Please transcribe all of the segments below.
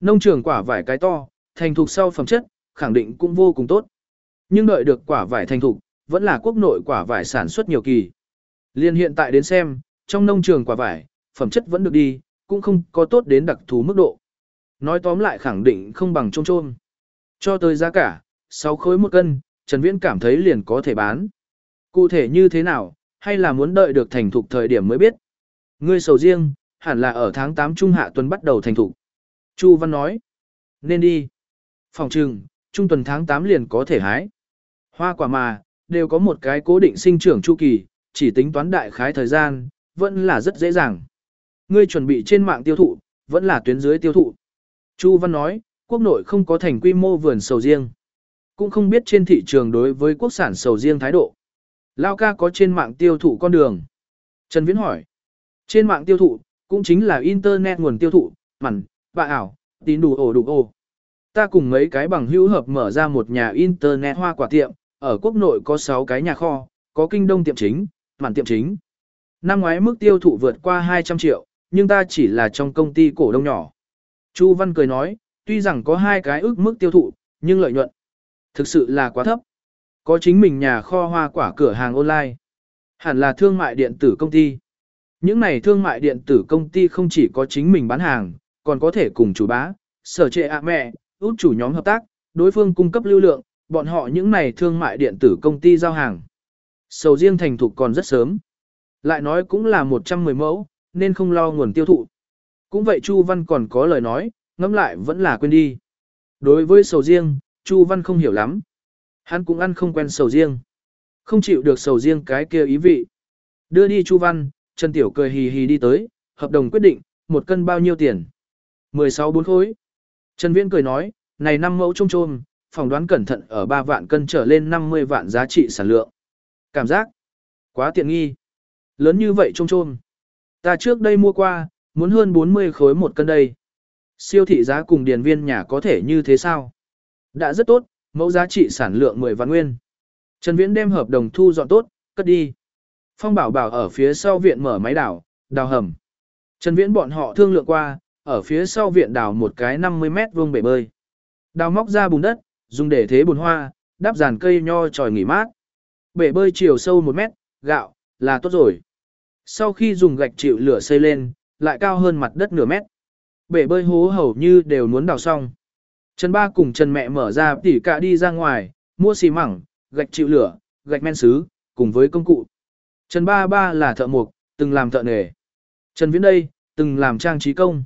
nông trường quả vải cái to, thành thục sau phẩm chất, khẳng định cũng vô cùng tốt. Nhưng đợi được quả vải thành thục, vẫn là quốc nội quả vải sản xuất nhiều kỳ. Liên hiện tại đến xem, trong nông trường quả vải, phẩm chất vẫn được đi, cũng không có tốt đến đặc thù mức độ. Nói tóm lại khẳng định không bằng trôm trôm. Cho tới giá cả, 6 khối một cân, Trần Viễn cảm thấy liền có thể bán. Cụ thể như thế nào, hay là muốn đợi được thành thục thời điểm mới biết. Ngươi sầu riêng, hẳn là ở tháng 8 trung hạ tuần bắt đầu thành thục. Chu Văn nói, nên đi. Phòng trừng, trung tuần tháng 8 liền có thể hái. Hoa quả mà, đều có một cái cố định sinh trưởng chu kỳ, chỉ tính toán đại khái thời gian, vẫn là rất dễ dàng. Ngươi chuẩn bị trên mạng tiêu thụ, vẫn là tuyến dưới tiêu thụ. Chu Văn nói, quốc nội không có thành quy mô vườn sầu riêng. Cũng không biết trên thị trường đối với quốc sản sầu riêng thái độ. Lao ca có trên mạng tiêu thụ con đường. Trần Viễn hỏi. Trên mạng tiêu thụ, cũng chính là Internet nguồn tiêu thụ, mặn, bà ảo, tín đủ ổ đủ ổ. Ta cùng mấy cái bằng hữu hợp mở ra một nhà Internet hoa quả tiệm, ở quốc nội có 6 cái nhà kho, có kinh đông tiệm chính, mặn tiệm chính. Năm ngoái mức tiêu thụ vượt qua 200 triệu, nhưng ta chỉ là trong công ty cổ đông nhỏ. Chu Văn cười nói, tuy rằng có hai cái ước mức tiêu thụ, nhưng lợi nhuận thực sự là quá thấp. Có chính mình nhà kho hoa quả cửa hàng online. Hẳn là thương mại điện tử công ty. Những này thương mại điện tử công ty không chỉ có chính mình bán hàng, còn có thể cùng chủ bá, sở trệ ạ mẹ, út chủ nhóm hợp tác, đối phương cung cấp lưu lượng, bọn họ những này thương mại điện tử công ty giao hàng. Sầu riêng thành thục còn rất sớm. Lại nói cũng là 110 mẫu, nên không lo nguồn tiêu thụ. Cũng vậy Chu Văn còn có lời nói, ngẫm lại vẫn là quên đi. Đối với sầu riêng, Chu Văn không hiểu lắm. Hắn cũng ăn không quen sầu riêng. Không chịu được sầu riêng cái kia ý vị. Đưa đi Chu Văn, Trần Tiểu cười hì hì đi tới, hợp đồng quyết định, một cân bao nhiêu tiền? 16 bốn khối. Trần Viễn cười nói, này năm mẫu trông trôm, phỏng đoán cẩn thận ở 3 vạn cân trở lên 50 vạn giá trị sản lượng. Cảm giác quá tiện nghi. Lớn như vậy trông trôm. Ta trước đây mua qua, muốn hơn 40 khối một cân đây. Siêu thị giá cùng điền viên nhà có thể như thế sao? Đã rất tốt, mẫu giá trị sản lượng 10 vạn nguyên. Trần Viễn đem hợp đồng thu dọn tốt, cất đi. Phong Bảo Bảo ở phía sau viện mở máy đào, đào hầm. Trần Viễn bọn họ thương lượng qua, ở phía sau viện đào một cái 50 mét vuông bể bơi. Đào móc ra bùn đất, dùng để thế bùn hoa, đắp giàn cây nho tròi nghỉ mát. Bể bơi chiều sâu 1 mét, gạo, là tốt rồi. Sau khi dùng gạch chịu lửa xây lên, lại cao hơn mặt đất nửa mét. Bể bơi hố hầu như đều muốn đào xong. Trần Ba cùng Trần Mẹ mở ra tỉ cả đi ra ngoài, mua xì mẳng, gạch chịu lửa, gạch men sứ, cùng với công cụ. Trần Ba Ba là thợ mộc, từng làm thợ nghề. Trần Viễn đây, từng làm trang trí công.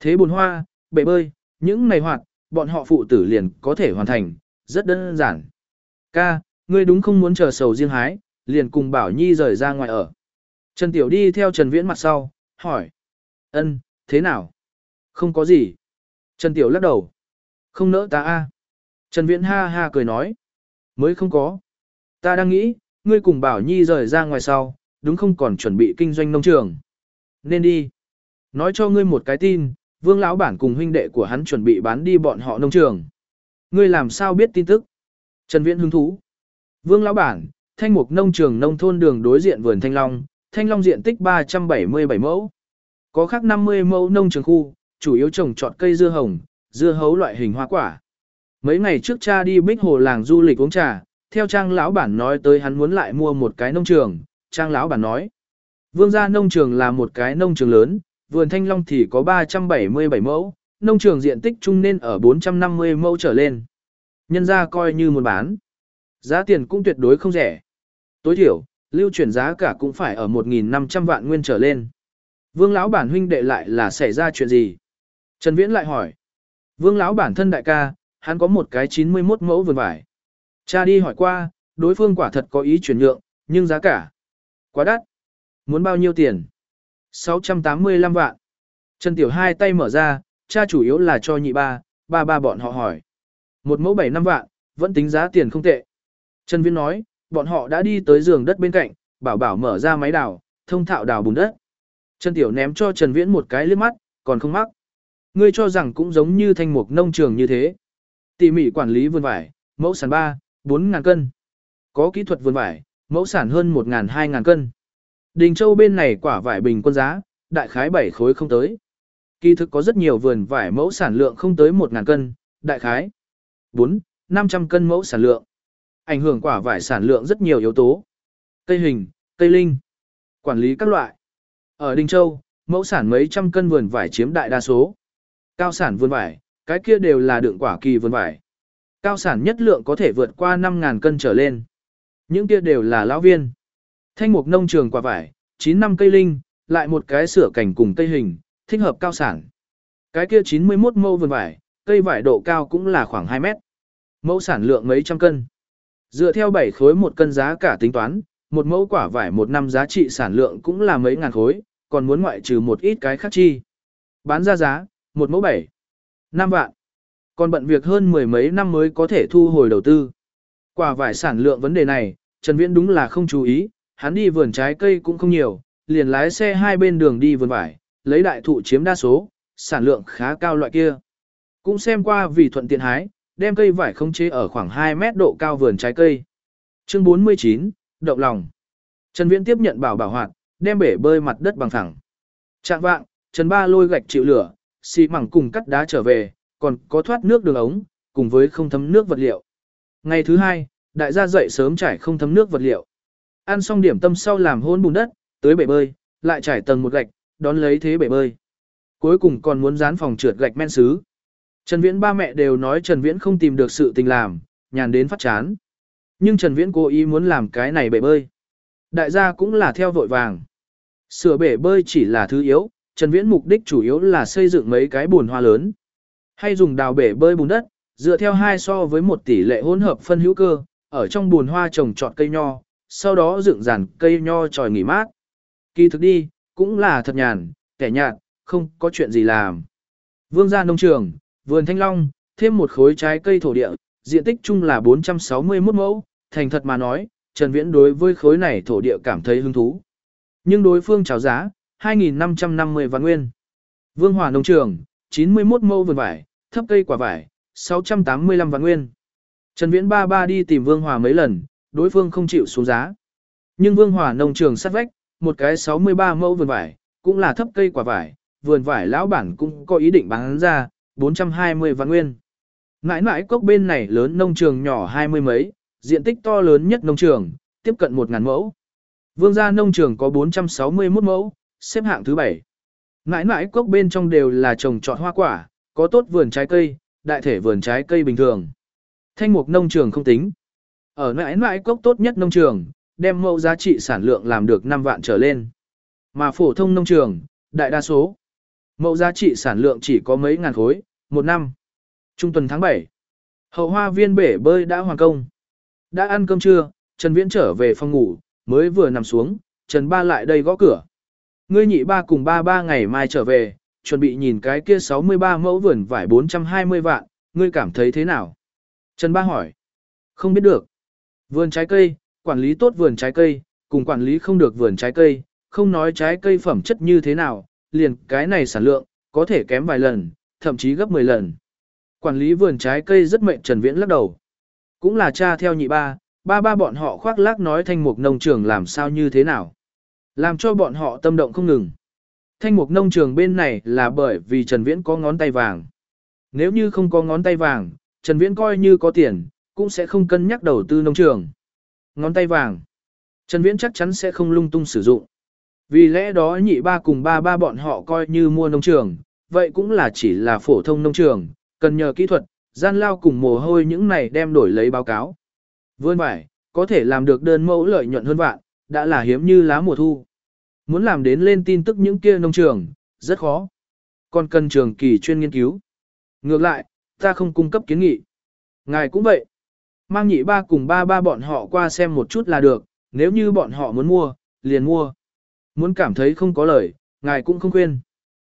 Thế bồn hoa, bể bơi, những này hoạt, bọn họ phụ tử liền có thể hoàn thành, rất đơn giản. Ca, ngươi đúng không muốn chờ sầu riêng hái, liền cùng Bảo Nhi rời ra ngoài ở. Trần Tiểu đi theo Trần Viễn mặt sau, hỏi. ân thế nào? Không có gì. Trần Tiểu lắc đầu. Không nỡ ta a Trần Viễn ha ha cười nói. Mới không có. Ta đang nghĩ, ngươi cùng Bảo Nhi rời ra ngoài sau, đúng không còn chuẩn bị kinh doanh nông trường. Nên đi. Nói cho ngươi một cái tin, Vương lão bản cùng huynh đệ của hắn chuẩn bị bán đi bọn họ nông trường. Ngươi làm sao biết tin tức? Trần Viễn hứng thú. Vương lão bản, thanh mục nông trường nông thôn đường đối diện vườn Thanh Long, Thanh Long diện tích 377 mẫu. Có khác 50 mẫu nông trường khu, chủ yếu trồng trọt cây dưa hồng, dưa hấu loại hình hoa quả. Mấy ngày trước cha đi bích hồ làng du lịch uống trà, theo trang lão bản nói tới hắn muốn lại mua một cái nông trường, trang lão bản nói. Vương gia nông trường là một cái nông trường lớn, vườn thanh long thì có 377 mẫu, nông trường diện tích chung nên ở 450 mẫu trở lên. Nhân ra coi như muốn bán. Giá tiền cũng tuyệt đối không rẻ. Tối thiểu, lưu chuyển giá cả cũng phải ở 1.500 vạn nguyên trở lên. Vương lão bản huynh đệ lại là xảy ra chuyện gì? Trần Viễn lại hỏi. Vương lão bản thân đại ca, hắn có một cái 91 mẫu vườn vải. Cha đi hỏi qua, đối phương quả thật có ý chuyển nhượng, nhưng giá cả quá đắt. Muốn bao nhiêu tiền? 685 vạn. Trần Tiểu hai tay mở ra, cha chủ yếu là cho nhị ba, ba ba bọn họ hỏi. Một mẫu 7 năm vạn, vẫn tính giá tiền không tệ. Trần Viễn nói, bọn họ đã đi tới giường đất bên cạnh, bảo bảo mở ra máy đào, thông thạo đào bùn đất. Trần Tiểu ném cho Trần Viễn một cái liếc mắt, còn không mắc. Ngươi cho rằng cũng giống như thanh mục nông trường như thế. Tỉ mỉ quản lý vườn vải, mẫu sản 3, 4 ngàn cân. Có kỹ thuật vườn vải, mẫu sản hơn 1 ngàn 2 ngàn cân. Đình Châu bên này quả vải bình quân giá, đại khái 7 khối không tới. Kỳ thực có rất nhiều vườn vải mẫu sản lượng không tới 1.000 cân, đại khái 4, 500 cân mẫu sản lượng. Ảnh hưởng quả vải sản lượng rất nhiều yếu tố. Cây hình, cây linh, quản lý các loại. Ở Đình Châu, mẫu sản mấy trăm cân vườn vải chiếm đại đa số. Cao sản vườn vải, cái kia đều là đựng quả kỳ vườn vải. Cao sản nhất lượng có thể vượt qua 5.000 cân trở lên. Những kia đều là lão viên. Thanh mục nông trường quả vải, 9 năm cây linh, lại một cái sửa cảnh cùng cây hình, thích hợp cao sản. Cái kia 91 mẫu vườn vải, cây vải độ cao cũng là khoảng 2 mét. Mẫu sản lượng mấy trăm cân. Dựa theo 7 khối một cân giá cả tính toán, một mẫu quả vải một năm giá trị sản lượng cũng là mấy ngàn khối, còn muốn ngoại trừ một ít cái khác chi. Bán ra giá, một mẫu 7, 5 vạn. Còn bận việc hơn mười mấy năm mới có thể thu hồi đầu tư. Quả vải sản lượng vấn đề này, Trần Viễn đúng là không chú ý, hắn đi vườn trái cây cũng không nhiều, liền lái xe hai bên đường đi vườn vải, lấy đại thụ chiếm đa số, sản lượng khá cao loại kia. Cũng xem qua vì thuận tiện hái, đem cây vải không chế ở khoảng 2 mét độ cao vườn trái cây. Chương 49, động lòng. Trần Viễn tiếp nhận bảo bảo hoạt, đem bể bơi mặt đất bằng thẳng. Trạng vạng, Trần Ba lôi gạch chịu lửa, xi mảng cùng cắt đá trở về, còn có thoát nước đường ống, cùng với không thấm nước vật liệu. Ngày thứ hai, đại gia dậy sớm trải không thấm nước vật liệu. Ăn xong điểm tâm sau làm hôn bùn đất, tới bể bơi, lại trải tầng một gạch, đón lấy thế bể bơi. Cuối cùng còn muốn dán phòng trượt gạch men sứ. Trần Viễn ba mẹ đều nói Trần Viễn không tìm được sự tình làm, nhàn đến phát chán. Nhưng Trần Viễn cố ý muốn làm cái này bể bơi. Đại gia cũng là theo vội vàng. Sửa bể bơi chỉ là thứ yếu, Trần Viễn mục đích chủ yếu là xây dựng mấy cái bồn hoa lớn. Hay dùng đào bể bơi bùn đất, dựa theo hai so với một tỷ lệ hỗn hợp phân hữu cơ, ở trong bồn hoa trồng trọt cây nho, sau đó dựng dàn cây nho tròi nghỉ mát. Kỳ thực đi, cũng là thật nhàn, kẻ nhạt, không có chuyện gì làm. Vương gia nông trường, vườn thanh long, thêm một khối trái cây thổ địa, diện tích chung là 461 mẫu, thành thật mà nói, Trần Viễn đối với khối này thổ địa cảm thấy hứng thú. Nhưng đối phương chào giá, 2.550 vạn nguyên. Vương Hòa nông trường, 91 mẫu vườn vải, thấp cây quả vải, 685 vạn nguyên. Trần Viễn ba ba đi tìm Vương Hòa mấy lần, đối phương không chịu xuống giá. Nhưng Vương Hòa nông trường sát vách, một cái 63 mẫu vườn vải, cũng là thấp cây quả vải, vườn vải lão bản cũng có ý định bán ra, 420 vạn nguyên. Ngãi ngãi cốc bên này lớn nông trường nhỏ hai mươi mấy, diện tích to lớn nhất nông trường, tiếp cận 1.000 mẫu. Vương gia nông trường có 461 mẫu, xếp hạng thứ 7. Ngãi ngãi cốc bên trong đều là trồng trọt hoa quả, có tốt vườn trái cây, đại thể vườn trái cây bình thường. Thanh mục nông trường không tính. Ở ngãi ngãi cốc tốt nhất nông trường, đem mẫu giá trị sản lượng làm được 5 vạn trở lên. Mà phổ thông nông trường, đại đa số, mẫu giá trị sản lượng chỉ có mấy ngàn khối, một năm. Trung tuần tháng 7, hậu hoa viên bể bơi đã hoàn công. Đã ăn cơm trưa, Trần Viễn trở về phòng ngủ, mới vừa nằm xuống, Trần Ba lại đây gõ cửa. Ngươi nhị ba cùng ba ba ngày mai trở về, chuẩn bị nhìn cái kia 63 mẫu vườn vải 420 vạn, ngươi cảm thấy thế nào? Trần Ba hỏi. Không biết được. Vườn trái cây, quản lý tốt vườn trái cây, cùng quản lý không được vườn trái cây, không nói trái cây phẩm chất như thế nào, liền cái này sản lượng, có thể kém vài lần, thậm chí gấp 10 lần. Quản lý vườn trái cây rất mệnh Trần Viễn lắc đầu. Cũng là cha theo nhị ba, ba ba bọn họ khoác lác nói thanh mục nông trường làm sao như thế nào. Làm cho bọn họ tâm động không ngừng. Thanh mục nông trường bên này là bởi vì Trần Viễn có ngón tay vàng. Nếu như không có ngón tay vàng, Trần Viễn coi như có tiền, cũng sẽ không cân nhắc đầu tư nông trường. Ngón tay vàng. Trần Viễn chắc chắn sẽ không lung tung sử dụng. Vì lẽ đó nhị ba cùng ba ba bọn họ coi như mua nông trường, vậy cũng là chỉ là phổ thông nông trường, cần nhờ kỹ thuật, gian lao cùng mồ hôi những này đem đổi lấy báo cáo. Vươn vải, có thể làm được đơn mẫu lợi nhuận hơn vạn, đã là hiếm như lá mùa thu. Muốn làm đến lên tin tức những kia nông trường, rất khó. Còn cần trường kỳ chuyên nghiên cứu. Ngược lại, ta không cung cấp kiến nghị. Ngài cũng vậy. Mang nhị ba cùng ba ba bọn họ qua xem một chút là được, nếu như bọn họ muốn mua, liền mua. Muốn cảm thấy không có lời, ngài cũng không khuyên.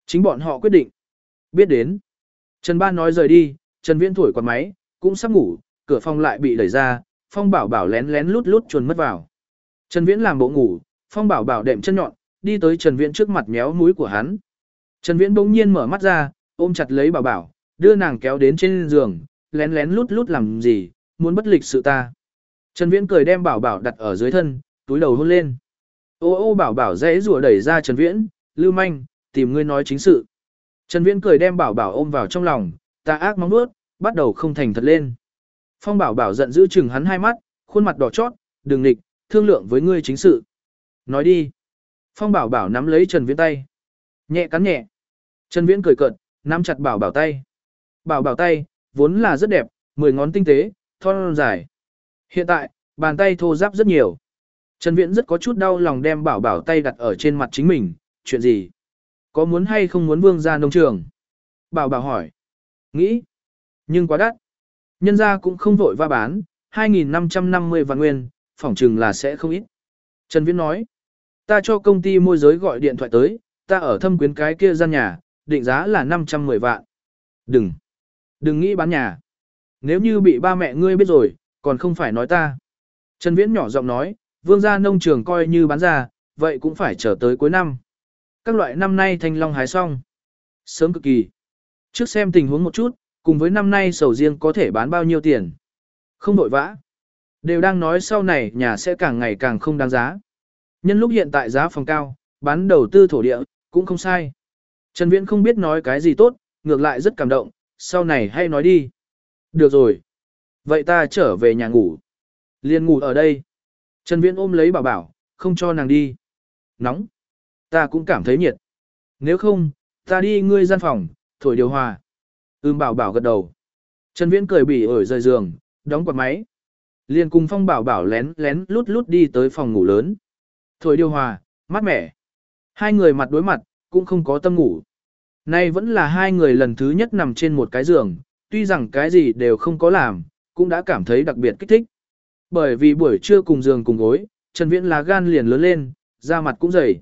Chính bọn họ quyết định. Biết đến. Trần Ba nói rời đi, Trần Viễn thổi quạt máy, cũng sắp ngủ, cửa phòng lại bị đẩy ra, Phong Bảo Bảo lén lén lút lút chuồn mất vào. Trần Viễn làm bộ ngủ, Phong Bảo Bảo đệm chân nhọn, đi tới Trần Viễn trước mặt méo mũi của hắn. Trần Viễn bỗng nhiên mở mắt ra, ôm chặt lấy Bảo Bảo, đưa nàng kéo đến trên giường, lén lén lút lút làm gì, muốn bất lịch sự ta. Trần Viễn cười đem Bảo Bảo đặt ở dưới thân, túi đầu hôn lên. Ô ô Bảo Bảo dễ rùa đẩy ra Trần Viễn, lưu manh, tìm ngươi nói chính sự. Trần Viễn cười đem bảo bảo ôm vào trong lòng, ta ác mong bước, bắt đầu không thành thật lên. Phong bảo bảo giận dữ chừng hắn hai mắt, khuôn mặt đỏ chót, đừng nịch, thương lượng với ngươi chính sự. Nói đi. Phong bảo bảo nắm lấy Trần Viễn tay. Nhẹ cắn nhẹ. Trần Viễn cười cợt, nắm chặt bảo bảo tay. Bảo bảo tay, vốn là rất đẹp, mười ngón tinh tế, thon dài. Hiện tại, bàn tay thô ráp rất nhiều. Trần Viễn rất có chút đau lòng đem bảo bảo tay đặt ở trên mặt chính mình, chuyện gì? Có muốn hay không muốn vương ra nông trường? Bảo bảo hỏi. Nghĩ. Nhưng quá đắt. Nhân gia cũng không vội va bán, 2.550 vạn nguyên, phỏng chừng là sẽ không ít. Trần Viễn nói. Ta cho công ty môi giới gọi điện thoại tới, ta ở thâm quyến cái kia gian nhà, định giá là 510 vạn. Đừng. Đừng nghĩ bán nhà. Nếu như bị ba mẹ ngươi biết rồi, còn không phải nói ta. Trần Viễn nhỏ giọng nói, vương gia nông trường coi như bán ra, vậy cũng phải chờ tới cuối năm. Các loại năm nay thanh long hái xong. Sớm cực kỳ. Trước xem tình huống một chút, cùng với năm nay sầu riêng có thể bán bao nhiêu tiền. Không đội vã. Đều đang nói sau này nhà sẽ càng ngày càng không đáng giá. Nhân lúc hiện tại giá phòng cao, bán đầu tư thổ địa, cũng không sai. Trần Viễn không biết nói cái gì tốt, ngược lại rất cảm động, sau này hay nói đi. Được rồi. Vậy ta trở về nhà ngủ. Liên ngủ ở đây. Trần Viễn ôm lấy bảo bảo, không cho nàng đi. Nóng. Ta cũng cảm thấy nhiệt. Nếu không, ta đi ngươi gian phòng, thổi điều hòa. Ưm bảo bảo gật đầu. Trần Viễn cười bỉ ổi rời giường, đóng quạt máy. Liên cùng phong bảo bảo lén lén lút lút đi tới phòng ngủ lớn. Thổi điều hòa, mát mẻ. Hai người mặt đối mặt, cũng không có tâm ngủ. Nay vẫn là hai người lần thứ nhất nằm trên một cái giường, tuy rằng cái gì đều không có làm, cũng đã cảm thấy đặc biệt kích thích. Bởi vì buổi trưa cùng giường cùng gối, Trần Viễn lá gan liền lớn lên, da mặt cũng dày.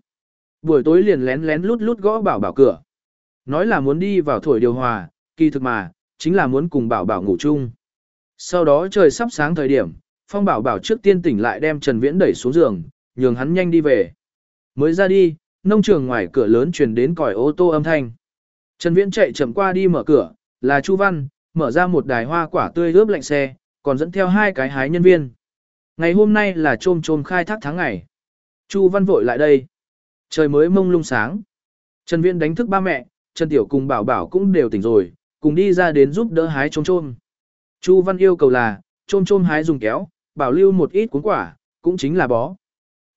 Buổi tối liền lén lén lút lút gõ bảo bảo cửa. Nói là muốn đi vào thổi điều hòa, kỳ thực mà, chính là muốn cùng bảo bảo ngủ chung. Sau đó trời sắp sáng thời điểm, Phong bảo bảo trước tiên tỉnh lại đem Trần Viễn đẩy xuống giường, nhường hắn nhanh đi về. Mới ra đi, nông trường ngoài cửa lớn truyền đến còi ô tô âm thanh. Trần Viễn chạy chậm qua đi mở cửa, là Chu Văn, mở ra một đài hoa quả tươi ướp lạnh xe, còn dẫn theo hai cái hái nhân viên. Ngày hôm nay là trôm trôm khai thác tháng ngày. Chu Văn vội lại đây. Trời mới mông lung sáng. Trần Viễn đánh thức ba mẹ, Trần Tiểu cùng Bảo Bảo cũng đều tỉnh rồi, cùng đi ra đến giúp đỡ hái trôm trôm. Chu Văn yêu cầu là, trôm trôm hái dùng kéo, bảo lưu một ít cuốn quả, cũng chính là bó.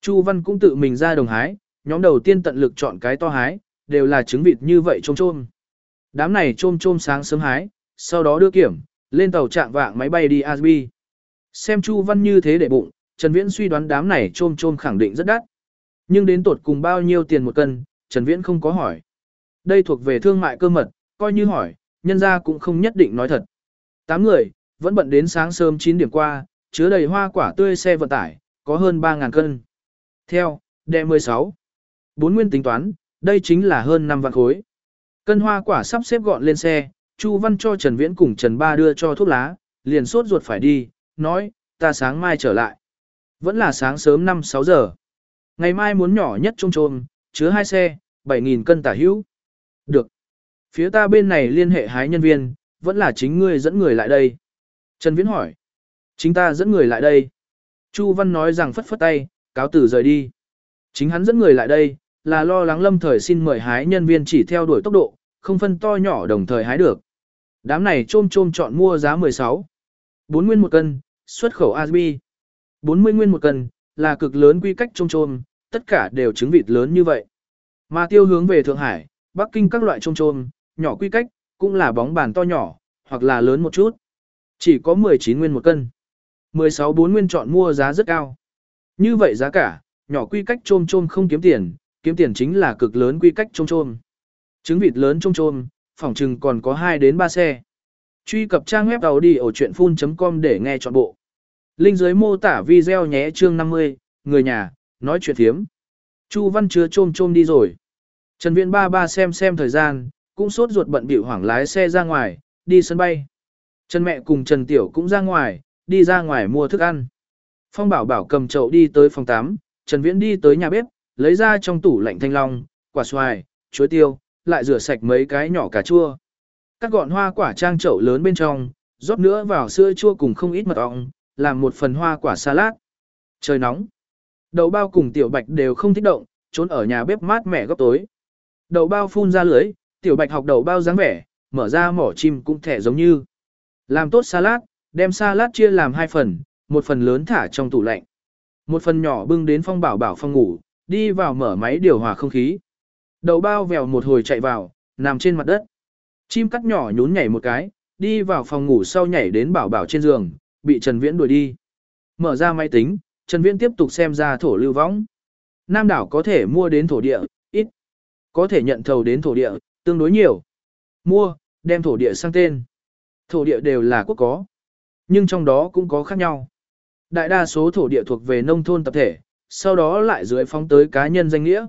Chu Văn cũng tự mình ra đồng hái, nhóm đầu tiên tận lực chọn cái to hái, đều là trứng vịt như vậy trôm trôm. Đám này trôm trôm sáng sớm hái, sau đó đưa kiểm, lên tàu trạng vạng máy bay đi Asbi. Xem Chu Văn như thế để bụng, Trần Viễn suy đoán đám này trôm trôm khẳng định rất đắt. Nhưng đến tột cùng bao nhiêu tiền một cân, Trần Viễn không có hỏi. Đây thuộc về thương mại cơ mật, coi như hỏi, nhân gia cũng không nhất định nói thật. Tám người, vẫn bận đến sáng sớm 9 điểm qua, chứa đầy hoa quả tươi xe vận tải, có hơn 3.000 cân. Theo, đệ 16. Bốn nguyên tính toán, đây chính là hơn 5 vạn khối. Cân hoa quả sắp xếp gọn lên xe, Chu Văn cho Trần Viễn cùng Trần Ba đưa cho thuốc lá, liền sốt ruột phải đi, nói, ta sáng mai trở lại. Vẫn là sáng sớm 5-6 giờ. Ngày mai muốn nhỏ nhất trông trôm, chứa hai xe, 7.000 cân tả hữu. Được. Phía ta bên này liên hệ hái nhân viên, vẫn là chính ngươi dẫn người lại đây. Trần Viễn hỏi. Chính ta dẫn người lại đây. Chu Văn nói rằng phất phất tay, cáo tử rời đi. Chính hắn dẫn người lại đây, là lo lắng lâm thời xin mời hái nhân viên chỉ theo đuổi tốc độ, không phân to nhỏ đồng thời hái được. Đám này trôm trôm chọn mua giá 16. 4 nguyên một cân, xuất khẩu ASB. 40 nguyên một cân, là cực lớn quy cách trôm trôm, tất cả đều trứng vịt lớn như vậy. Mà tiêu hướng về Thượng Hải, Bắc Kinh các loại trôm trôm, nhỏ quy cách, cũng là bóng bàn to nhỏ, hoặc là lớn một chút. Chỉ có 19 nguyên một cân. 16 4 nguyên chọn mua giá rất cao. Như vậy giá cả, nhỏ quy cách trôm trôm không kiếm tiền, kiếm tiền chính là cực lớn quy cách trôm trôm. Trứng vịt lớn trôm trôm, phòng chừng còn có 2 đến 3 xe. Truy cập trang web đầu đi ở chuyện full.com để nghe trọn bộ. Linh dưới mô tả video nhé chương 50, người nhà, nói chuyện thiếm. Chu Văn chứa trôm trôm đi rồi. Trần Viễn ba ba xem xem thời gian, cũng sốt ruột bận bịu hoảng lái xe ra ngoài, đi sân bay. Trần mẹ cùng Trần Tiểu cũng ra ngoài, đi ra ngoài mua thức ăn. Phong bảo bảo cầm chậu đi tới phòng 8, Trần Viễn đi tới nhà bếp, lấy ra trong tủ lạnh thanh long, quả xoài, chuối tiêu, lại rửa sạch mấy cái nhỏ cà chua. Cắt gọn hoa quả trang chậu lớn bên trong, rót nữa vào sữa chua cùng không ít mật ong, làm một phần hoa quả salad. Trời nóng. Đậu bao cùng tiểu bạch đều không thích động, trốn ở nhà bếp mát mẻ góc tối. Đậu bao phun ra lưới, tiểu bạch học đầu bao dáng vẻ, mở ra mỏ chim cũng thẻ giống như. Làm tốt salad, đem salad chia làm hai phần, một phần lớn thả trong tủ lạnh. Một phần nhỏ bưng đến phong bảo bảo phong ngủ, đi vào mở máy điều hòa không khí. Đầu bao vèo một hồi chạy vào, nằm trên mặt đất. Chim cắt nhỏ nhún nhảy một cái, đi vào phòng ngủ sau nhảy đến bảo bảo trên giường, bị Trần Viễn đuổi đi. Mở ra máy tính, Trần Viễn tiếp tục xem ra thổ lưu võng. Nam đảo có thể mua đến thổ địa, ít. Có thể nhận thầu đến thổ địa, tương đối nhiều. Mua, đem thổ địa sang tên. Thổ địa đều là quốc có. Nhưng trong đó cũng có khác nhau. Đại đa số thổ địa thuộc về nông thôn tập thể, sau đó lại dưới phóng tới cá nhân danh nghĩa.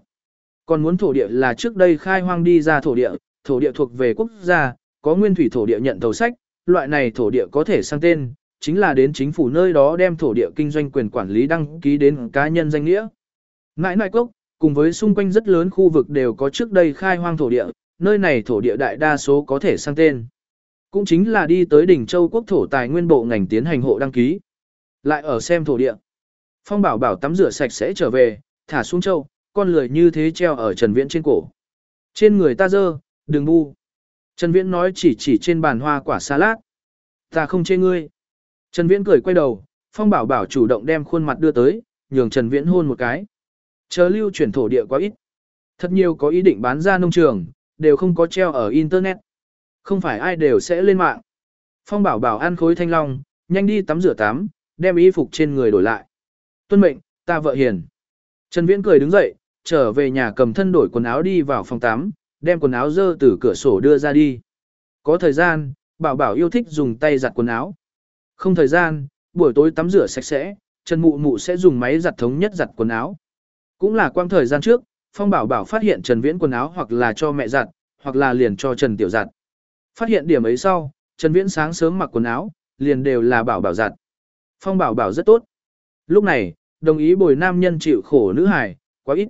Còn muốn thổ địa là trước đây khai hoang đi ra thổ địa, thổ địa thuộc về quốc gia, có nguyên thủy thổ địa nhận thầu sách, loại này thổ địa có thể sang tên, chính là đến chính phủ nơi đó đem thổ địa kinh doanh quyền quản lý đăng ký đến cá nhân danh nghĩa. Ngãi nại cốc, cùng với xung quanh rất lớn khu vực đều có trước đây khai hoang thổ địa, nơi này thổ địa đại đa số có thể sang tên. Cũng chính là đi tới đỉnh châu quốc thổ tài nguyên bộ ngành tiến hành hộ đăng ký. Lại ở xem thổ địa. Phong bảo bảo tắm rửa sạch sẽ trở về, thả xuống châu, con lười như thế treo ở Trần Viễn trên cổ. Trên người ta dơ, đừng bu. Trần Viễn nói chỉ chỉ trên bàn hoa quả salad. Ta không chê ngươi. Trần Viễn cười quay đầu, Phong bảo bảo chủ động đem khuôn mặt đưa tới, nhường Trần Viễn hôn một cái. Chờ lưu chuyển thổ địa quá ít. Thật nhiều có ý định bán ra nông trường, đều không có treo ở Internet. Không phải ai đều sẽ lên mạng. Phong bảo bảo ăn khối thanh long, nhanh đi tắm rửa tắm, đem y phục trên người đổi lại. Tuân mệnh, ta vợ hiền. Trần Viễn cười đứng dậy, trở về nhà cầm thân đổi quần áo đi vào phòng tắm, đem quần áo dơ từ cửa sổ đưa ra đi. Có thời gian, bảo bảo yêu thích dùng tay giặt quần áo. Không thời gian, buổi tối tắm rửa sạch sẽ, Trần Mụ Mụ sẽ dùng máy giặt thống nhất giặt quần áo. Cũng là quang thời gian trước, Phong Bảo Bảo phát hiện Trần Viễn quần áo hoặc là cho mẹ giặt, hoặc là liền cho Trần Tiểu giặt. Phát hiện điểm ấy sau, Trần Viễn sáng sớm mặc quần áo, liền đều là Bảo Bảo giặt. Phong Bảo Bảo rất tốt. Lúc này, đồng ý bồi nam nhân chịu khổ nữ hải, quá ít.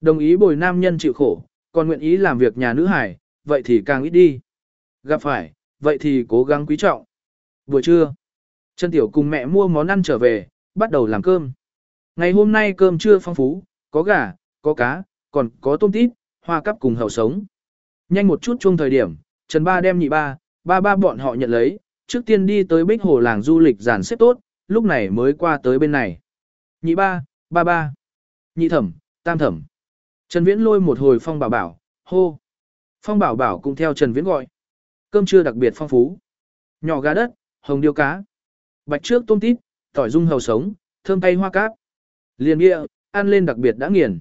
Đồng ý bồi nam nhân chịu khổ, còn nguyện ý làm việc nhà nữ hải, vậy thì càng ít đi. Gặp phải, vậy thì cố gắng quý trọng. Buổi trưa, Trần Tiểu cùng mẹ mua món ăn trở về, bắt đầu làm cơm. Ngày hôm nay cơm trưa phong phú, có gà, có cá, còn có tôm tít, hoa cắp cùng hậu sống. Nhanh một chút chung thời điểm, Trần Ba đem nhị ba, ba ba bọn họ nhận lấy, trước tiên đi tới bích hồ làng du lịch giàn xếp tốt, lúc này mới qua tới bên này. Nhị ba, ba ba, nhị thẩm, tam thẩm. Trần Viễn lôi một hồi phong bảo bảo, hô. Phong bảo bảo cũng theo Trần Viễn gọi. Cơm trưa đặc biệt phong phú. Nhỏ gà đất, hồng điêu cá. Bạch trước tôm tít, tỏi dung hầu sống, thơm tay hoa cát. Liền nghĩa, ăn lên đặc biệt đã nghiền.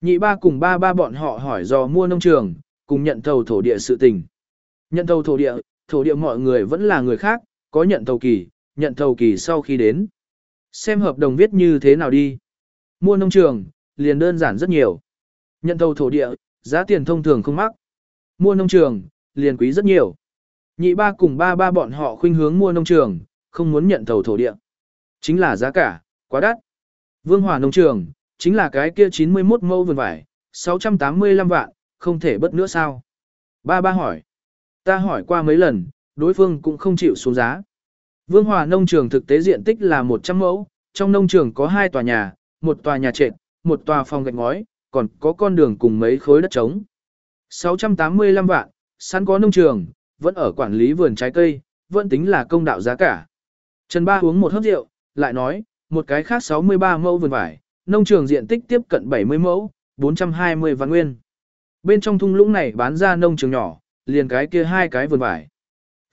Nhị ba cùng ba ba bọn họ hỏi do mua nông trường, cùng nhận thầu thổ địa sự tình. Nhận thầu thổ địa, thổ địa mọi người vẫn là người khác, có nhận thầu kỳ, nhận thầu kỳ sau khi đến. Xem hợp đồng viết như thế nào đi. Mua nông trường, liền đơn giản rất nhiều. Nhận thầu thổ địa, giá tiền thông thường không mắc. Mua nông trường, liền quý rất nhiều. Nhị ba cùng ba ba bọn họ khuynh hướng mua nông trường, không muốn nhận thầu thổ địa. Chính là giá cả, quá đắt. Vương Hòa nông trường, chính là cái kia 91 mẫu vườn vải, 685 vạn, không thể bất nữa sao? Ba ba hỏi. Ta hỏi qua mấy lần, đối phương cũng không chịu xuống giá. Vương Hòa nông trường thực tế diện tích là 100 mẫu, trong nông trường có hai tòa nhà, một tòa nhà trệt, một tòa phòng gạch ngói, còn có con đường cùng mấy khối đất trống. 685 vạn, sẵn có nông trường, vẫn ở quản lý vườn trái cây, vẫn tính là công đạo giá cả. Trần Ba uống một hớp rượu, lại nói, một cái khác 63 mẫu vườn vải, nông trường diện tích tiếp cận 70 mẫu, 420 vạn nguyên. Bên trong thung lũng này bán ra nông trường nhỏ, liền cái kia hai cái vườn vải.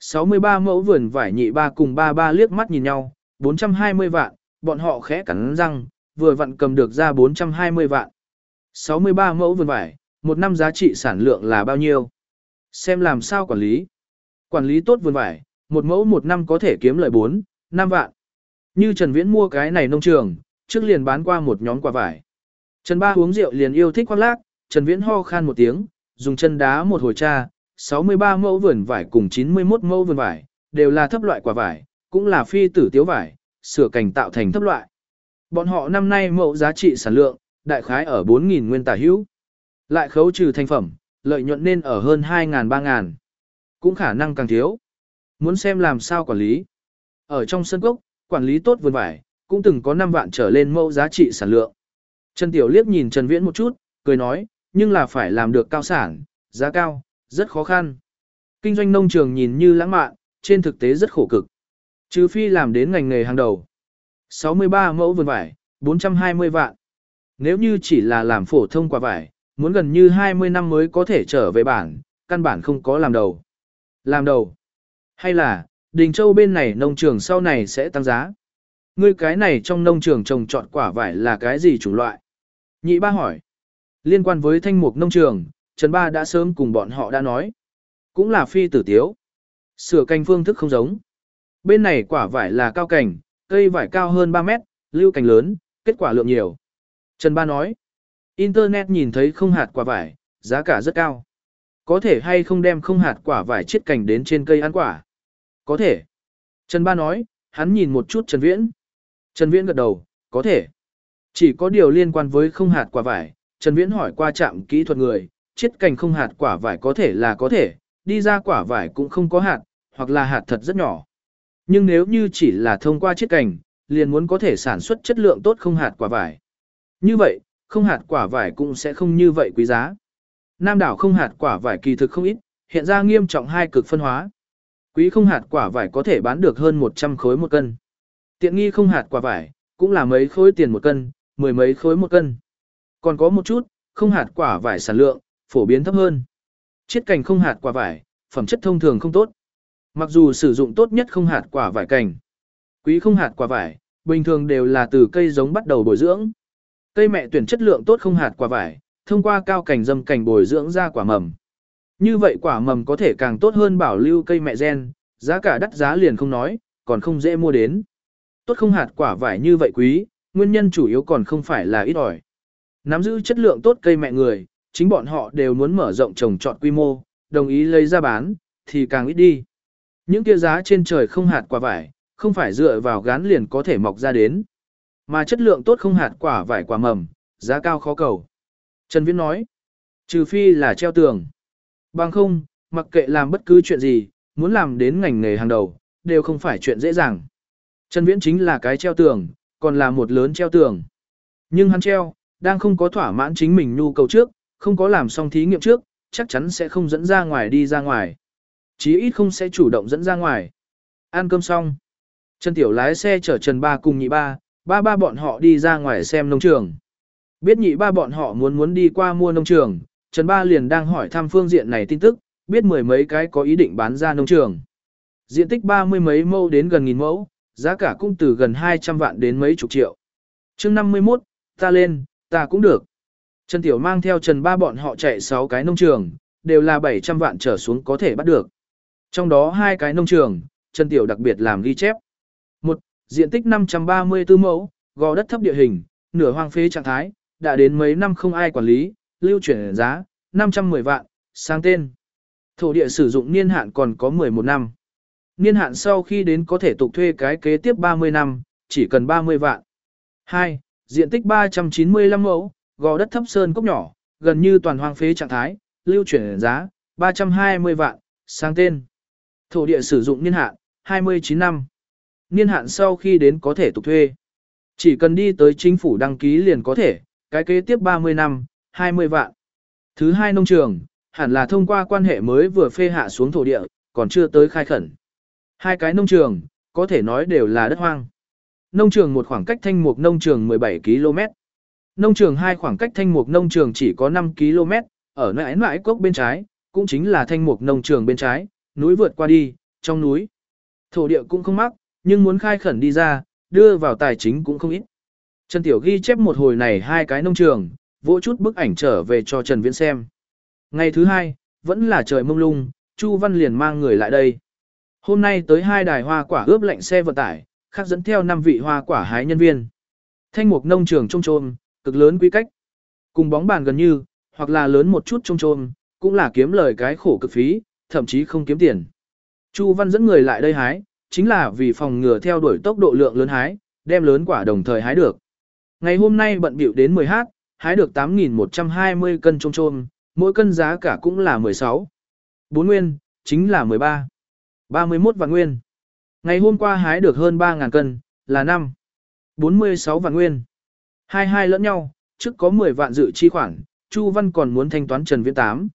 63 mẫu vườn vải nhị ba cùng ba ba liếc mắt nhìn nhau, 420 vạn, bọn họ khẽ cắn răng, vừa vặn cầm được ra 420 vạn. 63 mẫu vườn vải, một năm giá trị sản lượng là bao nhiêu? Xem làm sao quản lý. Quản lý tốt vườn vải, một mẫu một năm có thể kiếm lợi 4, 5 vạn. Như Trần Viễn mua cái này nông trường, trước liền bán qua một nhóm quả vải. Trần Ba uống rượu liền yêu thích khoác lác, Trần Viễn ho khan một tiếng, dùng chân đá một hồi cha, 63 mẫu vườn vải cùng 91 mẫu vườn vải, đều là thấp loại quả vải, cũng là phi tử tiếu vải, sửa cảnh tạo thành thấp loại. Bọn họ năm nay mẫu giá trị sản lượng, đại khái ở 4.000 nguyên tả hữu. Lại khấu trừ thành phẩm, lợi nhuận nên ở hơn 2.000-3.000. Cũng khả năng càng thiếu. Muốn xem làm sao quản lý. Ở trong sân cốc, quản lý tốt vườn vải, cũng từng có 5 vạn trở lên mẫu giá trị sản lượng. Trần Tiểu liếc nhìn Trần Viễn một chút, cười nói, nhưng là phải làm được cao sản, giá cao, Rất khó khăn. Kinh doanh nông trường nhìn như lãng mạn, trên thực tế rất khổ cực. Trừ phi làm đến ngành nghề hàng đầu. 63 mẫu vườn vải, 420 vạn. Nếu như chỉ là làm phổ thông quả vải, muốn gần như 20 năm mới có thể trở về bản, căn bản không có làm đầu. Làm đầu. Hay là, Đình Châu bên này nông trường sau này sẽ tăng giá. Ngươi cái này trong nông trường trồng trọt quả vải là cái gì chủng loại? Nhị ba hỏi. Liên quan với thanh mục nông trường, Trần Ba đã sớm cùng bọn họ đã nói. Cũng là phi tử tiếu. Sửa canh phương thức không giống. Bên này quả vải là cao cảnh, cây vải cao hơn 3 mét, lưu cảnh lớn, kết quả lượng nhiều. Trần Ba nói. Internet nhìn thấy không hạt quả vải, giá cả rất cao. Có thể hay không đem không hạt quả vải chiết cành đến trên cây ăn quả? Có thể. Trần Ba nói, hắn nhìn một chút Trần Viễn. Trần Viễn gật đầu, có thể. Chỉ có điều liên quan với không hạt quả vải, Trần Viễn hỏi qua trạm kỹ thuật người, chiết cành không hạt quả vải có thể là có thể, đi ra quả vải cũng không có hạt, hoặc là hạt thật rất nhỏ. Nhưng nếu như chỉ là thông qua chiết cành, liền muốn có thể sản xuất chất lượng tốt không hạt quả vải. Như vậy, không hạt quả vải cũng sẽ không như vậy quý giá. Nam đảo không hạt quả vải kỳ thực không ít, hiện ra nghiêm trọng hai cực phân hóa. Quý không hạt quả vải có thể bán được hơn 100 khối một cân. Tiện nghi không hạt quả vải, cũng là mấy khối tiền một cân, mười mấy khối một cân. Còn có một chút, không hạt quả vải sản lượng, phổ biến thấp hơn. Chiết cành không hạt quả vải, phẩm chất thông thường không tốt. Mặc dù sử dụng tốt nhất không hạt quả vải cành, quý không hạt quả vải, bình thường đều là từ cây giống bắt đầu bồi dưỡng. Cây mẹ tuyển chất lượng tốt không hạt quả vải, thông qua cao cảnh dâm cảnh bồi dưỡng ra quả mầm. Như vậy quả mầm có thể càng tốt hơn bảo lưu cây mẹ gen, giá cả đắt giá liền không nói, còn không dễ mua đến. Tốt không hạt quả vải như vậy quý, nguyên nhân chủ yếu còn không phải là ít ỏi. Nắm giữ chất lượng tốt cây mẹ người, chính bọn họ đều muốn mở rộng trồng trọt quy mô, đồng ý lấy ra bán, thì càng ít đi. Những kia giá trên trời không hạt quả vải, không phải dựa vào gán liền có thể mọc ra đến. Mà chất lượng tốt không hạt quả vải quả mầm, giá cao khó cầu. Trần Viễn nói, trừ phi là treo tường. Bằng không, mặc kệ làm bất cứ chuyện gì, muốn làm đến ngành nghề hàng đầu, đều không phải chuyện dễ dàng. Trần Viễn chính là cái treo tường, còn là một lớn treo tường. Nhưng hắn treo, đang không có thỏa mãn chính mình nhu cầu trước, không có làm xong thí nghiệm trước, chắc chắn sẽ không dẫn ra ngoài đi ra ngoài. Chí ít không sẽ chủ động dẫn ra ngoài. Ăn cơm xong. Trần Tiểu lái xe chở Trần Ba cùng nhị ba, ba ba bọn họ đi ra ngoài xem nông trường. Biết nhị ba bọn họ muốn muốn đi qua mua nông trường, Trần Ba liền đang hỏi thăm phương diện này tin tức, biết mười mấy cái có ý định bán ra nông trường. Diện tích ba mươi mấy mẫu đến gần nghìn mẫu, giá cả cũng từ gần 200 vạn đến mấy chục triệu. chương 51, ta lên, ta cũng được. Trần Tiểu mang theo Trần Ba bọn họ chạy 6 cái nông trường, đều là 700 vạn trở xuống có thể bắt được. Trong đó hai cái nông trường, Trần Tiểu đặc biệt làm ghi chép. Một, diện tích 534 mẫu, gò đất thấp địa hình, nửa hoang phế trạng thái, đã đến mấy năm không ai quản lý, lưu chuyển giá, 510 vạn, sang tên. Thổ địa sử dụng niên hạn còn có 11 năm. Niên hạn sau khi đến có thể tục thuê cái kế tiếp 30 năm, chỉ cần 30 vạn. 2. Diện tích 395 mẫu, gò đất thấp sơn cốc nhỏ, gần như toàn hoang phế trạng thái, lưu chuyển giá, 320 vạn, sang tên. Thổ địa sử dụng niên hạn, 29 năm. Niên hạn sau khi đến có thể tục thuê. Chỉ cần đi tới chính phủ đăng ký liền có thể, cái kế tiếp 30 năm, 20 vạn. Thứ hai nông trường, hẳn là thông qua quan hệ mới vừa phê hạ xuống thổ địa, còn chưa tới khai khẩn. Hai cái nông trường, có thể nói đều là đất hoang. Nông trường một khoảng cách thanh mục nông trường 17 km. Nông trường hai khoảng cách thanh mục nông trường chỉ có 5 km, ở nơi nãi cốc bên trái, cũng chính là thanh mục nông trường bên trái, núi vượt qua đi, trong núi. Thổ địa cũng không mắc, nhưng muốn khai khẩn đi ra, đưa vào tài chính cũng không ít. Trần Tiểu ghi chép một hồi này hai cái nông trường, vỗ chút bức ảnh trở về cho Trần Viễn xem. Ngày thứ hai, vẫn là trời mông lung, Chu Văn liền mang người lại đây. Hôm nay tới hai đài hoa quả ướp lạnh xe vận tải, khác dẫn theo năm vị hoa quả hái nhân viên. Thanh mục nông trường trông trôm, cực lớn quy cách. Cùng bóng bàn gần như, hoặc là lớn một chút trông trôm, cũng là kiếm lời cái khổ cực phí, thậm chí không kiếm tiền. Chu Văn dẫn người lại đây hái, chính là vì phòng ngừa theo đuổi tốc độ lượng lớn hái, đem lớn quả đồng thời hái được. Ngày hôm nay bận bịu đến 10 hát hái được 8.120 cân trôm trôm, mỗi cân giá cả cũng là 16. 4 nguyên, chính là 13. 31 vạn nguyên. Ngày hôm qua hái được hơn 3.000 cân, là 5. 46 vạn nguyên. Hai hai lẫn nhau, trước có 10 vạn dự chi khoản, Chu Văn còn muốn thanh toán Trần Viễn 8.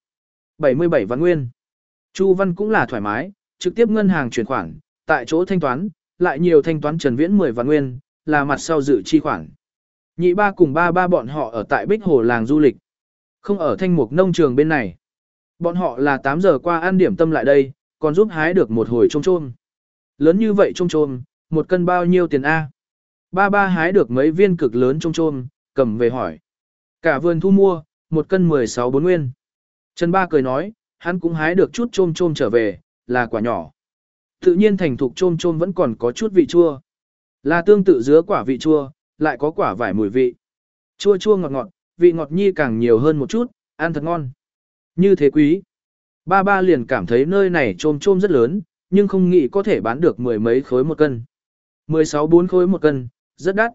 77 vạn nguyên. Chu Văn cũng là thoải mái, trực tiếp ngân hàng chuyển khoản, tại chỗ thanh toán, lại nhiều thanh toán Trần Viễn 10 vạn nguyên, là mặt sau dự chi khoản. Nhị ba cùng ba ba bọn họ ở tại Bích Hồ làng du lịch, không ở thanh mục nông trường bên này. Bọn họ là 8 giờ qua ăn điểm tâm lại đây, còn giúp hái được một hồi trôm trôm. Lớn như vậy trôm trôm, một cân bao nhiêu tiền A? Ba ba hái được mấy viên cực lớn trôm trôm, cầm về hỏi. Cả vườn thu mua, một cân 16 bốn nguyên. Trần ba cười nói, hắn cũng hái được chút trôm trôm trở về, là quả nhỏ. Tự nhiên thành thục chôm chôm vẫn còn có chút vị chua. Là tương tự dứa quả vị chua, lại có quả vải mùi vị. Chua chua ngọt ngọt, vị ngọt nhi càng nhiều hơn một chút, ăn thật ngon. Như thế quý. Ba ba liền cảm thấy nơi này chôm chôm rất lớn, nhưng không nghĩ có thể bán được mười mấy khối một cân. 16 bốn khối một cân, rất đắt.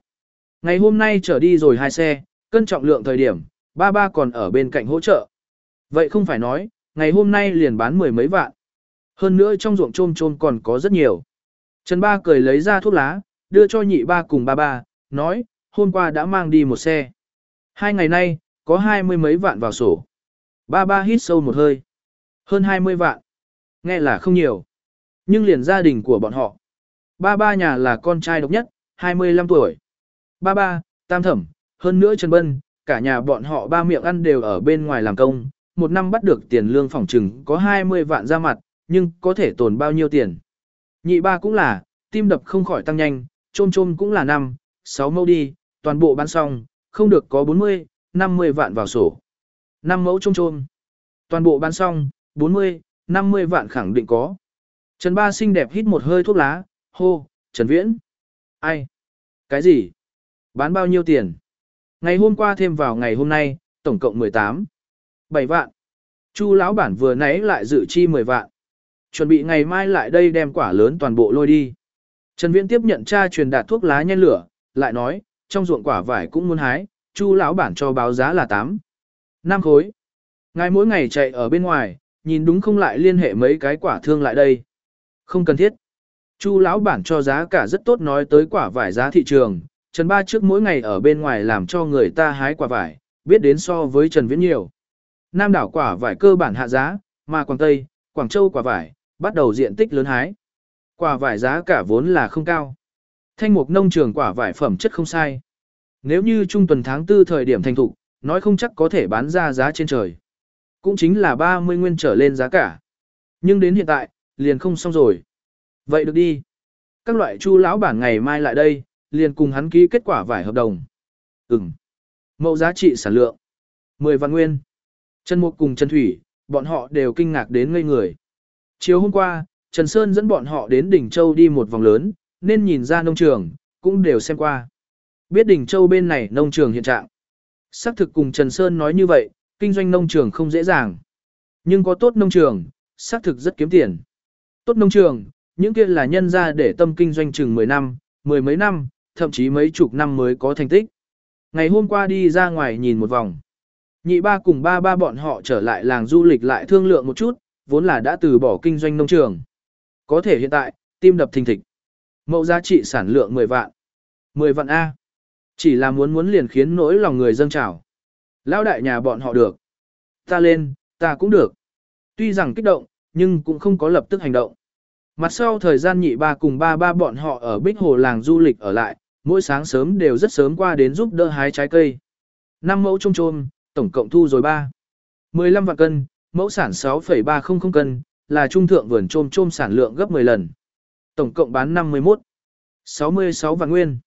Ngày hôm nay trở đi rồi hai xe, cân trọng lượng thời điểm, ba ba còn ở bên cạnh hỗ trợ. Vậy không phải nói, ngày hôm nay liền bán mười mấy vạn. Hơn nữa trong ruộng trôm trôm còn có rất nhiều. Trần ba cười lấy ra thuốc lá, đưa cho nhị ba cùng ba ba, nói, hôm qua đã mang đi một xe. Hai ngày nay, có hai mươi mấy vạn vào sổ. Ba ba hít sâu một hơi. Hơn hai mươi vạn. Nghe là không nhiều. Nhưng liền gia đình của bọn họ. Ba ba nhà là con trai độc nhất, 25 tuổi. Ba ba, tam thẩm, hơn nữa Trần Bân, cả nhà bọn họ ba miệng ăn đều ở bên ngoài làm công, một năm bắt được tiền lương phòng trừng có 20 vạn ra mặt, nhưng có thể tồn bao nhiêu tiền. Nhị ba cũng là, tim đập không khỏi tăng nhanh, trôm trôm cũng là 5, 6 mẫu đi, toàn bộ bán xong, không được có 40, 50 vạn vào sổ. 5 mẫu trôm trôm. Toàn bộ bán xong, 40, 50 vạn khẳng định có. Trần Ba xinh đẹp hít một hơi thuốc lá, hô, Trần Viễn. Ai? Cái gì? Bán bao nhiêu tiền? Ngày hôm qua thêm vào ngày hôm nay, tổng cộng 18. 7 vạn. Chu lão bản vừa nãy lại dự chi 10 vạn. Chuẩn bị ngày mai lại đây đem quả lớn toàn bộ lôi đi. Trần Viễn tiếp nhận cha truyền đạt thuốc lá nhen lửa, lại nói, trong ruộng quả vải cũng muốn hái, Chu lão bản cho báo giá là 8. 5 khối. Ngài mỗi ngày chạy ở bên ngoài, nhìn đúng không lại liên hệ mấy cái quả thương lại đây. Không cần thiết. Chu lão bản cho giá cả rất tốt nói tới quả vải giá thị trường, Trần Ba trước mỗi ngày ở bên ngoài làm cho người ta hái quả vải, biết đến so với Trần Viễn nhiều. Nam đảo quả vải cơ bản hạ giá, mà Quảng Tây, Quảng Châu quả vải, bắt đầu diện tích lớn hái. Quả vải giá cả vốn là không cao. Thanh mục nông trường quả vải phẩm chất không sai. Nếu như trung tuần tháng 4 thời điểm thành thục, nói không chắc có thể bán ra giá trên trời. Cũng chính là 30 nguyên trở lên giá cả. Nhưng đến hiện tại, liền không xong rồi. Vậy được đi. Các loại chu lão bản ngày mai lại đây, liền cùng hắn ký kết quả vải hợp đồng. Ừm. Mẫu giá trị sản lượng. 10 vạn nguyên. Trần Mục cùng Trần Thủy, bọn họ đều kinh ngạc đến ngây người. Chiều hôm qua, Trần Sơn dẫn bọn họ đến Đỉnh Châu đi một vòng lớn, nên nhìn ra nông trường, cũng đều xem qua. Biết Đỉnh Châu bên này nông trường hiện trạng. Xác thực cùng Trần Sơn nói như vậy, kinh doanh nông trường không dễ dàng. Nhưng có tốt nông trường, xác thực rất kiếm tiền. Tốt nông trường, những kia là nhân ra để tâm kinh doanh chừng 10 năm, mười mấy năm, thậm chí mấy chục năm mới có thành tích. Ngày hôm qua đi ra ngoài nhìn một vòng. Nhị ba cùng ba ba bọn họ trở lại làng du lịch lại thương lượng một chút, vốn là đã từ bỏ kinh doanh nông trường. Có thể hiện tại, tim đập thình thịch. Mẫu giá trị sản lượng 10 vạn. 10 vạn A. Chỉ là muốn muốn liền khiến nỗi lòng người dâng trào. Lão đại nhà bọn họ được. Ta lên, ta cũng được. Tuy rằng kích động, nhưng cũng không có lập tức hành động. Mặt sau thời gian nhị ba cùng ba ba bọn họ ở Bích Hồ làng du lịch ở lại, mỗi sáng sớm đều rất sớm qua đến giúp đỡ hái trái cây. Năm mẫu trôm trôm, tổng cộng thu rồi 3. 15 vạn cân, mẫu sản 6,300 cân, là trung thượng vườn trôm trôm sản lượng gấp 10 lần. Tổng cộng bán 51. 66 vạn nguyên.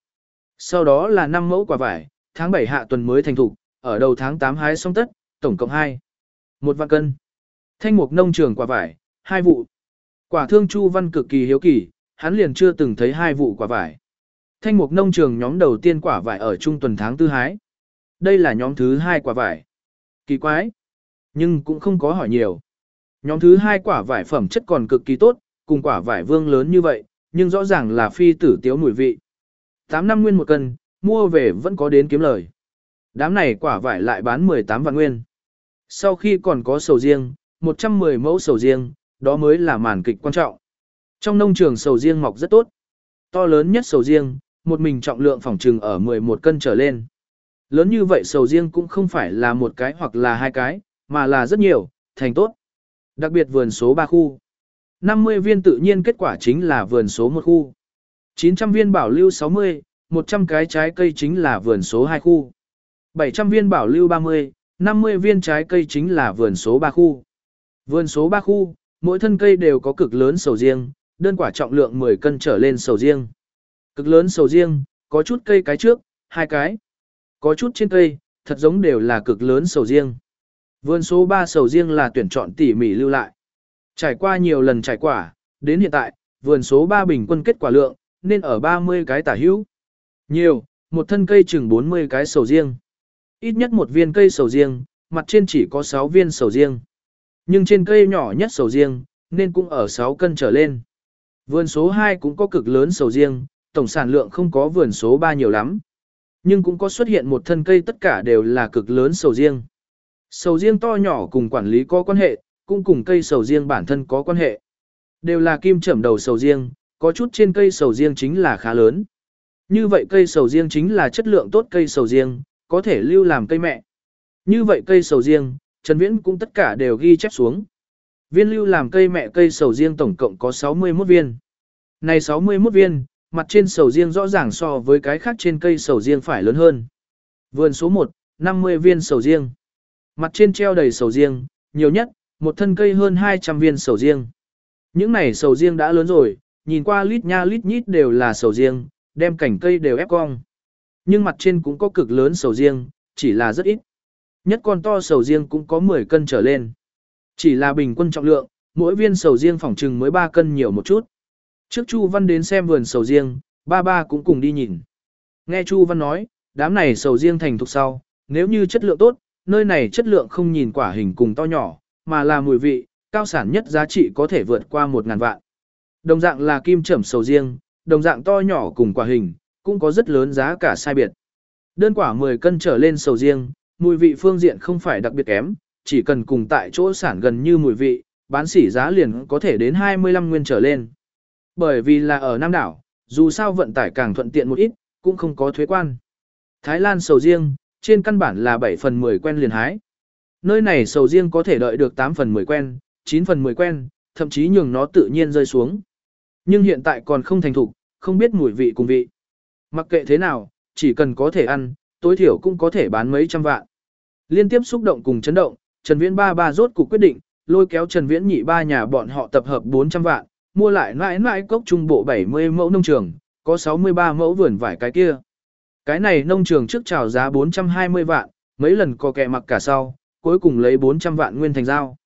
Sau đó là 5 mẫu quả vải, tháng 7 hạ tuần mới thành thục, ở đầu tháng 8 hái xong tất, tổng cộng 2. 1 vạn cân. Thanh mục nông trường quả vải, 2 vụ. Quả thương Chu Văn cực kỳ hiếu kỳ, hắn liền chưa từng thấy hai vụ quả vải. Thanh mục nông trường nhóm đầu tiên quả vải ở trung tuần tháng tư hái. Đây là nhóm thứ hai quả vải. Kỳ quái. Nhưng cũng không có hỏi nhiều. Nhóm thứ hai quả vải phẩm chất còn cực kỳ tốt, cùng quả vải vương lớn như vậy, nhưng rõ ràng là phi tử tiếu mùi vị. 8 năm nguyên một cân, mua về vẫn có đến kiếm lời. Đám này quả vải lại bán 18 vạn nguyên. Sau khi còn có sầu riêng, 110 mẫu sầu riêng, đó mới là màn kịch quan trọng. Trong nông trường sầu riêng mọc rất tốt. To lớn nhất sầu riêng, một mình trọng lượng phòng trừng ở 11 cân trở lên. Lớn như vậy sầu riêng cũng không phải là một cái hoặc là hai cái, mà là rất nhiều, thành tốt, Đặc biệt vườn số 3 khu. 50 viên tự nhiên kết quả chính là vườn số 1 khu. 900 viên bảo lưu 60, 100 cái trái cây chính là vườn số 2 khu. 700 viên bảo lưu 30, 50 viên trái cây chính là vườn số 3 khu. Vườn số 3 khu, mỗi thân cây đều có cực lớn sầu riêng, đơn quả trọng lượng 10 cân trở lên sầu riêng. Cực lớn sầu riêng, có chút cây cái trước, hai cái. Có chút trên cây, thật giống đều là cực lớn sầu riêng. Vườn số 3 sầu riêng là tuyển chọn tỉ mỉ lưu lại. Trải qua nhiều lần trải quả, đến hiện tại, vườn số 3 bình quân kết quả lượng, nên ở 30 cái tả hữu. Nhiều, một thân cây chừng 40 cái sầu riêng. Ít nhất một viên cây sầu riêng, mặt trên chỉ có 6 viên sầu riêng. Nhưng trên cây nhỏ nhất sầu riêng, nên cũng ở 6 cân trở lên. Vườn số 2 cũng có cực lớn sầu riêng, tổng sản lượng không có vườn số 3 nhiều lắm. Nhưng cũng có xuất hiện một thân cây tất cả đều là cực lớn sầu riêng. Sầu riêng to nhỏ cùng quản lý có quan hệ, cũng cùng cây sầu riêng bản thân có quan hệ. Đều là kim trẩm đầu sầu riêng, có chút trên cây sầu riêng chính là khá lớn. Như vậy cây sầu riêng chính là chất lượng tốt cây sầu riêng, có thể lưu làm cây mẹ. Như vậy cây sầu riêng, Trần Viễn cũng tất cả đều ghi chép xuống. Viên lưu làm cây mẹ cây sầu riêng tổng cộng có 61 viên. Này 61 viên, mặt trên sầu riêng rõ ràng so với cái khác trên cây sầu riêng phải lớn hơn. Vườn số 1, 50 viên sầu riêng. Mặt trên treo đầy sầu riêng, nhiều nhất, một thân cây hơn 200 viên sầu riêng. Những này sầu riêng đã lớn rồi, nhìn qua lít nha lít nhít đều là sầu riêng, đem cảnh cây đều ép cong. Nhưng mặt trên cũng có cực lớn sầu riêng, chỉ là rất ít. Nhất con to sầu riêng cũng có 10 cân trở lên. Chỉ là bình quân trọng lượng, mỗi viên sầu riêng phỏng trừng mới 3 cân nhiều một chút. Trước Chu Văn đến xem vườn sầu riêng, ba ba cũng cùng đi nhìn. Nghe Chu Văn nói, đám này sầu riêng thành thục sau, nếu như chất lượng tốt, nơi này chất lượng không nhìn quả hình cùng to nhỏ, mà là mùi vị, cao sản nhất giá trị có thể vượt qua 1.000 vạn. Đồng dạng là kim trẩm sầu riêng, đồng dạng to nhỏ cùng quả hình, cũng có rất lớn giá cả sai biệt. Đơn quả 10 cân trở lên sầu riêng, mùi vị phương diện không phải đặc biệt kém, chỉ cần cùng tại chỗ sản gần như mùi vị, bán sỉ giá liền có thể đến 25 nguyên trở lên. Bởi vì là ở Nam đảo, dù sao vận tải càng thuận tiện một ít, cũng không có thuế quan. Thái Lan sầu riêng, trên căn bản là 7 phần 10 quen liền hái. Nơi này sầu riêng có thể đợi được 8 phần 10 quen, 9 phần 10 quen, thậm chí nhường nó tự nhiên rơi xuống. Nhưng hiện tại còn không thành thục, không biết mùi vị cùng vị. Mặc kệ thế nào, chỉ cần có thể ăn, tối thiểu cũng có thể bán mấy trăm vạn. Liên tiếp xúc động cùng chấn động, Trần Viễn ba ba rốt cuộc quyết định, lôi kéo Trần Viễn nhị ba nhà bọn họ tập hợp 400 vạn, mua lại mãi mãi cốc trung bộ 70 mẫu nông trường, có 63 mẫu vườn vải cái kia. Cái này nông trường trước chào giá 420 vạn, mấy lần có kẻ mặc cả sau, cuối cùng lấy 400 vạn nguyên thành giao.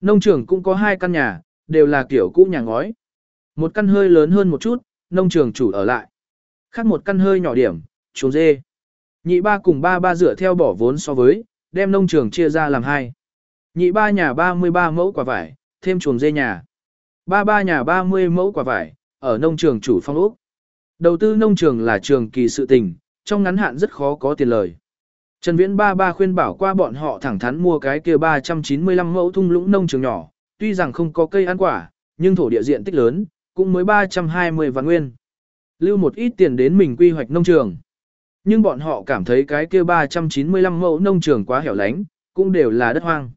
Nông trường cũng có hai căn nhà, đều là kiểu cũ nhà ngói. Một căn hơi lớn hơn một chút, nông trường chủ ở lại. Khác một căn hơi nhỏ điểm, chuồng dê. Nhị ba cùng ba ba dựa theo bỏ vốn so với, đem nông trường chia ra làm hai. Nhị ba nhà 33 mẫu quả vải, thêm chuồng dê nhà. Ba ba nhà 30 mẫu quả vải, ở nông trường chủ phong ốc. Đầu tư nông trường là trường kỳ sự tình, trong ngắn hạn rất khó có tiền lời. Trần Viễn ba ba khuyên bảo qua bọn họ thẳng thắn mua cái kia 395 mẫu thung lũng nông trường nhỏ, tuy rằng không có cây ăn quả, nhưng thổ địa diện tích lớn, cũng mới 320 vạn nguyên. Lưu một ít tiền đến mình quy hoạch nông trường. Nhưng bọn họ cảm thấy cái kia 395 mẫu nông trường quá hẻo lánh, cũng đều là đất hoang.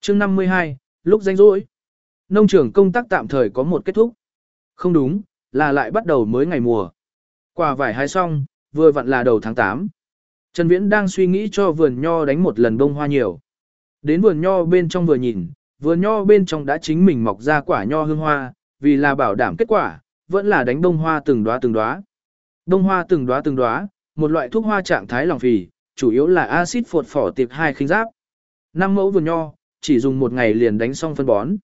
chương 52, lúc danh rỗi. Nông trường công tác tạm thời có một kết thúc. Không đúng, là lại bắt đầu mới ngày mùa. Quả vải hái xong, vừa vặn là đầu tháng 8. Trần Viễn đang suy nghĩ cho vườn nho đánh một lần bông hoa nhiều. Đến vườn nho bên trong vừa nhìn, vườn nho bên trong đã chính mình mọc ra quả nho hương hoa, vì là bảo đảm kết quả, vẫn là đánh bông hoa từng đóa từng đóa. Bông hoa từng đóa từng đóa, một loại thuốc hoa trạng thái lòng phì, chủ yếu là axit phột phỏ tiệp hai khinh giáp. Năm mẫu vườn nho, chỉ dùng một ngày liền đánh xong phân bón.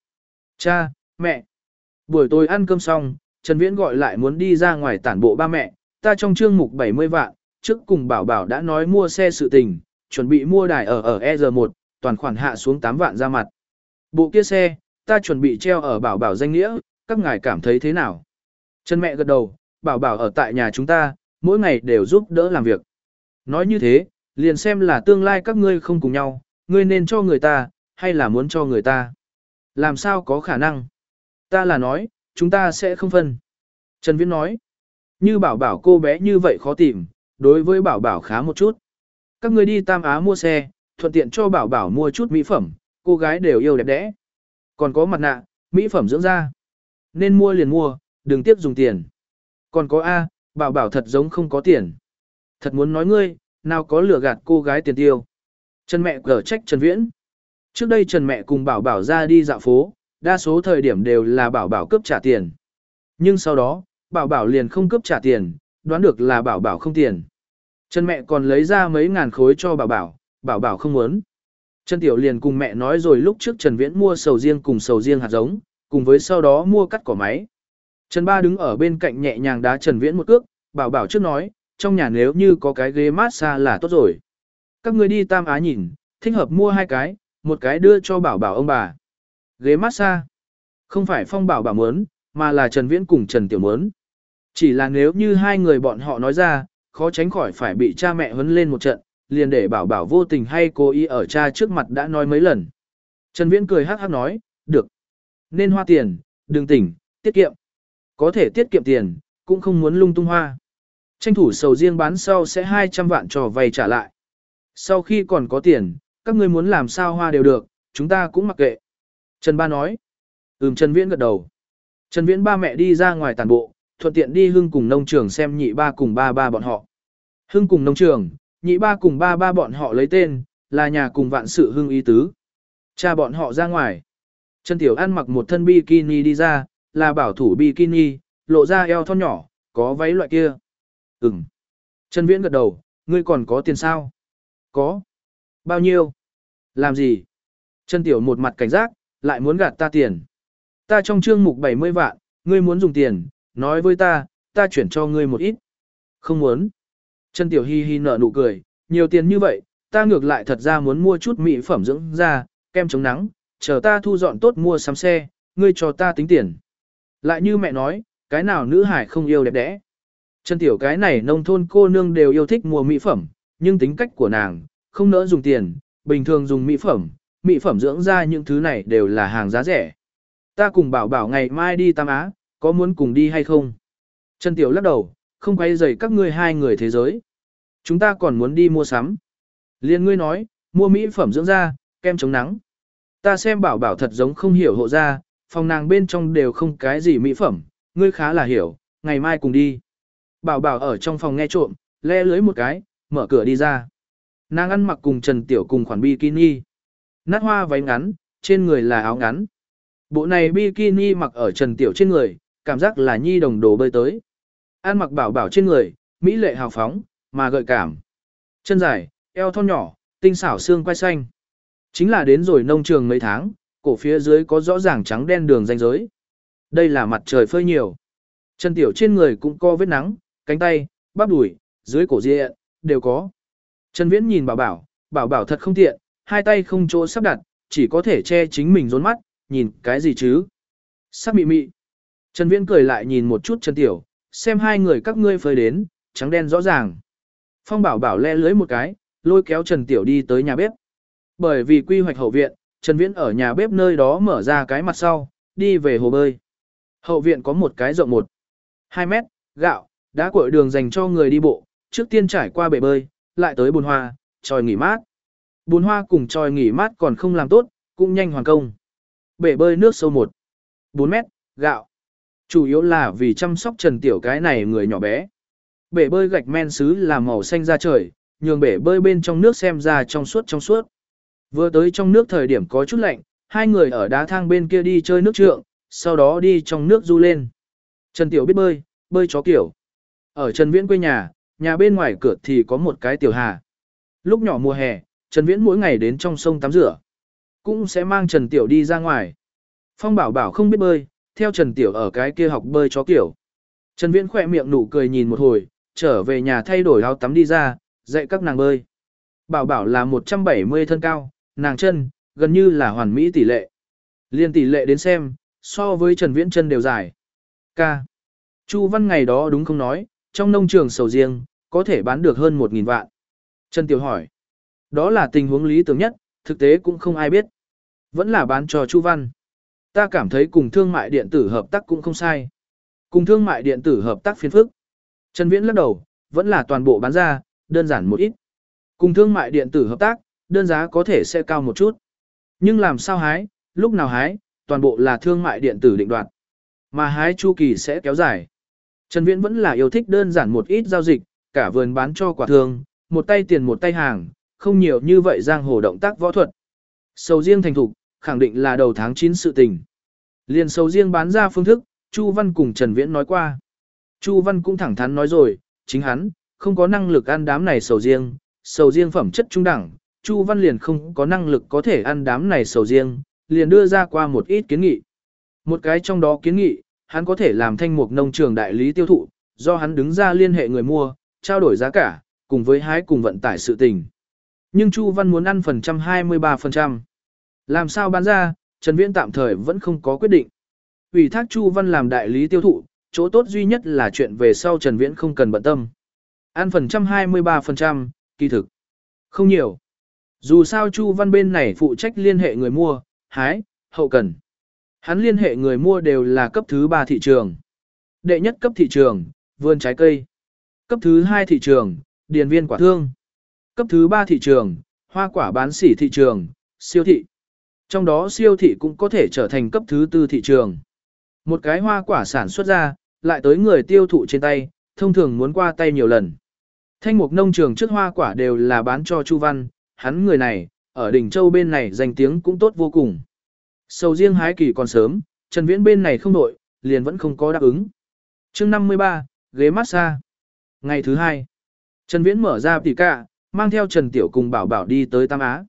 Cha, mẹ. Buổi tối ăn cơm xong, Trần Viễn gọi lại muốn đi ra ngoài tản bộ ba mẹ, ta trong chương mục 70 vạn, trước cùng bảo bảo đã nói mua xe sự tình, chuẩn bị mua đài ở ở ER1, toàn khoản hạ xuống 8 vạn ra mặt. Bộ kia xe, ta chuẩn bị treo ở bảo bảo danh nghĩa, các ngài cảm thấy thế nào? chân mẹ gật đầu, bảo bảo ở tại nhà chúng ta, mỗi ngày đều giúp đỡ làm việc. Nói như thế, liền xem là tương lai các ngươi không cùng nhau, ngươi nên cho người ta, hay là muốn cho người ta. Làm sao có khả năng? Ta là nói, chúng ta sẽ không phân. Trần Viễn nói, như bảo bảo cô bé như vậy khó tìm, đối với bảo bảo khá một chút. Các người đi Tam Á mua xe, thuận tiện cho bảo bảo mua chút mỹ phẩm, cô gái đều yêu đẹp đẽ. Còn có mặt nạ, mỹ phẩm dưỡng da. Nên mua liền mua, đừng tiếp dùng tiền. Còn có A, bảo bảo thật giống không có tiền. Thật muốn nói ngươi, nào có lừa gạt cô gái tiền tiêu. Trần mẹ cở trách Trần Viễn. Trước đây Trần mẹ cùng bảo bảo ra đi dạo phố, đa số thời điểm đều là bảo bảo cướp trả tiền. Nhưng sau đó, bảo bảo liền không cướp trả tiền, đoán được là bảo bảo không tiền. Chân mẹ còn lấy ra mấy ngàn khối cho bảo bảo, bảo bảo không muốn. Trần Tiểu liền cùng mẹ nói rồi lúc trước Trần Viễn mua sầu riêng cùng sầu riêng hạt giống, cùng với sau đó mua cắt cỏ máy. Trần Ba đứng ở bên cạnh nhẹ nhàng đá Trần Viễn một cước, bảo bảo trước nói, trong nhà nếu như có cái ghế massage là tốt rồi. Các người đi Tam Á nhìn, thích hợp mua hai cái, một cái đưa cho bảo bảo ông bà. Ghế massage. Không phải phong bảo bảo muốn, mà là Trần Viễn cùng Trần Tiểu muốn. Chỉ là nếu như hai người bọn họ nói ra, khó tránh khỏi phải bị cha mẹ huấn lên một trận, liền để bảo bảo vô tình hay cố ý ở cha trước mặt đã nói mấy lần. Trần Viễn cười hắc hắc nói, được. Nên hoa tiền, đừng tỉnh, tiết kiệm. Có thể tiết kiệm tiền, cũng không muốn lung tung hoa. Tranh thủ sầu riêng bán sau sẽ 200 vạn trò vay trả lại. Sau khi còn có tiền, các ngươi muốn làm sao hoa đều được, chúng ta cũng mặc kệ. Trần Ba nói. Ừm Trần Viễn gật đầu. Trần Viễn ba mẹ đi ra ngoài tàn bộ, thuận tiện đi hưng cùng nông trường xem nhị ba cùng ba ba bọn họ. Hưng cùng nông trường, nhị ba cùng ba ba bọn họ lấy tên, là nhà cùng vạn sự hưng ý tứ. Cha bọn họ ra ngoài. Trần Tiểu An mặc một thân bikini đi ra, là bảo thủ bikini, lộ ra eo thon nhỏ, có váy loại kia. Ừm. Trần Viễn gật đầu, ngươi còn có tiền sao? Có. Bao nhiêu? Làm gì? Trần Tiểu một mặt cảnh giác, lại muốn gạt ta tiền. Ta trong chương mục 70 vạn, ngươi muốn dùng tiền, nói với ta, ta chuyển cho ngươi một ít. Không muốn. Trần Tiểu Hi Hi nở nụ cười, nhiều tiền như vậy, ta ngược lại thật ra muốn mua chút mỹ phẩm dưỡng da, kem chống nắng, chờ ta thu dọn tốt mua sắm xe, ngươi cho ta tính tiền. Lại như mẹ nói, cái nào nữ hải không yêu đẹp đẽ. Trần Tiểu cái này nông thôn cô nương đều yêu thích mua mỹ phẩm, nhưng tính cách của nàng, không nỡ dùng tiền, bình thường dùng mỹ phẩm, mỹ phẩm dưỡng da những thứ này đều là hàng giá rẻ. Ta cùng bảo bảo ngày mai đi Tam Á, có muốn cùng đi hay không? Trần Tiểu lắc đầu, không quay dày các ngươi hai người thế giới. Chúng ta còn muốn đi mua sắm. Liên ngươi nói, mua mỹ phẩm dưỡng da, kem chống nắng. Ta xem bảo bảo thật giống không hiểu hộ da, phòng nàng bên trong đều không cái gì mỹ phẩm, ngươi khá là hiểu, ngày mai cùng đi. Bảo bảo ở trong phòng nghe trộm, le lưới một cái, mở cửa đi ra. Nàng ăn mặc cùng Trần Tiểu cùng khoản bikini. Nát hoa váy ngắn, trên người là áo ngắn. Bộ này bikini mặc ở Trần Tiểu trên người, cảm giác là nhi đồng đồ bơi tới. An mặc bảo bảo trên người, mỹ lệ hào phóng, mà gợi cảm. Chân dài, eo thon nhỏ, tinh xảo xương quai xanh. Chính là đến rồi nông trường mấy tháng, cổ phía dưới có rõ ràng trắng đen đường ranh giới. Đây là mặt trời phơi nhiều. Chân tiểu trên người cũng có vết nắng, cánh tay, bắp đùi, dưới cổ diện, đều có. Trần Viễn nhìn bảo bảo, bảo bảo thật không tiện, hai tay không chỗ sắp đặt, chỉ có thể che chính mình rốn mắt, nhìn cái gì chứ. Sắc mị mị. Trần Viễn cười lại nhìn một chút Trần Tiểu, xem hai người các ngươi phơi đến, trắng đen rõ ràng. Phong bảo bảo le lưới một cái, lôi kéo Trần Tiểu đi tới nhà bếp. Bởi vì quy hoạch hậu viện, Trần Viễn ở nhà bếp nơi đó mở ra cái mặt sau, đi về hồ bơi. Hậu viện có một cái rộng 1, 2 mét, gạo, đá cội đường dành cho người đi bộ, trước tiên trải qua bể bơi, lại tới bồn hoa, tròi nghỉ mát. Bồn hoa cùng tròi nghỉ mát còn không làm tốt, cũng nhanh hoàn công. Bể bơi nước sâu 1, 4 mét, gạo. Chủ yếu là vì chăm sóc Trần Tiểu cái này người nhỏ bé. Bể bơi gạch men sứ là màu xanh ra trời, nhường bể bơi bên trong nước xem ra trong suốt trong suốt. Vừa tới trong nước thời điểm có chút lạnh, hai người ở đá thang bên kia đi chơi nước trượng, sau đó đi trong nước du lên. Trần Tiểu biết bơi, bơi chó kiểu. Ở Trần Viễn quê nhà, nhà bên ngoài cửa thì có một cái tiểu hà. Lúc nhỏ mùa hè, Trần Viễn mỗi ngày đến trong sông tắm rửa. Cũng sẽ mang Trần Tiểu đi ra ngoài. Phong bảo bảo không biết bơi, theo Trần Tiểu ở cái kia học bơi chó kiểu. Trần Viễn khỏe miệng nụ cười nhìn một hồi, trở về nhà thay đổi áo tắm đi ra, dạy các nàng bơi. Bảo bảo là 170 thân cao, nàng chân, gần như là hoàn mỹ tỷ lệ. Liên tỷ lệ đến xem, so với Trần Viễn chân đều dài. K. Chu Văn ngày đó đúng không nói, trong nông trường sầu riêng, có thể bán được hơn 1.000 vạn. Trần Tiểu hỏi. Đó là tình huống lý tưởng nhất, thực tế cũng không ai biết. Vẫn là bán cho Chu Văn. Ta cảm thấy cùng thương mại điện tử hợp tác cũng không sai. Cùng thương mại điện tử hợp tác phiên phức. Trần Viễn lắc đầu, vẫn là toàn bộ bán ra, đơn giản một ít. Cùng thương mại điện tử hợp tác, đơn giá có thể sẽ cao một chút. Nhưng làm sao hái, lúc nào hái, toàn bộ là thương mại điện tử định đoạt. Mà hái chu kỳ sẽ kéo dài. Trần Viễn vẫn là yêu thích đơn giản một ít giao dịch, cả vườn bán cho quả thương, một tay tiền một tay hàng, không nhiều như vậy giang hồ động tác võ thuật. Sầu riêng thành thục, khẳng định là đầu tháng 9 sự tình. Liền sầu riêng bán ra phương thức, Chu Văn cùng Trần Viễn nói qua. Chu Văn cũng thẳng thắn nói rồi, chính hắn, không có năng lực ăn đám này sầu riêng, sầu riêng phẩm chất trung đẳng, Chu Văn liền không có năng lực có thể ăn đám này sầu riêng, liền đưa ra qua một ít kiến nghị. Một cái trong đó kiến nghị, hắn có thể làm thanh mục nông trường đại lý tiêu thụ, do hắn đứng ra liên hệ người mua, trao đổi giá cả, cùng với hái cùng vận tải sự tình. Nhưng Chu Văn muốn ăn phần trăm 23%. Làm sao bán ra, Trần Viễn tạm thời vẫn không có quyết định. Ủy thác Chu Văn làm đại lý tiêu thụ, chỗ tốt duy nhất là chuyện về sau Trần Viễn không cần bận tâm. An phần trăm 23%, kỳ thực. Không nhiều. Dù sao Chu Văn bên này phụ trách liên hệ người mua, hái, hậu cần. Hắn liên hệ người mua đều là cấp thứ 3 thị trường. Đệ nhất cấp thị trường, vườn trái cây. Cấp thứ 2 thị trường, điền viên quả thương. Cấp thứ 3 thị trường, hoa quả bán sỉ thị trường, siêu thị. Trong đó siêu thị cũng có thể trở thành cấp thứ tư thị trường. Một cái hoa quả sản xuất ra, lại tới người tiêu thụ trên tay, thông thường muốn qua tay nhiều lần. Thanh mục nông trường trước hoa quả đều là bán cho Chu Văn, hắn người này, ở đỉnh châu bên này danh tiếng cũng tốt vô cùng. Sầu riêng hái kỳ còn sớm, Trần Viễn bên này không nội, liền vẫn không có đáp ứng. chương 53, ghế massage. Ngày thứ hai, Trần Viễn mở ra tỉ cả, mang theo Trần Tiểu cùng Bảo Bảo đi tới Tam Á.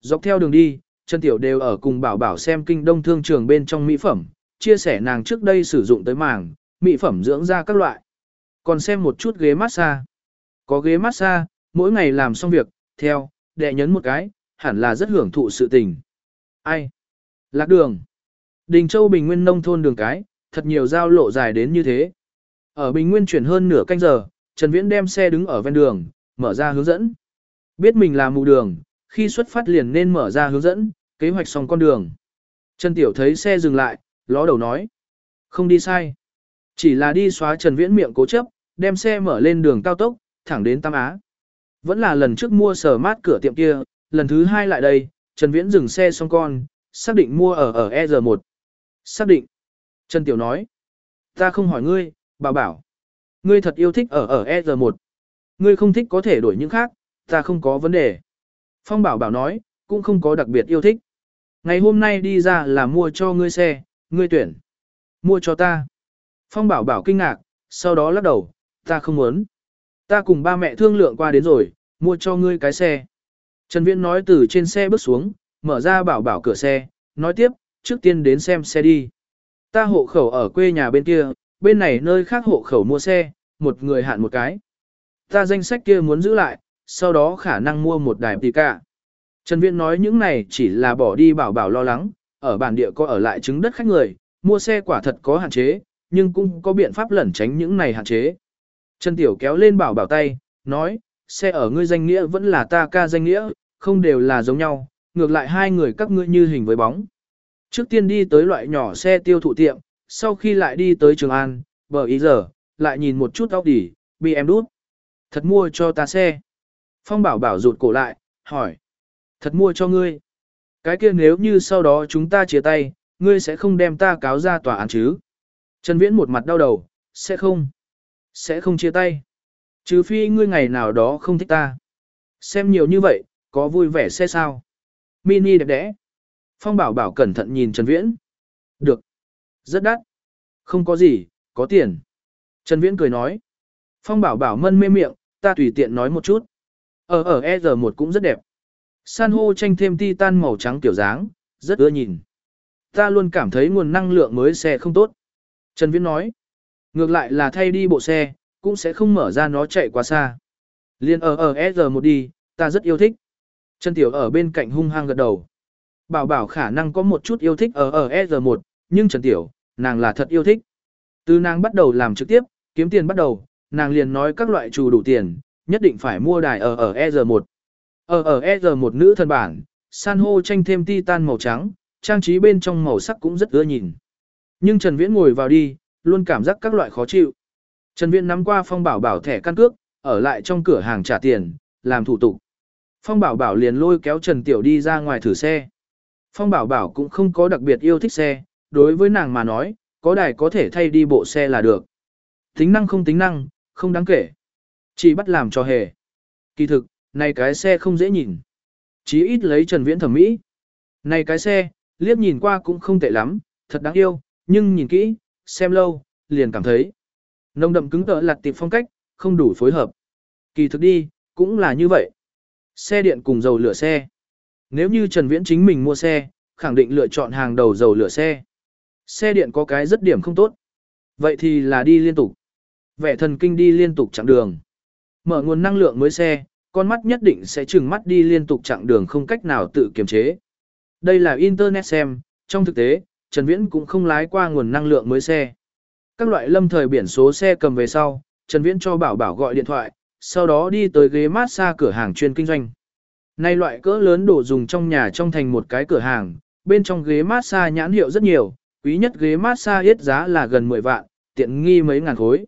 Dọc theo đường đi, Trần Tiểu đều ở cùng Bảo Bảo xem kinh đông thương trường bên trong mỹ phẩm, chia sẻ nàng trước đây sử dụng tới màng, mỹ phẩm dưỡng da các loại. Còn xem một chút ghế massage. Có ghế massage, mỗi ngày làm xong việc, theo, đệ nhấn một cái, hẳn là rất hưởng thụ sự tình. Ai? Lạc đường. Đình Châu Bình Nguyên nông thôn đường cái, thật nhiều giao lộ dài đến như thế. Ở Bình Nguyên chuyển hơn nửa canh giờ, Trần Viễn đem xe đứng ở ven đường, mở ra hướng dẫn. Biết mình là mù đường, khi xuất phát liền nên mở ra hướng dẫn, kế hoạch xong con đường. Trần Tiểu thấy xe dừng lại, ló đầu nói. Không đi sai. Chỉ là đi xóa Trần Viễn miệng cố chấp, đem xe mở lên đường cao tốc, thẳng đến Tam Á. Vẫn là lần trước mua sở mát cửa tiệm kia, lần thứ hai lại đây, Trần Viễn dừng xe xong con, xác định mua ở ở ER1. Xác định. Trần Tiểu nói. Ta không hỏi ngươi, bảo bảo. Ngươi thật yêu thích ở ở ER1. Ngươi không thích có thể đổi những khác, ta không có vấn đề. Phong bảo bảo nói, cũng không có đặc biệt yêu thích. Ngày hôm nay đi ra là mua cho ngươi xe, ngươi tuyển. Mua cho ta. Phong bảo bảo kinh ngạc, sau đó lắc đầu, ta không muốn. Ta cùng ba mẹ thương lượng qua đến rồi, mua cho ngươi cái xe. Trần Viễn nói từ trên xe bước xuống, mở ra bảo bảo cửa xe, nói tiếp, trước tiên đến xem xe đi. Ta hộ khẩu ở quê nhà bên kia, bên này nơi khác hộ khẩu mua xe, một người hạn một cái. Ta danh sách kia muốn giữ lại, sau đó khả năng mua một đài tỷ cả. Trần Viễn nói những này chỉ là bỏ đi bảo bảo lo lắng, ở bản địa có ở lại chứng đất khách người, mua xe quả thật có hạn chế, nhưng cũng có biện pháp lẩn tránh những này hạn chế. Trần Tiểu kéo lên bảo bảo tay, nói, xe ở ngươi danh nghĩa vẫn là ta ca danh nghĩa, không đều là giống nhau, ngược lại hai người các ngươi như hình với bóng. Trước tiên đi tới loại nhỏ xe tiêu thụ tiệm, sau khi lại đi tới Trường An, bờ ý giờ, lại nhìn một chút Audi, em đút. Thật mua cho ta xe. Phong bảo bảo rụt cổ lại, hỏi. Thật mua cho ngươi. Cái kia nếu như sau đó chúng ta chia tay, ngươi sẽ không đem ta cáo ra tòa án chứ? Trần Viễn một mặt đau đầu, sẽ không. Sẽ không chia tay. Trừ phi ngươi ngày nào đó không thích ta. Xem nhiều như vậy, có vui vẻ xe sao? Mini đẹp đẽ. Phong bảo bảo cẩn thận nhìn Trần Viễn. Được. Rất đắt. Không có gì, có tiền. Trần Viễn cười nói. Phong bảo bảo mân mê miệng, ta tùy tiện nói một chút. Ở ở ER1 cũng rất đẹp. San hô tranh thêm titan màu trắng kiểu dáng, rất ưa nhìn. Ta luôn cảm thấy nguồn năng lượng mới xe không tốt. Trần Viễn nói. Ngược lại là thay đi bộ xe, cũng sẽ không mở ra nó chạy quá xa. Liên ở ở S1 đi, ta rất yêu thích. Trần Tiểu ở bên cạnh hung hăng gật đầu. Bảo bảo khả năng có một chút yêu thích ở ở S1, nhưng Trần Tiểu, nàng là thật yêu thích. Từ nàng bắt đầu làm trực tiếp, kiếm tiền bắt đầu, nàng liền nói các loại trù đủ tiền, nhất định phải mua đài ở ở S1. Ở ở S1 nữ thần bản, san hô tranh thêm titan màu trắng, trang trí bên trong màu sắc cũng rất ưa nhìn. Nhưng Trần Viễn ngồi vào đi, luôn cảm giác các loại khó chịu. Trần Viễn nắm qua Phong Bảo Bảo thẻ căn cước, ở lại trong cửa hàng trả tiền, làm thủ tục. Phong Bảo Bảo liền lôi kéo Trần Tiểu đi ra ngoài thử xe. Phong Bảo Bảo cũng không có đặc biệt yêu thích xe, đối với nàng mà nói, có đài có thể thay đi bộ xe là được. Tính năng không tính năng, không đáng kể. Chỉ bắt làm cho hề. Kỳ thực, này cái xe không dễ nhìn. Chí ít lấy Trần Viễn thẩm mỹ. Này cái xe, liếc nhìn qua cũng không tệ lắm, thật đáng yêu, nhưng nhìn kỹ, xem lâu, liền cảm thấy. Nông đậm cứng tợ lặt tiệp phong cách, không đủ phối hợp. Kỳ thực đi, cũng là như vậy. Xe điện cùng dầu lửa xe. Nếu như Trần Viễn chính mình mua xe, khẳng định lựa chọn hàng đầu dầu lửa xe. Xe điện có cái rất điểm không tốt. Vậy thì là đi liên tục. Vẻ thần kinh đi liên tục chặng đường. Mở nguồn năng lượng mới xe, con mắt nhất định sẽ chừng mắt đi liên tục chặng đường không cách nào tự kiềm chế. Đây là Internet xem, trong thực tế, Trần Viễn cũng không lái qua nguồn năng lượng mới xe. Các loại lâm thời biển số xe cầm về sau, Trần Viễn cho Bảo Bảo gọi điện thoại, sau đó đi tới ghế massage cửa hàng chuyên kinh doanh. Nay loại cỡ lớn đồ dùng trong nhà trong thành một cái cửa hàng, bên trong ghế massage nhãn hiệu rất nhiều, quý nhất ghế massage yết giá là gần 10 vạn, tiện nghi mấy ngàn khối.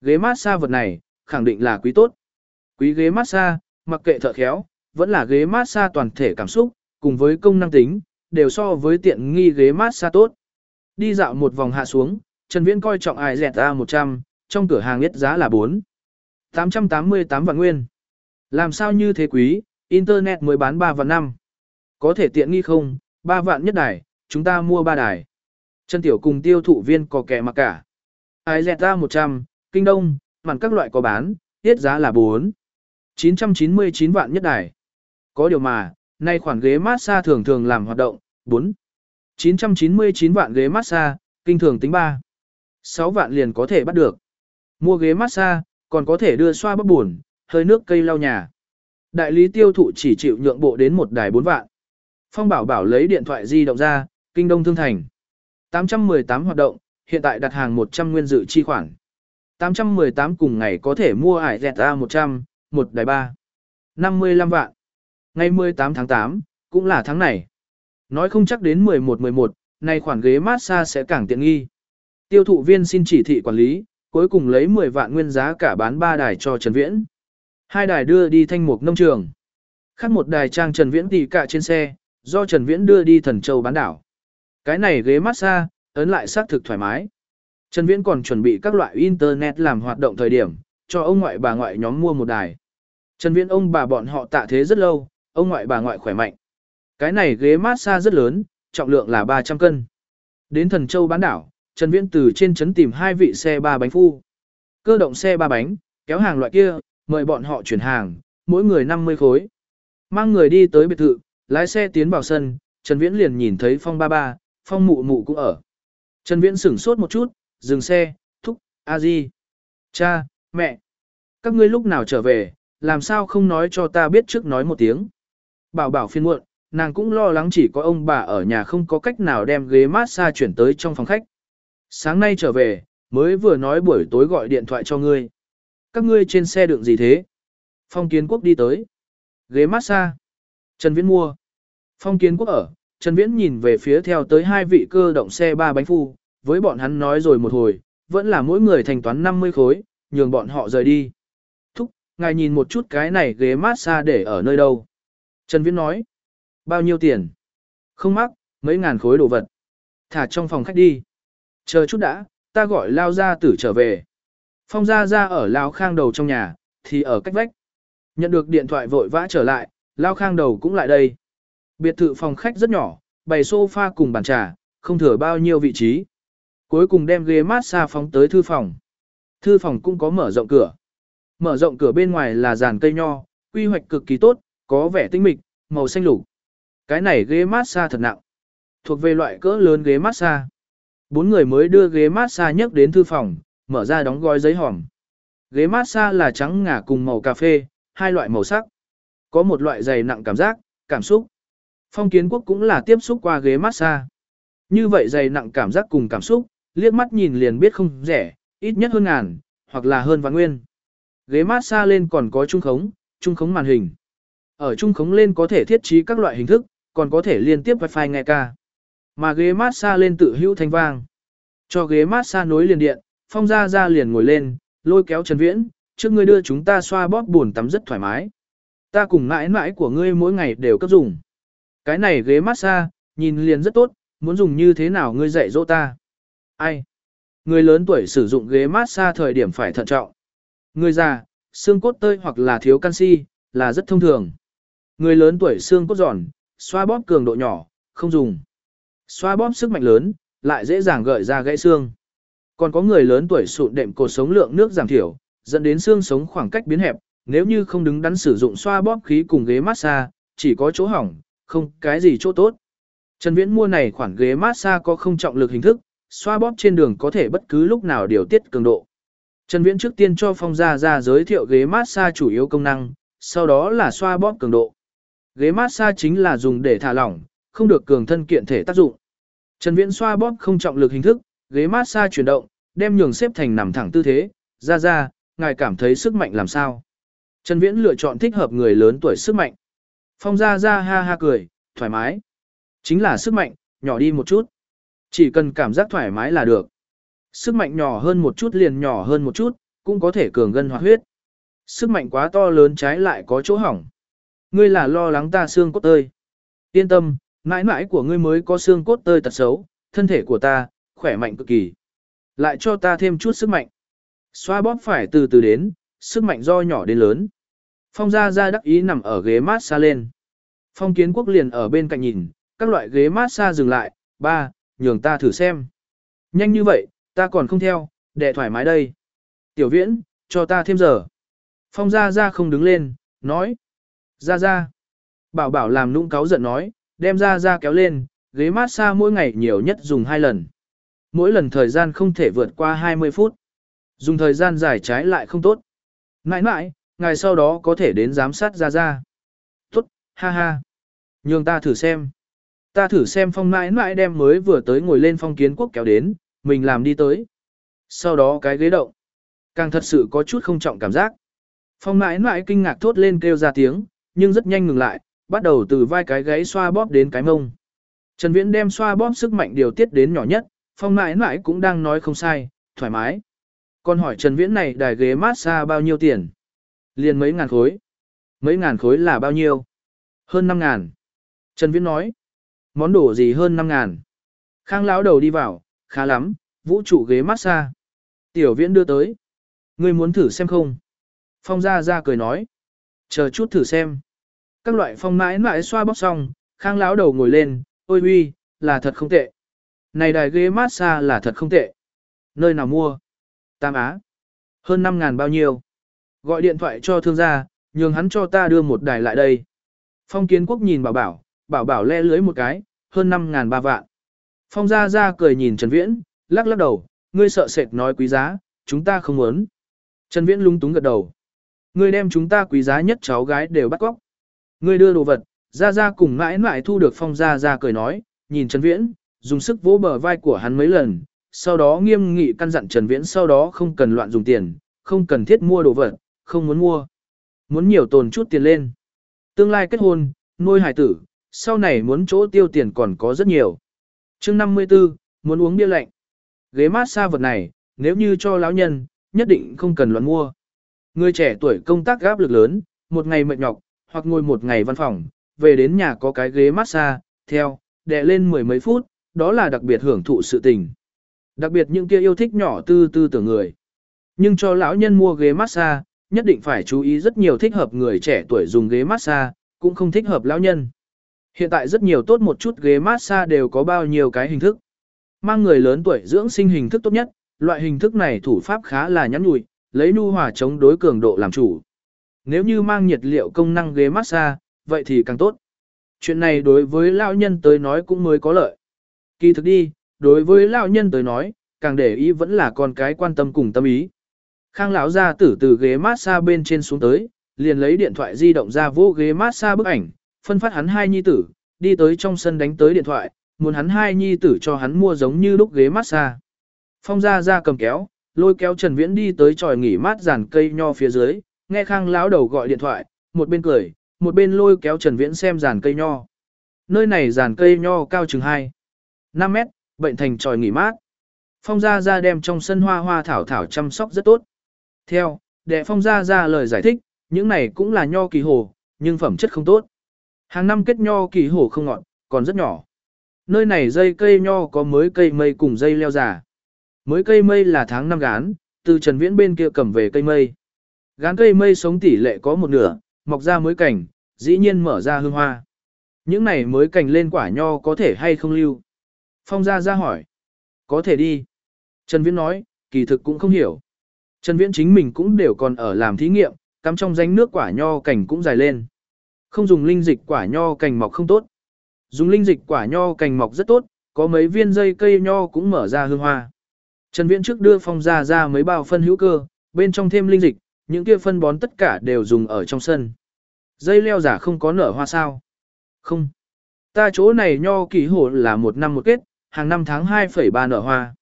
Ghế massage vật này, khẳng định là quý tốt. Quý ghế massage, mặc kệ thợ khéo, vẫn là ghế massage toàn thể cảm xúc, cùng với công năng tính, đều so với tiện nghi ghế massage tốt. Đi dạo một vòng hạ xuống, Trần Viễn coi trọng ai dẹt A100, trong cửa hàng yết giá là 4. 888 vạn nguyên. Làm sao như thế quý, Internet mới bán 3 vạn 5. Có thể tiện nghi không, 3 vạn nhất đài, chúng ta mua 3 đài. Trần Tiểu cùng tiêu thụ viên có kẻ mặc cả. Ai dẹt IZA 100, Kinh Đông, mặn các loại có bán, tiết giá là 4. 999 vạn nhất đài. Có điều mà, nay khoản ghế massage thường thường làm hoạt động, 4. 999 vạn ghế massage, kinh thường tính 3. 6 vạn liền có thể bắt được. Mua ghế massage, còn có thể đưa xoa bắp buồn, hơi nước cây lau nhà. Đại lý tiêu thụ chỉ chịu nhượng bộ đến một đài 4 vạn. Phong Bảo Bảo lấy điện thoại di động ra, Kinh Đông Thương Thành. 818 hoạt động, hiện tại đặt hàng 100 nguyên dự chi khoản. 818 cùng ngày có thể mua ải dẹt A 100, một đài 3. 55 vạn. Ngày 18 tháng 8, cũng là tháng này. Nói không chắc đến 11-11, nay khoản ghế massage sẽ càng tiện nghi. Tiêu thụ viên xin chỉ thị quản lý, cuối cùng lấy 10 vạn nguyên giá cả bán 3 đài cho Trần Viễn. Hai đài đưa đi thanh mục nông trường. Khác một đài trang Trần Viễn tỷ cả trên xe, do Trần Viễn đưa đi thần châu bán đảo. Cái này ghế massage, ấn lại xác thực thoải mái. Trần Viễn còn chuẩn bị các loại internet làm hoạt động thời điểm, cho ông ngoại bà ngoại nhóm mua một đài. Trần Viễn ông bà bọn họ tạ thế rất lâu, ông ngoại bà ngoại khỏe mạnh. Cái này ghế massage rất lớn, trọng lượng là 300 cân. Đến thần châu bán đảo, Trần Viễn từ trên trấn tìm hai vị xe ba bánh phu. Cơ động xe ba bánh, kéo hàng loại kia, mời bọn họ chuyển hàng, mỗi người 50 khối. Mang người đi tới biệt thự, lái xe tiến vào sân, Trần Viễn liền nhìn thấy Phong ba ba, Phong mụ mụ cũng ở. Trần Viễn sửng sốt một chút, dừng xe, thúc, a di, cha, mẹ. Các ngươi lúc nào trở về, làm sao không nói cho ta biết trước nói một tiếng. Bảo bảo phiên muộn, nàng cũng lo lắng chỉ có ông bà ở nhà không có cách nào đem ghế massage chuyển tới trong phòng khách. Sáng nay trở về, mới vừa nói buổi tối gọi điện thoại cho ngươi. Các ngươi trên xe đựng gì thế? Phong Kiến Quốc đi tới. Ghế massage. Trần Viễn mua. Phong Kiến Quốc ở. Trần Viễn nhìn về phía theo tới hai vị cơ động xe ba bánh phu, với bọn hắn nói rồi một hồi, vẫn là mỗi người thanh toán 50 khối, nhường bọn họ rời đi. Ngài nhìn một chút cái này ghế massage để ở nơi đâu. Trần Viễn nói. Bao nhiêu tiền? Không mắc, mấy ngàn khối đồ vật. Thả trong phòng khách đi. Chờ chút đã, ta gọi Lao Gia Tử trở về. Phong Gia Gia ở Lao Khang đầu trong nhà, thì ở cách vách. Nhận được điện thoại vội vã trở lại, Lao Khang đầu cũng lại đây. Biệt thự phòng khách rất nhỏ, bày sofa cùng bàn trà, không thừa bao nhiêu vị trí. Cuối cùng đem ghế massage phóng tới thư phòng. Thư phòng cũng có mở rộng cửa. Mở rộng cửa bên ngoài là giàn cây nho, quy hoạch cực kỳ tốt, có vẻ tinh mịch, màu xanh lục. Cái này ghế massage thật nặng. Thuộc về loại cỡ lớn ghế massage. Bốn người mới đưa ghế massage nhấc đến thư phòng, mở ra đóng gói giấy hòm. Ghế massage là trắng ngà cùng màu cà phê, hai loại màu sắc. Có một loại dày nặng cảm giác, cảm xúc. Phong kiến quốc cũng là tiếp xúc qua ghế massage. Như vậy dày nặng cảm giác cùng cảm xúc, liếc mắt nhìn liền biết không rẻ, ít nhất hơn ngàn, hoặc là hơn vạn nguyên. Ghế massage lên còn có trung khống, trung khống màn hình. Ở trung khống lên có thể thiết trí các loại hình thức, còn có thể liên tiếp wifi nghe ca. Mà ghế massage lên tự hữu thanh vang. Cho ghế massage nối liền điện, phong ra ra liền ngồi lên, lôi kéo Trần Viễn, trước ngươi đưa chúng ta xoa bóp buồn tắm rất thoải mái. Ta cùng mãi mãi của ngươi mỗi ngày đều cấp dùng. Cái này ghế massage, nhìn liền rất tốt, muốn dùng như thế nào ngươi dạy dỗ ta. Ai? Người lớn tuổi sử dụng ghế massage thời điểm phải thận trọng. Người già, xương cốt tơi hoặc là thiếu canxi, là rất thông thường. Người lớn tuổi xương cốt giòn, xoa bóp cường độ nhỏ, không dùng. Xoa bóp sức mạnh lớn, lại dễ dàng gợi ra gãy xương. Còn có người lớn tuổi sụn đệm cột sống lượng nước giảm thiểu, dẫn đến xương sống khoảng cách biến hẹp, nếu như không đứng đắn sử dụng xoa bóp khí cùng ghế massage, chỉ có chỗ hỏng, không cái gì chỗ tốt. Trần Viễn mua này khoản ghế massage có không trọng lực hình thức, xoa bóp trên đường có thể bất cứ lúc nào điều tiết cường độ. Trần Viễn trước tiên cho Phong Gia Gia giới thiệu ghế massage chủ yếu công năng, sau đó là xoa bóp cường độ. Ghế massage chính là dùng để thả lỏng, không được cường thân kiện thể tác dụng. Trần Viễn xoa bóp không trọng lực hình thức, ghế massage chuyển động, đem nhường xếp thành nằm thẳng tư thế, Gia Gia, ngài cảm thấy sức mạnh làm sao? Trần Viễn lựa chọn thích hợp người lớn tuổi sức mạnh. Phong Gia Gia ha ha cười, thoải mái. Chính là sức mạnh, nhỏ đi một chút. Chỉ cần cảm giác thoải mái là được. Sức mạnh nhỏ hơn một chút liền nhỏ hơn một chút, cũng có thể cường gân hoạt huyết. Sức mạnh quá to lớn trái lại có chỗ hỏng. Ngươi là lo lắng ta xương cốt tơi. Yên tâm, mãi mãi của ngươi mới có xương cốt tơi tật xấu, thân thể của ta, khỏe mạnh cực kỳ. Lại cho ta thêm chút sức mạnh. Xoa bóp phải từ từ đến, sức mạnh do nhỏ đến lớn. Phong Gia Gia đắc ý nằm ở ghế mát xa lên. Phong Kiến Quốc liền ở bên cạnh nhìn, các loại ghế mát xa dừng lại, ba, nhường ta thử xem. Nhanh như vậy, ta còn không theo, để thoải mái đây. Tiểu Viễn, cho ta thêm giờ. Phong Gia Gia không đứng lên, nói. Gia Gia. Bảo bảo làm nũng cáo giận nói, đem Gia Gia kéo lên, ghế mát xa mỗi ngày nhiều nhất dùng hai lần. Mỗi lần thời gian không thể vượt qua 20 phút. Dùng thời gian dài trái lại không tốt. Nãi nãi, ngày sau đó có thể đến giám sát Gia Gia. Tốt, ha ha. Nhường ta thử xem. Ta thử xem phong nãi nãi đem mới vừa tới ngồi lên phong kiến quốc kéo đến, mình làm đi tới. Sau đó cái ghế động. Càng thật sự có chút không trọng cảm giác. Phong mãi mãi kinh ngạc thốt lên kêu ra tiếng, nhưng rất nhanh ngừng lại, bắt đầu từ vai cái gáy xoa bóp đến cái mông. Trần Viễn đem xoa bóp sức mạnh điều tiết đến nhỏ nhất, phong mãi mãi cũng đang nói không sai, thoải mái. Còn hỏi Trần Viễn này đài ghế massage bao nhiêu tiền? Liền mấy ngàn khối. Mấy ngàn khối là bao nhiêu? Hơn năm ngàn. Trần Viễn nói. Món đồ gì hơn 5 ngàn. Khang lão đầu đi vào, khá lắm, vũ trụ ghế massage. Tiểu Viễn đưa tới. Ngươi muốn thử xem không? Phong Gia Gia cười nói. Chờ chút thử xem. Các loại phong mãi mãi xoa bóc xong, khang lão đầu ngồi lên, ôi huy, là thật không tệ. Này đài ghế massage là thật không tệ. Nơi nào mua? Tam Á. Hơn 5 ngàn bao nhiêu? Gọi điện thoại cho thương gia, nhường hắn cho ta đưa một đài lại đây. Phong kiến quốc nhìn bảo bảo, bảo bảo le lưới một cái, hơn 5 ngàn ba vạn. Phong Gia Gia cười nhìn Trần Viễn, lắc lắc đầu, ngươi sợ sệt nói quý giá, chúng ta không muốn. Trần Viễn lung túng gật đầu. Ngươi đem chúng ta quý giá nhất cháu gái đều bắt cóc. Ngươi đưa đồ vật, Gia Gia cùng mãi mãi thu được Phong Gia Gia cười nói, nhìn Trần Viễn, dùng sức vỗ bờ vai của hắn mấy lần, sau đó nghiêm nghị căn dặn Trần Viễn sau đó không cần loạn dùng tiền, không cần thiết mua đồ vật, không muốn mua. Muốn nhiều tồn chút tiền lên. Tương lai kết hôn, nuôi hải tử, sau này muốn chỗ tiêu tiền còn có rất nhiều chương 54, muốn uống bia lạnh. Ghế mát xa vật này, nếu như cho lão nhân, nhất định không cần loạn mua. Người trẻ tuổi công tác gáp lực lớn, một ngày mệt nhọc, hoặc ngồi một ngày văn phòng, về đến nhà có cái ghế massage, theo, đè lên mười mấy phút, đó là đặc biệt hưởng thụ sự tình. Đặc biệt những kia yêu thích nhỏ tư tư tưởng người. Nhưng cho lão nhân mua ghế massage, nhất định phải chú ý rất nhiều thích hợp người trẻ tuổi dùng ghế massage, cũng không thích hợp lão nhân. Hiện tại rất nhiều tốt một chút ghế massage đều có bao nhiêu cái hình thức. Mang người lớn tuổi dưỡng sinh hình thức tốt nhất, loại hình thức này thủ pháp khá là nhắn nhủi, lấy nu hòa chống đối cường độ làm chủ. Nếu như mang nhiệt liệu công năng ghế massage, vậy thì càng tốt. Chuyện này đối với lão nhân tới nói cũng mới có lợi. Kỳ thực đi, đối với lão nhân tới nói, càng để ý vẫn là con cái quan tâm cùng tâm ý. Khang lão ra tử từ ghế massage bên trên xuống tới, liền lấy điện thoại di động ra vô ghế massage bức ảnh, phân phát hắn hai nhi tử, đi tới trong sân đánh tới điện thoại, muốn hắn hai nhi tử cho hắn mua giống như lúc ghế massage. Phong ra ra cầm kéo, lôi kéo Trần Viễn đi tới tròi nghỉ mát giàn cây nho phía dưới, nghe Khang lão đầu gọi điện thoại, một bên cười, một bên lôi kéo Trần Viễn xem giàn cây nho. Nơi này giàn cây nho cao chừng 2, 5 mét, bệnh thành tròi nghỉ mát. Phong gia gia đem trong sân hoa hoa thảo thảo chăm sóc rất tốt. Theo, đệ phong gia gia lời giải thích, những này cũng là nho kỳ hồ, nhưng phẩm chất không tốt. Hàng năm kết nho kỳ hổ không ngọn, còn rất nhỏ. nơi này dây cây nho có mới cây mây cùng dây leo già. Mới cây mây là tháng năm gán, từ Trần Viễn bên kia cầm về cây mây. Gán cây mây sống tỷ lệ có một nửa, mọc ra mới cảnh, dĩ nhiên mở ra hương hoa. Những này mới cành lên quả nho có thể hay không lưu? Phong gia ra hỏi. Có thể đi. Trần Viễn nói, kỳ thực cũng không hiểu. Trần Viễn chính mình cũng đều còn ở làm thí nghiệm, cắm trong danh nước quả nho cành cũng dài lên. Không dùng linh dịch quả nho cành mọc không tốt. Dùng linh dịch quả nho cành mọc rất tốt, có mấy viên dây cây nho cũng mở ra hương hoa. Trần Viễn trước đưa phong ra ra mấy bao phân hữu cơ, bên trong thêm linh dịch, những kia phân bón tất cả đều dùng ở trong sân. Dây leo giả không có nở hoa sao? Không. Ta chỗ này nho kỳ hổ là một năm một kết, hàng năm tháng 2,3 nở hoa.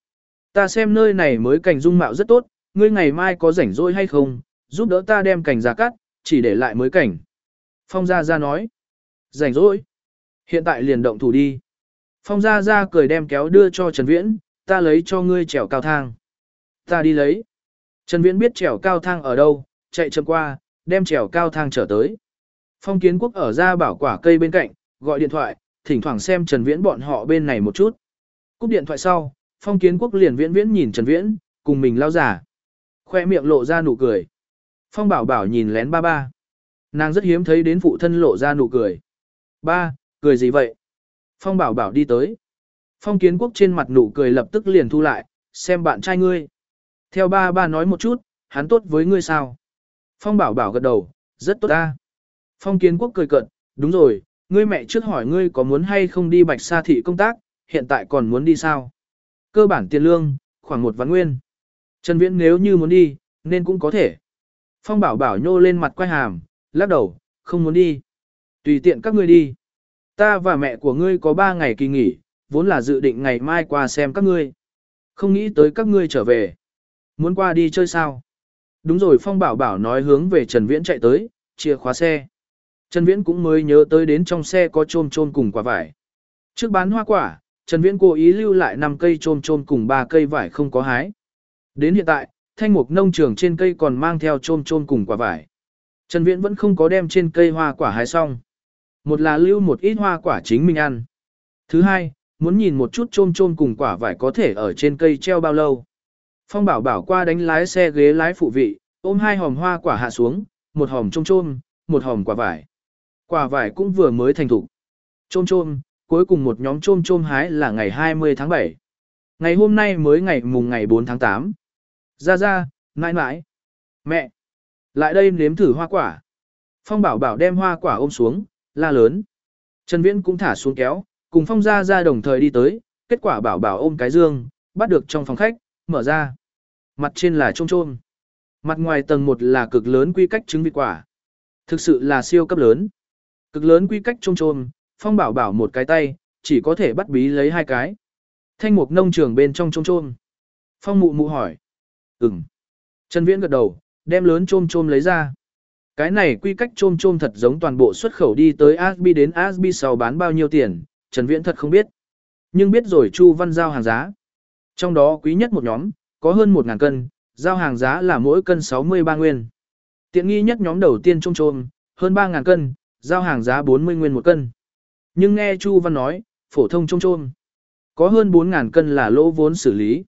Ta xem nơi này mới cảnh dung mạo rất tốt, ngươi ngày mai có rảnh rỗi hay không, giúp đỡ ta đem cảnh ra cắt, chỉ để lại mới cảnh. Phong Gia Gia nói. Rảnh rỗi. Hiện tại liền động thủ đi. Phong Gia Gia cười đem kéo đưa cho Trần Viễn, ta lấy cho ngươi trèo cao thang. Ta đi lấy. Trần Viễn biết trèo cao thang ở đâu, chạy chậm qua, đem trèo cao thang trở tới. Phong Kiến Quốc ở ra bảo quả cây bên cạnh, gọi điện thoại, thỉnh thoảng xem Trần Viễn bọn họ bên này một chút. Cúp điện thoại sau, Phong Kiến Quốc liền viễn viễn nhìn Trần Viễn, cùng mình lao giả. Khoe miệng lộ ra nụ cười. Phong Bảo Bảo nhìn lén ba ba. Nàng rất hiếm thấy đến phụ thân lộ ra nụ cười. Ba, cười gì vậy? Phong Bảo Bảo đi tới. Phong Kiến Quốc trên mặt nụ cười lập tức liền thu lại, xem bạn trai ngươi. Theo ba ba nói một chút, hắn tốt với ngươi sao? Phong Bảo Bảo gật đầu, rất tốt ta. Phong Kiến Quốc cười cận, đúng rồi, ngươi mẹ trước hỏi ngươi có muốn hay không đi bạch sa thị công tác, hiện tại còn muốn đi sao? Cơ bản tiền lương, khoảng một vạn nguyên. Trần Viễn nếu như muốn đi, nên cũng có thể. Phong Bảo Bảo nhô lên mặt quay hàm, lắc đầu, không muốn đi. Tùy tiện các ngươi đi. Ta và mẹ của ngươi có ba ngày kỳ nghỉ, vốn là dự định ngày mai qua xem các ngươi. Không nghĩ tới các ngươi trở về. Muốn qua đi chơi sao? Đúng rồi Phong Bảo Bảo nói hướng về Trần Viễn chạy tới, chìa khóa xe. Trần Viễn cũng mới nhớ tới đến trong xe có trôm trôm cùng quả vải. Trước bán hoa quả, Trần Viễn cố ý lưu lại 5 cây trôm trôm cùng 3 cây vải không có hái. Đến hiện tại, thanh mục nông trường trên cây còn mang theo trôm trôm cùng quả vải. Trần Viễn vẫn không có đem trên cây hoa quả hái xong. Một là lưu một ít hoa quả chính mình ăn. Thứ hai, muốn nhìn một chút trôm trôm cùng quả vải có thể ở trên cây treo bao lâu. Phong bảo bảo qua đánh lái xe ghế lái phụ vị, ôm hai hòm hoa quả hạ xuống, một hòm trôm trôm, một hòm quả vải. Quả vải cũng vừa mới thành thục. Trôm trôm, cuối cùng một nhóm trôm trôm hái là ngày 20 tháng 7. Ngày hôm nay mới ngày mùng ngày 4 tháng 8. Ra ra, mãi mãi. Mẹ, lại đây nếm thử hoa quả. Phong bảo bảo đem hoa quả ôm xuống, la lớn. Trần Viễn cũng thả xuống kéo, cùng Phong ra ra đồng thời đi tới, kết quả bảo bảo ôm cái dương, bắt được trong phòng khách, mở ra. Mặt trên là trôm trôm. Mặt ngoài tầng một là cực lớn quy cách trứng vịt quả. Thực sự là siêu cấp lớn. Cực lớn quy cách trôm trôm, Phong bảo bảo một cái tay, chỉ có thể bắt bí lấy hai cái. Thanh mục nông trường bên trong trôm trôm. Phong mụ mụ hỏi. Ừm. Trần Viễn gật đầu, đem lớn chôm chôm lấy ra. Cái này quy cách chôm chôm thật giống toàn bộ xuất khẩu đi tới Asbi đến Asbi sau bán bao nhiêu tiền, Trần Viễn thật không biết. Nhưng biết rồi Chu Văn giao hàng giá. Trong đó quý nhất một nhóm, có hơn 1.000 cân, giao hàng giá là mỗi cân 63 nguyên. Tiện nghi nhất nhóm đầu tiên trôm trôm, hơn 3.000 cân, giao hàng giá 40 nguyên một cân. Nhưng nghe Chu Văn nói, phổ thông trôm trôm, có hơn 4.000 cân là lỗ vốn xử lý.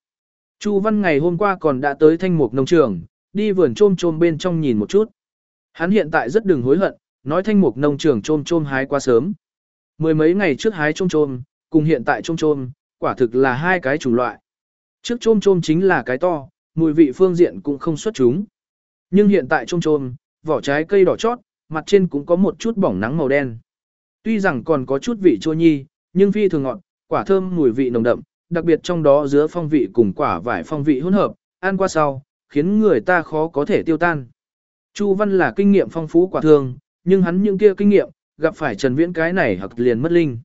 Chu Văn ngày hôm qua còn đã tới thanh mục nông trường, đi vườn trôm trôm bên trong nhìn một chút. Hắn hiện tại rất đừng hối hận, nói thanh mục nông trường trôm trôm hái quá sớm. Mười mấy ngày trước hái trôm trôm, cùng hiện tại trôm trôm, quả thực là hai cái chủng loại. Trước trôm trôm chính là cái to, mùi vị phương diện cũng không xuất chúng. Nhưng hiện tại trôm trôm, vỏ trái cây đỏ chót, mặt trên cũng có một chút bỏng nắng màu đen. Tuy rằng còn có chút vị chua nhi, nhưng phi thường ngọt, quả thơm mùi vị nồng đậm, đặc biệt trong đó giữa phong vị cùng quả vải phong vị hỗn hợp, ăn qua sau, khiến người ta khó có thể tiêu tan. Chu Văn là kinh nghiệm phong phú quả thường, nhưng hắn những kia kinh nghiệm, gặp phải Trần Viễn cái này hặc liền mất linh.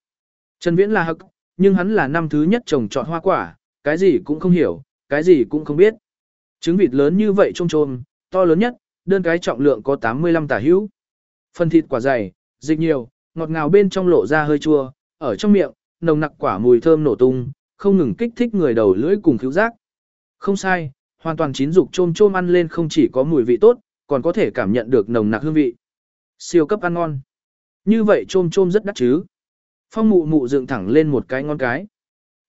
Trần Viễn là hặc, nhưng hắn là năm thứ nhất trồng trọt hoa quả, cái gì cũng không hiểu, cái gì cũng không biết. Trứng vịt lớn như vậy trôm trôm, to lớn nhất, đơn cái trọng lượng có 85 tả hữu. Phần thịt quả dày, dịch nhiều, ngọt ngào bên trong lộ ra hơi chua, ở trong miệng, nồng nặc quả mùi thơm nổ tung, không ngừng kích thích người đầu lưỡi cùng cứu giác. Không sai, hoàn toàn chín dục chôm chôm ăn lên không chỉ có mùi vị tốt, còn có thể cảm nhận được nồng nặc hương vị. Siêu cấp ăn ngon. Như vậy chôm chôm rất đắt chứ. Phong mụ mụ dựng thẳng lên một cái ngón cái.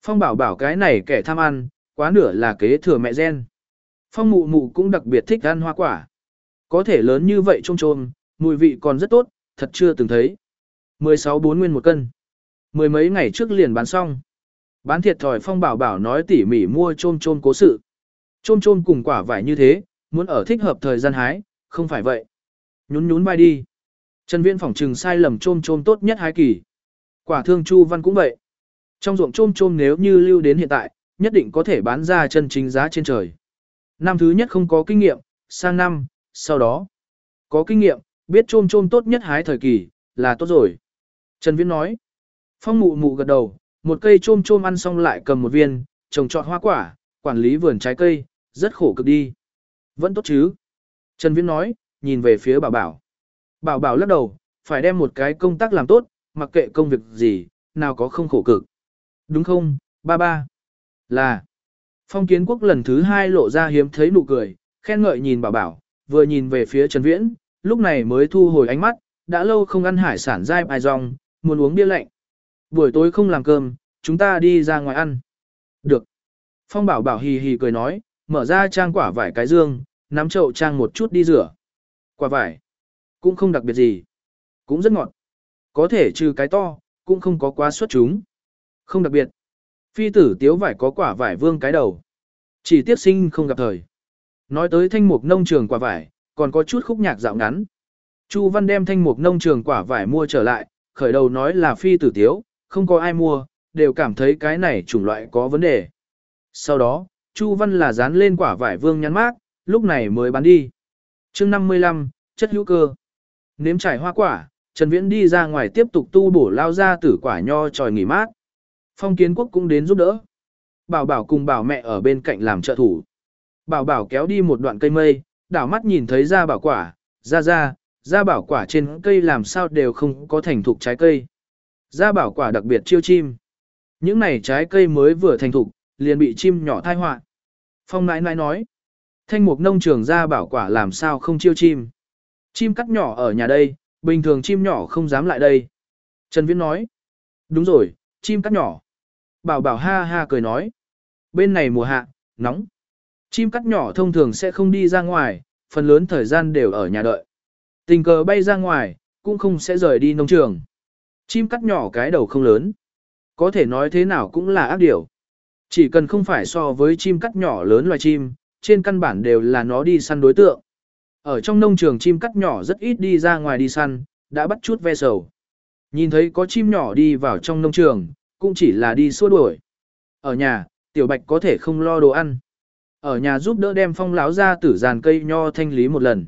Phong bảo bảo cái này kẻ tham ăn, quá nửa là kế thừa mẹ gen. Phong mụ mụ cũng đặc biệt thích ăn hoa quả. Có thể lớn như vậy trôm trôm, mùi vị còn rất tốt, thật chưa từng thấy. 16 bốn nguyên một cân. Mười mấy ngày trước liền bán xong. Bán thiệt thòi phong bảo bảo nói tỉ mỉ mua trôm trôm cố sự. Chôm chôm cùng quả vải như thế, muốn ở thích hợp thời gian hái, không phải vậy. Nhún nhún vai đi. Trần Viễn phỏng trừng sai lầm chôm chôm tốt nhất hái kỳ. Quả thương Chu Văn cũng vậy. Trong ruộng chôm chôm nếu như lưu đến hiện tại, nhất định có thể bán ra chân chính giá trên trời. Năm thứ nhất không có kinh nghiệm, sang năm, sau đó có kinh nghiệm, biết chôm chôm tốt nhất hái thời kỳ, là tốt rồi. Trần Viễn nói. Phong mụ mụ gật đầu, một cây chôm chôm ăn xong lại cầm một viên, trồng trọt hoa quả, quản lý vườn trái cây, rất khổ cực đi. Vẫn tốt chứ. Trần Viễn nói, nhìn về phía bảo bảo. Bảo bảo lắc đầu, phải đem một cái công tác làm tốt, mặc kệ công việc gì, nào có không khổ cực. Đúng không, ba ba? Là. Phong kiến quốc lần thứ hai lộ ra hiếm thấy nụ cười, khen ngợi nhìn bảo bảo, vừa nhìn về phía Trần Viễn, lúc này mới thu hồi ánh mắt, đã lâu không ăn hải sản dai bài rong, muốn uống bia lạnh. Buổi tối không làm cơm, chúng ta đi ra ngoài ăn. Được. Phong bảo bảo hì hì cười nói, mở ra trang quả vải cái dương, nắm chậu trang một chút đi rửa. Quả vải. Cũng không đặc biệt gì. Cũng rất ngọt. Có thể trừ cái to, cũng không có quá xuất chúng. Không đặc biệt. Phi tử tiếu vải có quả vải vương cái đầu. Chỉ tiếc sinh không gặp thời. Nói tới thanh mục nông trường quả vải, còn có chút khúc nhạc dạo ngắn. Chu Văn đem thanh mục nông trường quả vải mua trở lại, khởi đầu nói là phi tử tiếu, không có ai mua, đều cảm thấy cái này chủng loại có vấn đề. Sau đó, Chu Văn là dán lên quả vải vương nhắn mát, lúc này mới bán đi. chương 55, chất hữu cơ. Nếm trải hoa quả, Trần Viễn đi ra ngoài tiếp tục tu bổ lao ra tử quả nho tròi nghỉ mát. Phong kiến quốc cũng đến giúp đỡ. Bảo bảo cùng bảo mẹ ở bên cạnh làm trợ thủ. Bảo bảo kéo đi một đoạn cây mây, đảo mắt nhìn thấy ra bảo quả, ra ra, ra bảo quả trên cây làm sao đều không có thành thục trái cây. Ra bảo quả đặc biệt chiêu chim. Những này trái cây mới vừa thành thục, liền bị chim nhỏ thai họa. Phong nãi nãi nói, thanh mục nông trường ra bảo quả làm sao không chiêu chim. Chim cắt nhỏ ở nhà đây, bình thường chim nhỏ không dám lại đây. Trần Viễn nói, đúng rồi, chim cắt nhỏ. Bảo bảo ha ha cười nói, bên này mùa hạ, nóng. Chim cắt nhỏ thông thường sẽ không đi ra ngoài, phần lớn thời gian đều ở nhà đợi. Tình cờ bay ra ngoài, cũng không sẽ rời đi nông trường. Chim cắt nhỏ cái đầu không lớn. Có thể nói thế nào cũng là ác điều. Chỉ cần không phải so với chim cắt nhỏ lớn loài chim, trên căn bản đều là nó đi săn đối tượng. Ở trong nông trường chim cắt nhỏ rất ít đi ra ngoài đi săn, đã bắt chút ve sầu. Nhìn thấy có chim nhỏ đi vào trong nông trường, cũng chỉ là đi xua đuổi. Ở nhà, tiểu bạch có thể không lo đồ ăn. Ở nhà giúp đỡ đem phong lão ra tử giàn cây nho thanh lý một lần.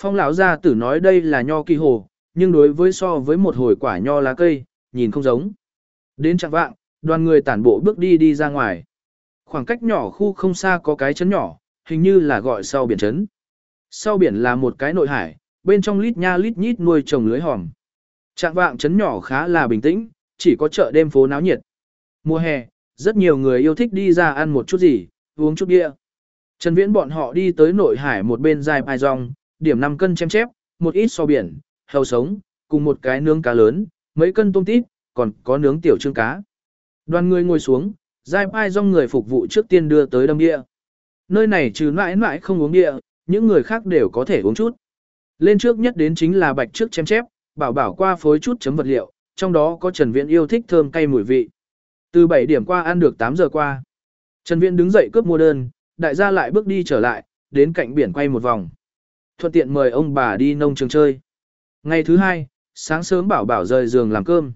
Phong lão gia tử nói đây là nho kỳ hồ, nhưng đối với so với một hồi quả nho lá cây, nhìn không giống. Đến trạng vạng, đoàn người tản bộ bước đi đi ra ngoài. Khoảng cách nhỏ khu không xa có cái chấn nhỏ, hình như là gọi sau biển chấn. Sau biển là một cái nội hải, bên trong lít nha lít nhít nuôi trồng lưới hòm. Trạng vạng chấn nhỏ khá là bình tĩnh, chỉ có chợ đêm phố náo nhiệt. Mùa hè, rất nhiều người yêu thích đi ra ăn một chút gì, uống chút bia. Trần Viễn bọn họ đi tới nội hải một bên dài bài rong, điểm 5 cân chém chép, một ít so biển, hầu sống, cùng một cái nướng cá lớn, mấy cân tôm tít, còn có nướng tiểu trương cá. Đoàn người ngồi xuống, giai pai do người phục vụ trước tiên đưa tới đâm địa. Nơi này trừ mãi mãi không uống địa, những người khác đều có thể uống chút. Lên trước nhất đến chính là bạch trước chém chép, bảo bảo qua phối chút chấm vật liệu, trong đó có Trần Viễn yêu thích thơm cay mùi vị. Từ 7 điểm qua ăn được 8 giờ qua. Trần Viễn đứng dậy cướp mua đơn, đại gia lại bước đi trở lại, đến cạnh biển quay một vòng thuận tiện mời ông bà đi nông trường chơi. Ngày thứ hai, sáng sớm bảo bảo rời giường làm cơm.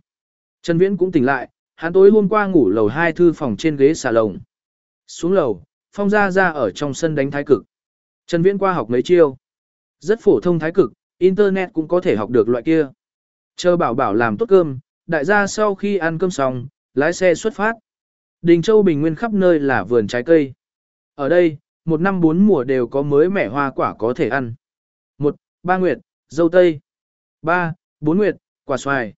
Trần Viễn cũng tỉnh lại, hắn tối hôm qua ngủ lầu hai thư phòng trên ghế xà lồng. Xuống lầu, Phong Gia Gia ở trong sân đánh thái cực. Trần Viễn qua học mấy chiêu. Rất phổ thông thái cực, Internet cũng có thể học được loại kia. Chờ bảo bảo làm tốt cơm, đại gia sau khi ăn cơm xong, lái xe xuất phát. Đình Châu Bình Nguyên khắp nơi là vườn trái cây. Ở đây, một năm bốn mùa đều có mới mẻ hoa quả có thể ăn một ba nguyệt dâu tây ba bốn nguyệt quả xoài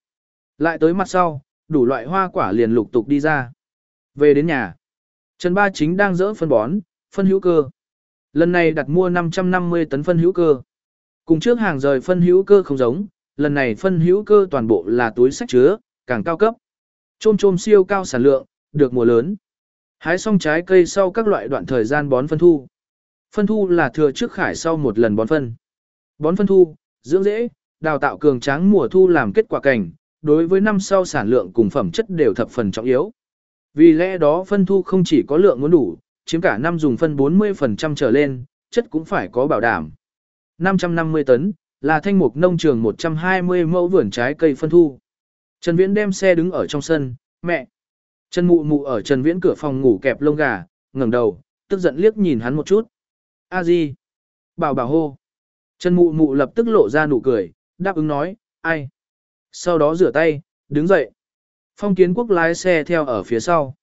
lại tới mặt sau đủ loại hoa quả liền lục tục đi ra về đến nhà trần ba chính đang dỡ phân bón phân hữu cơ lần này đặt mua 550 tấn phân hữu cơ cùng trước hàng rời phân hữu cơ không giống lần này phân hữu cơ toàn bộ là túi sách chứa càng cao cấp Trôm trôm siêu cao sản lượng, được mùa lớn. Hái xong trái cây sau các loại đoạn thời gian bón phân thu. Phân thu là thừa trước khải sau một lần bón phân. Bón phân thu, dưỡng dễ, đào tạo cường tráng mùa thu làm kết quả cảnh, đối với năm sau sản lượng cùng phẩm chất đều thập phần trọng yếu. Vì lẽ đó phân thu không chỉ có lượng muốn đủ, chiếm cả năm dùng phân 40% trở lên, chất cũng phải có bảo đảm. 550 tấn, là thanh mục nông trường 120 mẫu vườn trái cây phân thu. Trần Viễn đem xe đứng ở trong sân, mẹ. Trần Mụ Mụ ở Trần Viễn cửa phòng ngủ kẹp lông gà, ngẩng đầu, tức giận liếc nhìn hắn một chút. A Di. Bảo bảo hô. Trần Mụ Mụ lập tức lộ ra nụ cười, đáp ứng nói, ai. Sau đó rửa tay, đứng dậy. Phong kiến quốc lái xe theo ở phía sau.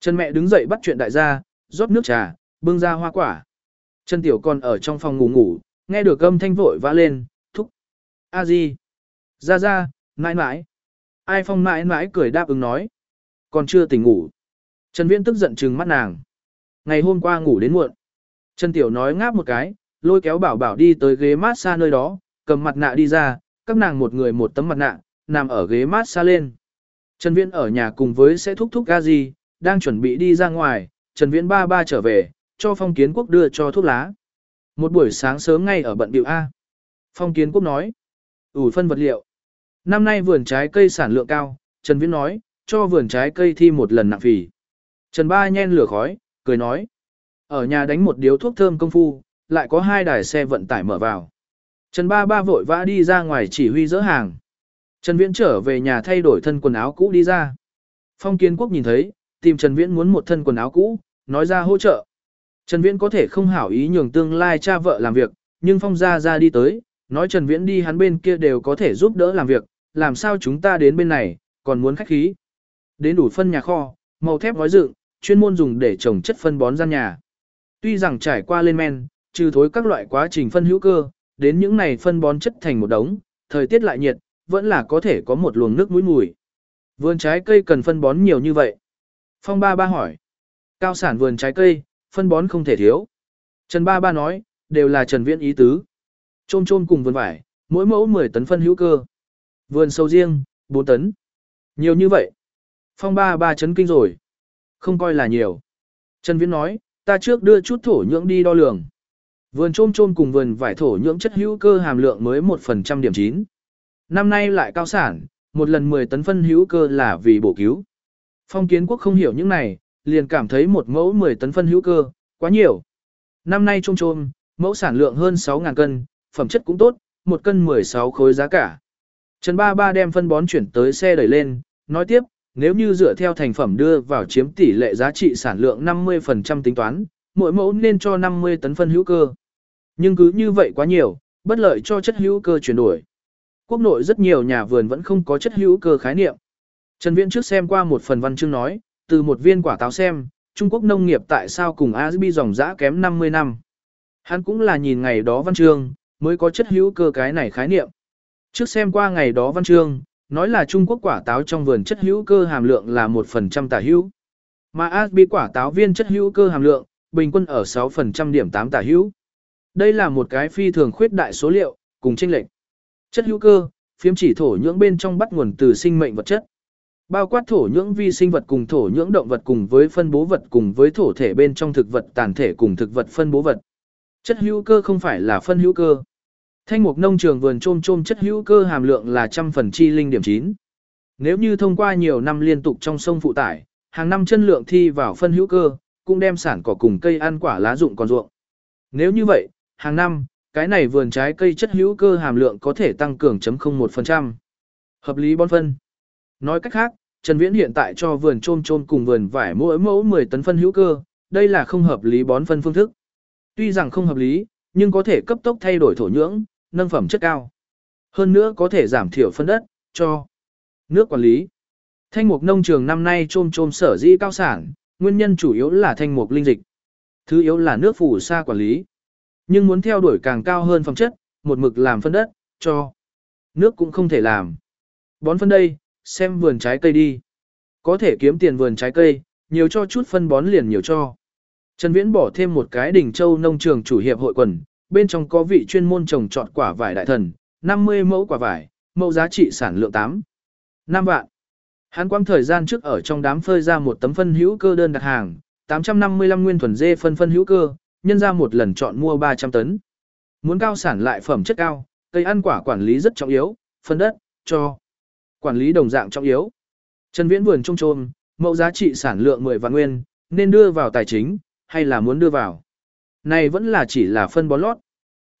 Trần mẹ đứng dậy bắt chuyện đại gia, rót nước trà, bưng ra hoa quả. Trần Tiểu còn ở trong phòng ngủ ngủ, nghe được âm thanh vội vã lên, thúc. A Di. Ra ra, mãi mãi. Ai phong mãi mãi cười đáp ứng nói. Còn chưa tỉnh ngủ. Trần Viễn tức giận trừng mắt nàng. Ngày hôm qua ngủ đến muộn. Trần Tiểu nói ngáp một cái, lôi kéo bảo bảo đi tới ghế mát xa nơi đó, cầm mặt nạ đi ra, các nàng một người một tấm mặt nạ, nằm ở ghế mát xa lên. Trần Viễn ở nhà cùng với sẽ thúc thúc Gazi đang chuẩn bị đi ra ngoài, Trần Viễn ba ba trở về, cho Phong Kiến Quốc đưa cho thuốc lá. Một buổi sáng sớm ngay ở bận điệu A. Phong Kiến Quốc nói, ủ phân vật liệu. Năm nay vườn trái cây sản lượng cao, Trần Viễn nói, cho vườn trái cây thi một lần nặng phỉ. Trần Ba nhen lửa khói, cười nói, ở nhà đánh một điếu thuốc thơm công phu, lại có hai đài xe vận tải mở vào. Trần Ba Ba vội vã đi ra ngoài chỉ huy dỡ hàng. Trần Viễn trở về nhà thay đổi thân quần áo cũ đi ra. Phong Kiến Quốc nhìn thấy, tìm Trần Viễn muốn một thân quần áo cũ, nói ra hỗ trợ. Trần Viễn có thể không hảo ý nhường tương lai cha vợ làm việc, nhưng Phong gia Gia đi tới, nói Trần Viễn đi hắn bên kia đều có thể giúp đỡ làm việc, làm sao chúng ta đến bên này, còn muốn khách khí. Đến đủ phân nhà kho, màu thép gói dựng, chuyên môn dùng để trồng chất phân bón gian nhà. Tuy rằng trải qua lên men, trừ thối các loại quá trình phân hữu cơ, đến những này phân bón chất thành một đống, thời tiết lại nhiệt, vẫn là có thể có một luồng nước mũi mùi. Vườn trái cây cần phân bón nhiều như vậy. Phong ba ba hỏi. Cao sản vườn trái cây, phân bón không thể thiếu. Trần ba ba nói, đều là Trần Viễn ý tứ. Trôm trôm cùng vườn vải, mỗi mẫu 10 tấn phân hữu cơ. Vườn sâu riêng, 4 tấn. Nhiều như vậy. Phong ba ba chấn kinh rồi. Không coi là nhiều. Trần Viễn nói, ta trước đưa chút thổ nhưỡng đi đo lường. Vườn trôm trôm cùng vườn vải thổ nhưỡng chất hữu cơ hàm lượng mới 1% điểm 9. Năm nay lại cao sản, một lần 10 tấn phân hữu cơ là vì bổ cứu. Phong kiến quốc không hiểu những này, liền cảm thấy một mẫu 10 tấn phân hữu cơ, quá nhiều. Năm nay trôm trôm, mẫu sản lượng hơn 6.000 cân, phẩm chất cũng tốt, một cân 16 khối giá cả. Trần Ba Ba đem phân bón chuyển tới xe đẩy lên, nói tiếp, nếu như dựa theo thành phẩm đưa vào chiếm tỷ lệ giá trị sản lượng 50% tính toán, mỗi mẫu nên cho 50 tấn phân hữu cơ. Nhưng cứ như vậy quá nhiều, bất lợi cho chất hữu cơ chuyển đổi. Quốc nội rất nhiều nhà vườn vẫn không có chất hữu cơ khái niệm. Trần Viễn trước xem qua một phần văn chương nói, từ một viên quả táo xem, Trung Quốc nông nghiệp tại sao cùng ASB dòng dã kém 50 năm. Hắn cũng là nhìn ngày đó văn chương, mới có chất hữu cơ cái này khái niệm. Trước xem qua ngày đó văn chương, nói là Trung Quốc quả táo trong vườn chất hữu cơ hàm lượng là 1% tả hữu. Mà ASB quả táo viên chất hữu cơ hàm lượng, bình quân ở 6% điểm 8 tả hữu. Đây là một cái phi thường khuyết đại số liệu, cùng chênh lệch. Chất hữu cơ, phiếm chỉ thổ nhưỡng bên trong bắt nguồn từ sinh mệnh vật chất. Bao quát thổ nhưỡng vi sinh vật cùng thổ nhưỡng động vật cùng với phân bố vật cùng với thổ thể bên trong thực vật tàn thể cùng thực vật phân bố vật. Chất hữu cơ không phải là phân hữu cơ. Thanh mục nông trường vườn trôm trôm chất hữu cơ hàm lượng là trăm phần chi linh điểm 9. Nếu như thông qua nhiều năm liên tục trong sông phụ tải, hàng năm chân lượng thi vào phân hữu cơ, cũng đem sản cỏ cùng cây ăn quả lá dụng còn ruộng. Nếu như vậy, hàng năm, cái này vườn trái cây chất hữu cơ hàm lượng có thể tăng cường 0.01%. Hợp lý bón phân. Nói cách khác, Trần Viễn hiện tại cho vườn trôm trôm cùng vườn vải mỗi mẫu 10 tấn phân hữu cơ, đây là không hợp lý bón phân phương thức. Tuy rằng không hợp lý, nhưng có thể cấp tốc thay đổi thổ nhưỡng, nâng phẩm chất cao. Hơn nữa có thể giảm thiểu phân đất, cho nước quản lý. Thanh mục nông trường năm nay trôm trôm sở dĩ cao sản, nguyên nhân chủ yếu là thanh mục linh dịch. Thứ yếu là nước phủ sa quản lý. Nhưng muốn theo đuổi càng cao hơn phẩm chất, một mực làm phân đất, cho nước cũng không thể làm. Bón phân đây, xem vườn trái cây đi. Có thể kiếm tiền vườn trái cây, nhiều cho chút phân bón liền nhiều cho. Trần Viễn bỏ thêm một cái đỉnh châu nông trường chủ hiệp hội quần, bên trong có vị chuyên môn trồng trọt quả vải đại thần, 50 mẫu quả vải, mẫu giá trị sản lượng 8. 5 vạn. Hắn quang thời gian trước ở trong đám phơi ra một tấm phân hữu cơ đơn đặt hàng, 855 nguyên thuần dê phân phân hữu cơ, nhân ra một lần chọn mua 300 tấn. Muốn cao sản lại phẩm chất cao, cây ăn quả quản lý rất trọng yếu, phân đất, cho. Quản lý đồng dạng trọng yếu. Trần Viễn vườn trông trôm, mẫu giá trị sản lượng 10 vạn nguyên, nên đưa vào tài chính, hay là muốn đưa vào. Này vẫn là chỉ là phân bón lót.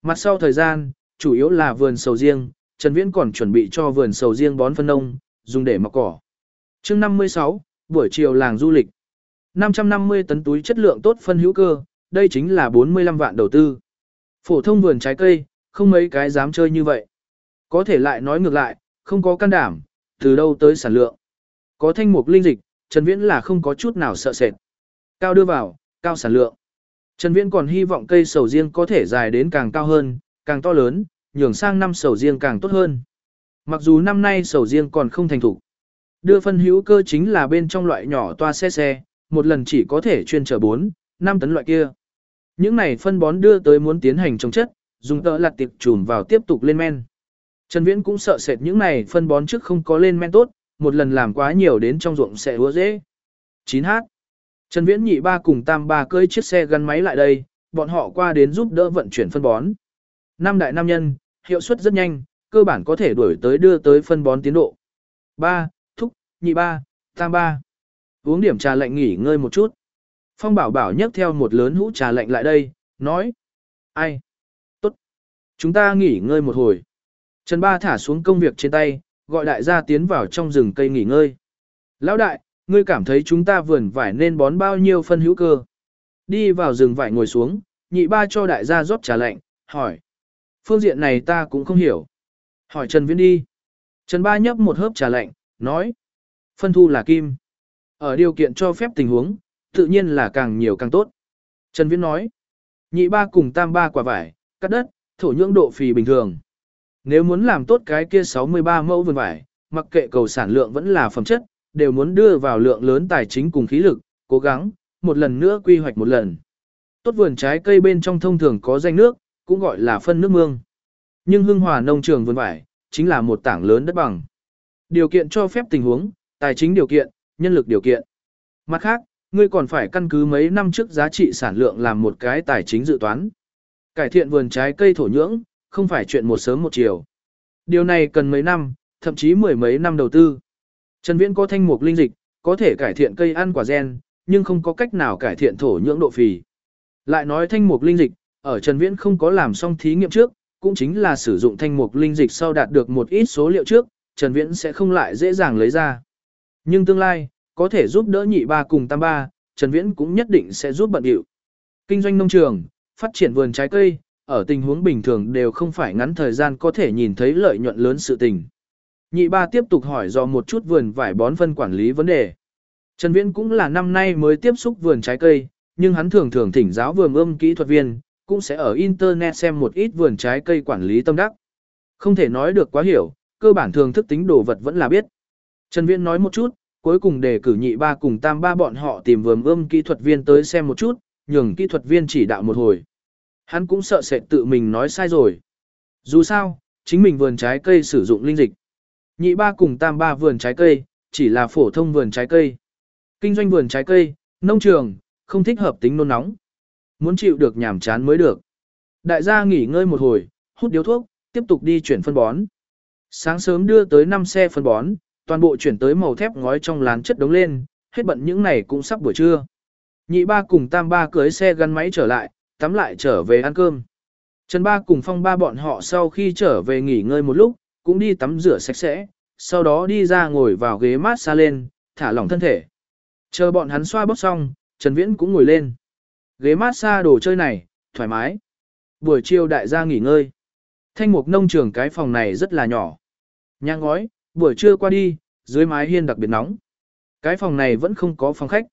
Mặt sau thời gian, chủ yếu là vườn sầu riêng, Trần Viễn còn chuẩn bị cho vườn sầu riêng bón phân nông, dùng để mọc cỏ. Chương 56, buổi chiều làng du lịch. 550 tấn túi chất lượng tốt phân hữu cơ, đây chính là 45 vạn đầu tư. Phổ thông vườn trái cây, không mấy cái dám chơi như vậy. Có thể lại nói ngược lại, không có can đảm, từ đâu tới sản lượng. Có thanh mục linh dịch, Trần Viễn là không có chút nào sợ sệt. Cao đưa vào, cao sản lượng. Trần Viễn còn hy vọng cây sầu riêng có thể dài đến càng cao hơn, càng to lớn, nhường sang năm sầu riêng càng tốt hơn. Mặc dù năm nay sầu riêng còn không thành thủ. Đưa phân hữu cơ chính là bên trong loại nhỏ toa xe xe, một lần chỉ có thể chuyên chở 4, 5 tấn loại kia. Những này phân bón đưa tới muốn tiến hành trồng chất, dùng tợ lặt tiệp trùm vào tiếp tục lên men. Trần Viễn cũng sợ sệt những này phân bón trước không có lên men tốt, một lần làm quá nhiều đến trong ruộng sẽ hứa dễ. 9H. Trần Viễn nhị ba cùng tam ba cưỡi chiếc xe gắn máy lại đây, bọn họ qua đến giúp đỡ vận chuyển phân bón. Năm đại nam nhân, hiệu suất rất nhanh, cơ bản có thể đuổi tới đưa tới phân bón tiến độ. Ba, thúc, nhị ba, tam ba. Uống điểm trà lạnh nghỉ ngơi một chút. Phong bảo bảo nhấc theo một lớn hũ trà lạnh lại đây, nói. Ai? Tốt. Chúng ta nghỉ ngơi một hồi. Trần Ba thả xuống công việc trên tay, gọi đại gia tiến vào trong rừng cây nghỉ ngơi. Lão đại, ngươi cảm thấy chúng ta vườn vải nên bón bao nhiêu phân hữu cơ? Đi vào rừng vải ngồi xuống, nhị ba cho đại gia rót trà lạnh, hỏi. Phương diện này ta cũng không hiểu. Hỏi Trần Viễn đi. Trần Ba nhấp một hớp trà lạnh, nói. Phân thu là kim. Ở điều kiện cho phép tình huống, tự nhiên là càng nhiều càng tốt. Trần Viễn nói. Nhị ba cùng tam ba quả vải, cắt đất, thổ nhưỡng độ phì bình thường. Nếu muốn làm tốt cái kia 63 mẫu vườn vải, mặc kệ cầu sản lượng vẫn là phẩm chất, đều muốn đưa vào lượng lớn tài chính cùng khí lực, cố gắng, một lần nữa quy hoạch một lần. Tốt vườn trái cây bên trong thông thường có danh nước, cũng gọi là phân nước mương. Nhưng hưng hòa nông trường vườn vải, chính là một tảng lớn đất bằng. Điều kiện cho phép tình huống, tài chính điều kiện, nhân lực điều kiện. Mặt khác, ngươi còn phải căn cứ mấy năm trước giá trị sản lượng làm một cái tài chính dự toán. Cải thiện vườn trái cây thổ nhưỡng, không phải chuyện một sớm một chiều. Điều này cần mấy năm, thậm chí mười mấy năm đầu tư. Trần Viễn có thanh mục linh dịch, có thể cải thiện cây ăn quả gen, nhưng không có cách nào cải thiện thổ nhưỡng độ phì. Lại nói thanh mục linh dịch, ở Trần Viễn không có làm xong thí nghiệm trước, cũng chính là sử dụng thanh mục linh dịch sau đạt được một ít số liệu trước, Trần Viễn sẽ không lại dễ dàng lấy ra. Nhưng tương lai, có thể giúp đỡ nhị ba cùng tam ba, Trần Viễn cũng nhất định sẽ giúp bận điệu. Kinh doanh nông trường, phát triển vườn trái cây, ở tình huống bình thường đều không phải ngắn thời gian có thể nhìn thấy lợi nhuận lớn sự tình. Nhị ba tiếp tục hỏi do một chút vườn vải bón phân quản lý vấn đề. Trần Viễn cũng là năm nay mới tiếp xúc vườn trái cây, nhưng hắn thường thường thỉnh giáo vườn ươm kỹ thuật viên, cũng sẽ ở internet xem một ít vườn trái cây quản lý tâm đắc. Không thể nói được quá hiểu, cơ bản thường thức tính đồ vật vẫn là biết. Trần Viễn nói một chút, cuối cùng đề cử nhị ba cùng tam ba bọn họ tìm vườn ươm kỹ thuật viên tới xem một chút, nhường kỹ thuật viên chỉ đạo một hồi. Hắn cũng sợ sẽ tự mình nói sai rồi. Dù sao, chính mình vườn trái cây sử dụng linh dịch. Nhị ba cùng tam ba vườn trái cây, chỉ là phổ thông vườn trái cây. Kinh doanh vườn trái cây, nông trường, không thích hợp tính nôn nóng. Muốn chịu được nhàm chán mới được. Đại gia nghỉ ngơi một hồi, hút điếu thuốc, tiếp tục đi chuyển phân bón. Sáng sớm đưa tới 5 xe phân bón, toàn bộ chuyển tới màu thép ngói trong lán chất đống lên, hết bận những này cũng sắp buổi trưa. Nhị ba cùng tam ba cưới xe gắn máy trở lại, tắm lại trở về ăn cơm. Trần ba cùng phong ba bọn họ sau khi trở về nghỉ ngơi một lúc, cũng đi tắm rửa sạch sẽ, sau đó đi ra ngồi vào ghế mát xa lên, thả lỏng thân thể. Chờ bọn hắn xoa bóp xong, Trần Viễn cũng ngồi lên. Ghế mát xa đồ chơi này, thoải mái. Buổi chiều đại gia nghỉ ngơi. Thanh mục nông trường cái phòng này rất là nhỏ. Nhà ngói, buổi trưa qua đi, dưới mái hiên đặc biệt nóng. Cái phòng này vẫn không có phòng khách.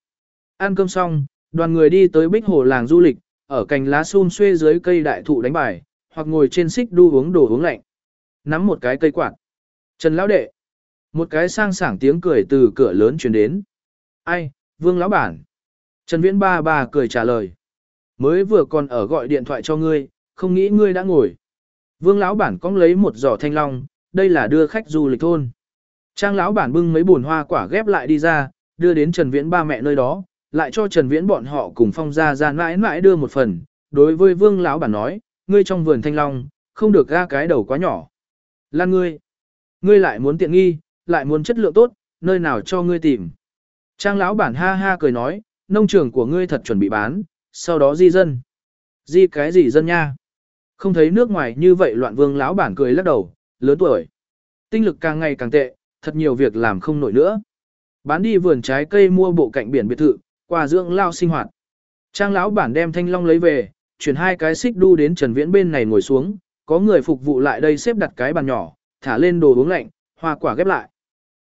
Ăn cơm xong, đoàn người đi tới bích hồ làng du lịch, ở cành lá xun xuê dưới cây đại thụ đánh bài, hoặc ngồi trên xích đu uống đồ uống lạnh. Nắm một cái cây quạt. Trần lão đệ. Một cái sang sảng tiếng cười từ cửa lớn truyền đến. Ai, Vương lão bản. Trần Viễn ba ba cười trả lời. Mới vừa còn ở gọi điện thoại cho ngươi, không nghĩ ngươi đã ngồi. Vương lão bản cong lấy một giỏ thanh long, đây là đưa khách du lịch thôn. Trang lão bản bưng mấy bồn hoa quả ghép lại đi ra, đưa đến Trần Viễn ba mẹ nơi đó, lại cho Trần Viễn bọn họ cùng phong gia ra mãi mãi đưa một phần. Đối với Vương lão bản nói, ngươi trong vườn thanh long, không được ra cái đầu quá nhỏ. Lan ngươi, ngươi lại muốn tiện nghi, lại muốn chất lượng tốt, nơi nào cho ngươi tìm. Trang lão bản ha ha cười nói, nông trường của ngươi thật chuẩn bị bán, sau đó di dân. Di cái gì dân nha? Không thấy nước ngoài như vậy loạn vương lão bản cười lắc đầu, lớn tuổi. Tinh lực càng ngày càng tệ, thật nhiều việc làm không nổi nữa. Bán đi vườn trái cây mua bộ cạnh biển biệt thự, qua dưỡng lao sinh hoạt. Trang lão bản đem thanh long lấy về, chuyển hai cái xích đu đến Trần Viễn bên này ngồi xuống, có người phục vụ lại đây xếp đặt cái bàn nhỏ, thả lên đồ uống lạnh, hoa quả ghép lại.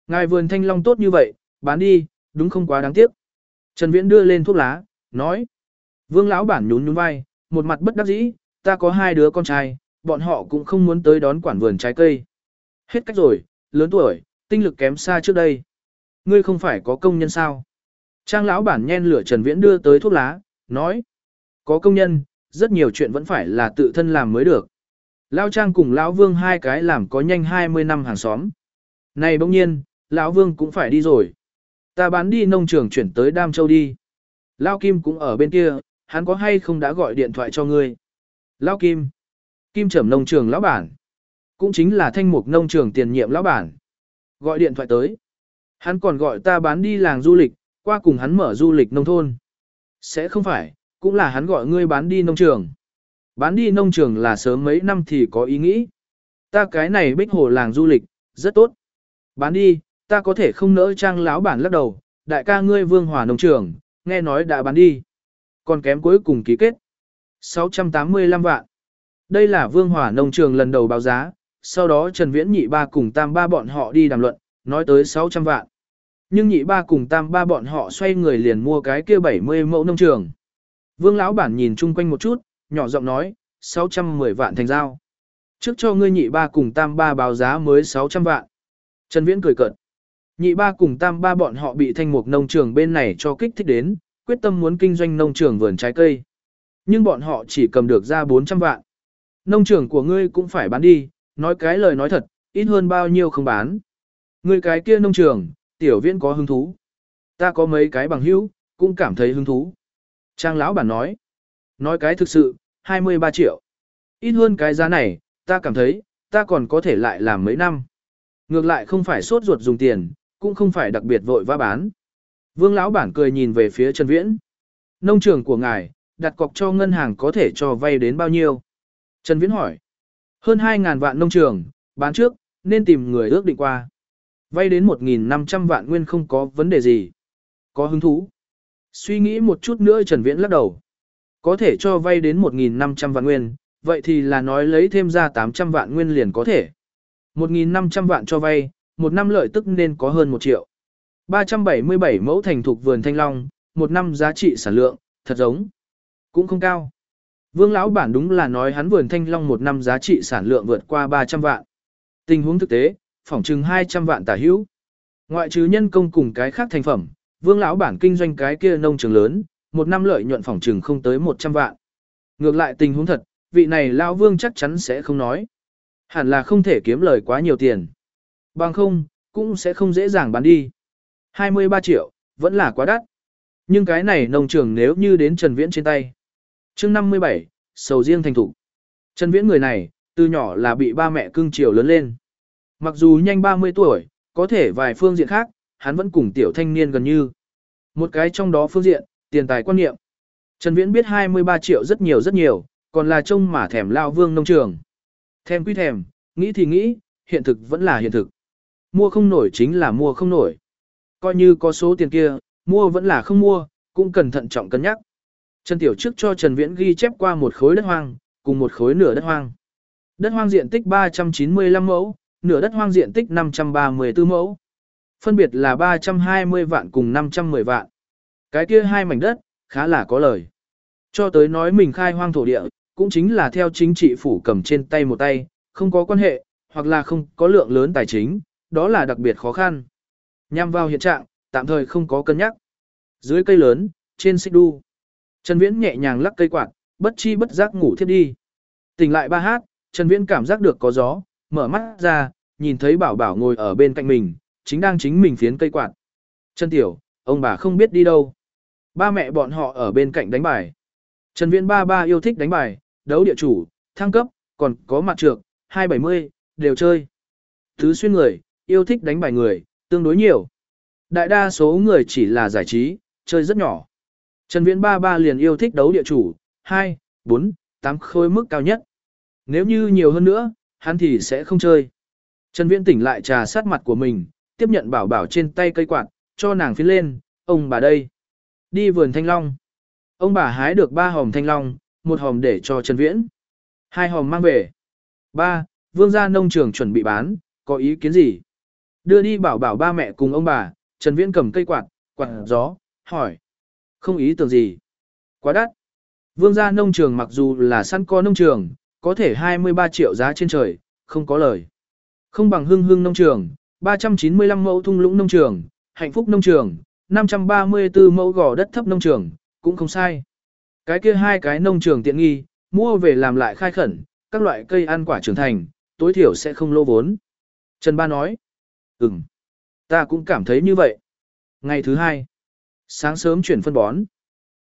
Ngài vườn thanh long tốt như vậy, bán đi, đúng không quá đáng tiếc. Trần Viễn đưa lên thuốc lá, nói. Vương lão bản nhún nhún vai, một mặt bất đắc dĩ, ta có hai đứa con trai, bọn họ cũng không muốn tới đón quản vườn trái cây. Hết cách rồi, lớn tuổi, tinh lực kém xa trước đây. Ngươi không phải có công nhân sao? Trang lão bản nhen lửa Trần Viễn đưa tới thuốc lá, nói. Có công nhân, rất nhiều chuyện vẫn phải là tự thân làm mới được. Lão Trang cùng Lão Vương hai cái làm có nhanh 20 năm hàng xóm. Này bỗng nhiên, Lão Vương cũng phải đi rồi. Ta bán đi nông trường chuyển tới Đam Châu đi. Lão Kim cũng ở bên kia, hắn có hay không đã gọi điện thoại cho ngươi? Lão Kim. Kim trầm nông trường lão bản. Cũng chính là thanh mục nông trường tiền nhiệm lão bản. Gọi điện thoại tới. Hắn còn gọi ta bán đi làng du lịch, qua cùng hắn mở du lịch nông thôn. Sẽ không phải, cũng là hắn gọi ngươi bán đi nông trường. Bán đi nông trường là sớm mấy năm thì có ý nghĩ. Ta cái này bích hồ làng du lịch, rất tốt. Bán đi, ta có thể không nỡ trang lão bản lắc đầu, đại ca ngươi vương hòa nông trường, nghe nói đã bán đi. Còn kém cuối cùng ký kết. 685 vạn. Đây là vương hỏa nông trường lần đầu báo giá, sau đó Trần Viễn nhị ba cùng tam ba bọn họ đi đàm luận, nói tới 600 vạn. Nhưng nhị ba cùng tam ba bọn họ xoay người liền mua cái kia 70 mẫu nông trường. Vương lão bản nhìn chung quanh một chút, nhỏ giọng nói, 610 vạn thành giao. Trước cho ngươi nhị ba cùng tam ba báo giá mới 600 vạn. Trần Viễn cười cợt. Nhị ba cùng tam ba bọn họ bị thanh mục nông trường bên này cho kích thích đến, quyết tâm muốn kinh doanh nông trường vườn trái cây. Nhưng bọn họ chỉ cầm được ra 400 vạn. Nông trường của ngươi cũng phải bán đi, nói cái lời nói thật, ít hơn bao nhiêu không bán. Ngươi cái kia nông trường, tiểu viễn có hứng thú. Ta có mấy cái bằng hữu, cũng cảm thấy hứng thú. Trang lão bản nói. Nói cái thực sự, 23 triệu. Ít hơn cái giá này, ta cảm thấy, ta còn có thể lại làm mấy năm. Ngược lại không phải sốt ruột dùng tiền, cũng không phải đặc biệt vội vã bán. Vương lão bản cười nhìn về phía Trần Viễn. Nông trường của ngài, đặt cọc cho ngân hàng có thể cho vay đến bao nhiêu? Trần Viễn hỏi. Hơn 2.000 vạn nông trường, bán trước, nên tìm người ước định qua. Vay đến 1.500 vạn nguyên không có vấn đề gì. Có hứng thú. Suy nghĩ một chút nữa Trần Viễn lắc đầu. Có thể cho vay đến 1.500 vạn nguyên, vậy thì là nói lấy thêm ra 800 vạn nguyên liền có thể. 1.500 vạn cho vay, một năm lợi tức nên có hơn 1 triệu. 377 mẫu thành thuộc vườn thanh long, một năm giá trị sản lượng, thật giống. Cũng không cao. Vương lão bản đúng là nói hắn vườn thanh long một năm giá trị sản lượng vượt qua 300 vạn. Tình huống thực tế, phỏng chừng 200 vạn tả hữu. Ngoại trừ nhân công cùng cái khác thành phẩm, vương lão bản kinh doanh cái kia nông trường lớn, một năm lợi nhuận phỏng chừng không tới 100 vạn. Ngược lại tình huống thật, vị này lão vương chắc chắn sẽ không nói. Hẳn là không thể kiếm lời quá nhiều tiền. Bằng không, cũng sẽ không dễ dàng bán đi. 23 triệu, vẫn là quá đắt. Nhưng cái này nông trường nếu như đến Trần Viễn trên tay chương 57, sầu riêng thành thủ. Trần Viễn người này, từ nhỏ là bị ba mẹ cưng chiều lớn lên. Mặc dù nhanh 30 tuổi, có thể vài phương diện khác, hắn vẫn cùng tiểu thanh niên gần như. Một cái trong đó phương diện, tiền tài quan niệm. Trần Viễn biết 23 triệu rất nhiều rất nhiều, còn là trông mà thèm lao vương nông trường. Thèm quý thèm, nghĩ thì nghĩ, hiện thực vẫn là hiện thực. Mua không nổi chính là mua không nổi. Coi như có số tiền kia, mua vẫn là không mua, cũng cần thận trọng cân nhắc. Trần Tiểu trước cho Trần Viễn ghi chép qua một khối đất hoang, cùng một khối nửa đất hoang. Đất hoang diện tích 395 mẫu, nửa đất hoang diện tích 534 mẫu. Phân biệt là 320 vạn cùng 510 vạn. Cái kia hai mảnh đất, khá là có lời. Cho tới nói mình khai hoang thổ địa, cũng chính là theo chính trị phủ cầm trên tay một tay, không có quan hệ, hoặc là không có lượng lớn tài chính, đó là đặc biệt khó khăn. Nhằm vào hiện trạng, tạm thời không có cân nhắc. Dưới cây lớn, trên xích đu. Trần Viễn nhẹ nhàng lắc cây quạt, bất chi bất giác ngủ thiếp đi. Tỉnh lại ba hát, Trần Viễn cảm giác được có gió, mở mắt ra, nhìn thấy bảo bảo ngồi ở bên cạnh mình, chính đang chính mình phiến cây quạt. Trần Tiểu, ông bà không biết đi đâu. Ba mẹ bọn họ ở bên cạnh đánh bài. Trần Viễn ba ba yêu thích đánh bài, đấu địa chủ, thăng cấp, còn có mặt trược, 270, đều chơi. Thứ xuyên người, yêu thích đánh bài người, tương đối nhiều. Đại đa số người chỉ là giải trí, chơi rất nhỏ. Trần Viễn ba ba liền yêu thích đấu địa chủ, 2, 4, 8 khối mức cao nhất. Nếu như nhiều hơn nữa, hắn thì sẽ không chơi. Trần Viễn tỉnh lại trà sát mặt của mình, tiếp nhận bảo bảo trên tay cây quạt, cho nàng phiến lên, ông bà đây. Đi vườn thanh long. Ông bà hái được ba hòm thanh long, một hòm để cho Trần Viễn. Hai hòm mang về. Ba, vương gia nông trường chuẩn bị bán, có ý kiến gì? Đưa đi bảo bảo ba mẹ cùng ông bà, Trần Viễn cầm cây quạt, quạt gió, hỏi. Không ý tưởng gì. Quá đắt. Vương gia nông trường mặc dù là săn co nông trường, có thể 23 triệu giá trên trời, không có lời. Không bằng hưng hưng nông trường, 395 mẫu thung lũng nông trường, hạnh phúc nông trường, 534 mẫu gò đất thấp nông trường, cũng không sai. Cái kia hai cái nông trường tiện nghi, mua về làm lại khai khẩn, các loại cây ăn quả trưởng thành, tối thiểu sẽ không lô vốn. Trần Ba nói, ừm, ta cũng cảm thấy như vậy. Ngày thứ hai, sáng sớm chuyển phân bón.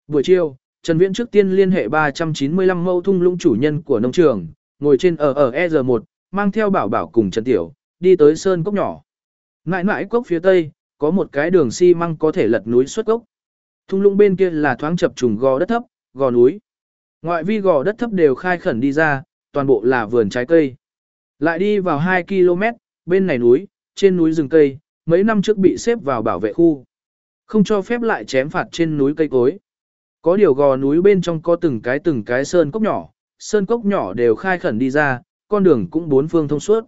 Buổi chiều, Trần Viễn trước tiên liên hệ 395 mẫu thung lũng chủ nhân của nông trường, ngồi trên ở ở ER1, mang theo bảo bảo cùng Trần Tiểu, đi tới sơn cốc nhỏ. Ngại ngại cốc phía tây, có một cái đường xi măng có thể lật núi xuất cốc. Thung lũng bên kia là thoáng chập trùng gò đất thấp, gò núi. Ngoại vi gò đất thấp đều khai khẩn đi ra, toàn bộ là vườn trái cây. Lại đi vào 2 km, bên này núi, trên núi rừng cây, mấy năm trước bị xếp vào bảo vệ khu. Không cho phép lại chém phạt trên núi cây cối. Có điều gò núi bên trong có từng cái từng cái sơn cốc nhỏ, sơn cốc nhỏ đều khai khẩn đi ra, con đường cũng bốn phương thông suốt.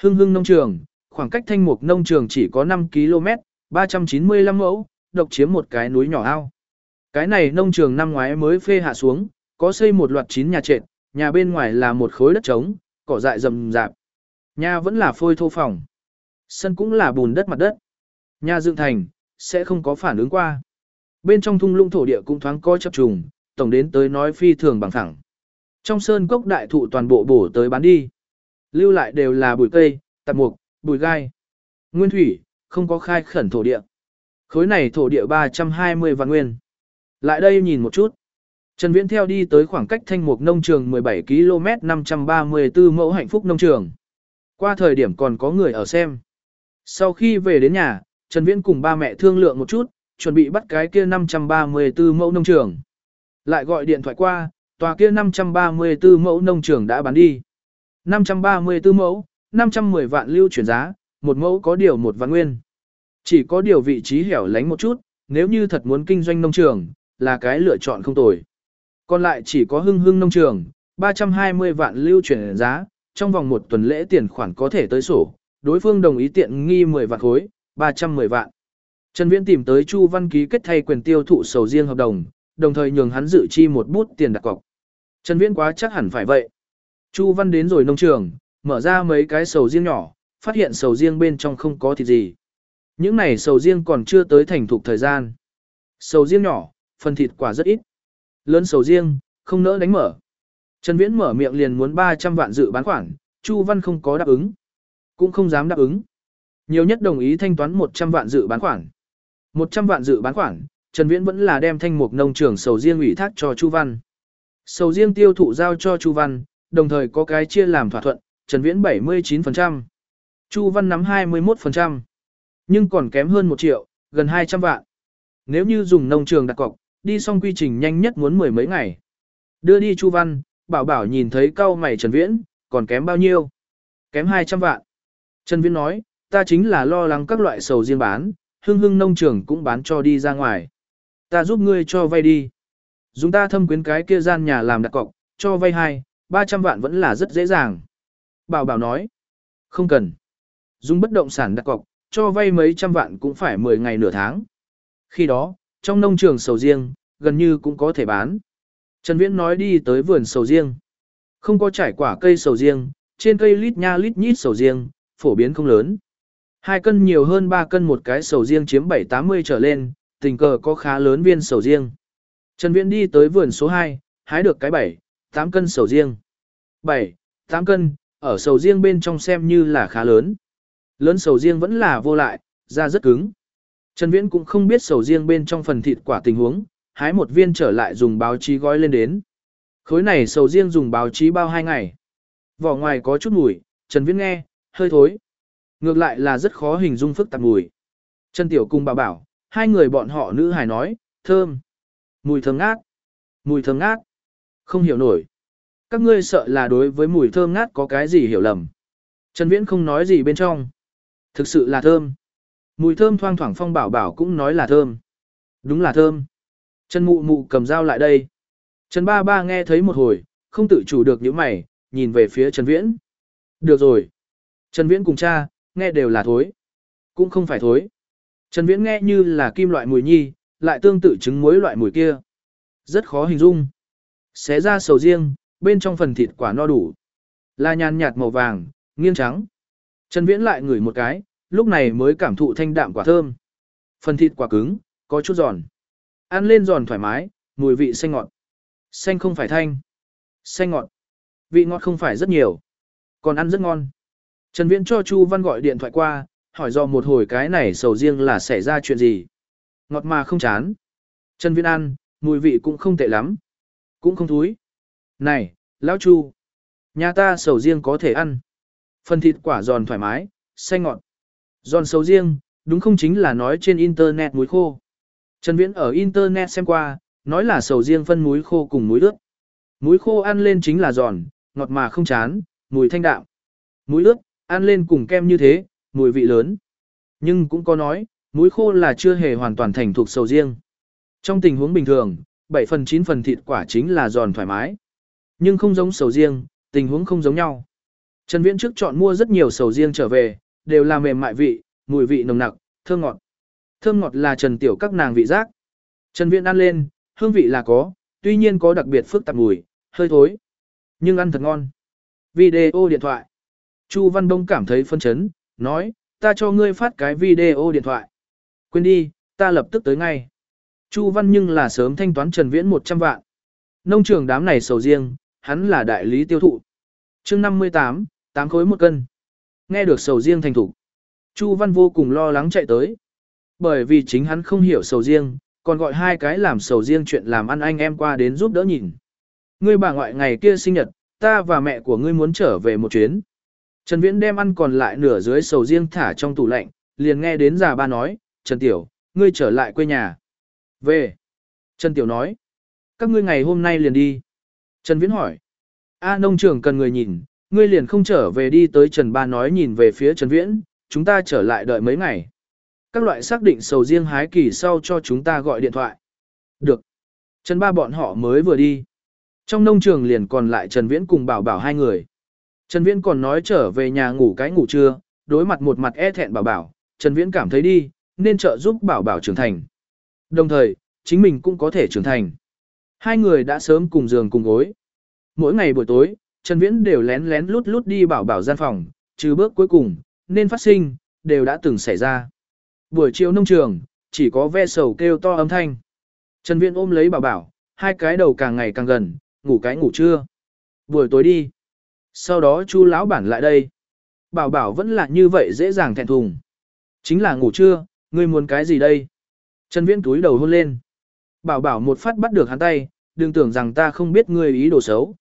Hưng hưng nông trường, khoảng cách thanh mục nông trường chỉ có 5 km, 395 mẫu, độc chiếm một cái núi nhỏ ao. Cái này nông trường năm ngoái mới phê hạ xuống, có xây một loạt chín nhà trệt, nhà bên ngoài là một khối đất trống, cỏ dại rầm rạp. Nhà vẫn là phôi thô phòng. Sân cũng là bùn đất mặt đất. Nhà dựng thành, sẽ không có phản ứng qua. Bên trong thung lũng thổ địa cũng thoáng coi chập trùng, tổng đến tới nói phi thường bằng thẳng. Trong sơn cốc đại thụ toàn bộ bổ tới bán đi. Lưu lại đều là bụi cây, tạp mục, bụi gai. Nguyên thủy, không có khai khẩn thổ địa. Khối này thổ địa 320 vạn nguyên. Lại đây nhìn một chút. Trần Viễn theo đi tới khoảng cách thanh mục nông trường 17 km 534 mẫu hạnh phúc nông trường. Qua thời điểm còn có người ở xem. Sau khi về đến nhà, Trần Viễn cùng ba mẹ thương lượng một chút, chuẩn bị bắt cái kia 534 mẫu nông trường. Lại gọi điện thoại qua, tòa kia 534 mẫu nông trường đã bán đi. 534 mẫu, 510 vạn lưu chuyển giá, một mẫu có điều một vạn nguyên. Chỉ có điều vị trí hẻo lánh một chút, nếu như thật muốn kinh doanh nông trường, là cái lựa chọn không tồi. Còn lại chỉ có hưng hưng nông trường, 320 vạn lưu chuyển giá, trong vòng một tuần lễ tiền khoản có thể tới sổ, đối phương đồng ý tiện nghi 10 vạn khối, 310 vạn. Trần Viễn tìm tới Chu Văn ký kết thay quyền tiêu thụ sầu riêng hợp đồng, đồng thời nhường hắn dự chi một bút tiền đặt cọc. Trần Viễn quá chắc hẳn phải vậy. Chu Văn đến rồi nông trường, mở ra mấy cái sầu riêng nhỏ, phát hiện sầu riêng bên trong không có thịt gì. Những này sầu riêng còn chưa tới thành thục thời gian. Sầu riêng nhỏ, phần thịt quả rất ít. Lớn sầu riêng, không nỡ đánh mở. Trần Viễn mở miệng liền muốn 300 vạn dự bán khoản, Chu Văn không có đáp ứng. Cũng không dám đáp ứng. Nhiều nhất đồng ý thanh toán 100 vạn dự bán khoản. 100 vạn dự bán khoản, Trần Viễn vẫn là đem thanh mục nông trường sầu riêng ủy thác cho Chu Văn. Sầu riêng tiêu thụ giao cho Chu Văn, đồng thời có cái chia làm thỏa thuận, Trần Viễn 79%. Chu Văn nắm 21%. Nhưng còn kém hơn 1 triệu, gần 200 vạn. Nếu như dùng nông trường đặt cọc, đi xong quy trình nhanh nhất muốn mười mấy ngày. Đưa đi Chu Văn, bảo bảo nhìn thấy cao mày Trần Viễn, còn kém bao nhiêu? Kém 200 vạn. Trần Viễn nói, ta chính là lo lắng các loại sầu riêng bán, hưng hưng nông trường cũng bán cho đi ra ngoài. Ta giúp ngươi cho vay đi. Dùng ta thâm quyến cái kia gian nhà làm đặt cọc, cho vay hai, 300 vạn vẫn là rất dễ dàng. Bảo bảo nói, không cần. Dùng bất động sản đặt cọc, cho vay mấy trăm vạn cũng phải 10 ngày nửa tháng. Khi đó, trong nông trường sầu riêng, gần như cũng có thể bán. Trần Viễn nói đi tới vườn sầu riêng. Không có trải quả cây sầu riêng, trên cây lít nha lít nhít sầu riêng, phổ biến không lớn. 2 cân nhiều hơn 3 cân một cái sầu riêng chiếm 7-80 trở lên, tình cờ có khá lớn viên sầu riêng. Trần Viễn đi tới vườn số 2, hái được cái 7, 8 cân sầu riêng. 7, 8 cân, ở sầu riêng bên trong xem như là khá lớn. Lớn sầu riêng vẫn là vô lại, da rất cứng. Trần Viễn cũng không biết sầu riêng bên trong phần thịt quả tình huống, hái một viên trở lại dùng báo chí gói lên đến. Khối này sầu riêng dùng báo chí bao 2 ngày. Vỏ ngoài có chút mùi, Trần Viễn nghe, hơi thối. Ngược lại là rất khó hình dung phức tạp mùi. Trần Tiểu cùng bà bảo, hai người bọn họ nữ hài nói, thơm. Mùi thơm ngát. Mùi thơm ngát. Không hiểu nổi. Các ngươi sợ là đối với mùi thơm ngát có cái gì hiểu lầm. Trần Viễn không nói gì bên trong. Thực sự là thơm. Mùi thơm thoang thoảng phong bảo bảo cũng nói là thơm. Đúng là thơm. Trần mụ mụ cầm dao lại đây. Trần ba ba nghe thấy một hồi, không tự chủ được những mày, nhìn về phía Trần Viễn. Được rồi. Trần Viễn cùng cha, nghe đều là thối. Cũng không phải thối. Trần Viễn nghe như là kim loại mùi nhi, lại tương tự trứng muối loại mùi kia. Rất khó hình dung. Xé ra sầu riêng, bên trong phần thịt quả no đủ. Là nhàn nhạt màu vàng, nghiêng trắng. Trần Viễn lại ngửi một cái, lúc này mới cảm thụ thanh đạm quả thơm. Phần thịt quả cứng, có chút giòn. Ăn lên giòn thoải mái, mùi vị xanh ngọt. Xanh không phải thanh. Xanh ngọt. Vị ngọt không phải rất nhiều. Còn ăn rất ngon. Trần Viễn cho Chu Văn gọi điện thoại qua, hỏi do một hồi cái này sầu riêng là xảy ra chuyện gì. Ngọt mà không chán. Trần Viễn ăn, mùi vị cũng không tệ lắm. Cũng không thúi. Này, Lão Chu. Nhà ta sầu riêng có thể ăn. Phần thịt quả giòn thoải mái, xanh ngọt. Giòn sầu riêng, đúng không chính là nói trên internet muối khô. Trần Viễn ở internet xem qua, nói là sầu riêng phân muối khô cùng muối ướt. Muối khô ăn lên chính là giòn, ngọt mà không chán, mùi thanh đạm. Muối ướt, ăn lên cùng kem như thế, mùi vị lớn. Nhưng cũng có nói, muối khô là chưa hề hoàn toàn thành thuộc sầu riêng. Trong tình huống bình thường, 7 phần 9 phần thịt quả chính là giòn thoải mái. Nhưng không giống sầu riêng, tình huống không giống nhau. Trần Viễn trước chọn mua rất nhiều sầu riêng trở về, đều là mềm mại vị, mùi vị nồng nặc, thơm ngọt. Thơm ngọt là Trần Tiểu các nàng vị giác. Trần Viễn ăn lên, hương vị là có, tuy nhiên có đặc biệt phức tạp mùi, hơi thối. Nhưng ăn thật ngon. Video điện thoại. Chu Văn Đông cảm thấy phân chấn, nói, ta cho ngươi phát cái video điện thoại. Quên đi, ta lập tức tới ngay. Chu Văn nhưng là sớm thanh toán Trần Viễn 100 vạn. Nông trường đám này sầu riêng, hắn là đại lý tiêu thụ. chương 58, 8 khối một cân. Nghe được sầu riêng thành thủ. Chu Văn vô cùng lo lắng chạy tới. Bởi vì chính hắn không hiểu sầu riêng, còn gọi hai cái làm sầu riêng chuyện làm ăn anh em qua đến giúp đỡ nhìn. Ngươi bà ngoại ngày kia sinh nhật, ta và mẹ của ngươi muốn trở về một chuyến. Trần Viễn đem ăn còn lại nửa dưới sầu riêng thả trong tủ lạnh, liền nghe đến già ba nói, Trần Tiểu, ngươi trở lại quê nhà. Về. Trần Tiểu nói, các ngươi ngày hôm nay liền đi. Trần Viễn hỏi, A nông trường cần người nhìn, ngươi liền không trở về đi tới Trần Ba nói nhìn về phía Trần Viễn, chúng ta trở lại đợi mấy ngày. Các loại xác định sầu riêng hái kỳ sau cho chúng ta gọi điện thoại. Được. Trần Ba bọn họ mới vừa đi. Trong nông trường liền còn lại Trần Viễn cùng bảo bảo hai người. Trần Viễn còn nói trở về nhà ngủ cái ngủ trưa, đối mặt một mặt e thẹn bảo bảo, Trần Viễn cảm thấy đi, nên trợ giúp bảo bảo trưởng thành. Đồng thời, chính mình cũng có thể trưởng thành. Hai người đã sớm cùng giường cùng gối. Mỗi ngày buổi tối, Trần Viễn đều lén lén lút lút đi bảo bảo gian phòng, trừ bước cuối cùng, nên phát sinh, đều đã từng xảy ra. Buổi chiều nông trường, chỉ có ve sầu kêu to âm thanh. Trần Viễn ôm lấy bảo bảo, hai cái đầu càng ngày càng gần, ngủ cái ngủ trưa. Buổi tối đi. Sau đó chu lão bản lại đây. Bảo bảo vẫn là như vậy dễ dàng thẹn thùng. Chính là ngủ trưa, ngươi muốn cái gì đây? Trần Viễn túi đầu hôn lên. Bảo bảo một phát bắt được hắn tay, đừng tưởng rằng ta không biết ngươi ý đồ xấu.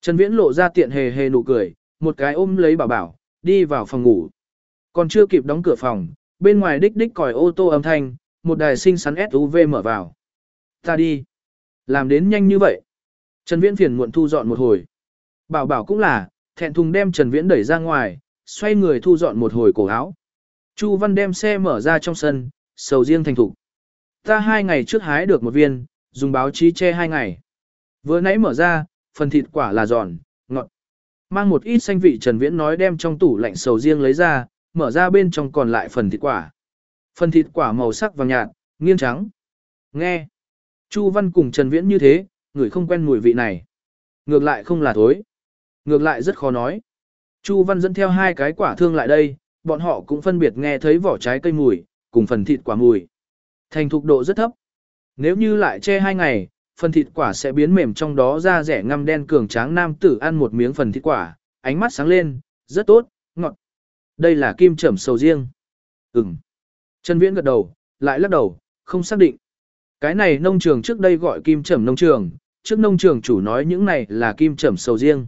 Trần Viễn lộ ra tiện hề hề nụ cười, một cái ôm lấy bảo bảo, đi vào phòng ngủ. Còn chưa kịp đóng cửa phòng, bên ngoài đích đích còi ô tô âm thanh, một đài xinh xắn SUV mở vào. Ta đi. Làm đến nhanh như vậy. Trần Viễn phiền muộn thu dọn một hồi. Bảo bảo cũng là, thẹn thùng đem Trần Viễn đẩy ra ngoài, xoay người thu dọn một hồi cổ áo. Chu Văn đem xe mở ra trong sân, sầu riêng thành thục. Ta hai ngày trước hái được một viên, dùng báo chí che hai ngày. Vừa nãy mở ra, phần thịt quả là giòn, ngọt. Mang một ít xanh vị Trần Viễn nói đem trong tủ lạnh sầu riêng lấy ra, mở ra bên trong còn lại phần thịt quả. Phần thịt quả màu sắc vàng nhạt, nghiêng trắng. Nghe. Chu Văn cùng Trần Viễn như thế, người không quen mùi vị này. Ngược lại không là thối. Ngược lại rất khó nói. Chu Văn dẫn theo hai cái quả thương lại đây, bọn họ cũng phân biệt nghe thấy vỏ trái cây mùi, cùng phần thịt quả mùi. Thành thục độ rất thấp. Nếu như lại che hai ngày, phần thịt quả sẽ biến mềm trong đó ra rẻ ngăm đen cường tráng nam tử ăn một miếng phần thịt quả, ánh mắt sáng lên, rất tốt, ngọt. Đây là kim trẩm sầu riêng. Ừm. Trần Viễn gật đầu, lại lắc đầu, không xác định. Cái này nông trường trước đây gọi kim trẩm nông trường, trước nông trường chủ nói những này là kim trẩm sầu riêng.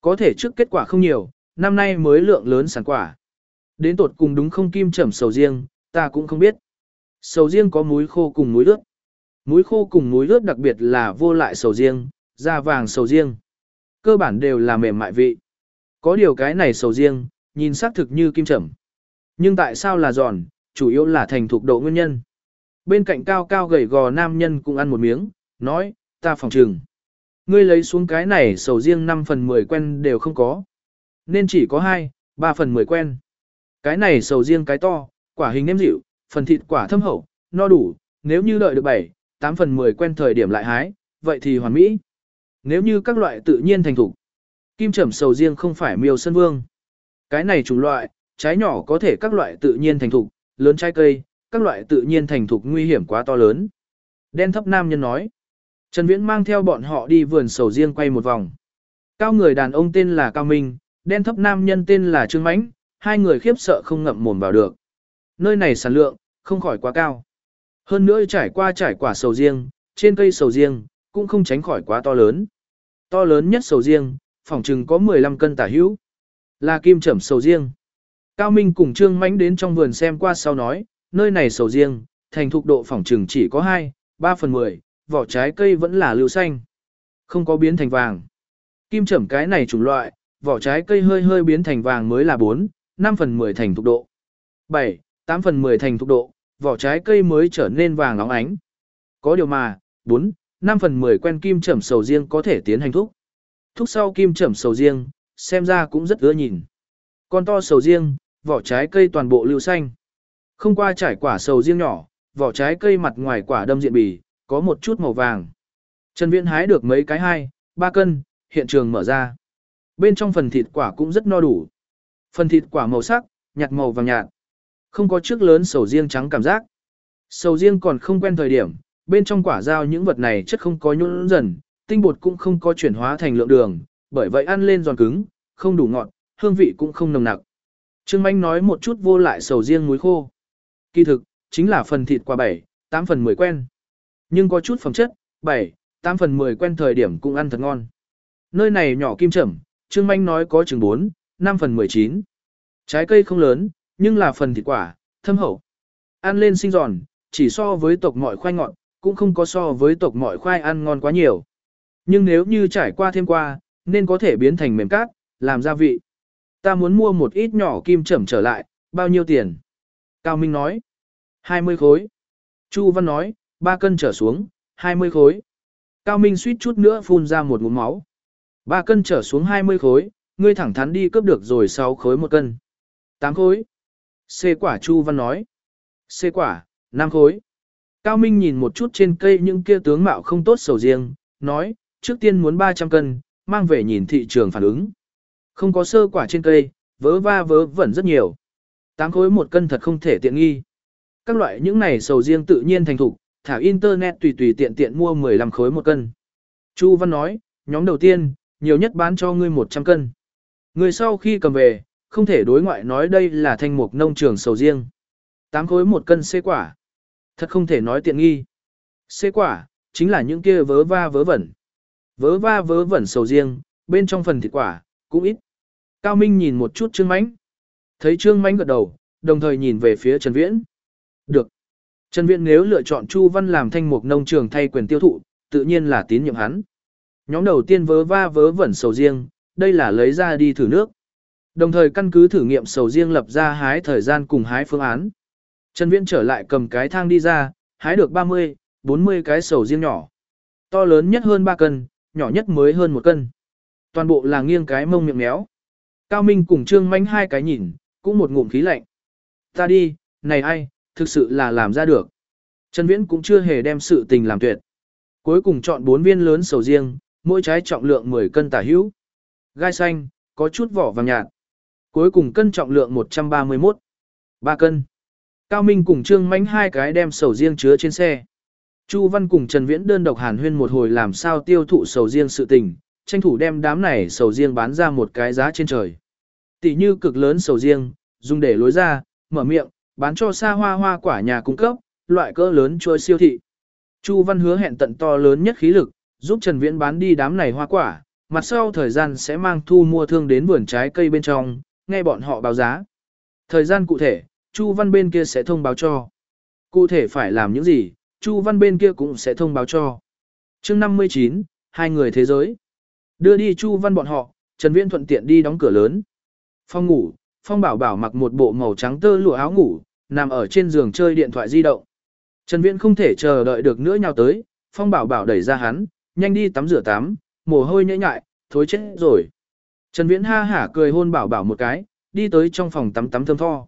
Có thể trước kết quả không nhiều, năm nay mới lượng lớn sản quả. Đến tột cùng đúng không kim trầm sầu riêng, ta cũng không biết. Sầu riêng có muối khô cùng muối ướt. Muối khô cùng muối ướt đặc biệt là vô lại sầu riêng, da vàng sầu riêng. Cơ bản đều là mềm mại vị. Có điều cái này sầu riêng, nhìn xác thực như kim trầm. Nhưng tại sao là giòn, chủ yếu là thành thục độ nguyên nhân. Bên cạnh cao cao gầy gò nam nhân cũng ăn một miếng, nói, ta phòng trừng. Ngươi lấy xuống cái này sầu riêng 5 phần 10 quen đều không có. Nên chỉ có 2, 3 phần 10 quen. Cái này sầu riêng cái to, quả hình nêm dịu, phần thịt quả thâm hậu, no đủ, nếu như đợi được 7, 8 phần 10 quen thời điểm lại hái, vậy thì hoàn mỹ. Nếu như các loại tự nhiên thành thủ, kim trầm sầu riêng không phải miêu sân vương. Cái này chủng loại, trái nhỏ có thể các loại tự nhiên thành thục, lớn trái cây, các loại tự nhiên thành thục nguy hiểm quá to lớn. Đen thấp nam nhân nói. Trần Viễn mang theo bọn họ đi vườn sầu riêng quay một vòng. Cao người đàn ông tên là Cao Minh, đen thấp nam nhân tên là Trương Mãnh, hai người khiếp sợ không ngậm mồm vào được. Nơi này sản lượng, không khỏi quá cao. Hơn nữa trải qua trải quả sầu riêng, trên cây sầu riêng, cũng không tránh khỏi quá to lớn. To lớn nhất sầu riêng, phòng trừng có 15 cân tả hữu. Là kim trẩm sầu riêng. Cao Minh cùng Trương Mãnh đến trong vườn xem qua sau nói, nơi này sầu riêng, thành thục độ phòng trừng chỉ có 2, 3 phần 10, vỏ trái cây vẫn là lưu xanh. Không có biến thành vàng. Kim trẩm cái này chủng loại, vỏ trái cây hơi hơi biến thành vàng mới là 4, 5 phần 10 thành thục độ. 7, 8 phần 10 thành thục độ, vỏ trái cây mới trở nên vàng óng ánh. Có điều mà, 4, 5 phần 10 quen kim trẩm sầu riêng có thể tiến hành thúc. Thúc sau kim trẩm sầu riêng, xem ra cũng rất ưa nhìn. Con to sầu riêng, vỏ trái cây toàn bộ lưu xanh. Không qua trải quả sầu riêng nhỏ, vỏ trái cây mặt ngoài quả đâm diện bì, có một chút màu vàng. Trần Viễn hái được mấy cái hai, ba cân, hiện trường mở ra. Bên trong phần thịt quả cũng rất no đủ. Phần thịt quả màu sắc, nhạt màu vàng nhạt. Không có trước lớn sầu riêng trắng cảm giác. Sầu riêng còn không quen thời điểm, bên trong quả dao những vật này chất không có nhũn dần, tinh bột cũng không có chuyển hóa thành lượng đường, bởi vậy ăn lên giòn cứng, không đủ ngọt, hương vị cũng không nồng nặc. Trương Manh nói một chút vô lại sầu riêng muối khô. Kỳ thực, chính là phần thịt quả 7, 8 phần 10 quen. Nhưng có chút phẩm chất, 7, 8 phần 10 quen thời điểm cũng ăn thật ngon. Nơi này nhỏ kim trầm, Trương Manh nói có chừng 4, 5 phần 19. Trái cây không lớn, nhưng là phần thịt quả, thâm hậu. Ăn lên sinh giòn, chỉ so với tộc mọi khoai ngọt, cũng không có so với tộc mọi khoai ăn ngon quá nhiều. Nhưng nếu như trải qua thêm qua, nên có thể biến thành mềm cát, làm gia vị. Ta muốn mua một ít nhỏ kim trầm trở lại, bao nhiêu tiền? Cao Minh nói. 20 khối. Chu Văn nói, 3 cân trở xuống, 20 khối. Cao Minh suýt chút nữa phun ra một ngụm máu. 3 cân trở xuống 20 khối, ngươi thẳng thắn đi cướp được rồi 6 khối một cân. 8 khối. C quả Chu Văn nói. C quả, 5 khối. Cao Minh nhìn một chút trên cây những kia tướng mạo không tốt sầu riêng, nói, trước tiên muốn 300 cân, mang về nhìn thị trường phản ứng. Không có sơ quả trên cây, vớ va vớ vẩn rất nhiều. 8 khối một cân thật không thể tiện nghi. Các loại những này sầu riêng tự nhiên thành thục, thả internet tùy tùy tiện tiện mua 15 khối một cân. Chu Văn nói, nhóm đầu tiên, nhiều nhất bán cho ngươi 100 cân. Người sau khi cầm về, không thể đối ngoại nói đây là thanh mục nông trường sầu riêng. 8 khối một cân xê quả. Thật không thể nói tiện nghi. Xê quả, chính là những kia vớ va vớ vẩn. Vớ va vớ vẩn sầu riêng, bên trong phần thịt quả, cũng ít. Cao Minh nhìn một chút Trương Mánh. Thấy Trương Mánh gật đầu, đồng thời nhìn về phía Trần Viễn. Được. Trần Viễn nếu lựa chọn Chu Văn làm thanh mục nông trường thay quyền tiêu thụ, tự nhiên là tín nhiệm hắn. Nhóm đầu tiên vớ va vớ vẩn sầu riêng, đây là lấy ra đi thử nước. Đồng thời căn cứ thử nghiệm sầu riêng lập ra hái thời gian cùng hái phương án. Trần Viễn trở lại cầm cái thang đi ra, hái được 30, 40 cái sầu riêng nhỏ. To lớn nhất hơn 3 cân, nhỏ nhất mới hơn 1 cân. Toàn bộ là nghiêng cái mông miệng méo. Cao Minh cùng Trương Mạnh hai cái nhìn, cũng một ngụm khí lạnh. Ta đi, này ai, thực sự là làm ra được. Trần Viễn cũng chưa hề đem sự tình làm tuyệt. Cuối cùng chọn 4 viên lớn sầu riêng, mỗi trái trọng lượng 10 cân tả hữu. Gai xanh, có chút vỏ vàng nhạt. Cuối cùng cân trọng lượng 131. 3 cân. Cao Minh cùng Trương Mánh hai cái đem sầu riêng chứa trên xe. Chu Văn cùng Trần Viễn đơn độc hàn huyên một hồi làm sao tiêu thụ sầu riêng sự tình, tranh thủ đem đám này sầu riêng bán ra một cái giá trên trời. Tỷ như cực lớn sầu riêng, dùng để lối ra, mở miệng, bán cho xa hoa hoa quả nhà cung cấp, loại cỡ lớn chuối siêu thị. Chu Văn hứa hẹn tận to lớn nhất khí lực, giúp Trần Viễn bán đi đám này hoa quả, mặt sau thời gian sẽ mang thu mua thương đến vườn trái cây bên trong, nghe bọn họ báo giá. Thời gian cụ thể, Chu Văn bên kia sẽ thông báo cho. Cụ thể phải làm những gì, Chu Văn bên kia cũng sẽ thông báo cho. chương 59, hai người thế giới. Đưa đi Chu Văn bọn họ, Trần Viễn thuận tiện đi đóng cửa lớn. Phong ngủ, Phong Bảo Bảo mặc một bộ màu trắng tơ lụa áo ngủ, nằm ở trên giường chơi điện thoại di động. Trần Viễn không thể chờ đợi được nữa nhào tới, Phong Bảo Bảo đẩy ra hắn, nhanh đi tắm rửa tắm, mồ hôi nhễ nhại, thối chết rồi. Trần Viễn ha hả cười hôn Bảo Bảo một cái, đi tới trong phòng tắm tắm thơm tho.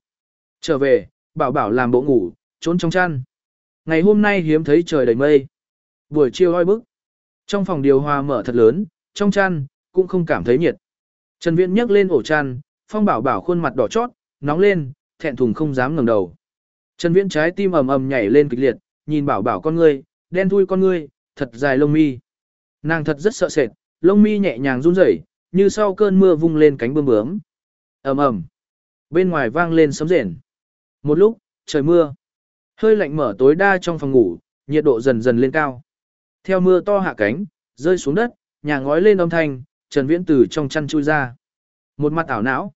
Trở về, Bảo Bảo làm bộ ngủ, trốn trong chăn. Ngày hôm nay hiếm thấy trời đầy mây. Buổi chiều oi bức. Trong phòng điều hòa mở thật lớn, trong chăn, cũng không cảm thấy nhiệt. Trần Viễn nhấc lên ổ chăn, Phong Bảo Bảo khuôn mặt đỏ chót, nóng lên, thẹn thùng không dám ngẩng đầu. Trần Viễn trái tim ầm ầm nhảy lên kịch liệt, nhìn Bảo Bảo con ngươi, đen thui con ngươi, thật dài lông mi. Nàng thật rất sợ sệt, lông mi nhẹ nhàng run rẩy, như sau cơn mưa vung lên cánh bướm bướm. Ầm ầm. Bên ngoài vang lên sấm rền. Một lúc, trời mưa. Hơi lạnh mở tối đa trong phòng ngủ, nhiệt độ dần dần lên cao. Theo mưa to hạ cánh, rơi xuống đất, nhà ngói lên âm thanh, Trần Viễn từ trong chăn chui ra. Một mặt ảo não.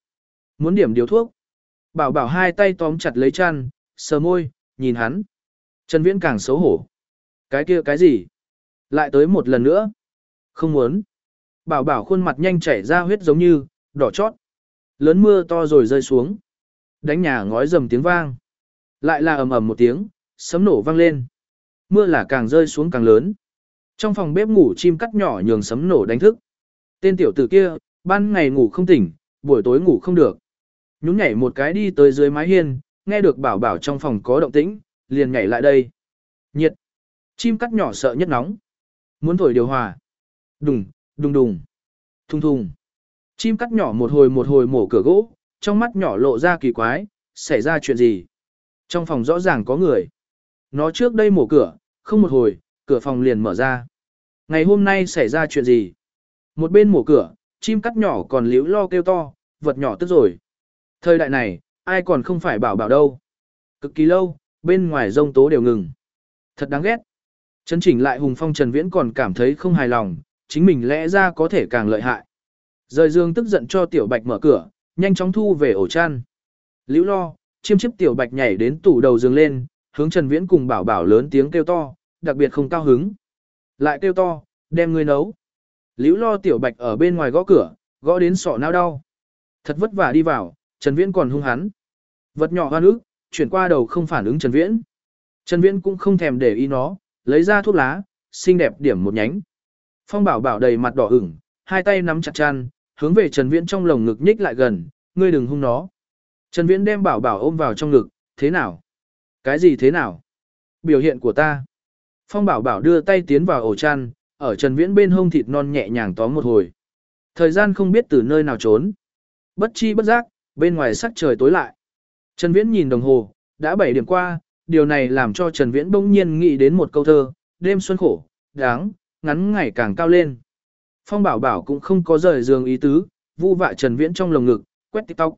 Muốn điểm điều thuốc. Bảo bảo hai tay tóm chặt lấy chăn, sờ môi, nhìn hắn. Trần Viễn càng xấu hổ. Cái kia cái gì? Lại tới một lần nữa. Không muốn. Bảo bảo khuôn mặt nhanh chảy ra huyết giống như, đỏ chót. Lớn mưa to rồi rơi xuống. Đánh nhà ngói rầm tiếng vang. Lại là ầm ầm một tiếng, sấm nổ vang lên. Mưa là càng rơi xuống càng lớn. Trong phòng bếp ngủ chim cắt nhỏ nhường sấm nổ đánh thức. Tên tiểu tử kia, ban ngày ngủ không tỉnh, buổi tối ngủ không được. Nhún nhảy một cái đi tới dưới mái hiên, nghe được bảo bảo trong phòng có động tĩnh, liền nhảy lại đây. Nhiệt. Chim cắt nhỏ sợ nhất nóng. Muốn thổi điều hòa. Đùng, đùng đùng. Thùng thùng. Chim cắt nhỏ một hồi một hồi mổ cửa gỗ, trong mắt nhỏ lộ ra kỳ quái, xảy ra chuyện gì? Trong phòng rõ ràng có người. Nó trước đây mổ cửa, không một hồi, cửa phòng liền mở ra. Ngày hôm nay xảy ra chuyện gì? Một bên mổ cửa, chim cắt nhỏ còn liễu lo kêu to, vật nhỏ tức rồi. Thời đại này, ai còn không phải bảo bảo đâu. Cực kỳ lâu, bên ngoài rông tố đều ngừng. Thật đáng ghét. Chấn chỉnh lại Hùng Phong Trần Viễn còn cảm thấy không hài lòng, chính mình lẽ ra có thể càng lợi hại. Rời dương tức giận cho Tiểu Bạch mở cửa, nhanh chóng thu về ổ chăn. Liễu lo, chiêm chiếp Tiểu Bạch nhảy đến tủ đầu giường lên, hướng Trần Viễn cùng bảo bảo lớn tiếng kêu to, đặc biệt không cao hứng. Lại kêu to, đem ngươi nấu. Liễu lo Tiểu Bạch ở bên ngoài gõ cửa, gõ đến sọ não đau. Thật vất vả đi vào, Trần Viễn còn hung hắn. Vật nhỏ hoa nước, chuyển qua đầu không phản ứng Trần Viễn. Trần Viễn cũng không thèm để ý nó, lấy ra thuốc lá, xinh đẹp điểm một nhánh. Phong bảo bảo đầy mặt đỏ ửng, hai tay nắm chặt chăn, hướng về Trần Viễn trong lồng ngực nhích lại gần, ngươi đừng hung nó. Trần Viễn đem bảo bảo ôm vào trong ngực, thế nào? Cái gì thế nào? Biểu hiện của ta. Phong bảo bảo đưa tay tiến vào ổ chăn, ở Trần Viễn bên hông thịt non nhẹ nhàng tóm một hồi. Thời gian không biết từ nơi nào trốn. Bất chi bất giác, bên ngoài sắc trời tối lại. Trần Viễn nhìn đồng hồ, đã 7 điểm qua, điều này làm cho Trần Viễn bỗng nhiên nghĩ đến một câu thơ, đêm xuân khổ, đáng, ngắn ngày càng cao lên. Phong bảo bảo cũng không có rời giường ý tứ, vu vạ Trần Viễn trong lồng ngực, quét tiktok.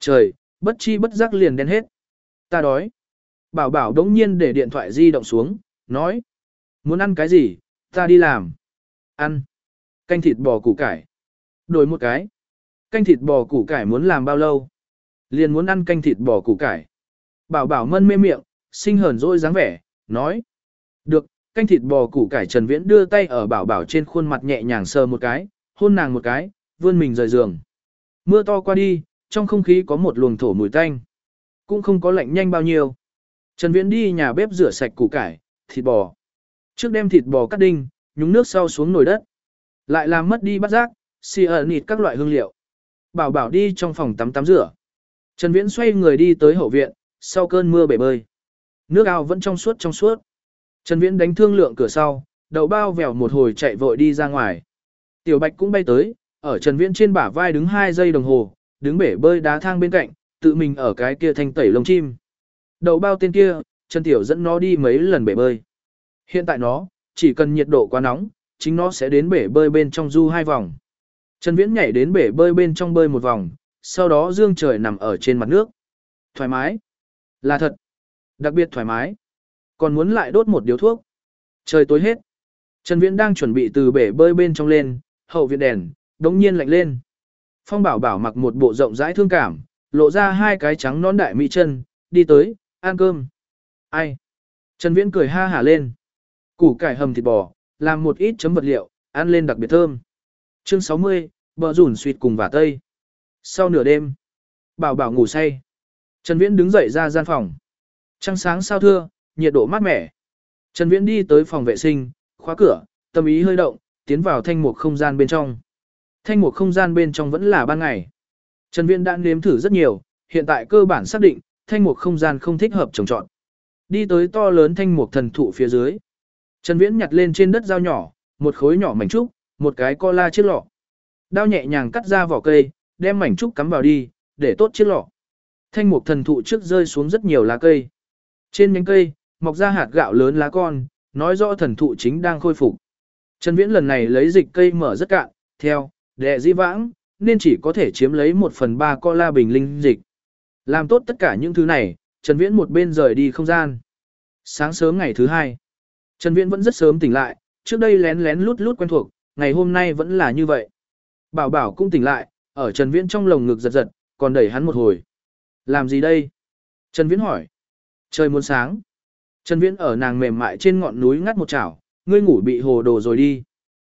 Trời, bất chi bất giác liền đen hết. Ta đói. Bảo bảo đống nhiên để điện thoại di động xuống, nói. Muốn ăn cái gì, ta đi làm. Ăn. Canh thịt bò củ cải. Đổi một cái. Canh thịt bò củ cải muốn làm bao lâu? Liền muốn ăn canh thịt bò củ cải. Bảo bảo mân mê miệng, sinh hờn dỗi dáng vẻ, nói. Được, canh thịt bò củ cải Trần Viễn đưa tay ở bảo bảo trên khuôn mặt nhẹ nhàng sờ một cái, hôn nàng một cái, vươn mình rời giường. Mưa to qua đi, trong không khí có một luồng thổ mùi tanh. Cũng không có lạnh nhanh bao nhiêu. Trần Viễn đi nhà bếp rửa sạch củ cải, thịt bò. Trước đem thịt bò cắt đinh, nhúng nước sau xuống nồi đất. Lại làm mất đi bát giác, xì ở nịt các loại hương liệu. Bảo bảo đi trong phòng tắm tắm rửa. Trần Viễn xoay người đi tới hậu viện, sau cơn mưa bể bơi. Nước ao vẫn trong suốt trong suốt. Trần Viễn đánh thương lượng cửa sau, đầu bao vèo một hồi chạy vội đi ra ngoài. Tiểu Bạch cũng bay tới, ở Trần Viễn trên bả vai đứng 2 giây đồng hồ, đứng bể bơi đá thang bên cạnh, tự mình ở cái kia thanh tẩy lông chim. Đầu bao tên kia, Trần Tiểu dẫn nó đi mấy lần bể bơi. Hiện tại nó, chỉ cần nhiệt độ quá nóng, chính nó sẽ đến bể bơi bên trong du hai vòng. Trần Viễn nhảy đến bể bơi bên trong bơi một vòng, sau đó dương trời nằm ở trên mặt nước. Thoải mái. Là thật. Đặc biệt thoải mái. Còn muốn lại đốt một điếu thuốc. Trời tối hết. Trần Viễn đang chuẩn bị từ bể bơi bên trong lên, hậu viện đèn, đống nhiên lạnh lên. Phong bảo bảo mặc một bộ rộng rãi thương cảm, lộ ra hai cái trắng nón đại mỹ chân, đi tới, ăn cơm. Ai? Trần Viễn cười ha hả lên. Củ cải hầm thịt bò, làm một ít chấm vật liệu, ăn lên đặc biệt thơm. Chương 60, bờ rủn suyệt cùng và tây. Sau nửa đêm, bảo bảo ngủ say. Trần Viễn đứng dậy ra gian phòng. Trăng sáng sao thưa, nhiệt độ mát mẻ. Trần Viễn đi tới phòng vệ sinh, khóa cửa, tâm ý hơi động, tiến vào thanh mục không gian bên trong. Thanh mục không gian bên trong vẫn là ban ngày. Trần Viễn đã nếm thử rất nhiều, hiện tại cơ bản xác định, thanh mục không gian không thích hợp trồng trọt. Đi tới to lớn thanh mục thần thụ phía dưới. Trần Viễn nhặt lên trên đất dao nhỏ, một khối nhỏ mảnh trúc, một cái co la chiếc lọ. Đao nhẹ nhàng cắt ra vỏ cây, đem mảnh trúc cắm vào đi, để tốt chiếc lọ. Thanh mục thần thụ trước rơi xuống rất nhiều lá cây. Trên nhánh cây, mọc ra hạt gạo lớn lá con, nói rõ thần thụ chính đang khôi phục. Trần Viễn lần này lấy dịch cây mở rất cạn, theo, đệ di vãng, nên chỉ có thể chiếm lấy một phần ba co la bình linh dịch. Làm tốt tất cả những thứ này, Trần Viễn một bên rời đi không gian. Sáng sớm ngày thứ hai, Trần Viễn vẫn rất sớm tỉnh lại, trước đây lén lén lút lút quen thuộc, ngày hôm nay vẫn là như vậy. Bảo Bảo cũng tỉnh lại, ở Trần Viễn trong lồng ngực giật giật, còn đẩy hắn một hồi. Làm gì đây? Trần Viễn hỏi. Trời muốn sáng. Trần Viễn ở nàng mềm mại trên ngọn núi ngắt một chảo, ngươi ngủ bị hồ đồ rồi đi.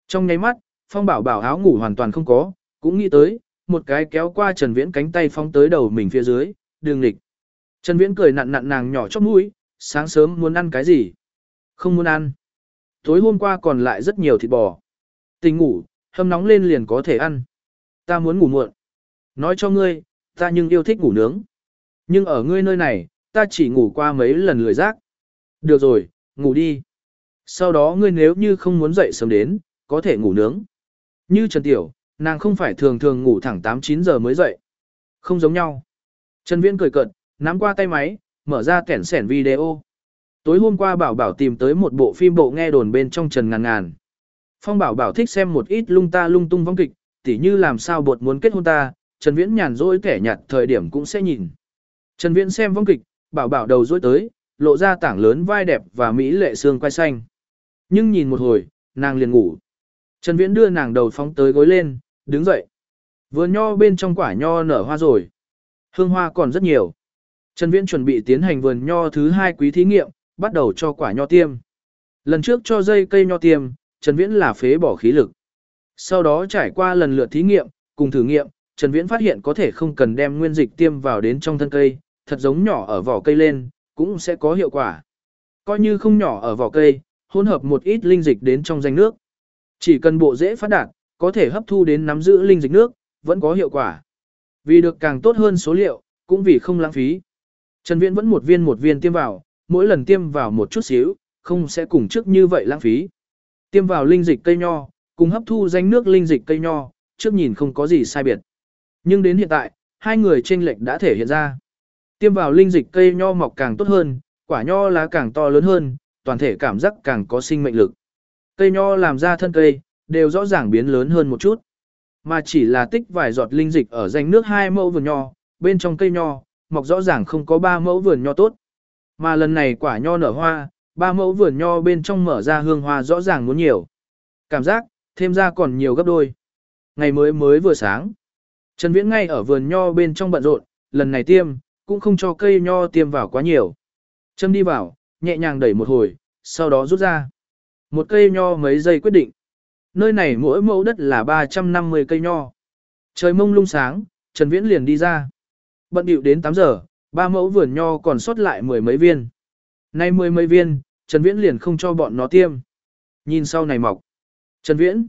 Trong nháy mắt, Phong Bảo Bảo áo ngủ hoàn toàn không có, cũng nghĩ tới, một cái kéo qua Trần Viễn cánh tay Phong tới đầu mình phía dưới, đường lịch. Trần Viễn cười nặn nặn nàng nhỏ chóp mũi, sáng sớm muốn ăn cái gì? Không muốn ăn. Tối hôm qua còn lại rất nhiều thịt bò. Tình ngủ, hâm nóng lên liền có thể ăn. Ta muốn ngủ muộn. Nói cho ngươi, ta nhưng yêu thích ngủ nướng. Nhưng ở ngươi nơi này, ta chỉ ngủ qua mấy lần lười giác. Được rồi, ngủ đi. Sau đó ngươi nếu như không muốn dậy sớm đến, có thể ngủ nướng. Như Trần Tiểu, nàng không phải thường thường ngủ thẳng 8-9 giờ mới dậy. Không giống nhau. Trần Viễn cười cợt, nắm qua tay máy, mở ra kẻn sẻn video. Tối hôm qua Bảo Bảo tìm tới một bộ phim bộ nghe đồn bên trong Trần Ngàn Ngàn. Phong Bảo Bảo thích xem một ít lung ta lung tung vong kịch, tỉ như làm sao bột muốn kết hôn ta, Trần Viễn nhàn rỗi kẻ nhạt thời điểm cũng sẽ nhìn. Trần Viễn xem vong kịch, Bảo Bảo đầu rỗi tới, lộ ra tảng lớn vai đẹp và mỹ lệ xương quai xanh. Nhưng nhìn một hồi, nàng liền ngủ. Trần Viễn đưa nàng đầu phóng tới gối lên, đứng dậy. Vườn nho bên trong quả nho nở hoa rồi. Hương hoa còn rất nhiều. Trần Viễn chuẩn bị tiến hành vườn nho thứ hai quý thí nghiệm, bắt đầu cho quả nho tiêm. Lần trước cho dây cây nho tiêm, Trần Viễn là phế bỏ khí lực. Sau đó trải qua lần lượt thí nghiệm, cùng thử nghiệm, Trần Viễn phát hiện có thể không cần đem nguyên dịch tiêm vào đến trong thân cây, thật giống nhỏ ở vỏ cây lên, cũng sẽ có hiệu quả. Coi như không nhỏ ở vỏ cây, hỗn hợp một ít linh dịch đến trong danh nước. Chỉ cần bộ dễ phát đạt, có thể hấp thu đến nắm giữ linh dịch nước, vẫn có hiệu quả. Vì được càng tốt hơn số liệu, cũng vì không lãng phí. Trần Viễn vẫn một viên một viên tiêm vào, mỗi lần tiêm vào một chút xíu, không sẽ cùng trước như vậy lãng phí. Tiêm vào linh dịch cây nho, cùng hấp thu danh nước linh dịch cây nho, trước nhìn không có gì sai biệt. Nhưng đến hiện tại, hai người chênh lệch đã thể hiện ra. Tiêm vào linh dịch cây nho mọc càng tốt hơn, quả nho lá càng to lớn hơn, toàn thể cảm giác càng có sinh mệnh lực. Cây nho làm ra thân cây, đều rõ ràng biến lớn hơn một chút. Mà chỉ là tích vài giọt linh dịch ở danh nước hai mẫu vườn nho, bên trong cây nho, mọc rõ ràng không có ba mẫu vườn nho tốt. Mà lần này quả nho nở hoa, ba mẫu vườn nho bên trong mở ra hương hoa rõ ràng muốn nhiều. Cảm giác, thêm ra còn nhiều gấp đôi. Ngày mới mới vừa sáng. Trần Viễn ngay ở vườn nho bên trong bận rộn, lần này tiêm, cũng không cho cây nho tiêm vào quá nhiều. Châm đi vào, nhẹ nhàng đẩy một hồi, sau đó rút ra. Một cây nho mấy giây quyết định. Nơi này mỗi mẫu đất là 350 cây nho. Trời mông lung sáng, Trần Viễn liền đi ra. Bận điệu đến 8 giờ, ba mẫu vườn nho còn sót lại mười mấy viên. Nay mười mấy viên, Trần Viễn liền không cho bọn nó tiêm. Nhìn sau này mọc. Trần Viễn.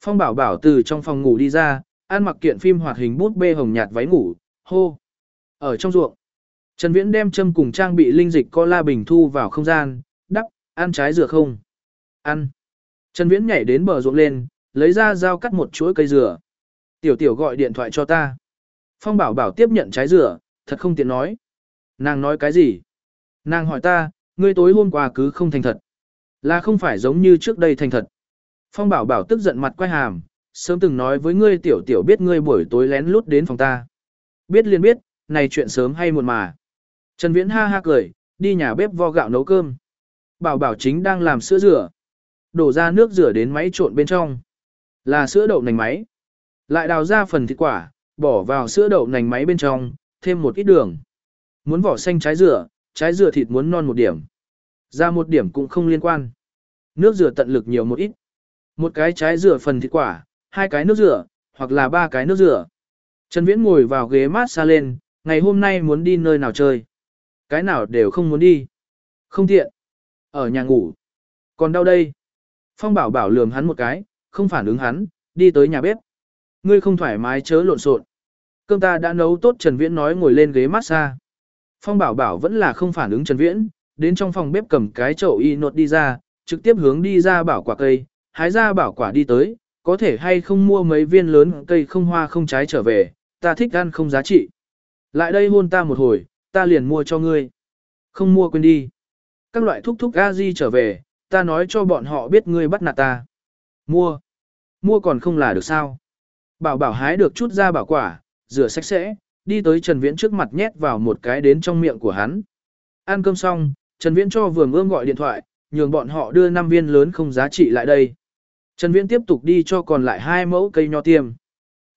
Phong bảo bảo từ trong phòng ngủ đi ra, ăn mặc kiện phim hoạt hình bút bê hồng nhạt váy ngủ, hô. Ở trong ruộng, Trần Viễn đem châm cùng trang bị linh dịch cola bình thu vào không gian, đắp, ăn trái dừa không? Ăn. Trần Viễn nhảy đến bờ ruộng lên, lấy ra dao cắt một chuỗi cây dừa. Tiểu tiểu gọi điện thoại cho ta. Phong bảo bảo tiếp nhận trái dừa, thật không tiện nói. Nàng nói cái gì? Nàng hỏi ta, ngươi tối hôm qua cứ không thành thật. Là không phải giống như trước đây thành thật. Phong bảo bảo tức giận mặt quay hàm, sớm từng nói với ngươi tiểu tiểu biết ngươi buổi tối lén lút đến phòng ta. Biết liền biết, này chuyện sớm hay muộn mà. Trần Viễn ha ha cười, đi nhà bếp vo gạo nấu cơm. Bảo bảo chính đang làm sữa rửa. Đổ ra nước rửa đến máy trộn bên trong. Là sữa đậu nành máy. Lại đào ra phần thịt quả, bỏ vào sữa đậu nành máy bên trong, thêm một ít đường. Muốn vỏ xanh trái rửa, trái rửa thịt muốn non một điểm. Ra một điểm cũng không liên quan. Nước rửa tận lực nhiều một ít. Một cái trái rửa phần thịt quả, hai cái nước rửa, hoặc là ba cái nước rửa. Trần Viễn ngồi vào ghế mát xa lên, ngày hôm nay muốn đi nơi nào chơi. Cái nào đều không muốn đi. Không tiện. Ở nhà ngủ. Còn đâu đây? Phong bảo bảo lườm hắn một cái, không phản ứng hắn, đi tới nhà bếp. Ngươi không thoải mái chớ lộn xộn. Cơm ta đã nấu tốt Trần Viễn nói ngồi lên ghế mát xa. Phong bảo bảo vẫn là không phản ứng Trần Viễn, đến trong phòng bếp cầm cái chậu y nột đi ra, trực tiếp hướng đi ra bảo quả cây, hái ra bảo quả đi tới, có thể hay không mua mấy viên lớn cây không hoa không trái trở về, ta thích ăn không giá trị. Lại đây hôn ta một hồi, ta liền mua cho ngươi. Không mua quên đi. Các loại thúc thúc a di trở về, ta nói cho bọn họ biết ngươi bắt nạt ta. Mua. Mua còn không là được sao. Bảo bảo hái được chút ra bảo quả, rửa sạch sẽ, đi tới Trần Viễn trước mặt nhét vào một cái đến trong miệng của hắn. Ăn cơm xong, Trần Viễn cho vườn ươm gọi điện thoại, nhường bọn họ đưa 5 viên lớn không giá trị lại đây. Trần Viễn tiếp tục đi cho còn lại hai mẫu cây nho tiêm.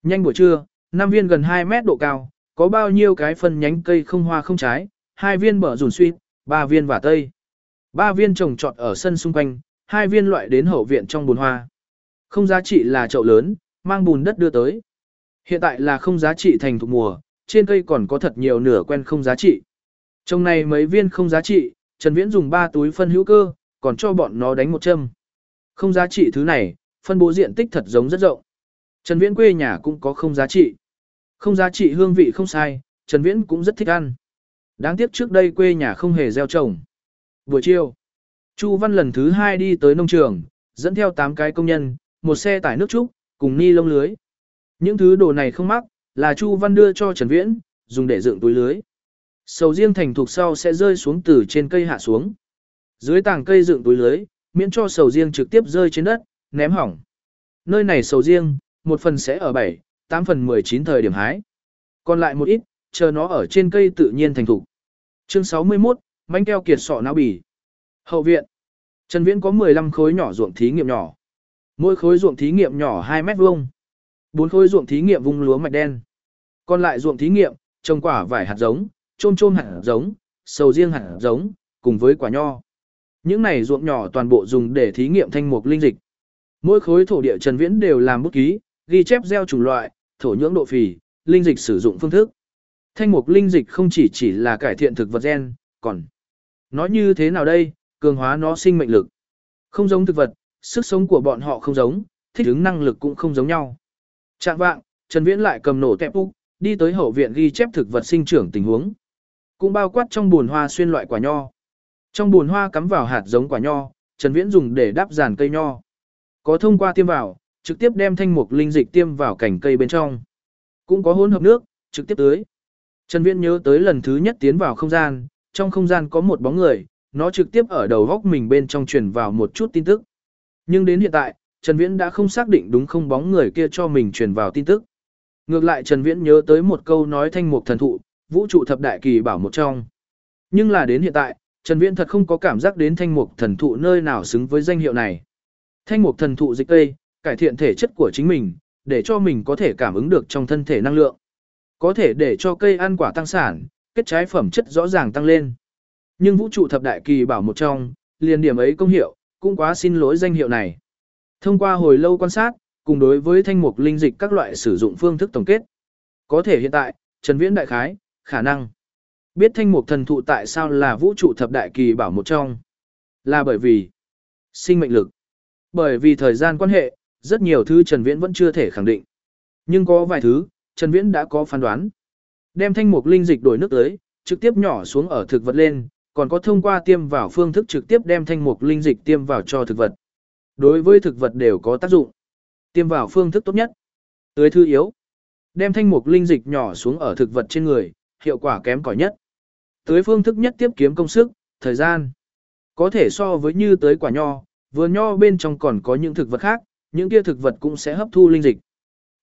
Nhanh buổi trưa, 5 viên gần 2 mét độ cao, có bao nhiêu cái phân nhánh cây không hoa không trái, hai viên bở rủn suy, ba viên vả tây. Ba viên trồng trọt ở sân xung quanh, hai viên loại đến hậu viện trong bùn hoa. Không giá trị là chậu lớn, mang bùn đất đưa tới. Hiện tại là không giá trị thành thục mùa, trên cây còn có thật nhiều nửa quen không giá trị. Trong này mấy viên không giá trị, Trần Viễn dùng 3 túi phân hữu cơ, còn cho bọn nó đánh một châm. Không giá trị thứ này, phân bố diện tích thật giống rất rộng. Trần Viễn quê nhà cũng có không giá trị. Không giá trị hương vị không sai, Trần Viễn cũng rất thích ăn. Đáng tiếc trước đây quê nhà không hề gieo trồng. Buổi chiều, Chu Văn lần thứ hai đi tới nông trường, dẫn theo 8 cái công nhân, một xe tải nước trúc, cùng ni lông lưới. Những thứ đồ này không mắc, là Chu Văn đưa cho Trần Viễn, dùng để dựng túi lưới. Sầu riêng thành thục sau sẽ rơi xuống từ trên cây hạ xuống. Dưới tảng cây dựng túi lưới, miễn cho sầu riêng trực tiếp rơi trên đất, ném hỏng. Nơi này sầu riêng, một phần sẽ ở 7, 8 phần 19 thời điểm hái. Còn lại một ít, chờ nó ở trên cây tự nhiên thành thục. Chương 61, mánh keo kiệt sọ não bì. Hậu viện. Trần Viễn có 15 khối nhỏ ruộng thí nghiệm nhỏ. Mỗi khối ruộng thí nghiệm nhỏ 2 mét vuông. 4 khối ruộng thí nghiệm vùng lúa mạch đen. Còn lại ruộng thí nghiệm, trồng quả vải hạt giống, trôm trôm hạt giống, sầu riêng hạt giống, cùng với quả nho. Những này ruộng nhỏ toàn bộ dùng để thí nghiệm thanh mục linh dịch. Mỗi khối thổ địa Trần Viễn đều làm bút ký, ghi chép gieo chủng loại, thổ nhưỡng độ phì, linh dịch sử dụng phương thức. Thanh mục linh dịch không chỉ chỉ là cải thiện thực vật gen, còn nói như thế nào đây, cường hóa nó sinh mệnh lực. Không giống thực vật, sức sống của bọn họ không giống, thích ứng năng lực cũng không giống nhau. Trạng vạng, Trần Viễn lại cầm nổ tẹp úc, đi tới hậu viện ghi chép thực vật sinh trưởng tình huống. Cũng bao quát trong buồn hoa xuyên loại quả nho. Trong buồn hoa cắm vào hạt giống quả nho, Trần Viễn dùng để đắp giàn cây nho. Có thông qua tiêm vào, trực tiếp đem thanh mục linh dịch tiêm vào cành cây bên trong. Cũng có hỗn hợp nước, trực tiếp tưới. Trần Viễn nhớ tới lần thứ nhất tiến vào không gian, trong không gian có một bóng người, nó trực tiếp ở đầu góc mình bên trong truyền vào một chút tin tức. Nhưng đến hiện tại, Trần Viễn đã không xác định đúng không bóng người kia cho mình truyền vào tin tức. Ngược lại Trần Viễn nhớ tới một câu nói thanh mục thần thụ, vũ trụ thập đại kỳ bảo một trong. Nhưng là đến hiện tại, Trần Viễn thật không có cảm giác đến thanh mục thần thụ nơi nào xứng với danh hiệu này. Thanh mục thần thụ dịch cây, cải thiện thể chất của chính mình, để cho mình có thể cảm ứng được trong thân thể năng lượng. Có thể để cho cây ăn quả tăng sản, kết trái phẩm chất rõ ràng tăng lên. Nhưng vũ trụ thập đại kỳ bảo một trong, liền điểm ấy công hiệu, cũng quá xin lỗi danh hiệu này. Thông qua hồi lâu quan sát, cùng đối với thanh mục linh dịch các loại sử dụng phương thức tổng kết. Có thể hiện tại, Trần Viễn đại khái, khả năng biết thanh mục thần thụ tại sao là vũ trụ thập đại kỳ bảo một trong. Là bởi vì sinh mệnh lực. Bởi vì thời gian quan hệ, rất nhiều thứ Trần Viễn vẫn chưa thể khẳng định. Nhưng có vài thứ, Trần Viễn đã có phán đoán. Đem thanh mục linh dịch đổi nước tới, trực tiếp nhỏ xuống ở thực vật lên, còn có thông qua tiêm vào phương thức trực tiếp đem thanh mục linh dịch tiêm vào cho thực vật. Đối với thực vật đều có tác dụng. Tiêm vào phương thức tốt nhất. Tưới thư yếu. Đem thanh mục linh dịch nhỏ xuống ở thực vật trên người, hiệu quả kém cỏi nhất. Tưới phương thức nhất tiếp kiếm công sức, thời gian. Có thể so với như tới quả nho, vườn nho bên trong còn có những thực vật khác, những kia thực vật cũng sẽ hấp thu linh dịch.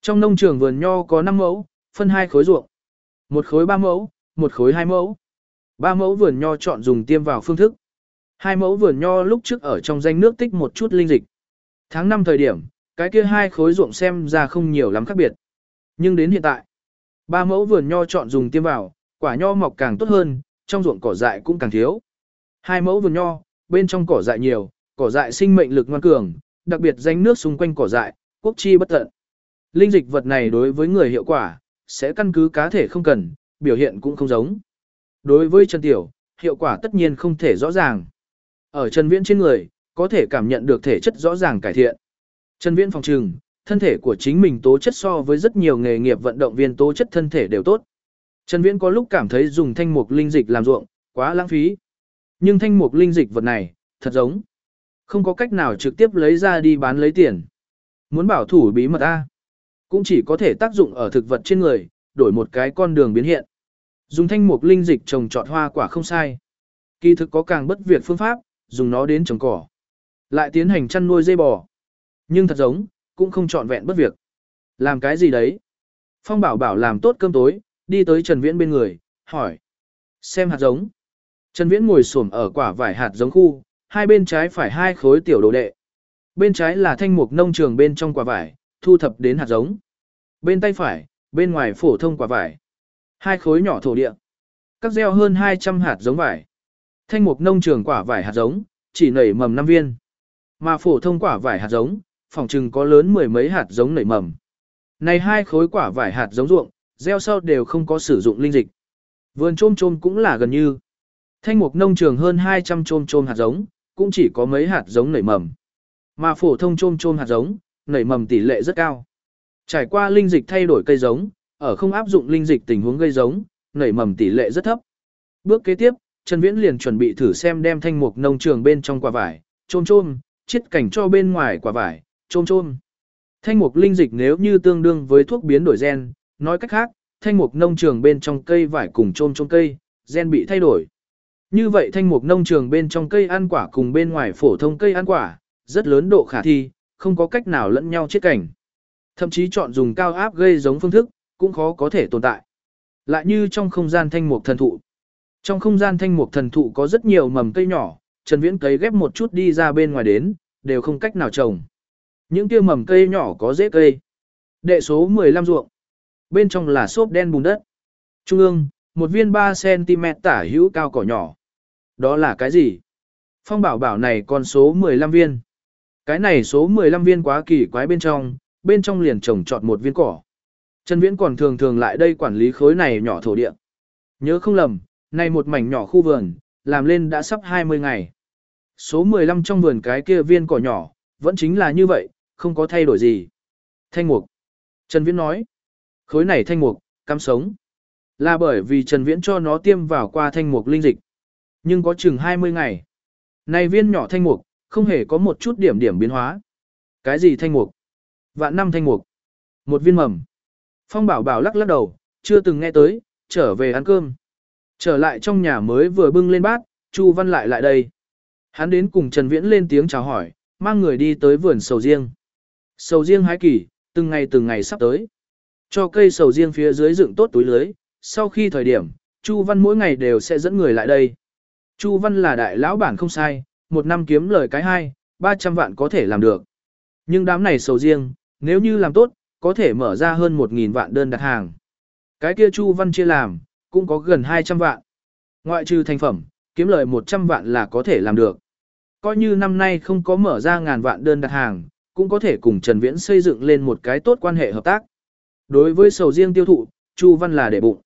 Trong nông trường vườn nho có 5 mẫu, phân hai khối ruộng. Một khối ba mẫu, một khối hai mẫu. Ba mẫu vườn nho chọn dùng tiêm vào phương thức. Hai mẫu vườn nho lúc trước ở trong danh nước tích một chút linh dịch. Tháng 5 thời điểm, cái kia hai khối ruộng xem ra không nhiều lắm khác biệt. Nhưng đến hiện tại, ba mẫu vườn nho chọn dùng tiêm vào, quả nho mọc càng tốt hơn, trong ruộng cỏ dại cũng càng thiếu. Hai mẫu vườn nho, bên trong cỏ dại nhiều, cỏ dại sinh mệnh lực ngoan cường, đặc biệt danh nước xung quanh cỏ dại, quốc chi bất tận. Linh dịch vật này đối với người hiệu quả, sẽ căn cứ cá thể không cần, biểu hiện cũng không giống. Đối với Trần Tiểu, hiệu quả tất nhiên không thể rõ ràng. Ở Trần Viễn trên người, có thể cảm nhận được thể chất rõ ràng cải thiện. Trần Viễn phòng trừng, thân thể của chính mình tố chất so với rất nhiều nghề nghiệp vận động viên tố chất thân thể đều tốt. Trần Viễn có lúc cảm thấy dùng thanh mục linh dịch làm ruộng, quá lãng phí. Nhưng thanh mục linh dịch vật này, thật giống. Không có cách nào trực tiếp lấy ra đi bán lấy tiền. Muốn bảo thủ bí mật A. Cũng chỉ có thể tác dụng ở thực vật trên người, đổi một cái con đường biến hiện. Dùng thanh mục linh dịch trồng trọt hoa quả không sai. Kỳ thực có càng bất việc phương pháp, dùng nó đến trồng cỏ. Lại tiến hành chăn nuôi dây bò. Nhưng thật giống, cũng không chọn vẹn bất việc. Làm cái gì đấy? Phong bảo bảo làm tốt cơm tối, đi tới Trần Viễn bên người, hỏi. Xem hạt giống. Trần Viễn ngồi xổm ở quả vải hạt giống khu, hai bên trái phải hai khối tiểu đồ đệ. Bên trái là thanh mục nông trường bên trong quả vải, thu thập đến hạt giống. Bên tay phải, bên ngoài phổ thông quả vải. Hai khối nhỏ thổ địa. Các gieo hơn 200 hạt giống vải. Thanh mục nông trường quả vải hạt giống, chỉ nảy mầm 5 viên. Mà phổ thông quả vải hạt giống, phòng trừng có lớn mười mấy hạt giống nảy mầm. Này hai khối quả vải hạt giống ruộng, gieo sau đều không có sử dụng linh dịch. Vườn trôm trôm cũng là gần như. Thanh mục nông trường hơn 200 trôm trôm hạt giống, cũng chỉ có mấy hạt giống nảy mầm. Mà phổ thông trôm trôm hạt giống, nảy mầm tỷ lệ rất cao. Trải qua linh dịch thay đổi cây giống, ở không áp dụng linh dịch tình huống gây giống, nảy mầm tỷ lệ rất thấp. Bước kế tiếp, Trần Viễn liền chuẩn bị thử xem đem thanh mục nông trường bên trong quả vải, trôm trôm, chiết cảnh cho bên ngoài quả vải, trôm trôm. Thanh mục linh dịch nếu như tương đương với thuốc biến đổi gen, nói cách khác, thanh mục nông trường bên trong cây vải cùng trôm trôm cây, gen bị thay đổi. Như vậy thanh mục nông trường bên trong cây ăn quả cùng bên ngoài phổ thông cây ăn quả, rất lớn độ khả thi, không có cách nào lẫn nhau chết cảnh. Thậm chí chọn dùng cao áp gây giống phương thức, cũng khó có thể tồn tại. Lại như trong không gian thanh mục thần thụ. Trong không gian thanh mục thần thụ có rất nhiều mầm cây nhỏ, Trần Viễn cấy ghép một chút đi ra bên ngoài đến, đều không cách nào trồng. Những kia mầm cây nhỏ có rễ cây. Đệ số 15 ruộng. Bên trong là xốp đen bùn đất. Trung ương, một viên 3cm tả hữu cao cỏ nhỏ. Đó là cái gì? Phong bảo bảo này còn số 15 viên. Cái này số 15 viên quá kỳ quái bên trong, bên trong liền trồng trọt một viên cỏ. Trần Viễn còn thường thường lại đây quản lý khối này nhỏ thổ địa. Nhớ không lầm, này một mảnh nhỏ khu vườn, làm lên đã sắp 20 ngày. Số 15 trong vườn cái kia viên cỏ nhỏ, vẫn chính là như vậy, không có thay đổi gì. Thanh mục. Trần Viễn nói. Khối này thanh mục, cắm sống. Là bởi vì Trần Viễn cho nó tiêm vào qua thanh mục linh dịch. Nhưng có chừng 20 ngày. Này viên nhỏ thanh mục, không hề có một chút điểm điểm biến hóa. Cái gì thanh mục? Vạn năm thanh mục. Một viên mầm. Phong bảo bảo lắc lắc đầu, chưa từng nghe tới, trở về ăn cơm. Trở lại trong nhà mới vừa bưng lên bát, Chu Văn lại lại đây. Hắn đến cùng Trần Viễn lên tiếng chào hỏi, mang người đi tới vườn sầu riêng. Sầu riêng hái kỳ, từng ngày từng ngày sắp tới. Cho cây sầu riêng phía dưới dựng tốt túi lưới, sau khi thời điểm, Chu Văn mỗi ngày đều sẽ dẫn người lại đây. Chu Văn là đại lão bản không sai, một năm kiếm lời cái hai, 300 vạn có thể làm được. Nhưng đám này sầu riêng, nếu như làm tốt, có thể mở ra hơn 1.000 vạn đơn đặt hàng. Cái kia Chu Văn chia làm, cũng có gần 200 vạn. Ngoại trừ thành phẩm, kiếm lời 100 vạn là có thể làm được. Coi như năm nay không có mở ra ngàn vạn đơn đặt hàng, cũng có thể cùng Trần Viễn xây dựng lên một cái tốt quan hệ hợp tác. Đối với sầu riêng tiêu thụ, Chu Văn là để bụng.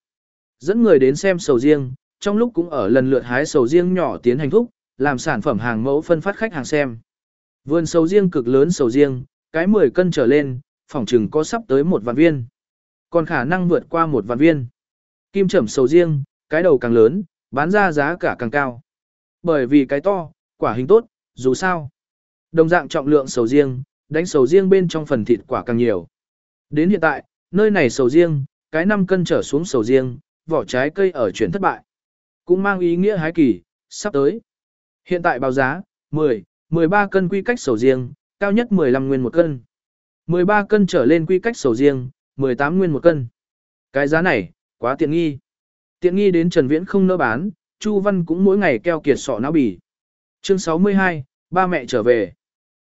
Dẫn người đến xem sầu riêng, trong lúc cũng ở lần lượt hái sầu riêng nhỏ tiến hành thúc, làm sản phẩm hàng mẫu phân phát khách hàng xem. Vườn sầu riêng cực lớn sầu riêng, cái 10 cân trở lên, phòng trừng có sắp tới một vạn viên. Còn khả năng vượt qua một vạn viên. Kim trẩm sầu riêng, cái đầu càng lớn, bán ra giá cả càng cao. Bởi vì cái to, quả hình tốt, dù sao. Đồng dạng trọng lượng sầu riêng, đánh sầu riêng bên trong phần thịt quả càng nhiều. Đến hiện tại, nơi này sầu riêng, cái 5 cân trở xuống sầu riêng, vỏ trái cây ở chuyển thất bại. Cũng mang ý nghĩa hái kỳ, sắp tới. Hiện tại báo giá, 10, 13 cân quy cách sầu riêng, cao nhất 15 nguyên một cân. 13 cân trở lên quy cách sầu riêng, 18 nguyên một cân. Cái giá này, Quá tiện nghi. Tiện nghi đến Trần Viễn không nỡ bán, Chu Văn cũng mỗi ngày keo kiệt sọ não bì. Chương 62, ba mẹ trở về.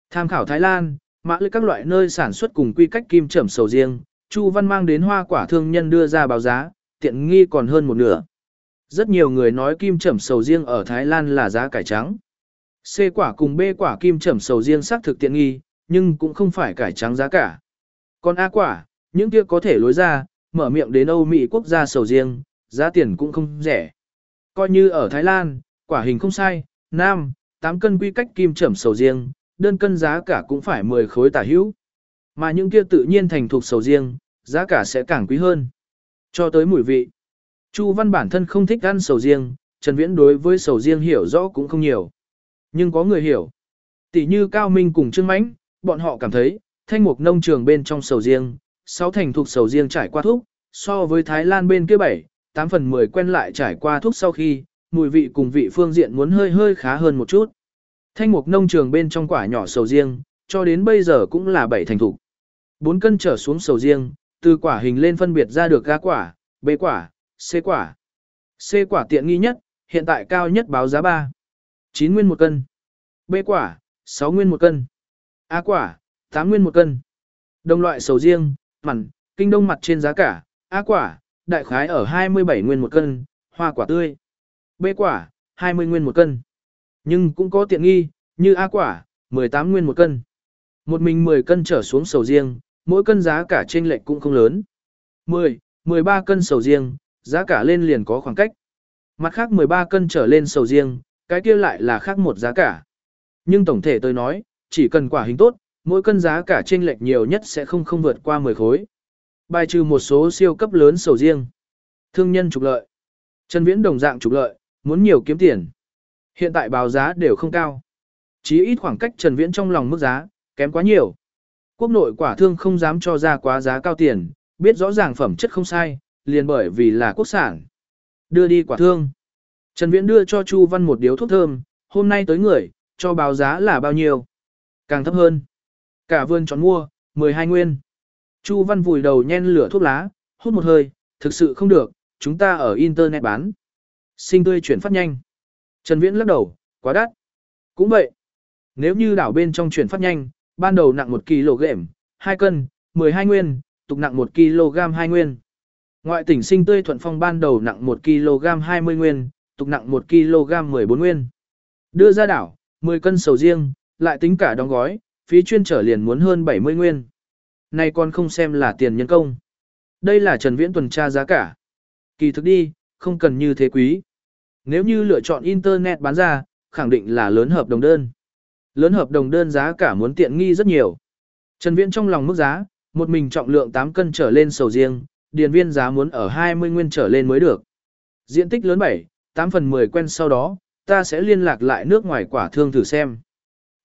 Tham khảo Thái Lan, mã lưới các loại nơi sản xuất cùng quy cách kim trẩm sầu riêng, Chu Văn mang đến hoa quả thương nhân đưa ra báo giá, tiện nghi còn hơn một nửa. Rất nhiều người nói kim trẩm sầu riêng ở Thái Lan là giá cải trắng. C quả cùng B quả kim trẩm sầu riêng xác thực tiện nghi, nhưng cũng không phải cải trắng giá cả. Còn A quả, những kia có thể lối ra, mở miệng đến Âu Mỹ quốc gia sầu riêng, giá tiền cũng không rẻ. Coi như ở Thái Lan, quả hình không sai, nam, 8 cân quy cách kim trẩm sầu riêng, đơn cân giá cả cũng phải 10 khối tả hữu. Mà những kia tự nhiên thành thuộc sầu riêng, giá cả sẽ càng quý hơn. Cho tới mùi vị. Chu Văn bản thân không thích ăn sầu riêng, Trần Viễn đối với sầu riêng hiểu rõ cũng không nhiều. Nhưng có người hiểu. Tỷ như Cao Minh cùng Trương Mãnh, bọn họ cảm thấy, thanh mục nông trường bên trong sầu riêng, sáu thành thuộc sầu riêng trải qua thuốc, so với Thái Lan bên kia 7, 8 phần 10 quen lại trải qua thuốc sau khi, mùi vị cùng vị phương diện muốn hơi hơi khá hơn một chút. Thanh mục nông trường bên trong quả nhỏ sầu riêng, cho đến bây giờ cũng là 7 thành thục. 4 cân trở xuống sầu riêng, từ quả hình lên phân biệt ra được A quả, B quả, C quả. C quả tiện nghi nhất, hiện tại cao nhất báo giá 3. 9 nguyên 1 cân. B quả, 6 nguyên 1 cân. A quả, 8 nguyên 1 cân. Đồng loại sầu riêng, mặn, kinh đông mặt trên giá cả, A quả, đại khái ở 27 nguyên 1 cân, hoa quả tươi. B quả, 20 nguyên 1 cân. Nhưng cũng có tiện nghi, như A quả, 18 nguyên một cân. Một mình 10 cân trở xuống sầu riêng, mỗi cân giá cả trên lệch cũng không lớn. 10, 13 cân sầu riêng, giá cả lên liền có khoảng cách. Mặt khác 13 cân trở lên sầu riêng, cái kia lại là khác một giá cả. Nhưng tổng thể tôi nói, chỉ cần quả hình tốt, mỗi cân giá cả trên lệch nhiều nhất sẽ không không vượt qua 10 khối. Bài trừ một số siêu cấp lớn sầu riêng. Thương nhân trục lợi. Trần Viễn đồng dạng trục lợi, muốn nhiều kiếm tiền. Hiện tại báo giá đều không cao. Chí ít khoảng cách Trần Viễn trong lòng mức giá, kém quá nhiều. Quốc nội quả thương không dám cho ra quá giá cao tiền, biết rõ ràng phẩm chất không sai, liền bởi vì là quốc sản. Đưa đi quả thương. Trần Viễn đưa cho Chu Văn một điếu thuốc thơm, hôm nay tới người, cho báo giá là bao nhiêu? Càng thấp hơn. Cả vườn chọn mua, 12 nguyên. Chu Văn vùi đầu nhen lửa thuốc lá, hút một hơi, thực sự không được, chúng ta ở Internet bán. Sinh tươi chuyển phát nhanh. Trần Viễn lắc đầu, quá đắt. Cũng vậy. Nếu như đảo bên trong chuyển phát nhanh, ban đầu nặng 1 kg, 2 cân, 12 nguyên, tục nặng 1 kg 2 nguyên. Ngoại tỉnh sinh tươi thuận phong ban đầu nặng 1 kg 20 nguyên, tục nặng 1 kg 14 nguyên. Đưa ra đảo, 10 cân sầu riêng, lại tính cả đóng gói, phí chuyên trở liền muốn hơn 70 nguyên. Này còn không xem là tiền nhân công. Đây là Trần Viễn tuần tra giá cả. Kỳ thực đi, không cần như thế quý. Nếu như lựa chọn Internet bán ra, khẳng định là lớn hợp đồng đơn. Lớn hợp đồng đơn giá cả muốn tiện nghi rất nhiều. Trần Viễn trong lòng mức giá, một mình trọng lượng 8 cân trở lên sầu riêng, điền viên giá muốn ở 20 nguyên trở lên mới được. Diện tích lớn 7, 8 phần 10 quen sau đó, ta sẽ liên lạc lại nước ngoài quả thương thử xem.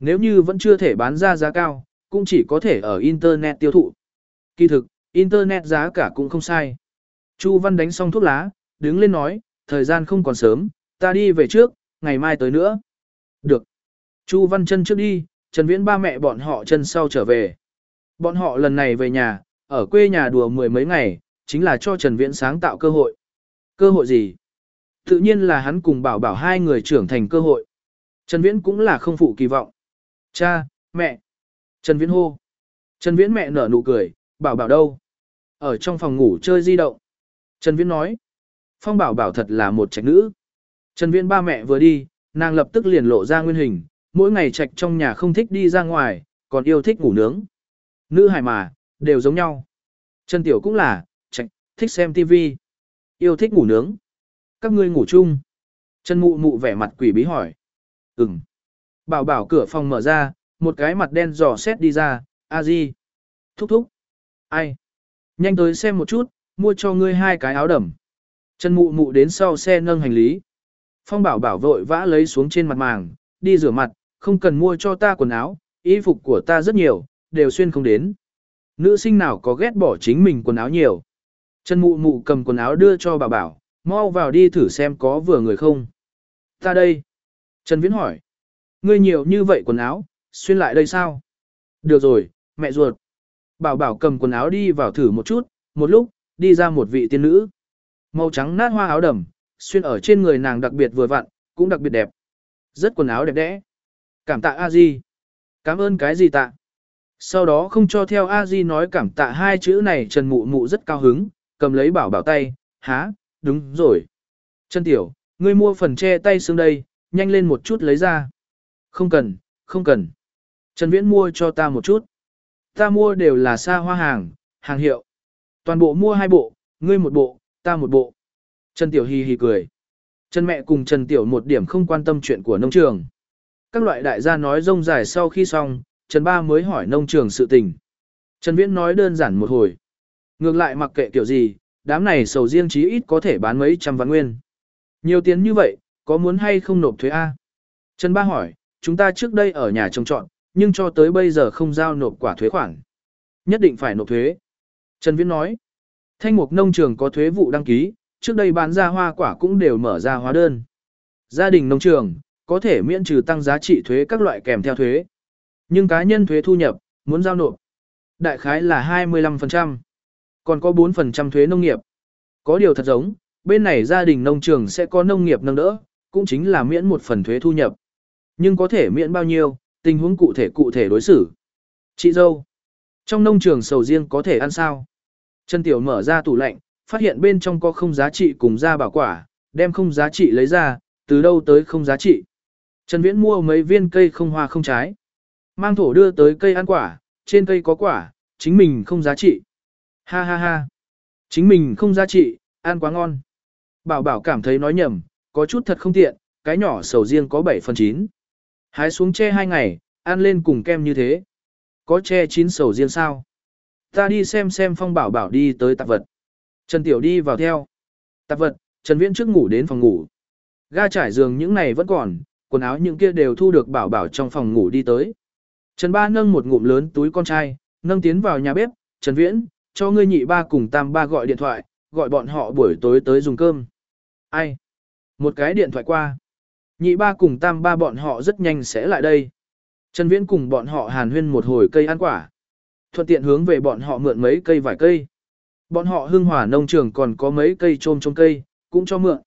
Nếu như vẫn chưa thể bán ra giá cao, cũng chỉ có thể ở Internet tiêu thụ. Kỳ thực, Internet giá cả cũng không sai. Chu Văn đánh xong thuốc lá, đứng lên nói, thời gian không còn sớm, ta đi về trước, ngày mai tới nữa. Được. Chu Văn chân trước đi, Trần Viễn ba mẹ bọn họ chân sau trở về. Bọn họ lần này về nhà, ở quê nhà đùa mười mấy ngày, chính là cho Trần Viễn sáng tạo cơ hội. Cơ hội gì? Tự nhiên là hắn cùng bảo bảo hai người trưởng thành cơ hội. Trần Viễn cũng là không phụ kỳ vọng. Cha, mẹ. Trần Viễn hô. Trần Viễn mẹ nở nụ cười, bảo bảo đâu? Ở trong phòng ngủ chơi di động. Trần Viễn nói. Phong bảo bảo thật là một trạch nữ. Trần Viễn ba mẹ vừa đi, nàng lập tức liền lộ ra nguyên hình, mỗi ngày trạch trong nhà không thích đi ra ngoài, còn yêu thích ngủ nướng. Nữ hài mà, đều giống nhau. Trần Tiểu cũng là, trạch, thích xem TV. Yêu thích ngủ nướng. Các ngươi ngủ chung. Trần Mụ Mụ vẻ mặt quỷ bí hỏi. Ừm. Bảo bảo cửa phòng mở ra, một cái mặt đen dò xét đi ra, a di. Thúc thúc. Ai? Nhanh tới xem một chút, mua cho ngươi hai cái áo đầm. Trần Mụ Mụ đến sau xe nâng hành lý. Phong bảo bảo vội vã lấy xuống trên mặt màng, đi rửa mặt, không cần mua cho ta quần áo, y phục của ta rất nhiều, đều xuyên không đến. Nữ sinh nào có ghét bỏ chính mình quần áo nhiều. Trần Mụ Mụ cầm quần áo đưa cho bảo bảo, mau vào đi thử xem có vừa người không. Ta đây. Trần Viễn hỏi. Ngươi nhiều như vậy quần áo, xuyên lại đây sao? Được rồi, mẹ ruột. Bảo bảo cầm quần áo đi vào thử một chút, một lúc, đi ra một vị tiên nữ. Màu trắng nát hoa áo đầm, xuyên ở trên người nàng đặc biệt vừa vặn, cũng đặc biệt đẹp. Rất quần áo đẹp đẽ. Cảm tạ a di. Cảm ơn cái gì tạ? Sau đó không cho theo a di nói cảm tạ hai chữ này Trần Mụ Mụ rất cao hứng, cầm lấy bảo bảo tay, há, đúng rồi. Trần Tiểu, ngươi mua phần che tay xương đây, nhanh lên một chút lấy ra. Không cần, không cần. Trần Viễn mua cho ta một chút. Ta mua đều là xa hoa hàng, hàng hiệu. Toàn bộ mua hai bộ, ngươi một bộ, ta một bộ. Trần Tiểu Hi Hi cười. Trần mẹ cùng Trần Tiểu một điểm không quan tâm chuyện của nông trường. Các loại đại gia nói rông dài sau khi xong, Trần Ba mới hỏi nông trường sự tình. Trần Viễn nói đơn giản một hồi. Ngược lại mặc kệ kiểu gì, đám này sầu riêng chí ít có thể bán mấy trăm vạn nguyên. Nhiều tiền như vậy, có muốn hay không nộp thuế A? Trần Ba hỏi, chúng ta trước đây ở nhà trồng trọn, nhưng cho tới bây giờ không giao nộp quả thuế khoản. Nhất định phải nộp thuế. Trần Viễn nói, thanh mục nông trường có thuế vụ đăng ký, trước đây bán ra hoa quả cũng đều mở ra hóa đơn. Gia đình nông trường, có thể miễn trừ tăng giá trị thuế các loại kèm theo thuế. Nhưng cá nhân thuế thu nhập, muốn giao nộp. Đại khái là 25%. Còn có 4% thuế nông nghiệp. Có điều thật giống, bên này gia đình nông trường sẽ có nông nghiệp nâng đỡ, cũng chính là miễn một phần thuế thu nhập. Nhưng có thể miễn bao nhiêu, tình huống cụ thể cụ thể đối xử. Chị dâu, trong nông trường sầu riêng có thể ăn sao? Trần Tiểu mở ra tủ lạnh, phát hiện bên trong có không giá trị cùng ra bảo quả, đem không giá trị lấy ra, từ đâu tới không giá trị. Trần Viễn mua mấy viên cây không hoa không trái. Mang thổ đưa tới cây ăn quả, trên cây có quả, chính mình không giá trị. Ha ha ha. Chính mình không giá trị, ăn quá ngon. Bảo bảo cảm thấy nói nhầm, có chút thật không tiện, cái nhỏ sầu riêng có 7 phần 9. Hái xuống tre hai ngày, ăn lên cùng kem như thế. Có tre chín sầu riêng sao? Ta đi xem xem phong bảo bảo đi tới tạp vật. Trần Tiểu đi vào theo. Tạp vật, Trần Viễn trước ngủ đến phòng ngủ. Ga trải giường những này vẫn còn, quần áo những kia đều thu được bảo bảo trong phòng ngủ đi tới. Trần Ba nâng một ngụm lớn túi con trai, nâng tiến vào nhà bếp, Trần Viễn, cho ngươi nhị ba cùng tam ba gọi điện thoại, gọi bọn họ buổi tối tới dùng cơm. Ai? Một cái điện thoại qua. Nhị ba cùng tam ba bọn họ rất nhanh sẽ lại đây. Trần Viễn cùng bọn họ hàn huyên một hồi cây ăn quả. Thuận tiện hướng về bọn họ mượn mấy cây vài cây. Bọn họ hưng hỏa nông trường còn có mấy cây trôm trong cây, cũng cho mượn.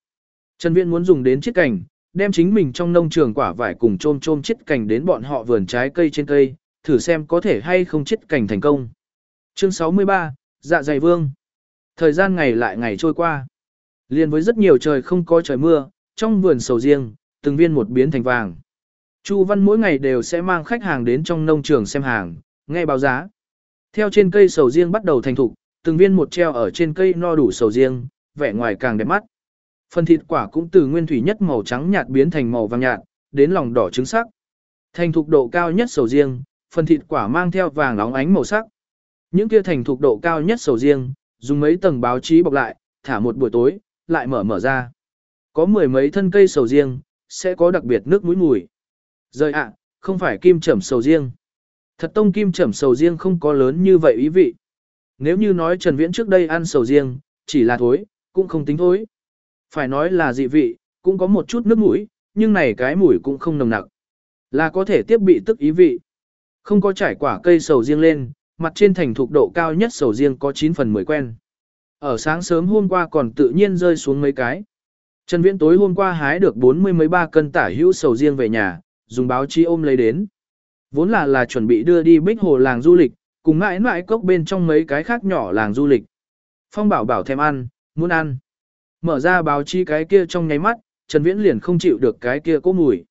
Trần Viễn muốn dùng đến chiếc cành, đem chính mình trong nông trường quả vải cùng trôm trôm chiếc cành đến bọn họ vườn trái cây trên cây, thử xem có thể hay không chiếc cành thành công. Chương 63, Dạ dày vương. Thời gian ngày lại ngày trôi qua. Liên với rất nhiều trời không có trời mưa, trong vườn sầu riêng, từng viên một biến thành vàng. Chu Văn mỗi ngày đều sẽ mang khách hàng đến trong nông trường xem hàng, nghe báo giá. Theo trên cây sầu riêng bắt đầu thành thục, từng viên một treo ở trên cây no đủ sầu riêng, vẻ ngoài càng đẹp mắt. Phần thịt quả cũng từ nguyên thủy nhất màu trắng nhạt biến thành màu vàng nhạt, đến lòng đỏ trứng sắc. Thành thục độ cao nhất sầu riêng, phần thịt quả mang theo vàng óng ánh màu sắc. Những kia thành thục độ cao nhất sầu riêng, dùng mấy tầng báo chí bọc lại, thả một buổi tối, lại mở mở ra. Có mười mấy thân cây sầu riêng, sẽ có đặc biệt nước mũi mùi. Rời ạ, không phải kim trầm sầu riêng. Thật tông kim trầm sầu riêng không có lớn như vậy ý vị. Nếu như nói Trần Viễn trước đây ăn sầu riêng, chỉ là thối, cũng không tính thối. Phải nói là dị vị, cũng có một chút nước mũi, nhưng này cái mũi cũng không nồng nặc. Là có thể tiếp bị tức ý vị. Không có trải quả cây sầu riêng lên, mặt trên thành thuộc độ cao nhất sầu riêng có 9 phần 10 quen. Ở sáng sớm hôm qua còn tự nhiên rơi xuống mấy cái. Trần Viễn tối hôm qua hái được 40 mấy ba cân tả hữu sầu riêng về nhà, dùng báo chí ôm lấy đến. Vốn là là chuẩn bị đưa đi bích hồ làng du lịch, cùng mãi mãi cốc bên trong mấy cái khác nhỏ làng du lịch. Phong bảo bảo thèm ăn, muốn ăn. Mở ra báo chí cái kia trong nháy mắt, Trần Viễn liền không chịu được cái kia cố mùi.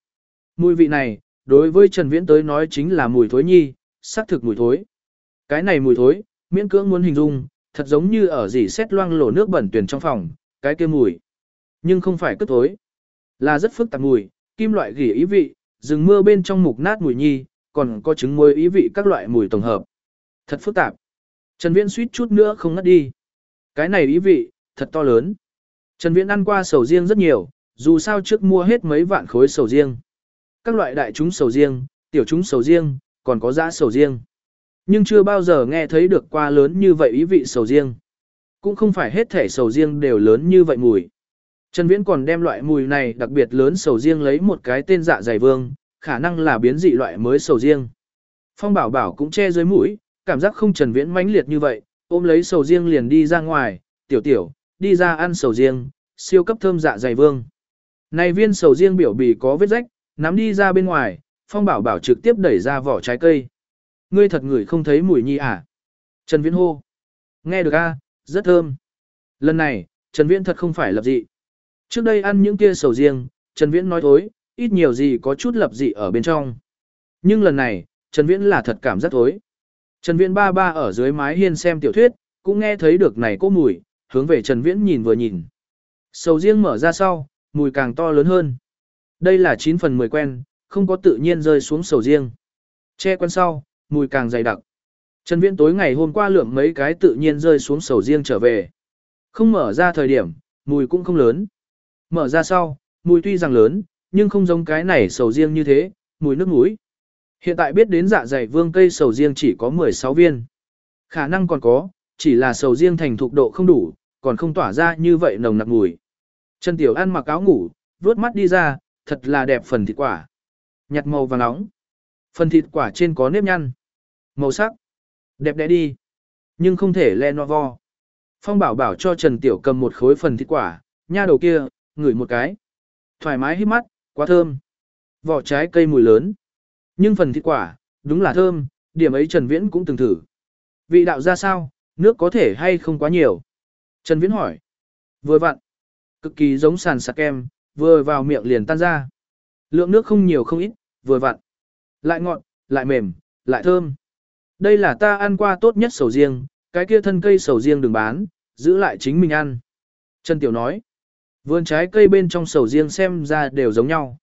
Mùi vị này, đối với Trần Viễn tới nói chính là mùi thối nhi, xác thực mùi thối. Cái này mùi thối, miễn cưỡng muốn hình dung, thật giống như ở dỉ xét loang lổ nước bẩn tuyển trong phòng, cái kia mùi. Nhưng không phải cất thối, là rất phức tạp mùi, kim loại gỉ ý vị, rừng mưa bên trong mục nát mùi nhi, còn có trứng muối ý vị các loại mùi tổng hợp. Thật phức tạp. Trần Viễn suýt chút nữa không ngất đi. Cái này ý vị, thật to lớn. Trần Viễn ăn qua sầu riêng rất nhiều, dù sao trước mua hết mấy vạn khối sầu riêng. Các loại đại chúng sầu riêng, tiểu chúng sầu riêng, còn có giá sầu riêng. Nhưng chưa bao giờ nghe thấy được qua lớn như vậy ý vị sầu riêng. Cũng không phải hết thể sầu riêng đều lớn như vậy mùi. Trần Viễn còn đem loại mùi này đặc biệt lớn sầu riêng lấy một cái tên dạ dày vương, khả năng là biến dị loại mới sầu riêng. Phong bảo bảo cũng che dưới mũi, cảm giác không Trần Viễn mãnh liệt như vậy, ôm lấy sầu riêng liền đi ra ngoài, tiểu tiểu, đi ra ăn sầu riêng, siêu cấp thơm dạ dày vương. Này viên sầu riêng biểu bì có vết rách, nắm đi ra bên ngoài, Phong Bảo Bảo trực tiếp đẩy ra vỏ trái cây. Ngươi thật ngửi không thấy mùi nhi à? Trần Viễn hô. Nghe được a, rất thơm. Lần này, Trần Viễn thật không phải lập dị. Trước đây ăn những kia sầu riêng, Trần Viễn nói thối, ít nhiều gì có chút lập dị ở bên trong. Nhưng lần này, Trần Viễn là thật cảm giác thối. Trần Viễn ba ba ở dưới mái hiên xem tiểu thuyết, cũng nghe thấy được này có mùi, hướng về Trần Viễn nhìn vừa nhìn. Sầu riêng mở ra sau, mùi càng to lớn hơn. Đây là 9 phần 10 quen, không có tự nhiên rơi xuống sầu riêng. Che quen sau, mùi càng dày đặc. Trần Viễn tối ngày hôm qua lượm mấy cái tự nhiên rơi xuống sầu riêng trở về. Không mở ra thời điểm, mùi cũng không lớn. Mở ra sau, mùi tuy rằng lớn, nhưng không giống cái này sầu riêng như thế, mùi nước mũi. Hiện tại biết đến dạ dày vương cây sầu riêng chỉ có 16 viên. Khả năng còn có, chỉ là sầu riêng thành thục độ không đủ, còn không tỏa ra như vậy nồng nặc mùi. Trần Tiểu ăn mặc áo ngủ, vuốt mắt đi ra, thật là đẹp phần thịt quả. Nhặt màu vàng nóng. Phần thịt quả trên có nếp nhăn. Màu sắc. Đẹp đẽ đi. Nhưng không thể le no vo. Phong bảo bảo cho Trần Tiểu cầm một khối phần thịt quả, nha đầu kia, ngửi một cái. Thoải mái hít mắt, quá thơm. Vỏ trái cây mùi lớn. Nhưng phần thịt quả, đúng là thơm, điểm ấy Trần Viễn cũng từng thử. Vị đạo ra sao, nước có thể hay không quá nhiều? Trần Viễn hỏi. Vừa vặn. Cực kỳ giống sàn sạc kem, vừa vào miệng liền tan ra. Lượng nước không nhiều không ít, vừa vặn. Lại ngọt, lại mềm, lại thơm. Đây là ta ăn qua tốt nhất sầu riêng, cái kia thân cây sầu riêng đừng bán, giữ lại chính mình ăn. Trần Tiểu nói. Vườn trái cây bên trong sầu riêng xem ra đều giống nhau.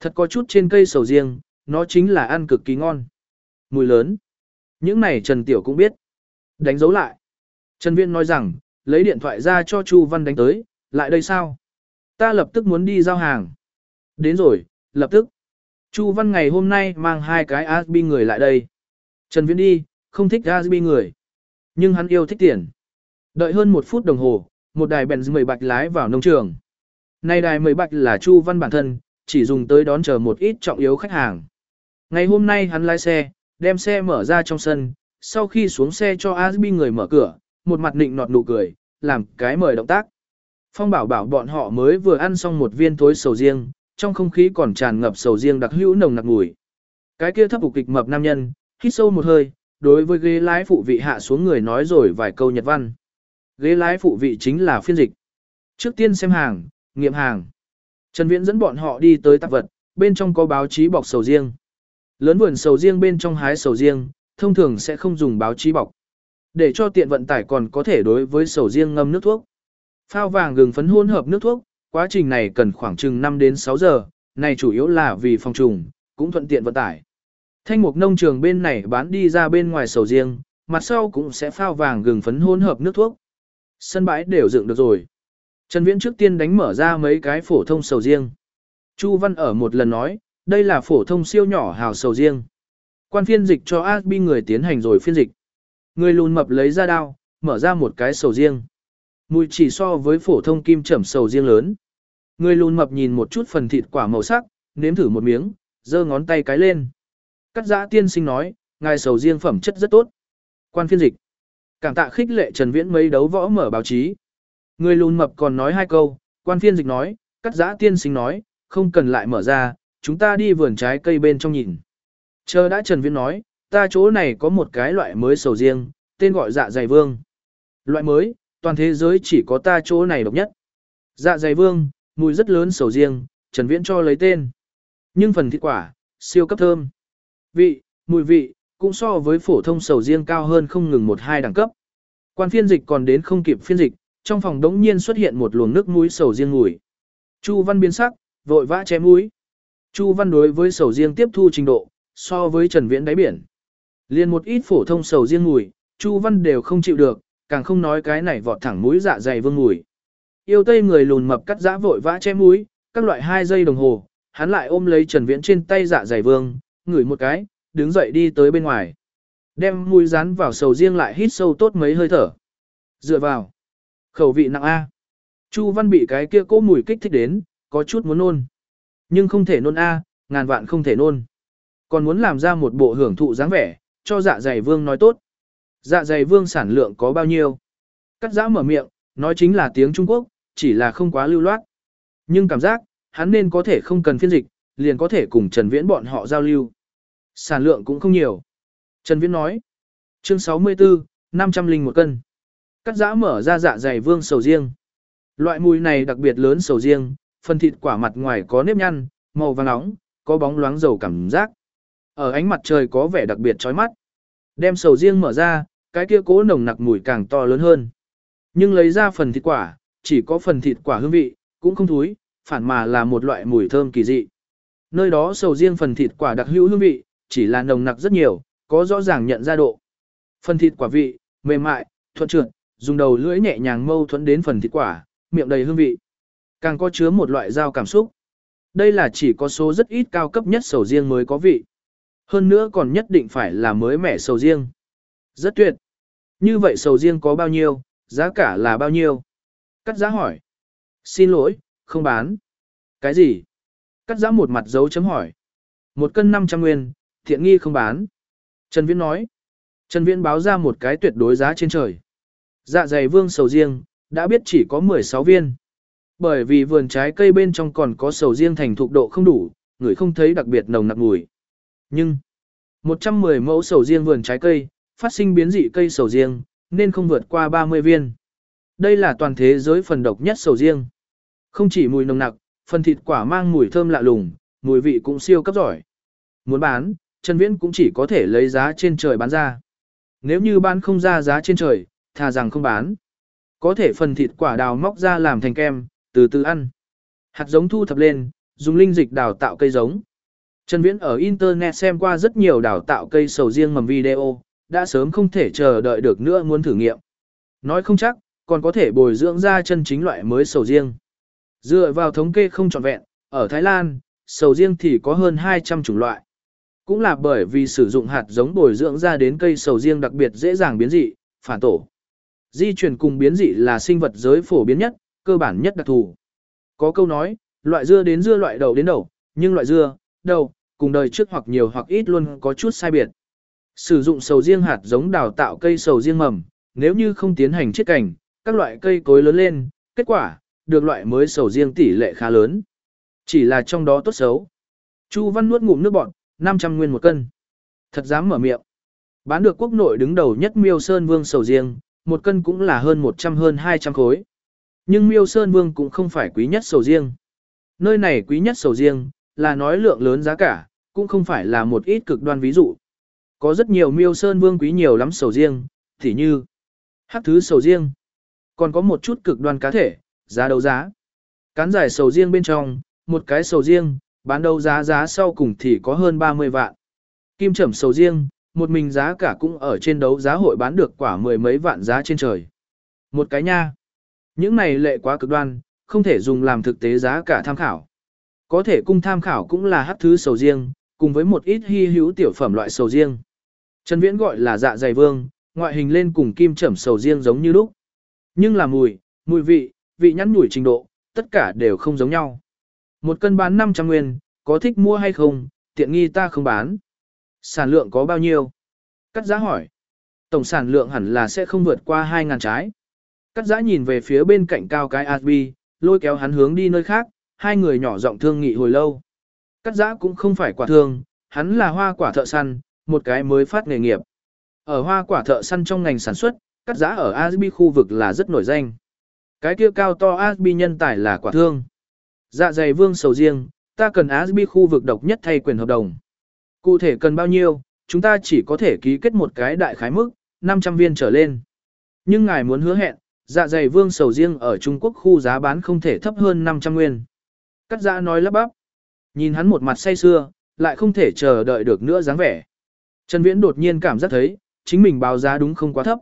Thật có chút trên cây sầu riêng, nó chính là ăn cực kỳ ngon. Mùi lớn. Những này Trần Tiểu cũng biết. Đánh dấu lại. Trần Viễn nói rằng, lấy điện thoại ra cho Chu Văn đánh tới, lại đây sao? Ta lập tức muốn đi giao hàng. Đến rồi, lập tức. Chu Văn ngày hôm nay mang hai cái Asbi người lại đây. Trần Viễn đi, không thích Asbi người. Nhưng hắn yêu thích tiền. Đợi hơn một phút đồng hồ, một đài bèn mười bạch lái vào nông trường. nay đài mười bạch là Chu Văn bản thân, chỉ dùng tới đón chờ một ít trọng yếu khách hàng. Ngày hôm nay hắn lái xe, đem xe mở ra trong sân, sau khi xuống xe cho Asbi người mở cửa, một mặt nịnh nọt nụ cười, làm cái mời động tác. Phong bảo bảo bọn họ mới vừa ăn xong một viên thối sầu riêng, trong không khí còn tràn ngập sầu riêng đặc hữu nồng nặc mùi. Cái kia thấp ục kịch mập nam nhân, hít sâu một hơi, đối với ghế lái phụ vị hạ xuống người nói rồi vài câu nhật văn. Ghế lái phụ vị chính là phiên dịch. Trước tiên xem hàng, nghiệm hàng. Trần Viễn dẫn bọn họ đi tới tạp vật, bên trong có báo chí bọc sầu riêng. Lớn vườn sầu riêng bên trong hái sầu riêng, thông thường sẽ không dùng báo chí bọc. Để cho tiện vận tải còn có thể đối với sầu riêng ngâm nước thuốc. Phao vàng gừng phấn hỗn hợp nước thuốc, quá trình này cần khoảng chừng 5 đến 6 giờ, này chủ yếu là vì phòng trùng, cũng thuận tiện vận tải. Thanh mục nông trường bên này bán đi ra bên ngoài sầu riêng, mặt sau cũng sẽ phao vàng gừng phấn hỗn hợp nước thuốc. Sân bãi đều dựng được rồi. Trần Viễn trước tiên đánh mở ra mấy cái phổ thông sầu riêng. Chu Văn ở một lần nói, đây là phổ thông siêu nhỏ hào sầu riêng. Quan phiên dịch cho Asbi người tiến hành rồi phiên dịch. Người lùn mập lấy ra đao, mở ra một cái sầu riêng. Mùi chỉ so với phổ thông kim trẩm sầu riêng lớn. Người lùn mập nhìn một chút phần thịt quả màu sắc, nếm thử một miếng, giơ ngón tay cái lên. Cắt giã tiên sinh nói, ngài sầu riêng phẩm chất rất tốt. Quan phiên dịch. Cảm tạ khích lệ Trần Viễn mấy đấu võ mở báo chí. Người lùn mập còn nói hai câu, quan phiên dịch nói, cắt giã tiên sinh nói, không cần lại mở ra, chúng ta đi vườn trái cây bên trong nhìn. Chờ đã Trần Viễn nói, ta chỗ này có một cái loại mới sầu riêng, tên gọi dạ dày vương. Loại mới, toàn thế giới chỉ có ta chỗ này độc nhất. Dạ dày vương, mùi rất lớn sầu riêng, Trần Viễn cho lấy tên. Nhưng phần thịt quả, siêu cấp thơm. Vị, mùi vị, cũng so với phổ thông sầu riêng cao hơn không ngừng một hai đẳng cấp. Quan phiên dịch còn đến không kịp phiên dịch, trong phòng đống nhiên xuất hiện một luồng nước muối sầu riêng mùi. Chu Văn biến sắc, vội vã chém mũi. Chu Văn đối với sầu riêng tiếp thu trình độ, so với Trần Viễn đáy biển. Liên một ít phổ thông sầu riêng mùi, Chu Văn đều không chịu được, càng không nói cái này vọt thẳng mũi dạ dày vương mùi. Yêu tây người lùn mập cắt dã vội vã che mũi, các loại hai giây đồng hồ, hắn lại ôm lấy Trần Viễn trên tay dạ dày vương, ngửi một cái, đứng dậy đi tới bên ngoài. Đem mũi rán vào sầu riêng lại hít sâu tốt mấy hơi thở. Dựa vào. Khẩu vị nặng A. Chu Văn bị cái kia cố mùi kích thích đến, có chút muốn nôn. Nhưng không thể nôn A, ngàn vạn không thể nôn. Còn muốn làm ra một bộ hưởng thụ dáng vẻ, cho dạ dày vương nói tốt. Dạ dày vương sản lượng có bao nhiêu? Cắt giã mở miệng, nói chính là tiếng Trung Quốc, chỉ là không quá lưu loát. Nhưng cảm giác, hắn nên có thể không cần phiên dịch, liền có thể cùng Trần Viễn bọn họ giao lưu. Sản lượng cũng không nhiều. Trần Viễn nói, chương 64, 500 linh một cân. Cắt giã mở ra dạ dày vương sầu riêng. Loại mùi này đặc biệt lớn sầu riêng, phần thịt quả mặt ngoài có nếp nhăn, màu vàng nóng, có bóng loáng dầu cảm giác. Ở ánh mặt trời có vẻ đặc biệt chói mắt. Đem sầu riêng mở ra, cái kia cố nồng nặc mùi càng to lớn hơn. Nhưng lấy ra phần thịt quả, chỉ có phần thịt quả hương vị, cũng không thúi, phản mà là một loại mùi thơm kỳ dị. Nơi đó sầu riêng phần thịt quả đặc hữu hương vị, chỉ là nồng nặc rất nhiều, có rõ ràng nhận ra độ. Phần thịt quả vị, mềm mại, thuận trượt, dùng đầu lưỡi nhẹ nhàng mâu thuẫn đến phần thịt quả, miệng đầy hương vị. Càng có chứa một loại giao cảm xúc. Đây là chỉ có số rất ít cao cấp nhất sầu riêng mới có vị. Hơn nữa còn nhất định phải là mới mẻ sầu riêng. Rất tuyệt. Như vậy sầu riêng có bao nhiêu, giá cả là bao nhiêu? Cắt giá hỏi. Xin lỗi, không bán. Cái gì? Cắt giá một mặt dấu chấm hỏi. Một cân 500 nguyên, thiện nghi không bán. Trần Viễn nói. Trần Viễn báo ra một cái tuyệt đối giá trên trời. Dạ dày vương sầu riêng, đã biết chỉ có 16 viên. Bởi vì vườn trái cây bên trong còn có sầu riêng thành thục độ không đủ, người không thấy đặc biệt nồng nặc mùi. Nhưng, 110 mẫu sầu riêng vườn trái cây, phát sinh biến dị cây sầu riêng, nên không vượt qua 30 viên. Đây là toàn thế giới phần độc nhất sầu riêng. Không chỉ mùi nồng nặc, phần thịt quả mang mùi thơm lạ lùng, mùi vị cũng siêu cấp giỏi. Muốn bán, Trần Viễn cũng chỉ có thể lấy giá trên trời bán ra. Nếu như bán không ra giá trên trời, thà rằng không bán. Có thể phần thịt quả đào móc ra làm thành kem, từ từ ăn. Hạt giống thu thập lên, dùng linh dịch đào tạo cây giống. Trần Viễn ở Internet xem qua rất nhiều đào tạo cây sầu riêng mầm video, đã sớm không thể chờ đợi được nữa muốn thử nghiệm. Nói không chắc, còn có thể bồi dưỡng ra chân chính loại mới sầu riêng. Dựa vào thống kê không trọn vẹn, ở Thái Lan, sầu riêng thì có hơn 200 chủng loại. Cũng là bởi vì sử dụng hạt giống bồi dưỡng ra đến cây sầu riêng đặc biệt dễ dàng biến dị, phản tổ. Di chuyển cùng biến dị là sinh vật giới phổ biến nhất, cơ bản nhất đặc thù. Có câu nói, loại dưa đến dưa loại đậu đến đậu, nhưng loại dưa, đậu, cùng đời trước hoặc nhiều hoặc ít luôn có chút sai biệt. Sử dụng sầu riêng hạt giống đào tạo cây sầu riêng mầm, nếu như không tiến hành chiết cảnh, các loại cây cối lớn lên, kết quả, được loại mới sầu riêng tỷ lệ khá lớn. Chỉ là trong đó tốt xấu. Chu Văn nuốt ngụm nước bọt, 500 nguyên một cân. Thật dám mở miệng. Bán được quốc nội đứng đầu nhất Miêu Sơn Vương sầu riêng, một cân cũng là hơn 100 hơn 200 khối. Nhưng Miêu Sơn Vương cũng không phải quý nhất sầu riêng. Nơi này quý nhất sầu riêng, là nói lượng lớn giá cả, cũng không phải là một ít cực đoan ví dụ. Có rất nhiều Miêu Sơn Vương quý nhiều lắm sầu riêng, thì như hắc thứ sầu riêng. Còn có một chút cực đoan cá thể, giá đấu giá. Cán giải sầu riêng bên trong, một cái sầu riêng, bán đấu giá giá sau cùng thì có hơn 30 vạn. Kim trẩm sầu riêng, một mình giá cả cũng ở trên đấu giá hội bán được quả mười mấy vạn giá trên trời. Một cái nha. Những này lệ quá cực đoan, không thể dùng làm thực tế giá cả tham khảo. Có thể cung tham khảo cũng là hắc thứ sầu riêng, cùng với một ít hy hữu tiểu phẩm loại sầu riêng. Trần Viễn gọi là dạ dày vương, ngoại hình lên cùng kim trẩm sầu riêng giống như lúc. Nhưng là mùi, mùi vị, vị nhắn nhủi trình độ, tất cả đều không giống nhau. Một cân bán 500 nguyên, có thích mua hay không, tiện nghi ta không bán. Sản lượng có bao nhiêu? Cắt giá hỏi. Tổng sản lượng hẳn là sẽ không vượt qua 2.000 trái. Cắt giá nhìn về phía bên cạnh cao cái Asbi, lôi kéo hắn hướng đi nơi khác, hai người nhỏ giọng thương nghị hồi lâu. Cắt giá cũng không phải quả thương, hắn là hoa quả thợ săn, một cái mới phát nghề nghiệp. Ở hoa quả thợ săn trong ngành sản xuất, cắt giá ở Asbi khu vực là rất nổi danh. Cái kia cao to Asbi nhân tài là quả thương. Dạ dày vương sầu riêng, ta cần Asbi khu vực độc nhất thay quyền hợp đồng. Cụ thể cần bao nhiêu, chúng ta chỉ có thể ký kết một cái đại khái mức, 500 viên trở lên. Nhưng ngài muốn hứa hẹn, dạ dày vương sầu riêng ở Trung Quốc khu giá bán không thể thấp hơn 500 nguyên. Cắt giã nói lắp bắp. Nhìn hắn một mặt say xưa, lại không thể chờ đợi được nữa dáng vẻ. Trần Viễn đột nhiên cảm giác thấy, chính mình báo giá đúng không quá thấp.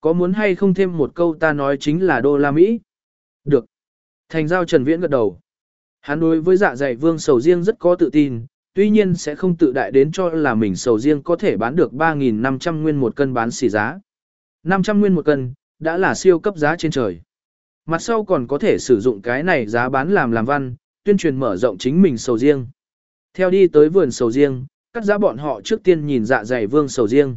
Có muốn hay không thêm một câu ta nói chính là đô la Mỹ? Được. Thành giao Trần Viễn gật đầu. Hắn đối với dạ dày vương sầu riêng rất có tự tin, tuy nhiên sẽ không tự đại đến cho là mình sầu riêng có thể bán được 3.500 nguyên một cân bán xỉ giá. 500 nguyên một cân, đã là siêu cấp giá trên trời. Mặt sau còn có thể sử dụng cái này giá bán làm làm văn, tuyên truyền mở rộng chính mình sầu riêng. Theo đi tới vườn sầu riêng, cắt giá bọn họ trước tiên nhìn dạ dày vương sầu riêng.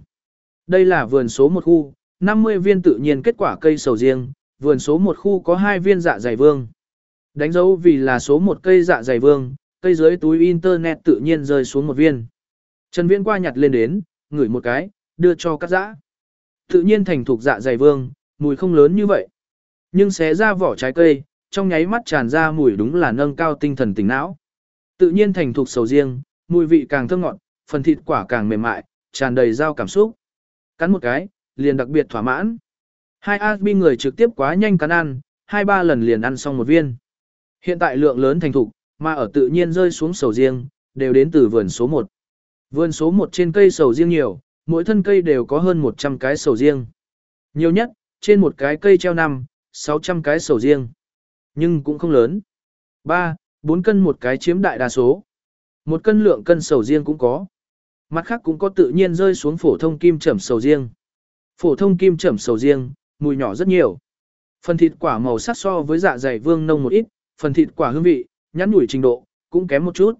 Đây là vườn số một khu, 50 viên tự nhiên kết quả cây sầu riêng, vườn số một khu có hai viên dạ dày vương. Đánh dấu vì là số một cây dạ dày vương, cây dưới túi internet tự nhiên rơi xuống một viên. Trần Viễn qua nhặt lên đến, ngửi một cái, đưa cho cắt giã. Tự nhiên thành thục dạ dày vương, mùi không lớn như vậy. Nhưng xé ra vỏ trái cây, trong nháy mắt tràn ra mùi đúng là nâng cao tinh thần tỉnh não. Tự nhiên thành thục sầu riêng, mùi vị càng thơm ngọt, phần thịt quả càng mềm mại, tràn đầy dao cảm xúc. Cắn một cái, liền đặc biệt thỏa mãn. Hai Asbi người trực tiếp quá nhanh cắn ăn, hai ba lần liền ăn xong một viên. Hiện tại lượng lớn thành thục, mà ở tự nhiên rơi xuống sầu riêng, đều đến từ vườn số 1. Vườn số 1 trên cây sầu riêng nhiều, mỗi thân cây đều có hơn 100 cái sầu riêng. Nhiều nhất, trên một cái cây treo năm, 600 cái sầu riêng. Nhưng cũng không lớn. 3, 4 cân một cái chiếm đại đa số. Một cân lượng cân sầu riêng cũng có. Mặt khác cũng có tự nhiên rơi xuống phổ thông kim trầm sầu riêng. Phổ thông kim trầm sầu riêng, mùi nhỏ rất nhiều. Phần thịt quả màu sắc so với dạ dày vương nông một ít, phần thịt quả hương vị, nhắn nhủi trình độ, cũng kém một chút.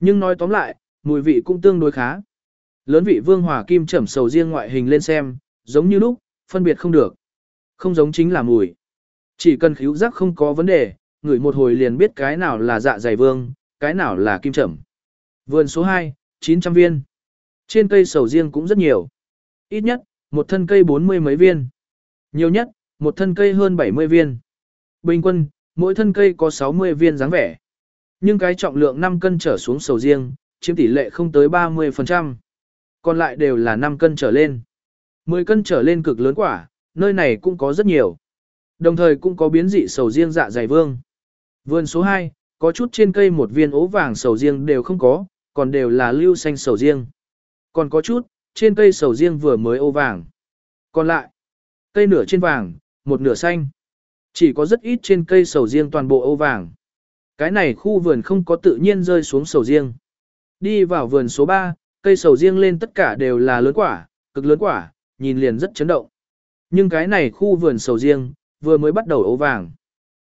Nhưng nói tóm lại, mùi vị cũng tương đối khá. Lớn vị vương hòa kim trầm sầu riêng ngoại hình lên xem, giống như lúc, phân biệt không được. Không giống chính là mùi. Chỉ cần khíu giác không có vấn đề, ngửi một hồi liền biết cái nào là dạ dày vương, cái nào là kim trầm. Vườn số 2, 900 viên. Trên cây sầu riêng cũng rất nhiều. Ít nhất, một thân cây 40 mấy viên. Nhiều nhất, một thân cây hơn 70 viên. Bình quân, mỗi thân cây có 60 viên dáng vẻ. Nhưng cái trọng lượng 5 cân trở xuống sầu riêng, chiếm tỷ lệ không tới 30%. Còn lại đều là 5 cân trở lên. 10 cân trở lên cực lớn quả, nơi này cũng có rất nhiều. Đồng thời cũng có biến dị sầu riêng dạ dày vương. Vườn số 2, có chút trên cây một viên ố vàng sầu riêng đều không có, còn đều là lưu xanh sầu riêng. Còn có chút, trên cây sầu riêng vừa mới ô vàng. Còn lại, cây nửa trên vàng, một nửa xanh. Chỉ có rất ít trên cây sầu riêng toàn bộ ô vàng. Cái này khu vườn không có tự nhiên rơi xuống sầu riêng. Đi vào vườn số 3, cây sầu riêng lên tất cả đều là lớn quả, cực lớn quả, nhìn liền rất chấn động. Nhưng cái này khu vườn sầu riêng, vừa mới bắt đầu ố vàng.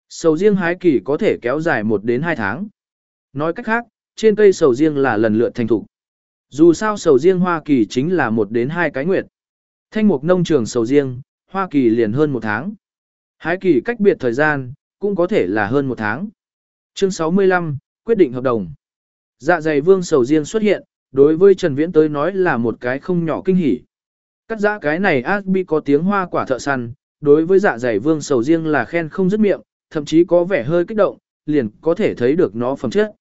Sầu riêng hái kỳ có thể kéo dài 1 đến 2 tháng. Nói cách khác, trên cây sầu riêng là lần lượt thành thục. Dù sao sầu riêng Hoa Kỳ chính là 1 đến 2 cái nguyệt. Thanh mục nông trường sầu riêng, Hoa Kỳ liền hơn 1 tháng. Hái kỳ cách biệt thời gian, cũng có thể là hơn một tháng. Chương 65, quyết định hợp đồng. Dạ dày vương sầu riêng xuất hiện, đối với Trần Viễn tới nói là một cái không nhỏ kinh hỉ. Cắt giã cái này Asbi có tiếng hoa quả thợ săn, đối với dạ dày vương sầu riêng là khen không dứt miệng, thậm chí có vẻ hơi kích động, liền có thể thấy được nó phẩm chất.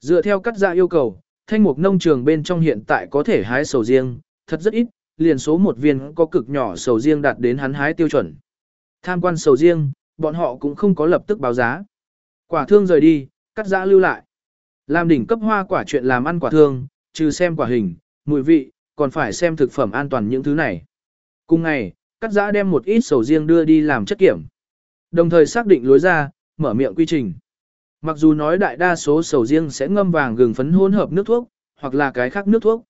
Dựa theo cắt giã yêu cầu, thanh mục nông trường bên trong hiện tại có thể hái sầu riêng, thật rất ít, liền số một viên có cực nhỏ sầu riêng đạt đến hắn hái tiêu chuẩn. Tham quan sầu riêng, bọn họ cũng không có lập tức báo giá. Quả thương rời đi, cắt giã lưu lại. Làm đỉnh cấp hoa quả chuyện làm ăn quả thương, trừ xem quả hình, mùi vị, còn phải xem thực phẩm an toàn những thứ này. Cùng ngày, cắt giã đem một ít sầu riêng đưa đi làm chất kiểm. Đồng thời xác định lối ra, mở miệng quy trình. Mặc dù nói đại đa số sầu riêng sẽ ngâm vàng gừng phấn hỗn hợp nước thuốc, hoặc là cái khác nước thuốc.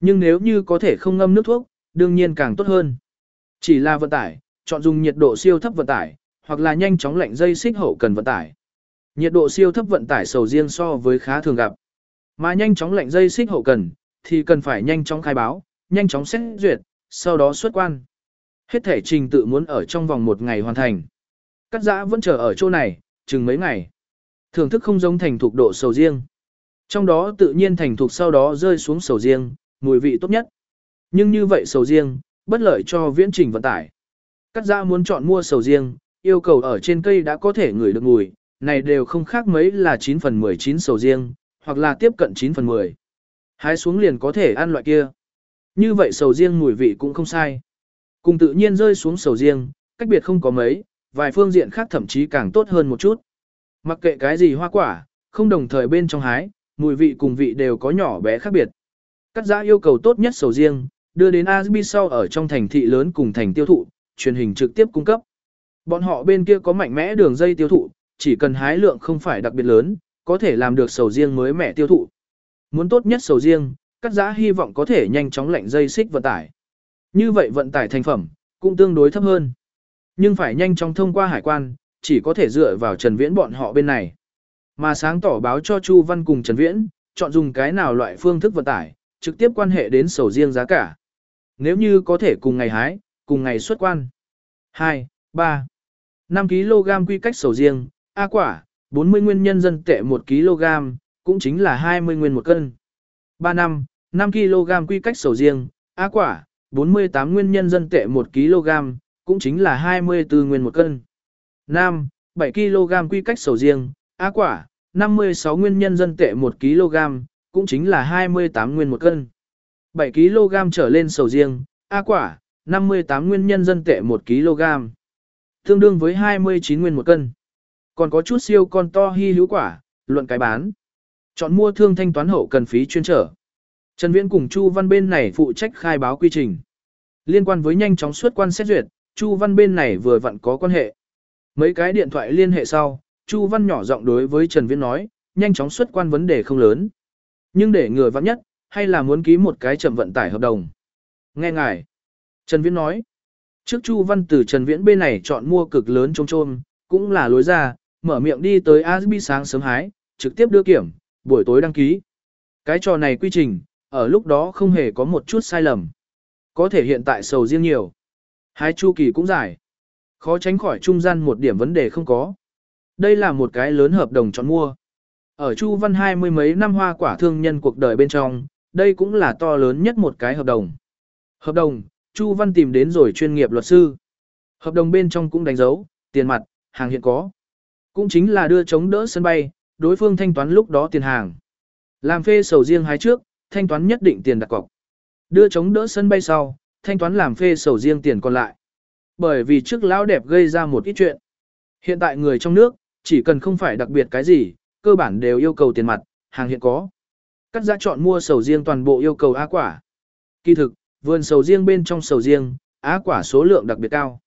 Nhưng nếu như có thể không ngâm nước thuốc, đương nhiên càng tốt hơn. Chỉ là vận tải, chọn dùng nhiệt độ siêu thấp vận tải, hoặc là nhanh chóng lạnh dây xích hậu cần vận tải. Nhiệt độ siêu thấp vận tải sầu riêng so với khá thường gặp. Mà nhanh chóng lạnh dây xích hậu cần, thì cần phải nhanh chóng khai báo, nhanh chóng xét duyệt, sau đó xuất quan. Hết thể trình tự muốn ở trong vòng một ngày hoàn thành. Cắt giã vẫn chờ ở chỗ này, chừng mấy ngày. Thưởng thức không giống thành thục độ sầu riêng. Trong đó tự nhiên thành thục sau đó rơi xuống sầu riêng, mùi vị tốt nhất. Nhưng như vậy sầu riêng, bất lợi cho viễn trình vận tải. Cắt ra muốn chọn mua sầu riêng, yêu cầu ở trên cây đã có thể ngửi được mùi, này đều không khác mấy là 9 phần 19 sầu riêng, hoặc là tiếp cận 9 phần 10. Hái xuống liền có thể ăn loại kia. Như vậy sầu riêng mùi vị cũng không sai. Cùng tự nhiên rơi xuống sầu riêng, cách biệt không có mấy, vài phương diện khác thậm chí càng tốt hơn một chút. Mặc kệ cái gì hoa quả, không đồng thời bên trong hái, mùi vị cùng vị đều có nhỏ bé khác biệt. Cắt giã yêu cầu tốt nhất sầu riêng, đưa đến Asbi sau ở trong thành thị lớn cùng thành tiêu thụ, truyền hình trực tiếp cung cấp. Bọn họ bên kia có mạnh mẽ đường dây tiêu thụ, chỉ cần hái lượng không phải đặc biệt lớn, có thể làm được sầu riêng mới mẻ tiêu thụ. Muốn tốt nhất sầu riêng, cắt giá hy vọng có thể nhanh chóng lệnh dây xích vận tải. Như vậy vận tải thành phẩm, cũng tương đối thấp hơn. Nhưng phải nhanh chóng thông qua hải quan, chỉ có thể dựa vào Trần Viễn bọn họ bên này. Mà sáng tỏ báo cho Chu Văn cùng Trần Viễn, chọn dùng cái nào loại phương thức vận tải, trực tiếp quan hệ đến sầu riêng giá cả. Nếu như có thể cùng ngày hái, cùng ngày xuất quan. 2, 3. 5 kg quy cách sầu riêng, A quả, 40 nguyên nhân dân tệ 1 kg, cũng chính là 20 nguyên một cân. 3 năm, 5 kg quy cách sầu riêng, A quả, 48 nguyên nhân dân tệ 1 kg, cũng chính là 24 nguyên một cân. 5, 7 kg quy cách sầu riêng, A quả, 56 nguyên nhân dân tệ 1 kg, cũng chính là 28 nguyên một cân. 7 kg trở lên sầu riêng, A quả, 58 nguyên nhân dân tệ 1 kg. Tương đương với 29 nguyên một cân. Còn có chút siêu con to hy hữu quả, luận cái bán. Chọn mua thương thanh toán hậu cần phí chuyên trở. Trần Viễn cùng Chu Văn bên này phụ trách khai báo quy trình. Liên quan với nhanh chóng xuất quan xét duyệt, Chu Văn bên này vừa vặn có quan hệ. Mấy cái điện thoại liên hệ sau, Chu Văn nhỏ giọng đối với Trần Viễn nói, nhanh chóng xuất quan vấn đề không lớn. Nhưng để ngừa vắng nhất, hay là muốn ký một cái chậm vận tải hợp đồng. Nghe ngài. Trần Viễn nói. Trước Chu Văn từ Trần Viễn bên này chọn mua cực lớn trông trôm, cũng là lối ra, mở miệng đi tới Asbi sáng sớm hái, trực tiếp đưa kiểm, buổi tối đăng ký. Cái trò này quy trình, ở lúc đó không hề có một chút sai lầm. Có thể hiện tại sầu riêng nhiều. Hái chu kỳ cũng dài. Khó tránh khỏi trung gian một điểm vấn đề không có. Đây là một cái lớn hợp đồng chọn mua. Ở Chu Văn hai mươi mấy năm hoa quả thương nhân cuộc đời bên trong, đây cũng là to lớn nhất một cái hợp đồng. Hợp đồng, Chu Văn tìm đến rồi chuyên nghiệp luật sư. Hợp đồng bên trong cũng đánh dấu, tiền mặt, hàng hiện có. Cũng chính là đưa chống đỡ sân bay, đối phương thanh toán lúc đó tiền hàng. Làm phê sầu riêng hái trước, thanh toán nhất định tiền đặt cọc. Đưa chống đỡ sân bay sau, thanh toán làm phê sầu riêng tiền còn lại. Bởi vì trước lão đẹp gây ra một ít chuyện. Hiện tại người trong nước, chỉ cần không phải đặc biệt cái gì, cơ bản đều yêu cầu tiền mặt, hàng hiện có. Cắt giá chọn mua sầu riêng toàn bộ yêu cầu a quả. Kỳ thực, vườn sầu riêng bên trong sầu riêng, á quả số lượng đặc biệt cao.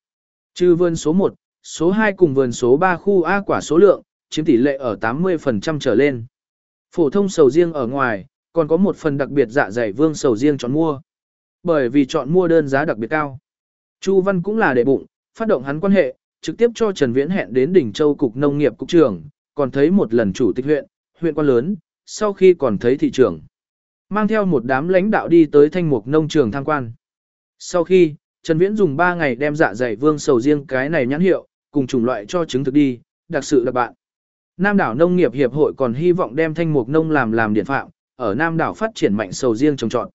Trừ vườn số 1, số 2 cùng vườn số 3 khu á quả số lượng, chiếm tỷ lệ ở 80% trở lên. Phổ thông sầu riêng ở ngoài, còn có một phần đặc biệt dạ dày vương sầu riêng chọn mua. Bởi vì chọn mua đơn giá đặc biệt cao. Chu Văn cũng là để bụng, phát động hắn quan hệ, trực tiếp cho Trần Viễn hẹn đến đỉnh châu cục nông nghiệp cục trưởng, còn thấy một lần chủ tịch huyện, huyện quan lớn, sau khi còn thấy thị trưởng. Mang theo một đám lãnh đạo đi tới thanh mục nông trường tham quan. Sau khi, Trần Viễn dùng 3 ngày đem dạ dày vương sầu riêng cái này nhãn hiệu, cùng chủng loại cho chứng thực đi, đặc sự là bạn. Nam đảo nông nghiệp hiệp hội còn hy vọng đem thanh mục nông làm làm điện phạm, ở Nam đảo phát triển mạnh sầu riêng trồng trọt.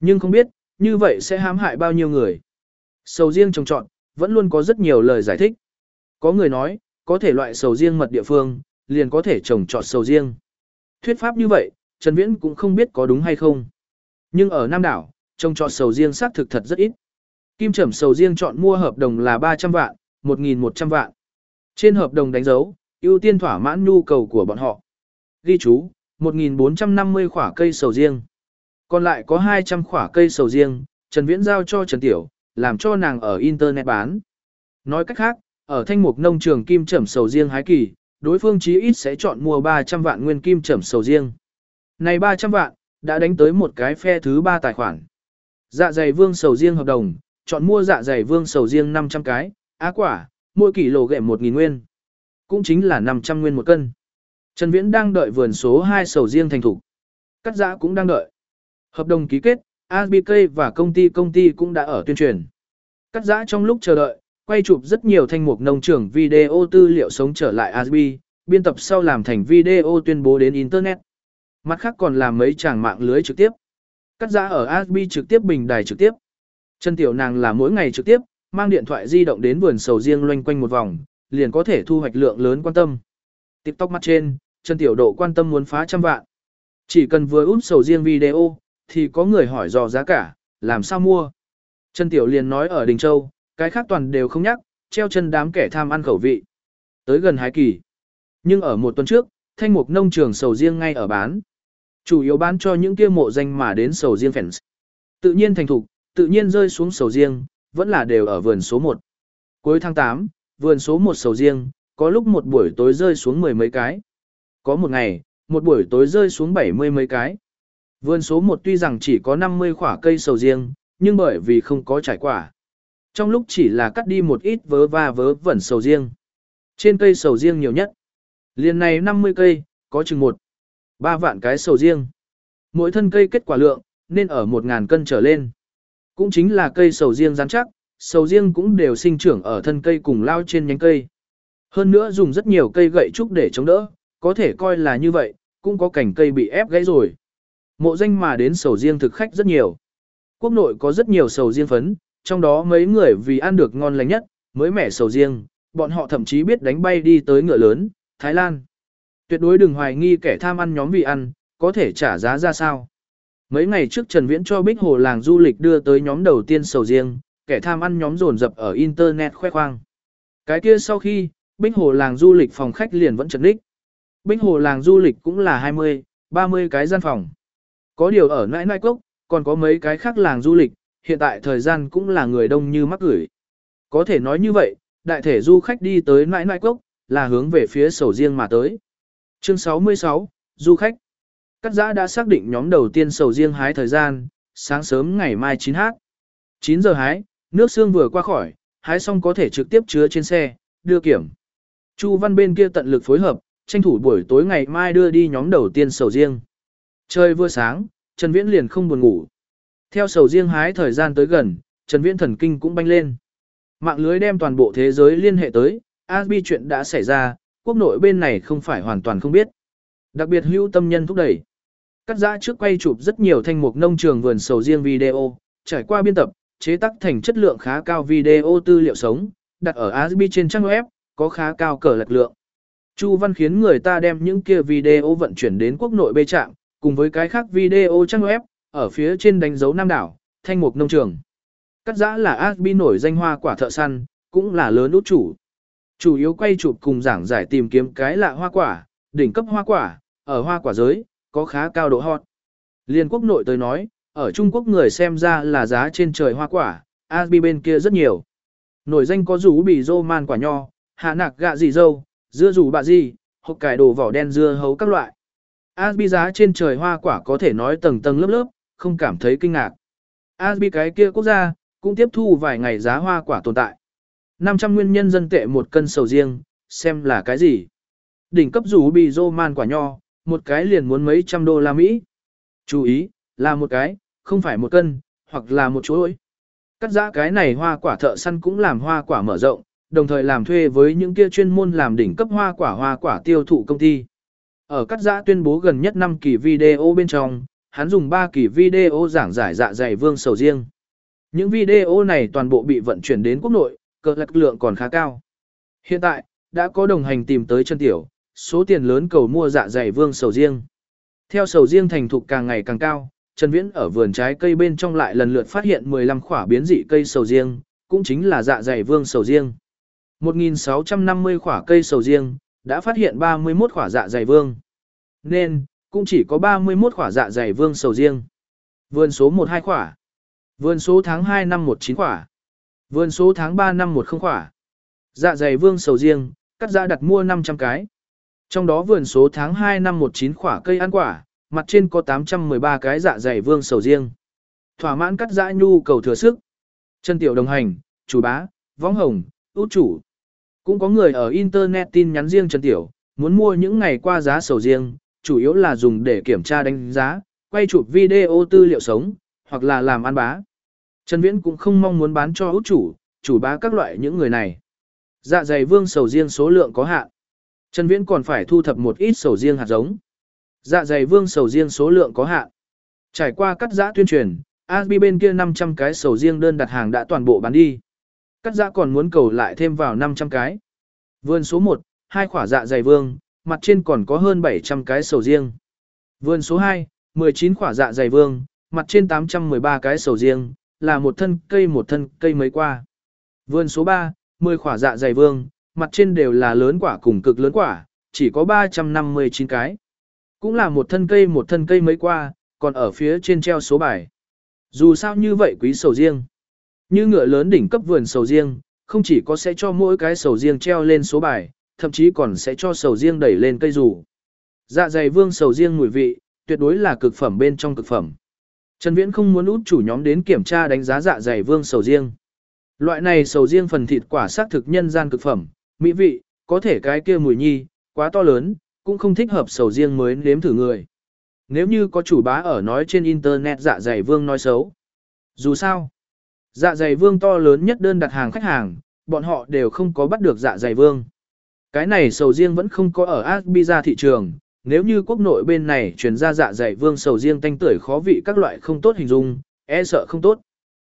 Nhưng không biết, như vậy sẽ hãm hại bao nhiêu người. Sầu riêng trồng trọt, vẫn luôn có rất nhiều lời giải thích. Có người nói, có thể loại sầu riêng mật địa phương, liền có thể trồng trọt sầu riêng. Thuyết pháp như vậy, Trần Viễn cũng không biết có đúng hay không. Nhưng ở Nam đảo, trông trọt sầu riêng xác thực thật rất ít. Kim Trẩm sầu riêng chọn mua hợp đồng là 300 vạn, 1.100 vạn. Trên hợp đồng đánh dấu, ưu tiên thỏa mãn nhu cầu của bọn họ. Ghi chú, 1450 khỏa cây sầu riêng. Còn lại có 200 khỏa cây sầu riêng, Trần Viễn giao cho Trần Tiểu, làm cho nàng ở Internet bán. Nói cách khác, ở thanh mục nông trường kim Trẩm sầu riêng hái kỳ, đối phương chí ít sẽ chọn mua 300 vạn nguyên kim Trẩm sầu riêng. Này 300 vạn, đã đánh tới một cái phe thứ ba tài khoản. Dạ dày vương sầu riêng hợp đồng, chọn mua dạ dày vương sầu riêng 500 cái, á quả, mỗi kỷ lồ ghệm 1.000 nguyên. Cũng chính là 500 nguyên một cân. Trần Viễn đang đợi vườn số 2 sầu riêng thành thủ. Cắt giã cũng đang đợi. Hợp đồng ký kết, ABK và công ty công ty cũng đã ở tuyên truyền. Cắt giã trong lúc chờ đợi, quay chụp rất nhiều thanh mục nông trường video tư liệu sống trở lại ASB, biên tập sau làm thành video tuyên bố đến Internet. Mặt khác còn làm mấy chàng mạng lưới trực tiếp. Cắt giã ở ASB trực tiếp bình đài trực tiếp. Chân tiểu nàng là mỗi ngày trực tiếp, mang điện thoại di động đến vườn sầu riêng loanh quanh một vòng, liền có thể thu hoạch lượng lớn quan tâm. TikTok mắt trên, chân tiểu độ quan tâm muốn phá trăm vạn. Chỉ cần vừa úp sầu riêng video, thì có người hỏi dò giá cả, làm sao mua. Chân tiểu liền nói ở Đình Châu, cái khác toàn đều không nhắc, treo chân đám kẻ tham ăn khẩu vị. Tới gần hái kỳ. Nhưng ở một tuần trước, thanh mục nông trường sầu riêng ngay ở bán. Chủ yếu bán cho những kia mộ danh mà đến sầu riêng fans. Tự nhiên thành thục, tự nhiên rơi xuống sầu riêng, vẫn là đều ở vườn số 1. Cuối tháng 8, vườn số 1 sầu riêng, có lúc một buổi tối rơi xuống mười mấy cái. Có một ngày, một buổi tối rơi xuống bảy mươi mấy cái. Vườn số 1 tuy rằng chỉ có 50 khỏa cây sầu riêng, nhưng bởi vì không có trải quả. Trong lúc chỉ là cắt đi một ít vớ va vớ vẩn sầu riêng. Trên cây sầu riêng nhiều nhất. Liền này 50 cây, có chừng một ba vạn cái sầu riêng. Mỗi thân cây kết quả lượng, nên ở 1.000 cân trở lên. Cũng chính là cây sầu riêng rắn chắc, sầu riêng cũng đều sinh trưởng ở thân cây cùng lao trên nhánh cây. Hơn nữa dùng rất nhiều cây gậy trúc để chống đỡ, có thể coi là như vậy, cũng có cảnh cây bị ép gãy rồi. Mộ danh mà đến sầu riêng thực khách rất nhiều. Quốc nội có rất nhiều sầu riêng phấn, trong đó mấy người vì ăn được ngon lành nhất, mới mẻ sầu riêng, bọn họ thậm chí biết đánh bay đi tới ngựa lớn, Thái Lan. Tuyệt đối đừng hoài nghi kẻ tham ăn nhóm vì ăn, có thể trả giá ra sao. Mấy ngày trước Trần Viễn cho Bích Hồ làng du lịch đưa tới nhóm đầu tiên sầu riêng, kẻ tham ăn nhóm dồn dập ở internet khoe khoang. Cái kia sau khi, Bích Hồ làng du lịch phòng khách liền vẫn trật đích. Bích Hồ làng du lịch cũng là 20, 30 cái gian phòng. Có điều ở nãi nãi cốc, còn có mấy cái khác làng du lịch, hiện tại thời gian cũng là người đông như mắc gửi. Có thể nói như vậy, đại thể du khách đi tới nãi nãi cốc, là hướng về phía sầu riêng mà tới. Chương 66, du khách. Cắt giã đã xác định nhóm đầu tiên sầu riêng hái thời gian, sáng sớm ngày mai 9h. 9 giờ hái, nước xương vừa qua khỏi, hái xong có thể trực tiếp chứa trên xe, đưa kiểm. Chu Văn bên kia tận lực phối hợp, tranh thủ buổi tối ngày mai đưa đi nhóm đầu tiên sầu riêng. Trời vừa sáng, Trần Viễn liền không buồn ngủ. Theo sầu riêng hái thời gian tới gần, Trần Viễn thần kinh cũng banh lên. Mạng lưới đem toàn bộ thế giới liên hệ tới, Asbi chuyện đã xảy ra, quốc nội bên này không phải hoàn toàn không biết. Đặc biệt hữu tâm nhân thúc đẩy. Cắt giã trước quay chụp rất nhiều thanh mục nông trường vườn sầu riêng video, trải qua biên tập, chế tác thành chất lượng khá cao video tư liệu sống, đặt ở ASB trên trang web, có khá cao cờ lực lượng. Chu Văn khiến người ta đem những kia video vận chuyển đến quốc nội bê trạm, cùng với cái khác video trang web, ở phía trên đánh dấu Nam đảo, thanh mục nông trường. Cắt giã là ASB nổi danh hoa quả thợ săn, cũng là lớn út chủ. Chủ yếu quay chụp cùng giảng giải tìm kiếm cái lạ hoa quả, đỉnh cấp hoa quả, ở hoa quả giới, có khá cao độ hot. Liên quốc nội tới nói, ở Trung Quốc người xem ra là giá trên trời hoa quả, Asbi bên kia rất nhiều. Nổi danh có rú bì rô man quả nho, hạ nạc gạ gì dâu, dưa rủ bạ gì, hộp cải đồ vỏ đen dưa hấu các loại. Asbi giá trên trời hoa quả có thể nói tầng tầng lớp lớp, không cảm thấy kinh ngạc. Asbi cái kia quốc gia, cũng tiếp thu vài ngày giá hoa quả tồn tại. 500 nguyên nhân dân tệ một cân sầu riêng, xem là cái gì. Đỉnh cấp rủ bì rô man quả nho, một cái liền muốn mấy trăm đô la Mỹ. Chú ý, là một cái, không phải một cân, hoặc là một chuỗi. Cắt giã cái này hoa quả thợ săn cũng làm hoa quả mở rộng, đồng thời làm thuê với những kia chuyên môn làm đỉnh cấp hoa quả hoa quả tiêu thụ công ty. Ở cắt giã tuyên bố gần nhất 5 kỳ video bên trong, hắn dùng 3 kỳ video giảng giải dạ dày vương sầu riêng. Những video này toàn bộ bị vận chuyển đến quốc nội, cơ lực lượng còn khá cao. Hiện tại, đã có đồng hành tìm tới chân tiểu, số tiền lớn cầu mua dạ dày vương sầu riêng. Theo sầu riêng thành thục càng ngày càng cao, Trần Viễn ở vườn trái cây bên trong lại lần lượt phát hiện 15 khỏa biến dị cây sầu riêng, cũng chính là dạ dày vương sầu riêng. 1.650 khỏa cây sầu riêng, đã phát hiện 31 khỏa dạ dày vương. Nên, cũng chỉ có 31 khỏa dạ dày vương sầu riêng. Vườn số 12 khỏa. Vườn số tháng 2 năm 19 khỏa. Vườn số tháng 3 năm 10 khỏa. Dạ dày vương sầu riêng, cắt ra đặt mua 500 cái. Trong đó vườn số tháng 2 năm 19 khỏa cây ăn quả, mặt trên có 813 cái dạ dày vương sầu riêng. Thỏa mãn cắt dã nhu cầu thừa sức. Chân tiểu đồng hành, chủ bá, võng hồng, út chủ. Cũng có người ở internet tin nhắn riêng Trần Tiểu, muốn mua những ngày qua giá sầu riêng, chủ yếu là dùng để kiểm tra đánh giá, quay chụp video tư liệu sống, hoặc là làm ăn bá. Trần Viễn cũng không mong muốn bán cho út chủ, chủ bá các loại những người này. Dạ dày vương sầu riêng số lượng có hạn. Trần Viễn còn phải thu thập một ít sầu riêng hạt giống. Dạ dày vương sầu riêng số lượng có hạn. Trải qua cắt giã tuyên truyền, Asbi bên kia 500 cái sầu riêng đơn đặt hàng đã toàn bộ bán đi. Cắt giã còn muốn cầu lại thêm vào 500 cái. Vườn số 1, hai khỏa dạ dày vương, mặt trên còn có hơn 700 cái sầu riêng. Vườn số 2, 19 khỏa dạ dày vương, mặt trên 813 cái sầu riêng, là một thân cây một thân cây mấy qua. Vườn số 3, 10 quả dạ dày vương, mặt trên đều là lớn quả cùng cực lớn quả, chỉ có 359 cái. Cũng là một thân cây một thân cây mấy qua, còn ở phía trên treo số bài. Dù sao như vậy quý sầu riêng. Như ngựa lớn đỉnh cấp vườn sầu riêng, không chỉ có sẽ cho mỗi cái sầu riêng treo lên số bài, thậm chí còn sẽ cho sầu riêng đẩy lên cây rủ. Dạ dày vương sầu riêng mùi vị, tuyệt đối là cực phẩm bên trong cực phẩm. Trần Viễn không muốn út chủ nhóm đến kiểm tra đánh giá dạ dày vương sầu riêng. Loại này sầu riêng phần thịt quả xác thực nhân gian cực phẩm, mỹ vị, có thể cái kia mùi nhi, quá to lớn, cũng không thích hợp sầu riêng mới nếm thử người. Nếu như có chủ bá ở nói trên internet dạ dày vương nói xấu. Dù sao, dạ dày vương to lớn nhất đơn đặt hàng khách hàng, bọn họ đều không có bắt được dạ dày vương. Cái này sầu riêng vẫn không có ở Asbiza thị trường, nếu như quốc nội bên này truyền ra dạ dày vương sầu riêng tanh tưởi khó vị các loại không tốt hình dung, e sợ không tốt.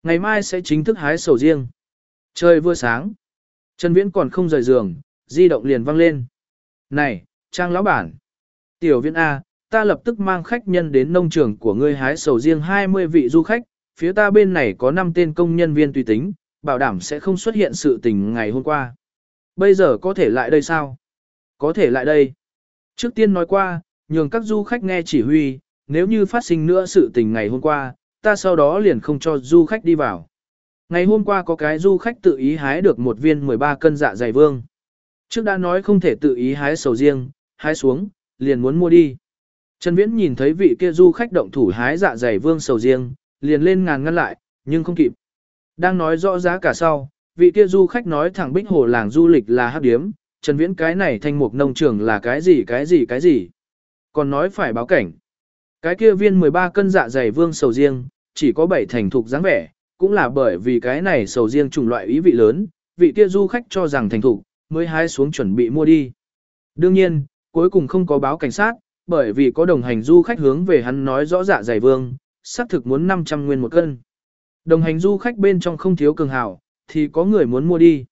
Ngày mai sẽ chính thức hái sầu riêng. Trời vừa sáng. Trần Viễn còn không rời giường, di động liền vang lên. Này, Trang lão bản. Tiểu Viễn A, ta lập tức mang khách nhân đến nông trường của ngươi hái sầu riêng 20 vị du khách, phía ta bên này có 5 tên công nhân viên tùy tính, bảo đảm sẽ không xuất hiện sự tình ngày hôm qua. Bây giờ có thể lại đây sao? Có thể lại đây. Trước tiên nói qua, nhường các du khách nghe chỉ huy, nếu như phát sinh nữa sự tình ngày hôm qua, ta sau đó liền không cho du khách đi vào. Ngày hôm qua có cái du khách tự ý hái được một viên 13 cân dạ dày vương. Trước đã nói không thể tự ý hái sầu riêng, hái xuống, liền muốn mua đi. Trần Viễn nhìn thấy vị kia du khách động thủ hái dạ dày vương sầu riêng, liền lên ngàn ngăn lại, nhưng không kịp. Đang nói rõ giá cả sau, vị kia du khách nói thẳng bích hồ làng du lịch là hấp điếm, Trần Viễn cái này thanh mục nông trường là cái gì cái gì cái gì. Còn nói phải báo cảnh. Cái kia viên 13 cân dạ dày vương sầu riêng, chỉ có 7 thành thục dáng vẻ, cũng là bởi vì cái này sầu riêng chủng loại ý vị lớn, vị kia du khách cho rằng thành thục, mới hái xuống chuẩn bị mua đi. Đương nhiên, cuối cùng không có báo cảnh sát, bởi vì có đồng hành du khách hướng về hắn nói rõ dạ dày vương, xác thực muốn 500 nguyên một cân. Đồng hành du khách bên trong không thiếu cường hào, thì có người muốn mua đi.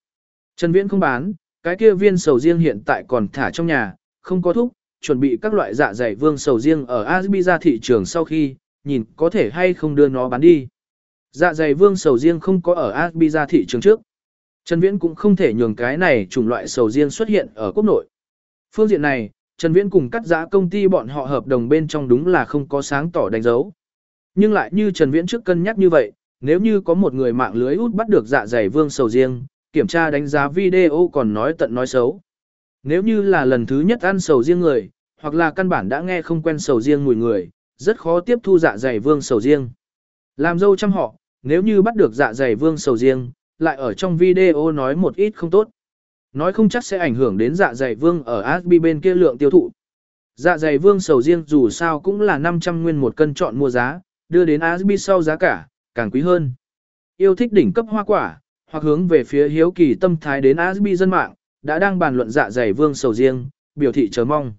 Trần Viễn không bán, cái kia viên sầu riêng hiện tại còn thả trong nhà, không có thuốc, chuẩn bị các loại dạ dày vương sầu riêng ở Asbiza thị trường sau khi, nhìn có thể hay không đưa nó bán đi. Dạ dày vương sầu riêng không có ở Asbiza thị trường trước. Trần Viễn cũng không thể nhường cái này chủng loại sầu riêng xuất hiện ở quốc nội. Phương diện này, Trần Viễn cùng cắt giã công ty bọn họ hợp đồng bên trong đúng là không có sáng tỏ đánh dấu. Nhưng lại như Trần Viễn trước cân nhắc như vậy, nếu như có một người mạng lưới út bắt được dạ dày vương sầu riêng, kiểm tra đánh giá video còn nói tận nói xấu. Nếu như là lần thứ nhất ăn sầu riêng người, hoặc là căn bản đã nghe không quen sầu riêng mùi người, rất khó tiếp thu dạ dày vương sầu riêng. Làm dâu chăm họ, nếu như bắt được dạ dày vương sầu riêng, lại ở trong video nói một ít không tốt. Nói không chắc sẽ ảnh hưởng đến dạ dày vương ở Asbi bên kia lượng tiêu thụ. Dạ dày vương sầu riêng dù sao cũng là 500 nguyên một cân chọn mua giá, đưa đến Asbi sau giá cả, càng quý hơn. Yêu thích đỉnh cấp hoa quả, hoặc hướng về phía hiếu kỳ tâm thái đến Asbi dân mạng, đã đang bàn luận dạ dày vương sầu riêng, biểu thị chờ mong.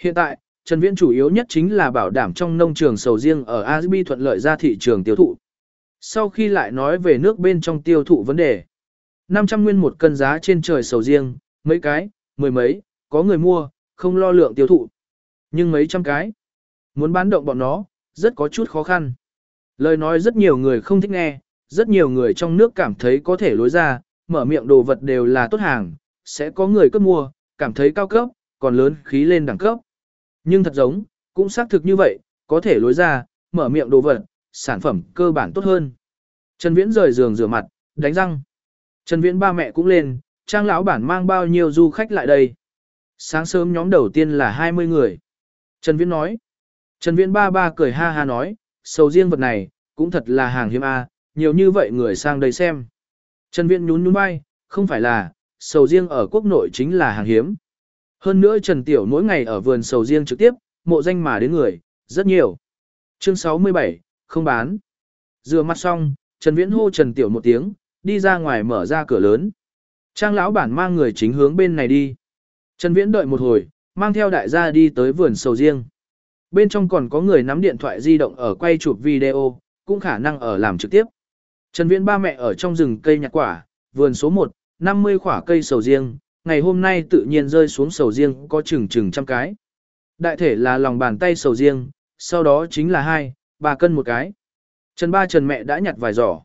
Hiện tại, Trần Viễn chủ yếu nhất chính là bảo đảm trong nông trường sầu riêng ở Asbi thuận lợi ra thị trường tiêu thụ. Sau khi lại nói về nước bên trong tiêu thụ vấn đề, 500 nguyên một cân giá trên trời sầu riêng, mấy cái, mười mấy, có người mua, không lo lượng tiêu thụ. Nhưng mấy trăm cái, muốn bán động bọn nó, rất có chút khó khăn. Lời nói rất nhiều người không thích nghe, rất nhiều người trong nước cảm thấy có thể lối ra, mở miệng đồ vật đều là tốt hàng, sẽ có người cấp mua, cảm thấy cao cấp, còn lớn khí lên đẳng cấp. Nhưng thật giống, cũng xác thực như vậy, có thể lối ra, mở miệng đồ vật, sản phẩm cơ bản tốt hơn. Trần Viễn rời giường rửa mặt, đánh răng. Trần Viễn ba mẹ cũng lên, trang lão bản mang bao nhiêu du khách lại đây. Sáng sớm nhóm đầu tiên là 20 người. Trần Viễn nói. Trần Viễn ba ba cười ha ha nói, sầu riêng vật này, cũng thật là hàng hiếm A, nhiều như vậy người sang đây xem. Trần Viễn nhún nhún vai, không phải là, sầu riêng ở quốc nội chính là hàng hiếm. Hơn nữa Trần Tiểu mỗi ngày ở vườn sầu riêng trực tiếp, mộ danh mà đến người, rất nhiều. Chương 67, không bán. Rửa mặt xong, Trần Viễn hô Trần Tiểu một tiếng, đi ra ngoài mở ra cửa lớn. Trang lão bản mang người chính hướng bên này đi. Trần Viễn đợi một hồi, mang theo đại gia đi tới vườn sầu riêng. Bên trong còn có người nắm điện thoại di động ở quay chụp video, cũng khả năng ở làm trực tiếp. Trần Viễn ba mẹ ở trong rừng cây nhặt quả, vườn số 1, 50 quả cây sầu riêng, ngày hôm nay tự nhiên rơi xuống sầu riêng có chừng chừng trăm cái. Đại thể là lòng bàn tay sầu riêng, sau đó chính là hai, ba cân một cái. Trần ba Trần mẹ đã nhặt vài giỏ.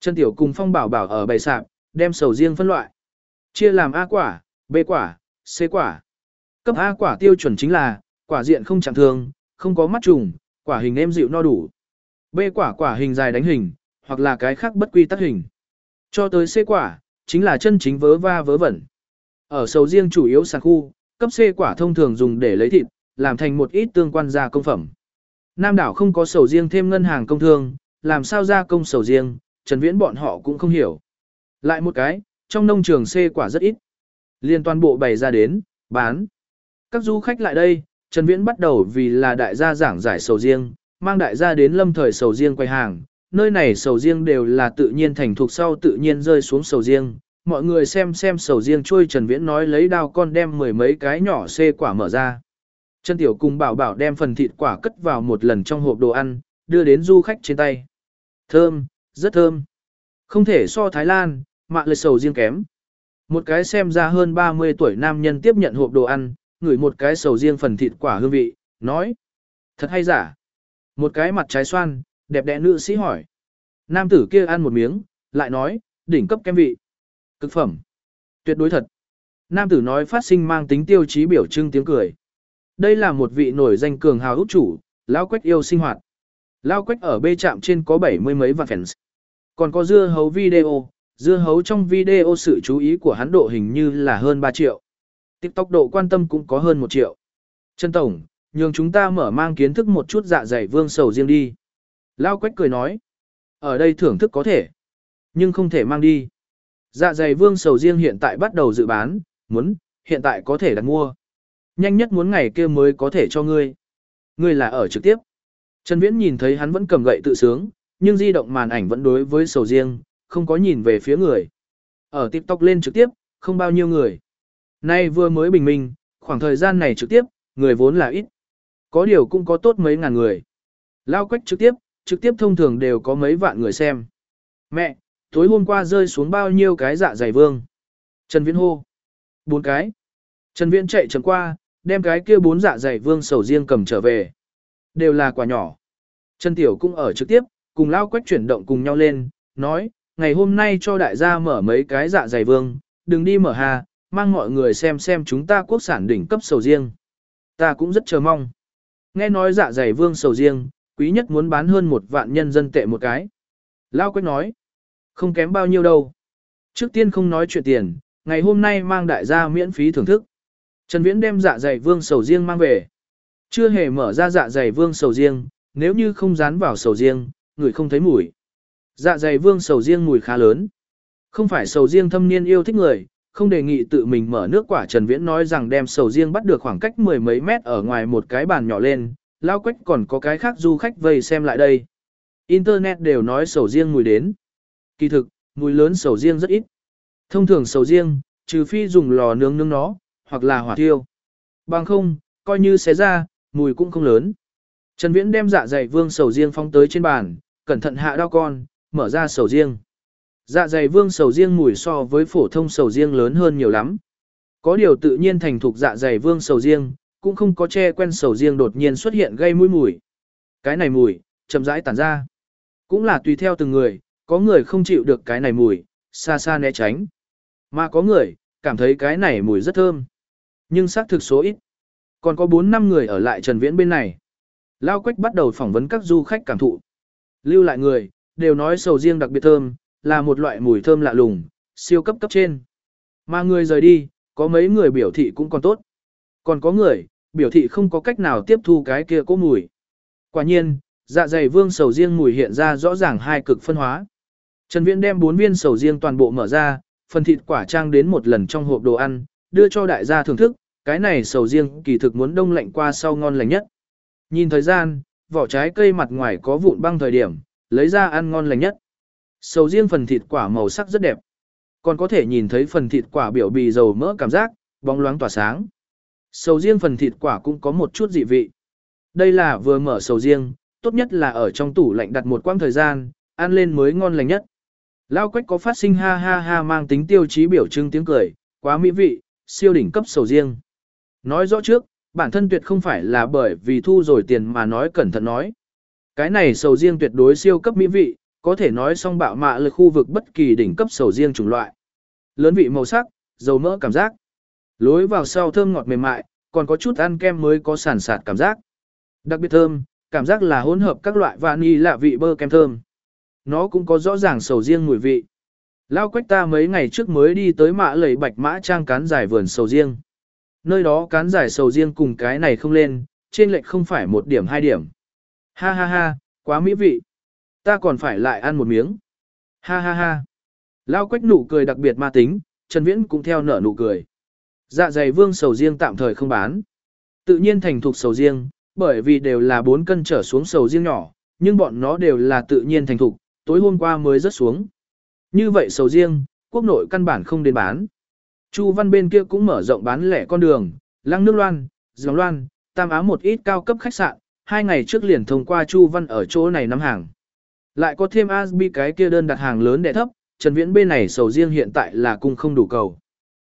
Trần Tiểu cùng Phong Bảo Bảo ở bầy sạp, đem sầu riêng phân loại. Chia làm A quả, B quả, C quả. Cấp A quả tiêu chuẩn chính là, quả diện không chẳng thường, không có mắt trùng, quả hình êm dịu no đủ. B quả quả hình dài đánh hình, hoặc là cái khác bất quy tắc hình. Cho tới C quả, chính là chân chính vớ va vớ vẩn. Ở sầu riêng chủ yếu sản khu, cấp C quả thông thường dùng để lấy thịt, làm thành một ít tương quan gia công phẩm. Nam đảo không có sầu riêng thêm ngân hàng công thương, làm sao gia công sầu riêng, Trần Viễn bọn họ cũng không hiểu. Lại một cái, trong nông trường C quả rất ít. Liên toàn bộ bày ra đến, bán. Các du khách lại đây, Trần Viễn bắt đầu vì là đại gia giảng giải sầu riêng, mang đại gia đến lâm thời sầu riêng quay hàng. Nơi này sầu riêng đều là tự nhiên thành thuộc sau tự nhiên rơi xuống sầu riêng, mọi người xem xem sầu riêng trôi Trần Viễn nói lấy đao con đem mười mấy cái nhỏ xê quả mở ra. Trần Tiểu cùng bảo bảo đem phần thịt quả cất vào một lần trong hộp đồ ăn, đưa đến du khách trên tay. Thơm, rất thơm. Không thể so Thái Lan, mạ lời sầu riêng kém. Một cái xem ra hơn 30 tuổi nam nhân tiếp nhận hộp đồ ăn, ngửi một cái sầu riêng phần thịt quả hương vị, nói. Thật hay giả? Một cái mặt trái xoan, đẹp đẽ nữ sĩ hỏi. Nam tử kia ăn một miếng, lại nói, đỉnh cấp kem vị. Cực phẩm. Tuyệt đối thật. Nam tử nói phát sinh mang tính tiêu chí biểu trưng tiếng cười. Đây là một vị nổi danh cường hào út chủ, Lao Quách yêu sinh hoạt. Lao Quách ở bê trạm trên có bảy mươi mấy vạn fans. Còn có dưa hấu video, dưa hấu trong video sự chú ý của hắn độ hình như là hơn 3 triệu. TikTok độ quan tâm cũng có hơn 1 triệu. Trân Tổng, nhường chúng ta mở mang kiến thức một chút dạ dày vương sầu riêng đi. Lao Quách cười nói. Ở đây thưởng thức có thể, nhưng không thể mang đi. Dạ dày vương sầu riêng hiện tại bắt đầu dự bán, muốn, hiện tại có thể đặt mua. Nhanh nhất muốn ngày kia mới có thể cho ngươi. Ngươi là ở trực tiếp. Trần Viễn nhìn thấy hắn vẫn cầm gậy tự sướng, nhưng di động màn ảnh vẫn đối với sầu riêng, không có nhìn về phía người. Ở TikTok lên trực tiếp, không bao nhiêu người. Nay vừa mới bình minh, khoảng thời gian này trực tiếp, người vốn là ít. Có điều cũng có tốt mấy ngàn người. Lao quách trực tiếp, trực tiếp thông thường đều có mấy vạn người xem. Mẹ, tối hôm qua rơi xuống bao nhiêu cái dạ dày vương. Trần Viễn hô. Bốn cái. Trần Viễn chạy chậm qua, đem cái kia bốn dạ dày vương sầu riêng cầm trở về. Đều là quả nhỏ. Trần Tiểu cũng ở trực tiếp, cùng lao quách chuyển động cùng nhau lên, nói, ngày hôm nay cho đại gia mở mấy cái dạ dày vương, đừng đi mở hà, mang mọi người xem xem chúng ta quốc sản đỉnh cấp sầu riêng. Ta cũng rất chờ mong. Nghe nói dạ dày vương sầu riêng, quý nhất muốn bán hơn một vạn nhân dân tệ một cái. Lao quách nói, không kém bao nhiêu đâu. Trước tiên không nói chuyện tiền, ngày hôm nay mang đại gia miễn phí thưởng thức. Trần Viễn đem dạ dày vương sầu riêng mang về. Chưa hề mở ra dạ dày vương sầu riêng, nếu như không dán vào sầu riêng, người không thấy mùi. Dạ dày vương sầu riêng mùi khá lớn. Không phải sầu riêng thâm niên yêu thích người, không đề nghị tự mình mở nước quả Trần Viễn nói rằng đem sầu riêng bắt được khoảng cách mười mấy mét ở ngoài một cái bàn nhỏ lên, lao quách còn có cái khác du khách vây xem lại đây. Internet đều nói sầu riêng mùi đến. Kỳ thực, mùi lớn sầu riêng rất ít. Thông thường sầu riêng, trừ phi dùng lò nướng nướng nó, hoặc là hỏa thiêu. Bằng không, coi như xé ra, mùi cũng không lớn. Trần Viễn đem dạ dày vương sầu riêng phóng tới trên bàn, cẩn thận hạ đao con, mở ra sầu riêng. Dạ dày vương sầu riêng mùi so với phổ thông sầu riêng lớn hơn nhiều lắm. Có điều tự nhiên thành thục dạ dày vương sầu riêng, cũng không có che quen sầu riêng đột nhiên xuất hiện gây mũi mùi. Cái này mùi, chậm rãi tản ra. Cũng là tùy theo từng người, có người không chịu được cái này mùi, xa xa né tránh. Mà có người, cảm thấy cái này mùi rất thơm. Nhưng xác thực số ít. Còn có 4 năm người ở lại Trần Viễn bên này. Lao Quách bắt đầu phỏng vấn các du khách cảm thụ. Lưu lại người, đều nói sầu riêng đặc biệt thơm, là một loại mùi thơm lạ lùng, siêu cấp cấp trên. Mà người rời đi, có mấy người biểu thị cũng còn tốt. Còn có người, biểu thị không có cách nào tiếp thu cái kia cố mùi. Quả nhiên, dạ dày vương sầu riêng mùi hiện ra rõ ràng hai cực phân hóa. Trần Viễn đem bốn viên sầu riêng toàn bộ mở ra, phần thịt quả trang đến một lần trong hộp đồ ăn, đưa cho đại gia thưởng thức, cái này sầu riêng kỳ thực muốn đông lạnh qua sau ngon lành nhất. Nhìn thời gian, vỏ trái cây mặt ngoài có vụn băng thời điểm, lấy ra ăn ngon lành nhất. Sầu riêng phần thịt quả màu sắc rất đẹp. Còn có thể nhìn thấy phần thịt quả biểu bì dầu mỡ cảm giác, bóng loáng tỏa sáng. Sầu riêng phần thịt quả cũng có một chút dị vị. Đây là vừa mở sầu riêng, tốt nhất là ở trong tủ lạnh đặt một quãng thời gian, ăn lên mới ngon lành nhất. Lao quách có phát sinh ha ha ha mang tính tiêu chí biểu trưng tiếng cười, quá mỹ vị, siêu đỉnh cấp sầu riêng. Nói rõ trước, bản thân tuyệt không phải là bởi vì thu rồi tiền mà nói cẩn thận nói. Cái này sầu riêng tuyệt đối siêu cấp mỹ vị, có thể nói song bạo mạ là khu vực bất kỳ đỉnh cấp sầu riêng chủng loại. Lớn vị màu sắc, dầu mỡ cảm giác. Lối vào sau thơm ngọt mềm mại, còn có chút ăn kem mới có sản sạt cảm giác. Đặc biệt thơm, cảm giác là hỗn hợp các loại vani lạ vị bơ kem thơm. Nó cũng có rõ ràng sầu riêng mùi vị. Lao quách ta mấy ngày trước mới đi tới mã lầy bạch mã trang cán giải vườn sầu riêng. Nơi đó cán giải sầu riêng cùng cái này không lên, trên lệch không phải một điểm hai điểm. Ha ha ha, quá mỹ vị. Ta còn phải lại ăn một miếng. Ha ha ha. Lao quách nụ cười đặc biệt ma tính, Trần Viễn cũng theo nở nụ cười. Dạ dày vương sầu riêng tạm thời không bán. Tự nhiên thành thục sầu riêng, bởi vì đều là 4 cân trở xuống sầu riêng nhỏ, nhưng bọn nó đều là tự nhiên thành thục, tối hôm qua mới rớt xuống. Như vậy sầu riêng, quốc nội căn bản không đến bán. Chu Văn bên kia cũng mở rộng bán lẻ con đường, lăng nước loan, dòng loan, tam á một ít cao cấp khách sạn, hai ngày trước liền thông qua Chu Văn ở chỗ này nắm hàng. Lại có thêm Asbi cái kia đơn đặt hàng lớn để thấp, Trần Viễn bên này sầu riêng hiện tại là cung không đủ cầu.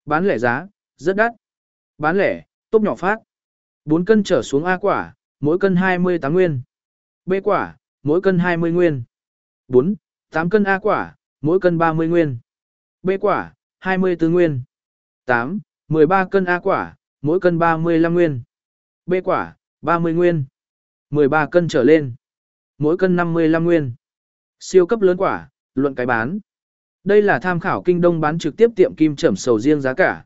Bán lẻ giá, rất đắt. Bán lẻ, tốt nhỏ phát. 4 cân trở xuống A quả, mỗi cân 28 nguyên. B quả, mỗi cân 20 nguyên. 4, 8 cân A quả, mỗi cân 30 nguyên. B quả, 24 nguyên. 8, 13 cân A quả, mỗi cân 35 nguyên. B quả, 30 nguyên. 13 cân trở lên. Mỗi cân 55 nguyên. Siêu cấp lớn quả, luận cái bán. Đây là tham khảo kinh đông bán trực tiếp tiệm kim trẩm sầu riêng giá cả.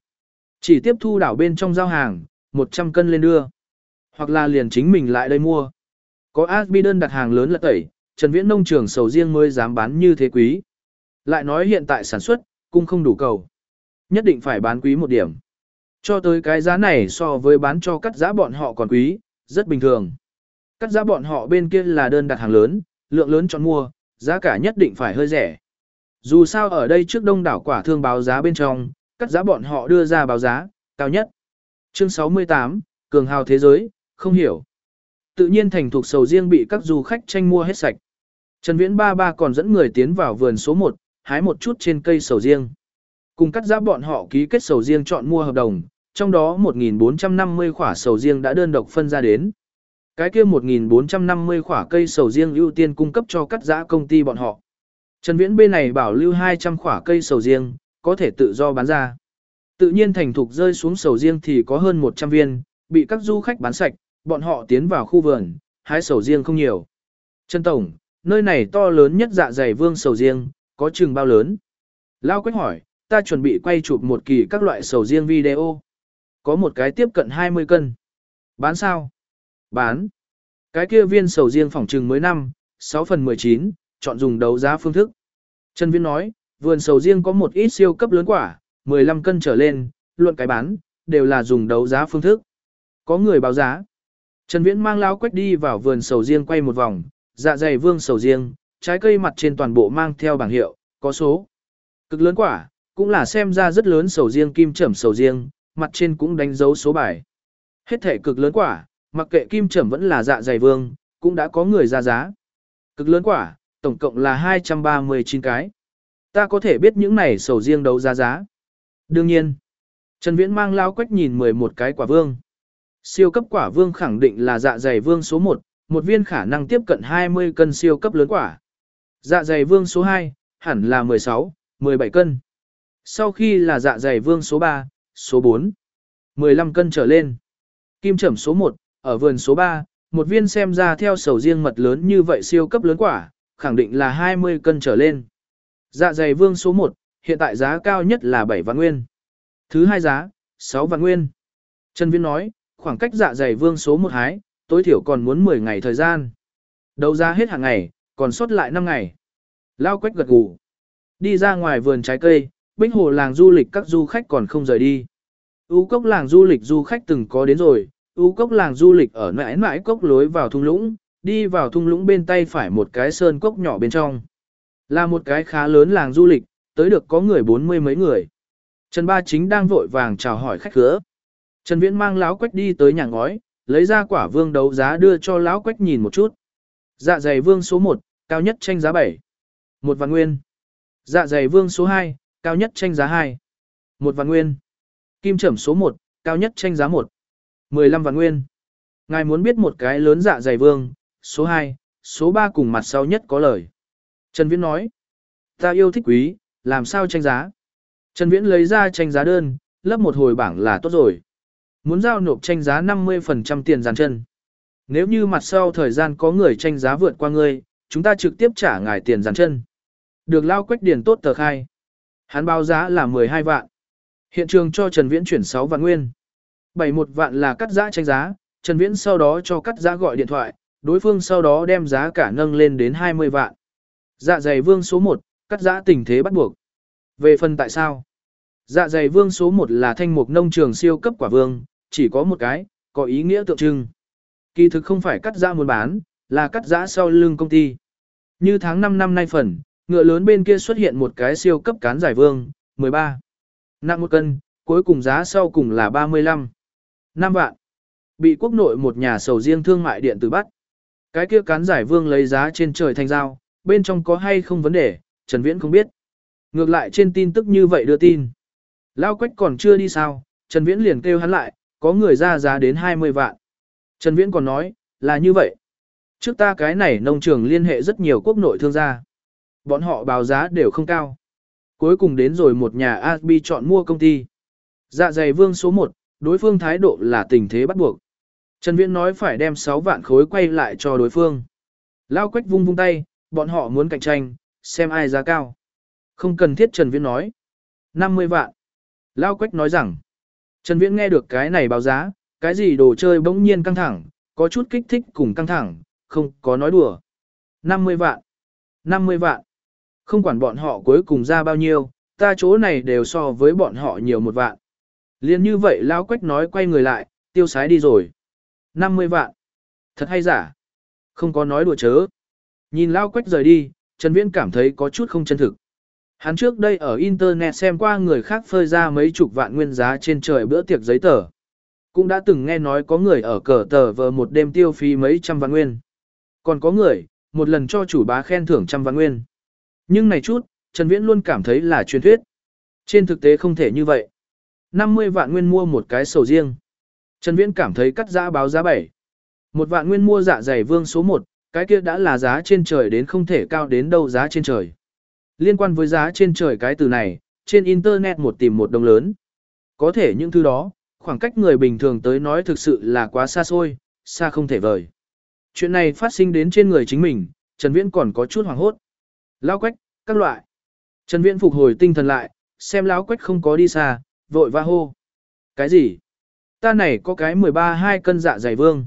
Chỉ tiếp thu đảo bên trong giao hàng, 100 cân lên đưa. Hoặc là liền chính mình lại đây mua. Có Asbi đơn đặt hàng lớn là tẩy, Trần Viễn nông trường sầu riêng mới dám bán như thế quý. Lại nói hiện tại sản xuất, cũng không đủ cầu. Nhất định phải bán quý một điểm. Cho tới cái giá này so với bán cho cắt giá bọn họ còn quý, rất bình thường. Cắt giá bọn họ bên kia là đơn đặt hàng lớn, lượng lớn chọn mua, giá cả nhất định phải hơi rẻ. Dù sao ở đây trước đông đảo quả thương báo giá bên trong, cắt giá bọn họ đưa ra báo giá, cao nhất. Chương 68, Cường hào thế giới, không hiểu. Tự nhiên thành thuộc sầu riêng bị các du khách tranh mua hết sạch. Trần Viễn ba ba còn dẫn người tiến vào vườn số 1, hái một chút trên cây sầu riêng. Cùng cắt giá bọn họ ký kết sầu riêng chọn mua hợp đồng, trong đó 1.450 khỏa sầu riêng đã đơn độc phân ra đến. Cái kia 1.450 khỏa cây sầu riêng ưu tiên cung cấp cho cắt giã công ty bọn họ. Trần Viễn bên này bảo lưu 200 khỏa cây sầu riêng, có thể tự do bán ra. Tự nhiên thành thục rơi xuống sầu riêng thì có hơn 100 viên, bị các du khách bán sạch, bọn họ tiến vào khu vườn, hái sầu riêng không nhiều. Trần Tổng, nơi này to lớn nhất dạ dày vương sầu riêng, có chừng bao lớn? Lao Quách hỏi, ta chuẩn bị quay chụp một kỳ các loại sầu riêng video. Có một cái tiếp cận 20 cân. Bán sao? Bán. Cái kia viên sầu riêng phòng trừng mới năm, 6 phần 19, chọn dùng đấu giá phương thức. Trần Viễn nói, vườn sầu riêng có một ít siêu cấp lớn quả, 15 cân trở lên, luận cái bán, đều là dùng đấu giá phương thức. Có người báo giá. Trần Viễn mang lão quách đi vào vườn sầu riêng quay một vòng, dạ dày vương sầu riêng, trái cây mặt trên toàn bộ mang theo bảng hiệu, có số. Cực lớn quả, cũng là xem ra rất lớn sầu riêng kim trẩm sầu riêng, mặt trên cũng đánh dấu số bài. Hết thể cực lớn quả, mặc kệ kim trẩm vẫn là dạ dày vương, cũng đã có người ra giá. Cực lớn quả, tổng cộng là 239 cái. Ta có thể biết những này sầu riêng đấu giá giá. Đương nhiên, Trần Viễn mang lao quách nhìn 11 cái quả vương. Siêu cấp quả vương khẳng định là dạ dày vương số 1, một viên khả năng tiếp cận 20 cân siêu cấp lớn quả. Dạ dày vương số 2, hẳn là 16, 17 cân. Sau khi là dạ dày vương số 3, số 4, 15 cân trở lên. Kim trẩm số 1, ở vườn số 3, một viên xem ra theo sầu riêng mật lớn như vậy siêu cấp lớn quả, khẳng định là 20 cân trở lên. Dạ dày vương số 1, hiện tại giá cao nhất là 7 vạn nguyên. Thứ hai giá, 6 vạn nguyên. Trần Viễn nói, khoảng cách dạ dày vương số 1 hái, tối thiểu còn muốn 10 ngày thời gian. đầu ra hết hàng ngày, còn sót lại 5 ngày. Lao quách gật gù. Đi ra ngoài vườn trái cây, bích hồ làng du lịch các du khách còn không rời đi. U cốc làng du lịch du khách từng có đến rồi, U cốc làng du lịch ở mãi mãi cốc lối vào thung lũng, đi vào thung lũng bên tay phải một cái sơn cốc nhỏ bên trong. Là một cái khá lớn làng du lịch, tới được có người bốn mươi mấy người. Trần Ba Chính đang vội vàng chào hỏi khách khứa. Trần Viễn mang lão quách đi tới nhà ngói, lấy ra quả vương đấu giá đưa cho lão quách nhìn một chút. Dạ dày vương số 1, cao nhất tranh giá 7. Một vạn nguyên. Dạ dày vương số 2, cao nhất tranh giá 2. Một vạn nguyên. Kim trẩm số 1, cao nhất tranh giá 1. 15 vạn nguyên. Ngài muốn biết một cái lớn dạ dày vương, số 2, số 3 cùng mặt sau nhất có lời. Trần Viễn nói, ta yêu thích quý, làm sao tranh giá. Trần Viễn lấy ra tranh giá đơn, lấp một hồi bảng là tốt rồi. Muốn giao nộp tranh giá 50% tiền giàn chân. Nếu như mặt sau thời gian có người tranh giá vượt qua ngươi, chúng ta trực tiếp trả ngài tiền giàn chân. Được lao quách điền tốt tờ khai. Hắn báo giá là 12 vạn. Hiện trường cho Trần Viễn chuyển 6 vạn nguyên. 71 vạn là cắt giá tranh giá, Trần Viễn sau đó cho cắt giá gọi điện thoại, đối phương sau đó đem giá cả nâng lên đến 20 vạn. Dạ dày vương số 1, cắt giã tình thế bắt buộc. Về phần tại sao? Dạ dày vương số 1 là thanh mục nông trường siêu cấp quả vương, chỉ có một cái, có ý nghĩa tượng trưng. Kỳ thực không phải cắt giã muốn bán, là cắt giã sau lưng công ty. Như tháng 5 năm nay phần, ngựa lớn bên kia xuất hiện một cái siêu cấp cán giải vương, 13. Nặng một cân, cuối cùng giá sau cùng là 35. 5 vạn. Bị quốc nội một nhà sầu riêng thương mại điện tử bắt. Cái kia cán giải vương lấy giá trên trời thành giao, bên trong có hay không vấn đề, Trần Viễn không biết. Ngược lại trên tin tức như vậy đưa tin. Lao Quách còn chưa đi sao, Trần Viễn liền kêu hắn lại, có người ra giá đến 20 vạn. Trần Viễn còn nói, là như vậy. Trước ta cái này nông trường liên hệ rất nhiều quốc nội thương gia. Bọn họ báo giá đều không cao. Cuối cùng đến rồi một nhà Asbi chọn mua công ty. Dạ dày vương số 1, đối phương thái độ là tình thế bắt buộc. Trần Viễn nói phải đem 6 vạn khối quay lại cho đối phương. Lao Quách vung vung tay, bọn họ muốn cạnh tranh, xem ai giá cao. Không cần thiết Trần Viễn nói. 50 vạn. Lao Quách nói rằng, Trần Viễn nghe được cái này báo giá, cái gì đồ chơi bỗng nhiên căng thẳng, có chút kích thích cùng căng thẳng, không có nói đùa. 50 vạn. 50 vạn. Không quản bọn họ cuối cùng ra bao nhiêu, ta chỗ này đều so với bọn họ nhiều một vạn. Liên như vậy Lao Quách nói quay người lại, tiêu sái đi rồi. 50 vạn. Thật hay giả? Không có nói đùa chớ. Nhìn Lao Quách rời đi, Trần Viễn cảm thấy có chút không chân thực. Hắn trước đây ở Internet xem qua người khác phơi ra mấy chục vạn nguyên giá trên trời bữa tiệc giấy tờ. Cũng đã từng nghe nói có người ở cờ tờ vờ một đêm tiêu phí mấy trăm vạn nguyên. Còn có người, một lần cho chủ bá khen thưởng trăm vạn nguyên. Nhưng này chút, Trần Viễn luôn cảm thấy là truyền thuyết. Trên thực tế không thể như vậy. 50 vạn nguyên mua một cái sầu riêng. Trần Viễn cảm thấy cắt giá báo giá 7. Một vạn nguyên mua dạ dày vương số 1, cái kia đã là giá trên trời đến không thể cao đến đâu giá trên trời. Liên quan với giá trên trời cái từ này, trên Internet một tìm một đồng lớn. Có thể những thứ đó, khoảng cách người bình thường tới nói thực sự là quá xa xôi, xa không thể vời. Chuyện này phát sinh đến trên người chính mình, Trần Viễn còn có chút hoảng hốt. Lao quách, các loại. Trần Viễn phục hồi tinh thần lại, xem lão quách không có đi xa, vội va hô. Cái gì? Ta này có cái 13-2 cân dạ dày vương.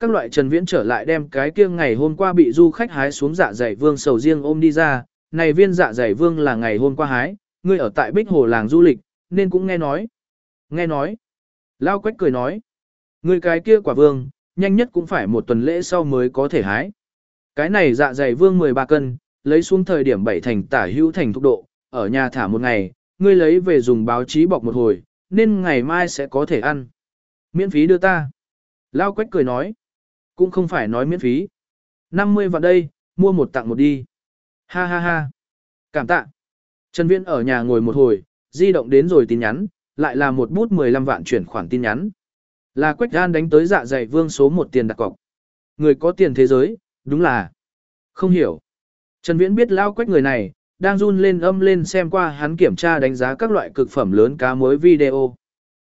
Các loại Trần Viễn trở lại đem cái kia ngày hôm qua bị du khách hái xuống dạ dày vương sầu riêng ôm đi ra, này viên dạ dày vương là ngày hôm qua hái, ngươi ở tại Bích Hồ làng du lịch, nên cũng nghe nói. Nghe nói. Lao Quách cười nói. Ngươi cái kia quả vương, nhanh nhất cũng phải một tuần lễ sau mới có thể hái. Cái này dạ dày vương 13 cân, lấy xuống thời điểm bảy thành tả hữu thành thúc độ, ở nhà thả một ngày, ngươi lấy về dùng báo chí bọc một hồi, nên ngày mai sẽ có thể ăn. Miễn phí đưa ta. Lao Quách cười nói. Cũng không phải nói miễn phí. 50 vạn đây, mua một tặng một đi. Ha ha ha. Cảm tạ. Trần Viễn ở nhà ngồi một hồi, di động đến rồi tin nhắn, lại là một bút 15 vạn chuyển khoản tin nhắn. Là Quách Gan đánh tới dạ dày vương số một tiền đặt cọc. Người có tiền thế giới, đúng là. Không hiểu. Trần Viễn biết lao Quách người này, đang run lên âm lên xem qua hắn kiểm tra đánh giá các loại cực phẩm lớn cá mới video.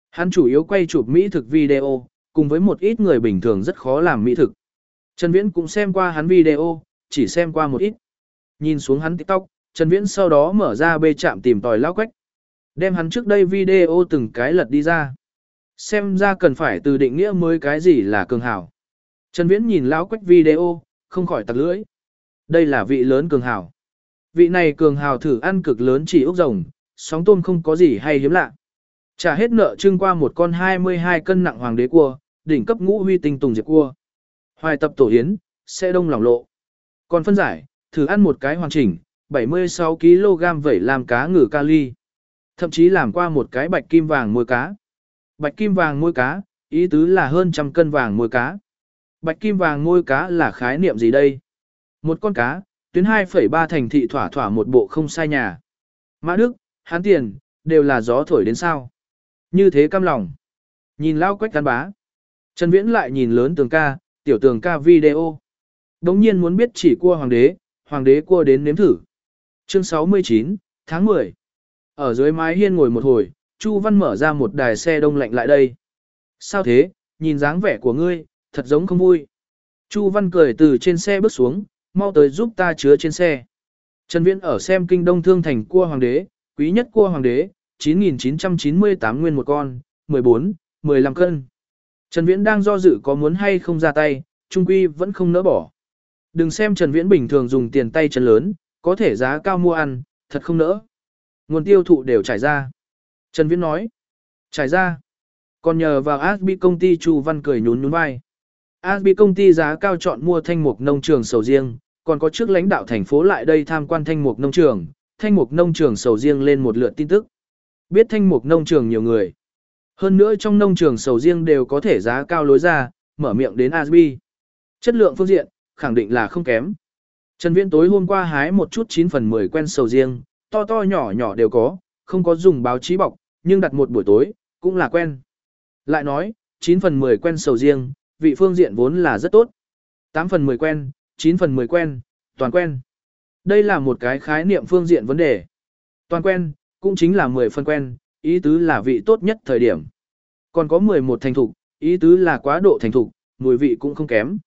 Hắn chủ yếu quay chụp mỹ thực video, cùng với một ít người bình thường rất khó làm mỹ thực. Trần Viễn cũng xem qua hắn video, chỉ xem qua một ít. Nhìn xuống hắn TikTok, Trần Viễn sau đó mở ra bê chạm tìm tòi lao quách. Đem hắn trước đây video từng cái lật đi ra. Xem ra cần phải từ định nghĩa mới cái gì là cường hảo. Trần Viễn nhìn lao quách video, không khỏi tặc lưỡi. Đây là vị lớn cường hảo. Vị này cường hào thử ăn cực lớn chỉ ốc rồng, sóng tôm không có gì hay hiếm lạ. Trả hết nợ trưng qua một con 22 cân nặng hoàng đế cua, đỉnh cấp ngũ huy tinh tùng diệt cua. Hoài tập tổ hiến, sẽ đông lòng lộ. Còn phân giải, thử ăn một cái hoàn chỉnh, 76kg vẩy làm cá ngừ kali. Thậm chí làm qua một cái bạch kim vàng môi cá. Bạch kim vàng môi cá, ý tứ là hơn trăm cân vàng môi cá. Bạch kim vàng môi cá là khái niệm gì đây? Một con cá, tuyến 2,3 thành thị thỏa thỏa một bộ không sai nhà. Mã Đức, hán tiền, đều là gió thổi đến sao. Như thế cam lòng. Nhìn lao quách tán bá. Trần Viễn lại nhìn lớn tường ca, tiểu tường ca video. Đống nhiên muốn biết chỉ cua hoàng đế, hoàng đế cua đến nếm thử. Chương 69, tháng 10. Ở dưới mái hiên ngồi một hồi, Chu Văn mở ra một đài xe đông lạnh lại đây. Sao thế, nhìn dáng vẻ của ngươi, thật giống không vui. Chu Văn cười từ trên xe bước xuống, mau tới giúp ta chứa trên xe. Trần Viễn ở xem kinh đông thương thành cua hoàng đế, quý nhất cua hoàng đế, 9.998 nguyên một con, 14, 15 cân. Trần Viễn đang do dự có muốn hay không ra tay, trung quy vẫn không nỡ bỏ. Đừng xem Trần Viễn bình thường dùng tiền tay chân lớn, có thể giá cao mua ăn, thật không nỡ. Nguồn tiêu thụ đều trải ra. Trần Viễn nói. Trải ra. Còn nhờ vào Asbi công ty Chu Văn cười nhún nhún vai. Asbi công ty giá cao chọn mua thanh mục nông trường sầu riêng, còn có trước lãnh đạo thành phố lại đây tham quan thanh mục nông trường, thanh mục nông trường sầu riêng lên một lượt tin tức. Biết thanh mục nông trường nhiều người. Hơn nữa trong nông trường sầu riêng đều có thể giá cao lối ra, mở miệng đến Asbi. Chất lượng phương diện, khẳng định là không kém. Trần Viễn tối hôm qua hái một chút 9 phần 10 quen sầu riêng, to to nhỏ nhỏ đều có, không có dùng báo chí bọc, nhưng đặt một buổi tối, cũng là quen. Lại nói, 9 phần 10 quen sầu riêng, vị phương diện vốn là rất tốt. 8 phần 10 quen, 9 phần 10 quen, toàn quen. Đây là một cái khái niệm phương diện vấn đề. Toàn quen, cũng chính là 10 phần quen, ý tứ là vị tốt nhất thời điểm. Còn có 11 thành thục, ý tứ là quá độ thành thục, mùi vị cũng không kém.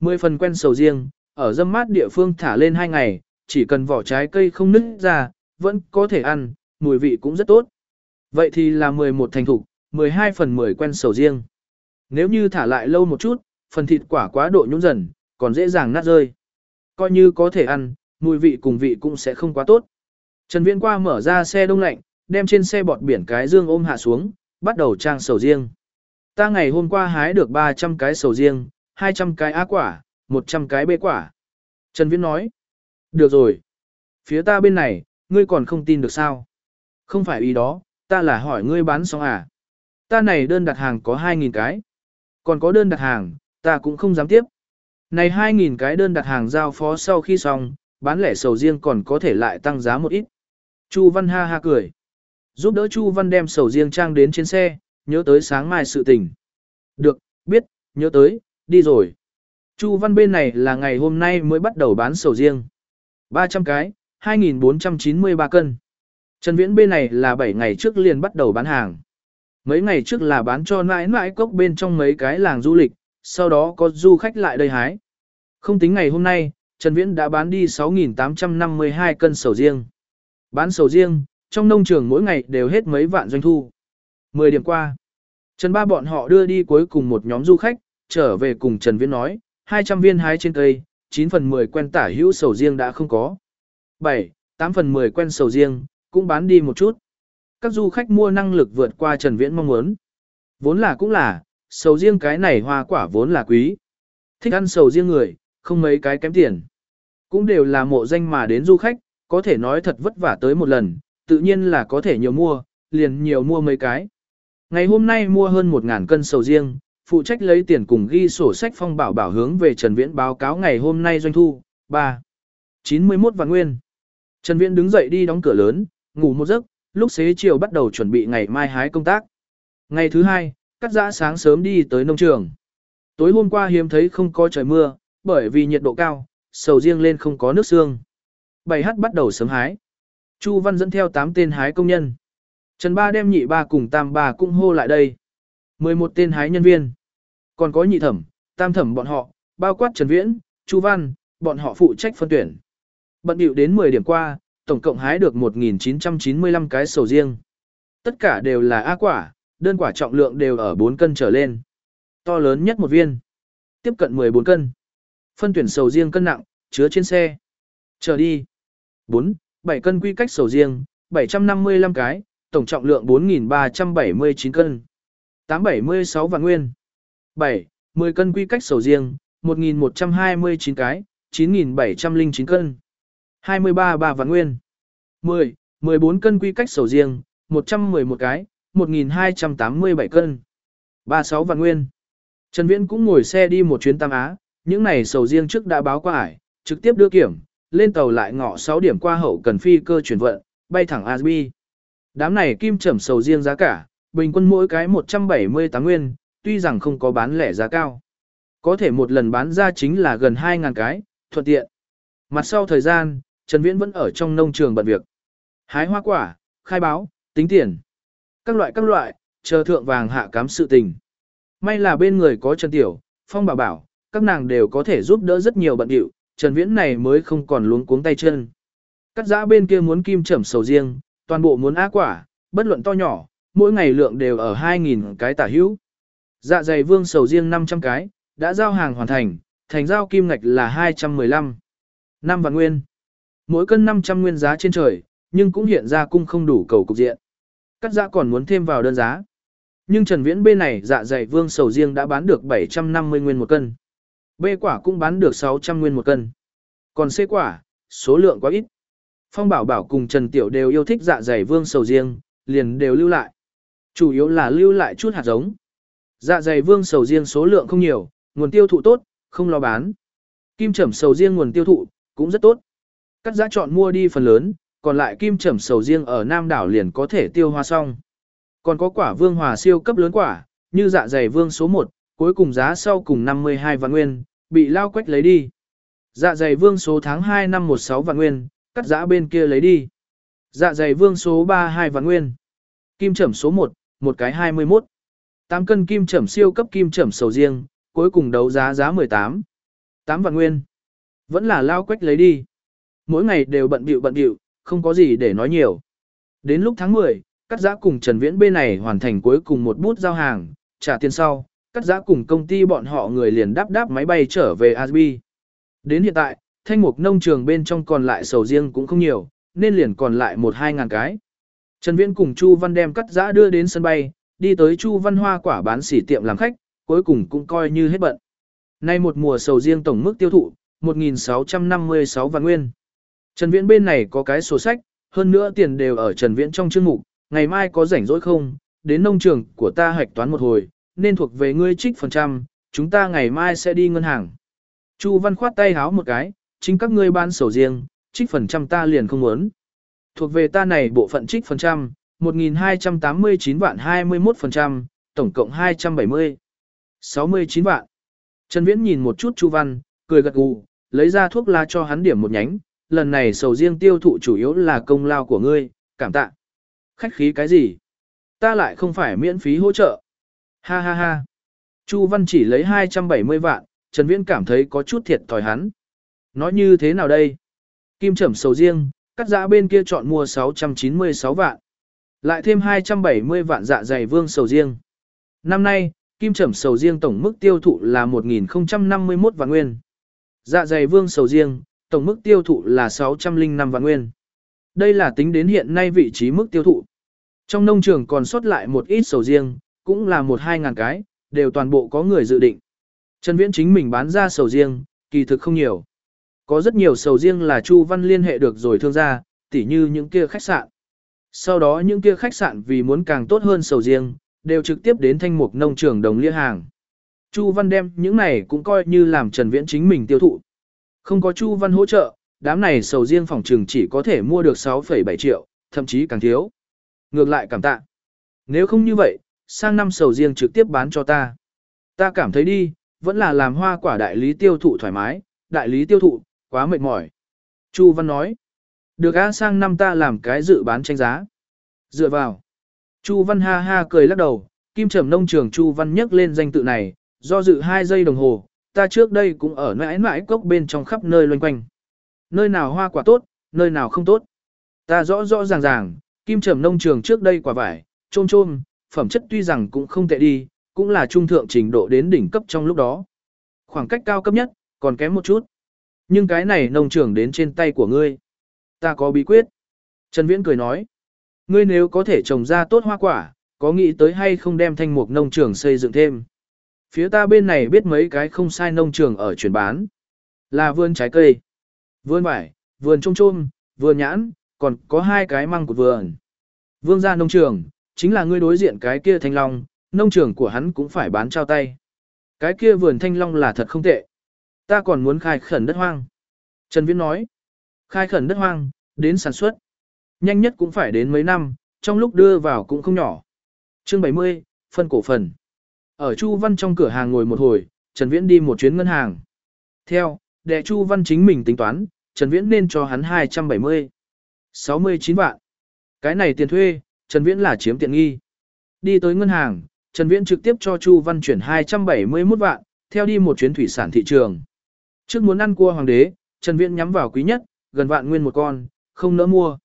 10 phần quen sầu riêng, ở dâm mát địa phương thả lên 2 ngày, chỉ cần vỏ trái cây không nứt ra, vẫn có thể ăn, mùi vị cũng rất tốt. Vậy thì là 11 thành thục, 12 phần 10 quen sầu riêng. Nếu như thả lại lâu một chút, phần thịt quả quá độ nhũn dần, còn dễ dàng nát rơi. Coi như có thể ăn, mùi vị cùng vị cũng sẽ không quá tốt. Trần Viễn qua mở ra xe đông lạnh, đem trên xe bọt biển cái dương ôm hạ xuống, bắt đầu trang sầu riêng. Ta ngày hôm qua hái được 300 cái sầu riêng, 200 cái á quả, 100 cái bê quả. Trần Viễn nói, được rồi. Phía ta bên này, ngươi còn không tin được sao? Không phải ý đó, ta là hỏi ngươi bán xong à? Ta này đơn đặt hàng có 2.000 cái. Còn có đơn đặt hàng, ta cũng không dám tiếp. Này 2.000 cái đơn đặt hàng giao phó sau khi xong, bán lẻ sầu riêng còn có thể lại tăng giá một ít. Chu Văn ha ha cười. Giúp đỡ Chu Văn đem sầu riêng trang đến trên xe, nhớ tới sáng mai sự tình. Được, biết, nhớ tới, đi rồi. Chu Văn bên này là ngày hôm nay mới bắt đầu bán sầu riêng. 300 cái, 2.493 cân. Trần Viễn bên này là 7 ngày trước liền bắt đầu bán hàng. Mấy ngày trước là bán cho nãi nãi cốc bên trong mấy cái làng du lịch, sau đó có du khách lại đây hái. Không tính ngày hôm nay, Trần Viễn đã bán đi 6.852 cân sầu riêng. Bán sầu riêng, trong nông trường mỗi ngày đều hết mấy vạn doanh thu. 10 điểm qua, Trần Ba bọn họ đưa đi cuối cùng một nhóm du khách, trở về cùng Trần Viễn nói, 200 viên hái trên cây, 9 phần 10 quen tả hữu sầu riêng đã không có. 7, 8 phần 10 quen sầu riêng, cũng bán đi một chút. Các du khách mua năng lực vượt qua Trần Viễn mong muốn. Vốn là cũng là, sầu riêng cái này hoa quả vốn là quý. Thích ăn sầu riêng người, không mấy cái kém tiền. Cũng đều là mộ danh mà đến du khách, có thể nói thật vất vả tới một lần, tự nhiên là có thể nhiều mua, liền nhiều mua mấy cái. Ngày hôm nay mua hơn 1.000 cân sầu riêng, phụ trách lấy tiền cùng ghi sổ sách phong bảo bảo hướng về Trần Viễn báo cáo ngày hôm nay doanh thu, 3. 91 vạn nguyên. Trần Viễn đứng dậy đi đóng cửa lớn, ngủ một giấc, lúc xế chiều bắt đầu chuẩn bị ngày mai hái công tác. Ngày thứ hai, cắt giã sáng sớm đi tới nông trường. Tối hôm qua hiếm thấy không có trời mưa, bởi vì nhiệt độ cao, sầu riêng lên không có nước bày hát bắt đầu sớm hái. Chu Văn dẫn theo 8 tên hái công nhân. Trần Ba đem nhị ba cùng tam ba cũng hô lại đây. 11 tên hái nhân viên. Còn có nhị thẩm, tam thẩm bọn họ, bao quát Trần Viễn, Chu Văn, bọn họ phụ trách phân tuyển. Bận điệu đến 10 điểm qua, tổng cộng hái được 1.995 cái sầu riêng. Tất cả đều là A quả, đơn quả trọng lượng đều ở 4 cân trở lên. To lớn nhất một viên. Tiếp cận 14 cân. Phân tuyển sầu riêng cân nặng, chứa trên xe. Chờ đi. 4, 7 cân quy cách sầu riêng, 755 cái, tổng trọng lượng 4.379 cân. 876 vạn nguyên. 7, 10 cân quy cách sầu riêng, 1.129 cái, 9.709 cân. 23 bà vạn nguyên. 10, 14 cân quy cách sầu riêng, 111 cái, 1.287 cân. 36 vạn nguyên. Trần Viễn cũng ngồi xe đi một chuyến Tam Á, những này sầu riêng trước đã báo qua ải, trực tiếp đưa kiểm, lên tàu lại ngọ 6 điểm qua hậu cần phi cơ chuyển vận, bay thẳng Asbi. Đám này kim trầm sầu riêng giá cả, bình quân mỗi cái 178 nguyên, tuy rằng không có bán lẻ giá cao. Có thể một lần bán ra chính là gần 2.000 cái, thuận tiện. Mặt sau thời gian, Trần Viễn vẫn ở trong nông trường bận việc. Hái hoa quả, khai báo, tính tiền. Các loại các loại, chờ thượng vàng hạ cám sự tình. May là bên người có Trần Tiểu, Phong Bảo Bảo, các nàng đều có thể giúp đỡ rất nhiều bận điệu, Trần Viễn này mới không còn luống cuống tay chân. Cắt giã bên kia muốn kim trẩm sầu riêng, toàn bộ muốn á quả, bất luận to nhỏ, mỗi ngày lượng đều ở 2.000 cái tả hữu. Dạ dày vương sầu riêng 500 cái, đã giao hàng hoàn thành, thành giao kim ngạch là 215. năm vạn nguyên. Mỗi cân 500 nguyên giá trên trời, nhưng cũng hiện ra cung không đủ cầu cục diện. Cắt giã còn muốn thêm vào đơn giá. Nhưng Trần Viễn bên này dạ dày vương sầu riêng đã bán được 750 nguyên một cân. B quả cũng bán được 600 nguyên một cân. Còn C quả, số lượng quá ít. Phong Bảo Bảo cùng Trần Tiểu đều yêu thích dạ dày vương sầu riêng, liền đều lưu lại. Chủ yếu là lưu lại chút hạt giống. Dạ dày vương sầu riêng số lượng không nhiều, nguồn tiêu thụ tốt, không lo bán. Kim trẩm sầu riêng nguồn tiêu thụ cũng rất tốt. Cắt giá chọn mua đi phần lớn, còn lại kim trẩm sầu riêng ở Nam đảo liền có thể tiêu hoa xong. Còn có quả vương hòa siêu cấp lớn quả, như dạ dày vương số 1, cuối cùng giá sau cùng 52 vạn nguyên, bị lao quách lấy đi. Dạ dày vương số tháng 2 năm 16 vạn nguyên, cắt giã bên kia lấy đi. Dạ dày vương số 32 vạn nguyên. Kim trẩm số 1, một cái 21. 8 cân kim trẩm siêu cấp kim trẩm sầu riêng, cuối cùng đấu giá giá 18. 8 vạn nguyên. Vẫn là lao quách lấy đi. Mỗi ngày đều bận bịu bận bịu, không có gì để nói nhiều. Đến lúc tháng 10, cắt giã cùng Trần Viễn bên này hoàn thành cuối cùng một bút giao hàng, trả tiền sau, cắt giá cùng công ty bọn họ người liền đáp đáp máy bay trở về Asbi. Đến hiện tại, thanh mục nông trường bên trong còn lại sầu riêng cũng không nhiều, nên liền còn lại một hai ngàn cái. Trần Viễn cùng Chu Văn đem cắt giã đưa đến sân bay, đi tới Chu Văn Hoa quả bán sỉ tiệm làm khách, cuối cùng cũng coi như hết bận. Nay một mùa sầu riêng tổng mức tiêu thụ, 1.656 vạn nguyên. Trần Viễn bên này có cái sổ sách, hơn nữa tiền đều ở Trần Viễn trong chương mục, ngày mai có rảnh rỗi không, đến nông trường của ta hạch toán một hồi, nên thuộc về ngươi trích phần trăm, chúng ta ngày mai sẽ đi ngân hàng. Chu Văn khoát tay háo một cái, chính các ngươi ban sổ riêng, trích phần trăm ta liền không muốn. Thuộc về ta này bộ phận trích phần trăm, 1.289 vạn 21 phần trăm, tổng cộng 270. 69 vạn. Trần Viễn nhìn một chút Chu Văn, cười gật gù, lấy ra thuốc lá cho hắn điểm một nhánh, lần này sầu riêng tiêu thụ chủ yếu là công lao của ngươi, cảm tạ. Khách khí cái gì? Ta lại không phải miễn phí hỗ trợ. Ha ha ha. Chu Văn chỉ lấy 270 vạn, Trần Viễn cảm thấy có chút thiệt thòi hắn. Nói như thế nào đây? Kim Trẩm sầu riêng, cắt giã bên kia chọn mua 696 vạn. Lại thêm 270 vạn dạ dày vương sầu riêng. Năm nay, kim Trẩm sầu riêng tổng mức tiêu thụ là 1.051 vạn nguyên. Dạ dày vương sầu riêng, tổng mức tiêu thụ là 605 vạn nguyên. Đây là tính đến hiện nay vị trí mức tiêu thụ. Trong nông trường còn sót lại một ít sầu riêng, cũng là một hai ngàn cái, đều toàn bộ có người dự định. Trần Viễn chính mình bán ra sầu riêng, kỳ thực không nhiều. Có rất nhiều sầu riêng là Chu Văn liên hệ được rồi thương gia, tỉ như những kia khách sạn. Sau đó những kia khách sạn vì muốn càng tốt hơn sầu riêng, đều trực tiếp đến thanh mục nông trường đồng lia hàng. Chu Văn đem những này cũng coi như làm Trần Viễn chính mình tiêu thụ. Không có Chu Văn hỗ trợ, đám này sầu riêng phòng trường chỉ có thể mua được 6,7 triệu, thậm chí càng thiếu. Ngược lại cảm tạ. Nếu không như vậy, sang năm sầu riêng trực tiếp bán cho ta. Ta cảm thấy đi, vẫn là làm hoa quả đại lý tiêu thụ thoải mái, đại lý tiêu thụ, quá mệt mỏi. Chu Văn nói. Được á sang năm ta làm cái dự bán tranh giá. Dựa vào. Chu Văn ha ha cười lắc đầu, kim trầm nông trường Chu Văn nhắc lên danh tự này, do dự 2 giây đồng hồ, ta trước đây cũng ở mãi mãi cốc bên trong khắp nơi loanh quanh. Nơi nào hoa quả tốt, nơi nào không tốt. Ta rõ rõ ràng ràng, kim trầm nông trường trước đây quả vải, trôm trôm, phẩm chất tuy rằng cũng không tệ đi, cũng là trung thượng trình độ đến đỉnh cấp trong lúc đó. Khoảng cách cao cấp nhất, còn kém một chút. Nhưng cái này nông trường đến trên tay của ngươi. Ta có bí quyết. Trần Viễn cười nói. Ngươi nếu có thể trồng ra tốt hoa quả, có nghĩ tới hay không đem thanh mục nông trường xây dựng thêm. Phía ta bên này biết mấy cái không sai nông trường ở chuyển bán. Là vườn trái cây, vườn vải, vườn trôm trôm, vườn nhãn, còn có hai cái măng của vườn. Vương gia nông trường, chính là ngươi đối diện cái kia thanh long, nông trường của hắn cũng phải bán trao tay. Cái kia vườn thanh long là thật không tệ. Ta còn muốn khai khẩn đất hoang. Trần Viễn nói, khai khẩn đất hoang, đến sản xuất. Nhanh nhất cũng phải đến mấy năm, trong lúc đưa vào cũng không nhỏ. Chương 70, phân cổ phần. Ở Chu Văn trong cửa hàng ngồi một hồi, Trần Viễn đi một chuyến ngân hàng. Theo, đệ Chu Văn chính mình tính toán, Trần Viễn nên cho hắn 270. 69 vạn. Cái này tiền thuê, Trần Viễn là chiếm tiện nghi. Đi tới ngân hàng, Trần Viễn trực tiếp cho Chu Văn chuyển 271 vạn, theo đi một chuyến thủy sản thị trường. Trước muốn ăn cua hoàng đế, Trần Viễn nhắm vào quý nhất, gần vạn nguyên một con, không nỡ mua.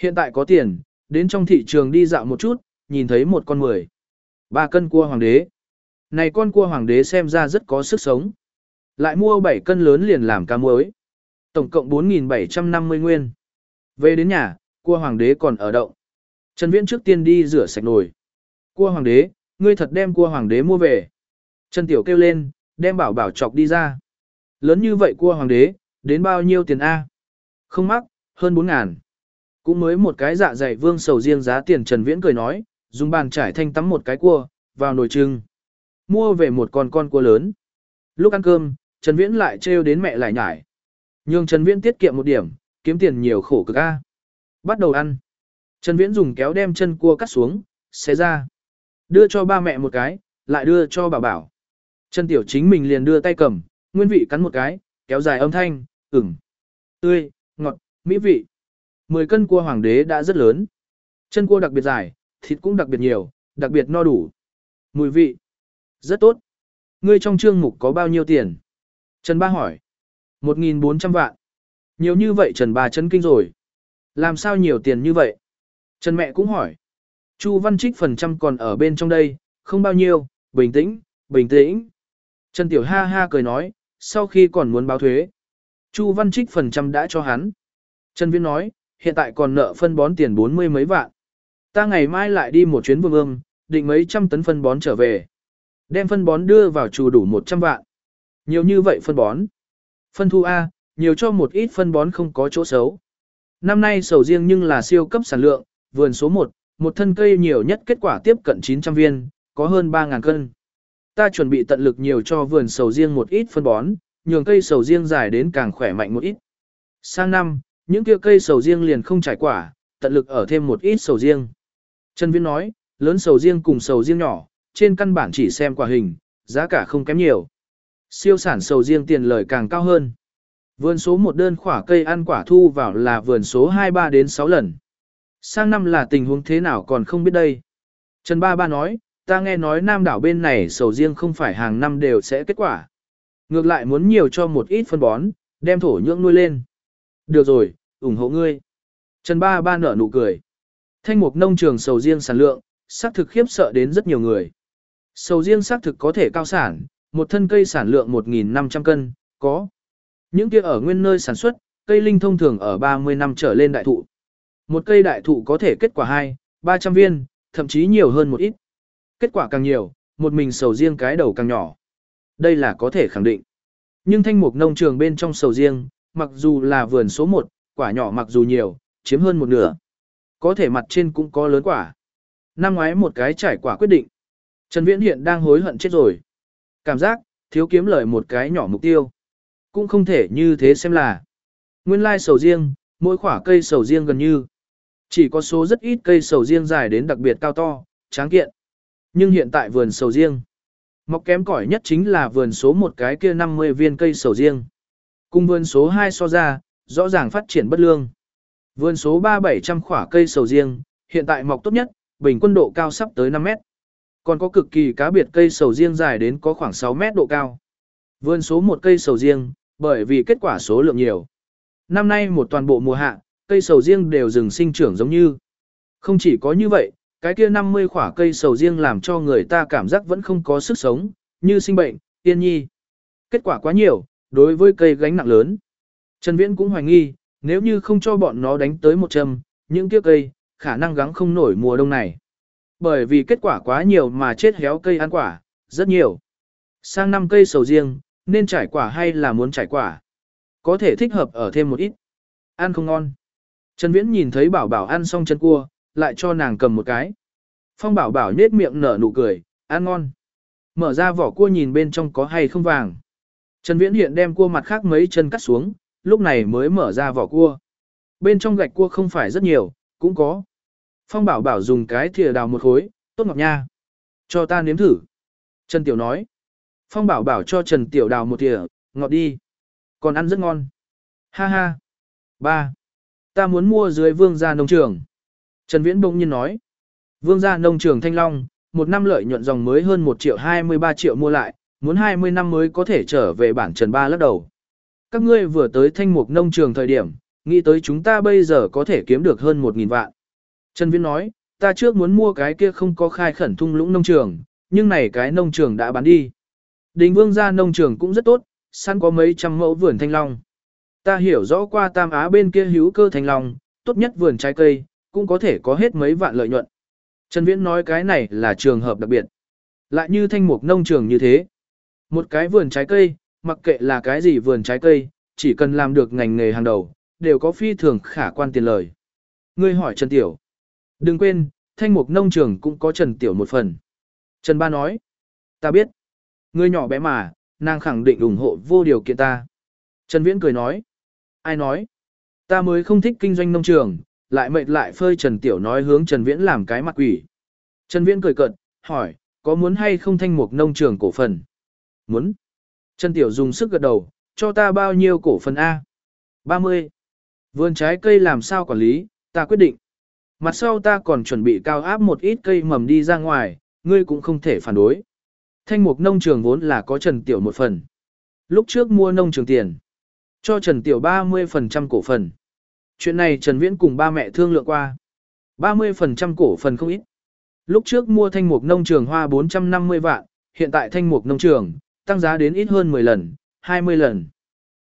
Hiện tại có tiền, đến trong thị trường đi dạo một chút, nhìn thấy một con 10. ba cân cua hoàng đế. Này con cua hoàng đế xem ra rất có sức sống. Lại mua 7 cân lớn liền làm cá muối. Tổng cộng 4.750 nguyên. Về đến nhà, cua hoàng đế còn ở động. Trần Viễn trước tiên đi rửa sạch nồi. Cua hoàng đế, ngươi thật đem cua hoàng đế mua về. Trần Tiểu kêu lên, đem bảo bảo chọc đi ra. Lớn như vậy cua hoàng đế, đến bao nhiêu tiền A? Không mắc, Hơn 4 ngàn. Cũng mới một cái dạ dày vương sầu riêng giá tiền Trần Viễn cười nói, dùng bàn trải thanh tắm một cái cua, vào nồi trưng. Mua về một con con cua lớn. Lúc ăn cơm, Trần Viễn lại trêu đến mẹ lại nhải. Nhưng Trần Viễn tiết kiệm một điểm, kiếm tiền nhiều khổ cực a. Bắt đầu ăn. Trần Viễn dùng kéo đem chân cua cắt xuống, xé ra. Đưa cho ba mẹ một cái, lại đưa cho bảo bảo. Trần Tiểu chính mình liền đưa tay cầm, nguyên vị cắn một cái, kéo dài âm thanh, ửng, tươi, ngọt, mỹ vị. 10 cân cua hoàng đế đã rất lớn. Chân cua đặc biệt dài, thịt cũng đặc biệt nhiều, đặc biệt no đủ. Mùi vị, rất tốt. Ngươi trong trương mục có bao nhiêu tiền? Trần Ba hỏi. 1.400 vạn. Nhiều như vậy Trần Ba chấn kinh rồi. Làm sao nhiều tiền như vậy? Trần mẹ cũng hỏi. Chu Văn Trích phần trăm còn ở bên trong đây, không bao nhiêu, bình tĩnh, bình tĩnh. Trần Tiểu ha ha cười nói, sau khi còn muốn báo thuế. Chu Văn Trích phần trăm đã cho hắn. Trần Viễn nói, hiện tại còn nợ phân bón tiền bốn mươi mấy vạn. Ta ngày mai lại đi một chuyến vương ương, định mấy trăm tấn phân bón trở về. Đem phân bón đưa vào chủ đủ 100 vạn. Nhiều như vậy phân bón. Phân thu A, nhiều cho một ít phân bón không có chỗ xấu. Năm nay sầu riêng nhưng là siêu cấp sản lượng, vườn số 1, một thân cây nhiều nhất kết quả tiếp cận 900 viên, có hơn 3.000 cân. Ta chuẩn bị tận lực nhiều cho vườn sầu riêng một ít phân bón, nhường cây sầu riêng dài đến càng khỏe mạnh một ít. Sang năm, những kia cây sầu riêng liền không trải quả, tận lực ở thêm một ít sầu riêng. Trần Viễn nói, lớn sầu riêng cùng sầu riêng nhỏ, trên căn bản chỉ xem quả hình, giá cả không kém nhiều. Siêu sản sầu riêng tiền lời càng cao hơn. Vườn số một đơn khỏa cây ăn quả thu vào là vườn số 23 đến 6 lần. Sang năm là tình huống thế nào còn không biết đây. Trần Ba Ba nói, ta nghe nói nam đảo bên này sầu riêng không phải hàng năm đều sẽ kết quả. Ngược lại muốn nhiều cho một ít phân bón, đem thổ nhưỡng nuôi lên. Được rồi, ủng hộ ngươi. Trần Ba Ba nở nụ cười. Thanh mục nông trường sầu riêng sản lượng, xác thực khiếp sợ đến rất nhiều người. Sầu riêng xác thực có thể cao sản, một thân cây sản lượng 1.500 cân, có. Những kia ở nguyên nơi sản xuất, cây linh thông thường ở 30 năm trở lên đại thụ. Một cây đại thụ có thể kết quả 2, 300 viên, thậm chí nhiều hơn một ít. Kết quả càng nhiều, một mình sầu riêng cái đầu càng nhỏ. Đây là có thể khẳng định. Nhưng thanh mục nông trường bên trong sầu riêng, mặc dù là vườn số 1, quả nhỏ mặc dù nhiều, chiếm hơn một nửa. Có thể mặt trên cũng có lớn quả. Năm ngoái một cái trải quả quyết định. Trần Viễn hiện đang hối hận chết rồi. Cảm giác, thiếu kiếm lời một cái nhỏ mục tiêu. Cũng không thể như thế xem là. Nguyên lai sầu riêng, mỗi quả cây sầu riêng gần như. Chỉ có số rất ít cây sầu riêng dài đến đặc biệt cao to, tráng kiện. Nhưng hiện tại vườn sầu riêng, mọc kém cỏi nhất chính là vườn số một cái kia 50 viên cây sầu riêng. Cùng vườn số 2 so ra, rõ ràng phát triển bất lương. Vườn số 3-700 khỏa cây sầu riêng, hiện tại mọc tốt nhất, bình quân độ cao sắp tới 5 mét. Còn có cực kỳ cá biệt cây sầu riêng dài đến có khoảng 6 mét độ cao. Vườn số một cây sầu riêng, bởi vì kết quả số lượng nhiều. Năm nay một toàn bộ mùa hạ, cây sầu riêng đều dừng sinh trưởng giống như. Không chỉ có như vậy, cái kia 50 khỏa cây sầu riêng làm cho người ta cảm giác vẫn không có sức sống, như sinh bệnh, tiên nhi. Kết quả quá nhiều, đối với cây gánh nặng lớn. Trần Viễn cũng hoài nghi, nếu như không cho bọn nó đánh tới một châm, những kia cây, khả năng gắng không nổi mùa đông này. Bởi vì kết quả quá nhiều mà chết héo cây ăn quả, rất nhiều. Sang năm cây sầu riêng, nên trải quả hay là muốn trải quả. Có thể thích hợp ở thêm một ít. Ăn không ngon. Trần Viễn nhìn thấy bảo bảo ăn xong chân cua, lại cho nàng cầm một cái. Phong bảo bảo nết miệng nở nụ cười, ăn ngon. Mở ra vỏ cua nhìn bên trong có hay không vàng. Trần Viễn hiện đem cua mặt khác mấy chân cắt xuống, lúc này mới mở ra vỏ cua. Bên trong gạch cua không phải rất nhiều, cũng có. Phong bảo bảo dùng cái thìa đào một khối, tốt ngọt nha. Cho ta nếm thử. Trần Tiểu nói. Phong bảo bảo cho Trần Tiểu đào một thìa, ngọt đi. Còn ăn rất ngon. Ha ha. Ba. Ta muốn mua dưới vương gia nông trường. Trần Viễn bỗng nhiên nói. Vương gia nông trường Thanh Long, một năm lợi nhuận dòng mới hơn 1 triệu 23 triệu mua lại, muốn 20 năm mới có thể trở về bản Trần Ba lắc đầu. Các ngươi vừa tới thanh mục nông trường thời điểm, nghĩ tới chúng ta bây giờ có thể kiếm được hơn 1.000 vạn. Trần Viễn nói, ta trước muốn mua cái kia không có khai khẩn thung lũng nông trường, nhưng này cái nông trường đã bán đi. Đình vương gia nông trường cũng rất tốt, săn có mấy trăm mẫu vườn thanh long. Ta hiểu rõ qua Tam Á bên kia hữu cơ thành long, tốt nhất vườn trái cây, cũng có thể có hết mấy vạn lợi nhuận. Trần Viễn nói cái này là trường hợp đặc biệt. Lại như thanh mục nông trường như thế. Một cái vườn trái cây, mặc kệ là cái gì vườn trái cây, chỉ cần làm được ngành nghề hàng đầu, đều có phi thường khả quan tiền lời. Ngươi hỏi Trần Tiểu. Đừng quên, thanh mục nông trường cũng có Trần Tiểu một phần. Trần Ba nói. Ta biết. Ngươi nhỏ bé mà, nàng khẳng định ủng hộ vô điều kiện ta. Trần Viễn cười nói. Ai nói? Ta mới không thích kinh doanh nông trường, lại mệt lại phơi Trần Tiểu nói hướng Trần Viễn làm cái mặt quỷ. Trần Viễn cười cợt, hỏi, có muốn hay không thanh mục nông trường cổ phần? Muốn. Trần Tiểu dùng sức gật đầu, cho ta bao nhiêu cổ phần A? 30. Vườn trái cây làm sao quản lý, ta quyết định. Mặt sau ta còn chuẩn bị cao áp một ít cây mầm đi ra ngoài, ngươi cũng không thể phản đối. Thanh mục nông trường vốn là có Trần Tiểu một phần. Lúc trước mua nông trường tiền, cho Trần Tiểu 30% cổ phần. Chuyện này Trần Viễn cùng ba mẹ thương lượng qua. 30% cổ phần không ít. Lúc trước mua thanh mục nông trường hoa 450 vạn, hiện tại thanh mục nông trường, tăng giá đến ít hơn 10 lần, 20 lần.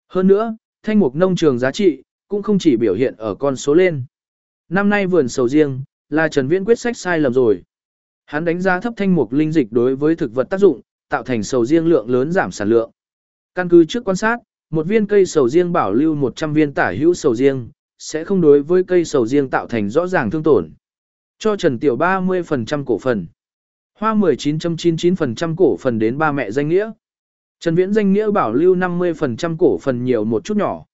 Hơn nữa, thanh mục nông trường giá trị, cũng không chỉ biểu hiện ở con số lên. Năm nay vườn sầu riêng, là Trần Viễn quyết sách sai lầm rồi. Hắn đánh giá thấp thanh mục linh dịch đối với thực vật tác dụng, tạo thành sầu riêng lượng lớn giảm sản lượng. Căn cứ trước quan sát, một viên cây sầu riêng bảo lưu 100 viên tả hữu sầu riêng, sẽ không đối với cây sầu riêng tạo thành rõ ràng thương tổn. Cho Trần Tiểu 30% cổ phần. Hoa 19.99% cổ phần đến ba mẹ danh nghĩa. Trần Viễn danh nghĩa bảo lưu 50% cổ phần nhiều một chút nhỏ.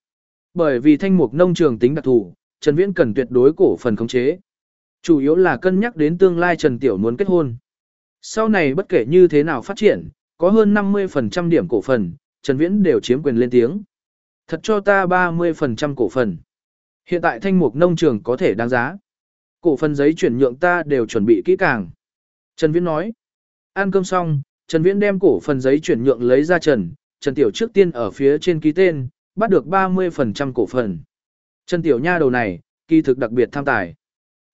Bởi vì thanh mục nông trường tính đặc thù, Trần Viễn cần tuyệt đối cổ phần khống chế. Chủ yếu là cân nhắc đến tương lai Trần Tiểu muốn kết hôn. Sau này bất kể như thế nào phát triển, có hơn 50% điểm cổ phần, Trần Viễn đều chiếm quyền lên tiếng. Thật cho ta 30% cổ phần. Hiện tại thanh mục nông trường có thể đáng giá. Cổ phần giấy chuyển nhượng ta đều chuẩn bị kỹ càng. Trần Viễn nói. Ăn cơm xong, Trần Viễn đem cổ phần giấy chuyển nhượng lấy ra Trần, Trần Tiểu trước tiên ở phía trên ký tên, bắt được 30% cổ phần. Trần Tiểu nha đầu này, kỳ thực đặc biệt tham tài.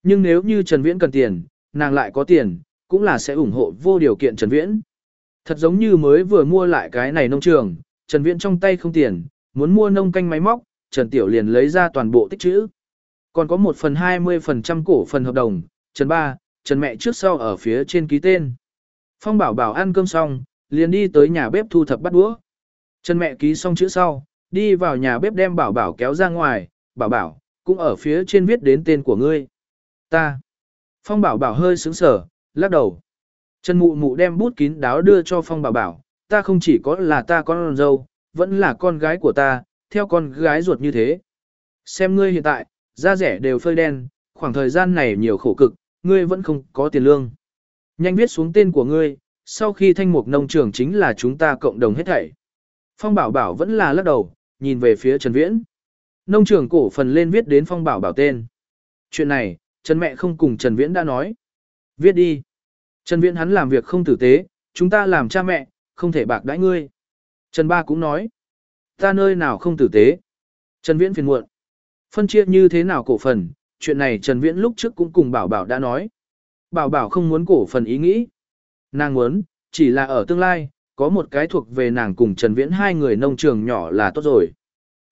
Nhưng nếu như Trần Viễn cần tiền, nàng lại có tiền, cũng là sẽ ủng hộ vô điều kiện Trần Viễn. Thật giống như mới vừa mua lại cái này nông trường, Trần Viễn trong tay không tiền, muốn mua nông canh máy móc, Trần Tiểu liền lấy ra toàn bộ tích trữ. Còn có 1 phần 20% cổ phần hợp đồng, Trần Ba, Trần Mẹ trước sau ở phía trên ký tên. Phong bảo bảo ăn cơm xong, liền đi tới nhà bếp thu thập bắt đũa. Trần Mẹ ký xong chữ sau, đi vào nhà bếp đem bảo bảo kéo ra ngoài, bảo bảo, cũng ở phía trên viết đến tên của ngươi. Ta. Phong bảo bảo hơi sướng sở, lắc đầu. Trần mụ mụ đem bút kín đáo đưa cho Phong bảo bảo, ta không chỉ có là ta con dâu, vẫn là con gái của ta, theo con gái ruột như thế. Xem ngươi hiện tại, da rẻ đều phơi đen, khoảng thời gian này nhiều khổ cực, ngươi vẫn không có tiền lương. Nhanh viết xuống tên của ngươi, sau khi thanh mục nông trường chính là chúng ta cộng đồng hết thảy. Phong bảo bảo vẫn là lắc đầu, nhìn về phía Trần Viễn. Nông trường cổ phần lên viết đến Phong bảo bảo tên. Chuyện này, Trần mẹ không cùng Trần Viễn đã nói. Viết đi. Trần Viễn hắn làm việc không tử tế, chúng ta làm cha mẹ, không thể bạc đãi ngươi. Trần Ba cũng nói. Ta nơi nào không tử tế. Trần Viễn phiền muộn. Phân chia như thế nào cổ phần, chuyện này Trần Viễn lúc trước cũng cùng Bảo Bảo đã nói. Bảo Bảo không muốn cổ phần ý nghĩ. Nàng muốn, chỉ là ở tương lai, có một cái thuộc về nàng cùng Trần Viễn hai người nông trường nhỏ là tốt rồi.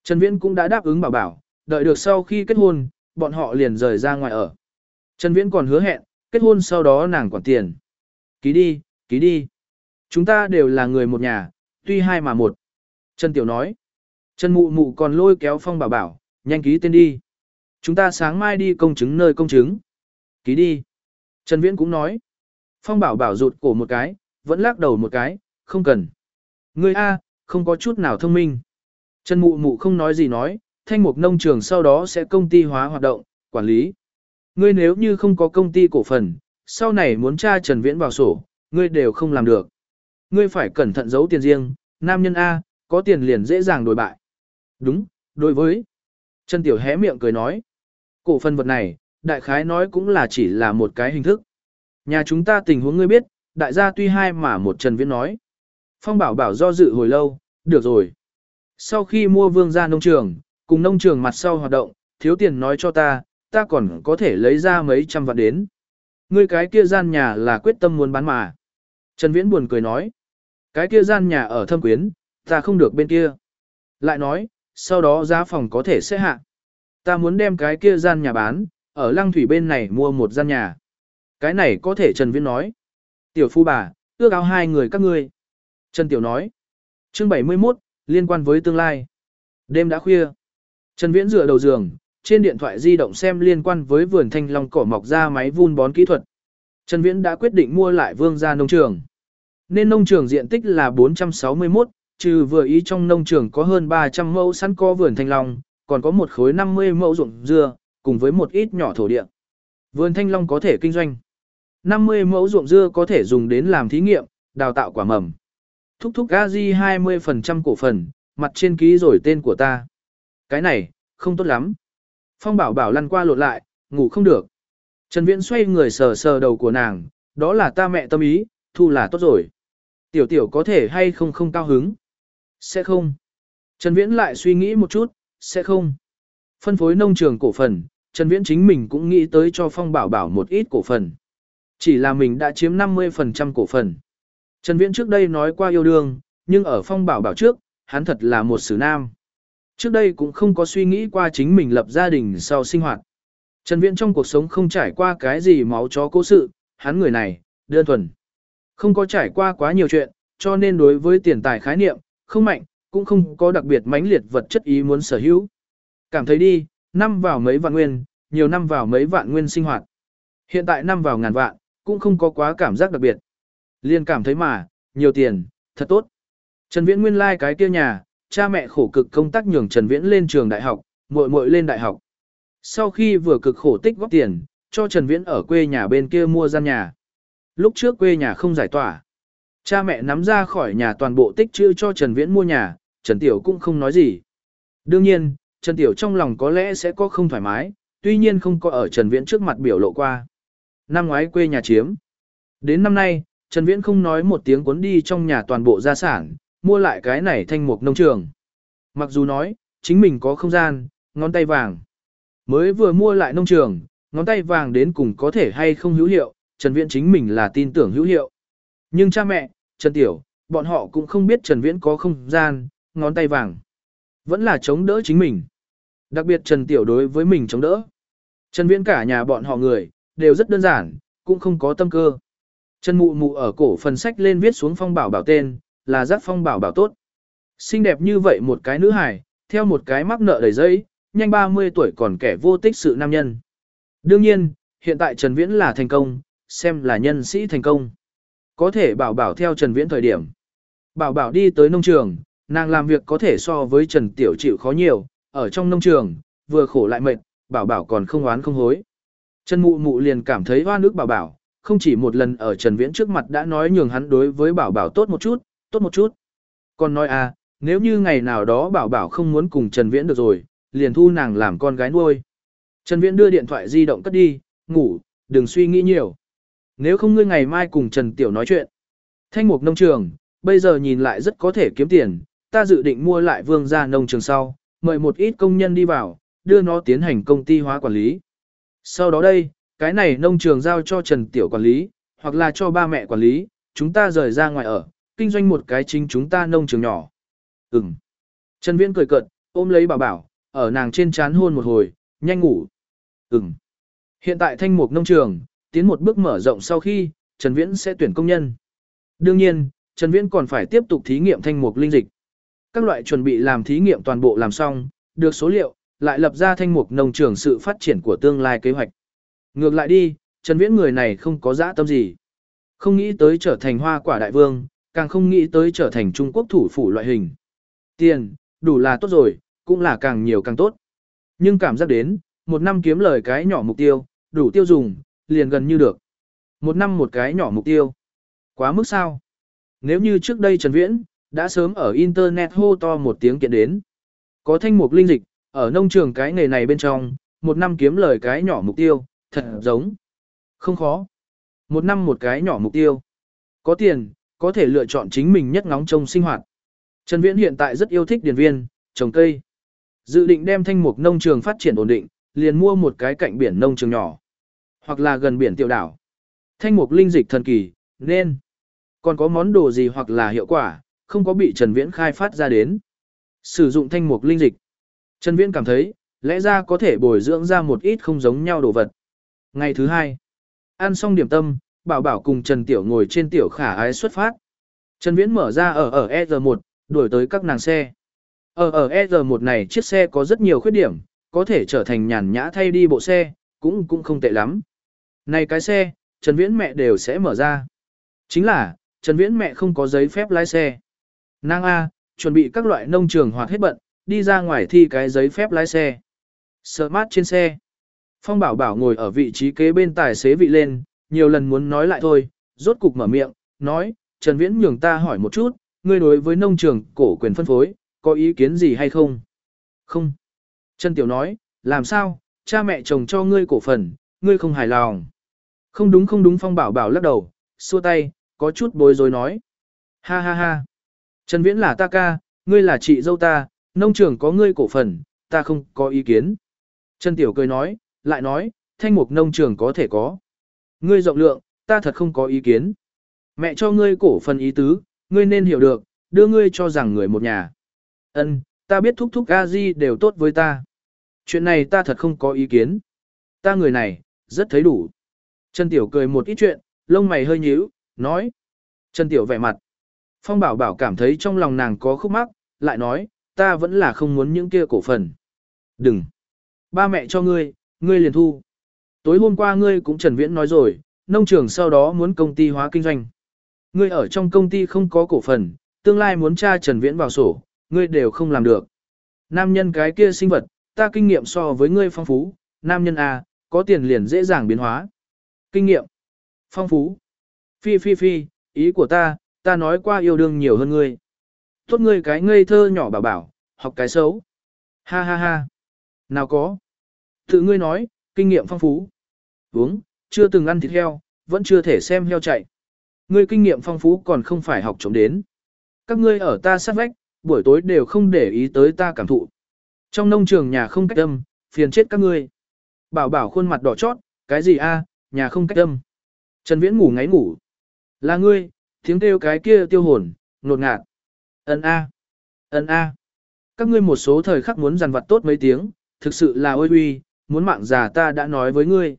Trần Viễn cũng đã đáp ứng Bảo Bảo, đợi được sau khi kết hôn, bọn họ liền rời ra ngoài ở. Trần Viễn còn hứa hẹn, kết hôn sau đó nàng quản tiền. Ký đi, ký đi. Chúng ta đều là người một nhà, tuy hai mà một. Trần Tiểu nói. Trần Mụ Mụ còn lôi kéo Phong Bảo Bảo, nhanh ký tên đi. Chúng ta sáng mai đi công chứng nơi công chứng. Ký đi. Trần Viễn cũng nói. Phong Bảo Bảo rụt cổ một cái, vẫn lắc đầu một cái, không cần. Ngươi A, không có chút nào thông minh. Trần Mụ Mụ không nói gì nói, thanh mục nông trường sau đó sẽ công ty hóa hoạt động, quản lý. Ngươi nếu như không có công ty cổ phần, sau này muốn tra Trần Viễn vào sổ, ngươi đều không làm được. Ngươi phải cẩn thận giấu tiền riêng, nam nhân A, có tiền liền dễ dàng đổi bại. Đúng, đối với. Trần Tiểu hé miệng cười nói. Cổ phần vật này, đại khái nói cũng là chỉ là một cái hình thức. Nhà chúng ta tình huống ngươi biết, đại gia tuy hai mà một Trần Viễn nói. Phong bảo bảo do dự hồi lâu, được rồi. Sau khi mua vương gia nông trường, cùng nông trường mặt sau hoạt động, thiếu tiền nói cho ta, ta còn có thể lấy ra mấy trăm vạn đến. Ngươi cái kia gian nhà là quyết tâm muốn bán mà. Trần Viễn buồn cười nói. Cái kia gian nhà ở thâm quyến, ta không được bên kia. Lại nói, sau đó giá phòng có thể sẽ hạ. Ta muốn đem cái kia gian nhà bán, ở lăng thủy bên này mua một gian nhà. Cái này có thể Trần Viễn nói. Tiểu phu bà, ước ao hai người các ngươi. Trần Tiểu nói. Chương 71, liên quan với tương lai. Đêm đã khuya. Trần Viễn dựa đầu giường, trên điện thoại di động xem liên quan với vườn thanh long cỏ mọc ra máy vun bón kỹ thuật. Trần Viễn đã quyết định mua lại vương gia nông trường. Nên nông trường diện tích là 461, trừ vừa ý trong nông trường có hơn 300 mẫu sẵn có vườn thanh long, còn có một khối 50 mẫu ruộng dưa, cùng với một ít nhỏ thổ địa. Vườn thanh long có thể kinh doanh. 50 mẫu ruộng dưa có thể dùng đến làm thí nghiệm, đào tạo quả mầm. Thúc thúc Gazi 20% cổ phần, mặt trên ký rồi tên của ta. Cái này, không tốt lắm. Phong bảo bảo lăn qua lộn lại, ngủ không được. Trần Viễn xoay người sờ sờ đầu của nàng, đó là ta mẹ tâm ý, thu là tốt rồi. Tiểu tiểu có thể hay không không cao hứng? Sẽ không. Trần Viễn lại suy nghĩ một chút, sẽ không. Phân phối nông trường cổ phần, Trần Viễn chính mình cũng nghĩ tới cho Phong Bảo Bảo một ít cổ phần. Chỉ là mình đã chiếm 50% cổ phần. Trần Viễn trước đây nói qua yêu đương, nhưng ở Phong Bảo Bảo trước, hắn thật là một xử nam. Trước đây cũng không có suy nghĩ qua chính mình lập gia đình sau sinh hoạt. Trần Viễn trong cuộc sống không trải qua cái gì máu chó cố sự, hắn người này, đơn thuần. Không có trải qua quá nhiều chuyện, cho nên đối với tiền tài khái niệm, không mạnh, cũng không có đặc biệt mãnh liệt vật chất ý muốn sở hữu. Cảm thấy đi, năm vào mấy vạn nguyên, nhiều năm vào mấy vạn nguyên sinh hoạt. Hiện tại năm vào ngàn vạn, cũng không có quá cảm giác đặc biệt. Liên cảm thấy mà, nhiều tiền, thật tốt. Trần Viễn nguyên lai like cái kia nhà, cha mẹ khổ cực công tác nhường Trần Viễn lên trường đại học, muội muội lên đại học. Sau khi vừa cực khổ tích góp tiền, cho Trần Viễn ở quê nhà bên kia mua gian nhà. Lúc trước quê nhà không giải tỏa. Cha mẹ nắm ra khỏi nhà toàn bộ tích chưa cho Trần Viễn mua nhà, Trần Tiểu cũng không nói gì. Đương nhiên, Trần Tiểu trong lòng có lẽ sẽ có không thoải mái, tuy nhiên không có ở Trần Viễn trước mặt biểu lộ qua. Năm ngoái quê nhà chiếm. Đến năm nay, Trần Viễn không nói một tiếng cuốn đi trong nhà toàn bộ gia sản, mua lại cái này thanh mục nông trường. Mặc dù nói, chính mình có không gian, ngón tay vàng. Mới vừa mua lại nông trường, ngón tay vàng đến cùng có thể hay không hữu hiệu, Trần Viễn chính mình là tin tưởng hữu hiệu. Nhưng cha mẹ, Trần Tiểu, bọn họ cũng không biết Trần Viễn có không gian, ngón tay vàng. Vẫn là chống đỡ chính mình. Đặc biệt Trần Tiểu đối với mình chống đỡ. Trần Viễn cả nhà bọn họ người, đều rất đơn giản, cũng không có tâm cơ. Trần Mụ Mụ ở cổ phần sách lên viết xuống phong bảo bảo tên, là giác phong bảo bảo tốt. Xinh đẹp như vậy một cái nữ hài, theo một cái mắc nợ đầy giấy, nhanh 30 tuổi còn kẻ vô tích sự nam nhân. Đương nhiên, hiện tại Trần Viễn là thành công, xem là nhân sĩ thành công. Có thể bảo bảo theo Trần Viễn thời điểm. Bảo bảo đi tới nông trường, nàng làm việc có thể so với Trần Tiểu chịu khó nhiều, ở trong nông trường, vừa khổ lại mệt, bảo bảo còn không oán không hối. Trần Mụ Mụ liền cảm thấy hoa nước bảo bảo, không chỉ một lần ở Trần Viễn trước mặt đã nói nhường hắn đối với bảo bảo tốt một chút, tốt một chút. Còn nói à, nếu như ngày nào đó bảo bảo không muốn cùng Trần Viễn được rồi, liền thu nàng làm con gái nuôi. Trần Viễn đưa điện thoại di động cất đi, ngủ, đừng suy nghĩ nhiều. Nếu không ngươi ngày mai cùng Trần Tiểu nói chuyện. Thanh mục nông trường, bây giờ nhìn lại rất có thể kiếm tiền, ta dự định mua lại vương gia nông trường sau, mời một ít công nhân đi vào, đưa nó tiến hành công ty hóa quản lý. Sau đó đây, cái này nông trường giao cho Trần Tiểu quản lý, hoặc là cho ba mẹ quản lý, chúng ta rời ra ngoài ở, kinh doanh một cái chính chúng ta nông trường nhỏ. Ừm. Trần Viễn cười cợt, ôm lấy bảo bảo, ở nàng trên chán hôn một hồi, nhanh ngủ. Ừm. Hiện tại thanh mục nông trường, tiến một bước mở rộng sau khi, Trần Viễn sẽ tuyển công nhân. Đương nhiên, Trần Viễn còn phải tiếp tục thí nghiệm thanh mục linh dịch. Các loại chuẩn bị làm thí nghiệm toàn bộ làm xong, được số liệu, lại lập ra thanh mục nông trường sự phát triển của tương lai kế hoạch. Ngược lại đi, Trần Viễn người này không có dã tâm gì. Không nghĩ tới trở thành hoa quả đại vương, càng không nghĩ tới trở thành Trung Quốc thủ phủ loại hình. Tiền, đủ là tốt rồi, cũng là càng nhiều càng tốt. Nhưng cảm giác đến, một năm kiếm lời cái nhỏ mục tiêu, đủ tiêu dùng, liền gần như được. Một năm một cái nhỏ mục tiêu. Quá mức sao? Nếu như trước đây Trần Viễn, đã sớm ở Internet hô to một tiếng kiện đến. Có thanh mục linh dịch, ở nông trường cái nghề này bên trong, một năm kiếm lời cái nhỏ mục tiêu, thật giống. Không khó. Một năm một cái nhỏ mục tiêu. Có tiền, có thể lựa chọn chính mình nhất ngóng trông sinh hoạt. Trần Viễn hiện tại rất yêu thích điền viên, trồng cây. Dự định đem thanh mục nông trường phát triển ổn định, liền mua một cái cạnh biển nông trường nhỏ. Hoặc là gần biển tiểu đảo. Thanh mục linh dịch thần kỳ, nên. Còn có món đồ gì hoặc là hiệu quả, không có bị Trần Viễn khai phát ra đến. Sử dụng thanh mục linh dịch. Trần Viễn cảm thấy, lẽ ra có thể bồi dưỡng ra một ít không giống nhau đồ vật. Ngày thứ hai, ăn xong điểm tâm, Bảo Bảo cùng Trần Tiểu ngồi trên tiểu khả ái xuất phát. Trần Viễn mở ra ở ở E R1, đuổi tới các nàng xe. Ở ở ER1 này chiếc xe có rất nhiều khuyết điểm, có thể trở thành nhàn nhã thay đi bộ xe, cũng cũng không tệ lắm. Này cái xe, Trần Viễn mẹ đều sẽ mở ra. Chính là, Trần Viễn mẹ không có giấy phép lái xe. Nàng A, chuẩn bị các loại nông trường hoạt hết bận, đi ra ngoài thi cái giấy phép lái xe. Smart trên xe. Phong Bảo Bảo ngồi ở vị trí kế bên tài xế vị lên, nhiều lần muốn nói lại thôi, rốt cục mở miệng, nói, Trần Viễn nhường ta hỏi một chút, ngươi đối với nông trường cổ quyền phân phối, có ý kiến gì hay không? Không. Trần Tiểu nói, làm sao, cha mẹ chồng cho ngươi cổ phần, ngươi không hài lòng. Không đúng không đúng Phong Bảo Bảo lắc đầu, xua tay, có chút bối rối nói. Ha ha ha. Trần Viễn là ta ca, ngươi là chị dâu ta, nông trường có ngươi cổ phần, ta không có ý kiến. Trần Tiểu cười nói, lại nói, thanh mục nông trường có thể có. Ngươi rộng lượng, ta thật không có ý kiến. Mẹ cho ngươi cổ phần ý tứ, ngươi nên hiểu được, đưa ngươi cho rằng người một nhà. Ân, ta biết thúc thúc a di đều tốt với ta. Chuyện này ta thật không có ý kiến. Ta người này, rất thấy đủ. Trần Tiểu cười một ít chuyện, lông mày hơi nhíu, nói. Trần Tiểu vẻ mặt. Phong Bảo Bảo cảm thấy trong lòng nàng có khúc mắc, lại nói, ta vẫn là không muốn những kia cổ phần. Đừng. Ba mẹ cho ngươi, ngươi liền thu. Tối hôm qua ngươi cũng Trần Viễn nói rồi, nông trường sau đó muốn công ty hóa kinh doanh. Ngươi ở trong công ty không có cổ phần, tương lai muốn tra Trần Viễn vào sổ, ngươi đều không làm được. Nam nhân cái kia sinh vật, ta kinh nghiệm so với ngươi phong phú, nam nhân A, có tiền liền dễ dàng biến hóa. Kinh nghiệm, phong phú. Phi phi phi, ý của ta, ta nói qua yêu đương nhiều hơn ngươi. Tốt ngươi cái ngây thơ nhỏ bảo bảo, học cái xấu. Ha ha ha. Nào có. Tự ngươi nói, kinh nghiệm phong phú. Uống, chưa từng ăn thịt heo, vẫn chưa thể xem heo chạy. Ngươi kinh nghiệm phong phú còn không phải học chống đến. Các ngươi ở ta sát vách, buổi tối đều không để ý tới ta cảm thụ. Trong nông trường nhà không cách âm, phiền chết các ngươi. Bảo bảo khuôn mặt đỏ chót, cái gì a, à, nhà không cách âm. Trần Viễn ngủ ngáy ngủ. Là ngươi, tiếng kêu cái kia tiêu hồn, nột ngạt. Ân a, ân a. Các ngươi một số thời khắc muốn dằn vặt tốt mấy tiếng, thực sự là ôi uy, muốn mạng già ta đã nói với ngươi.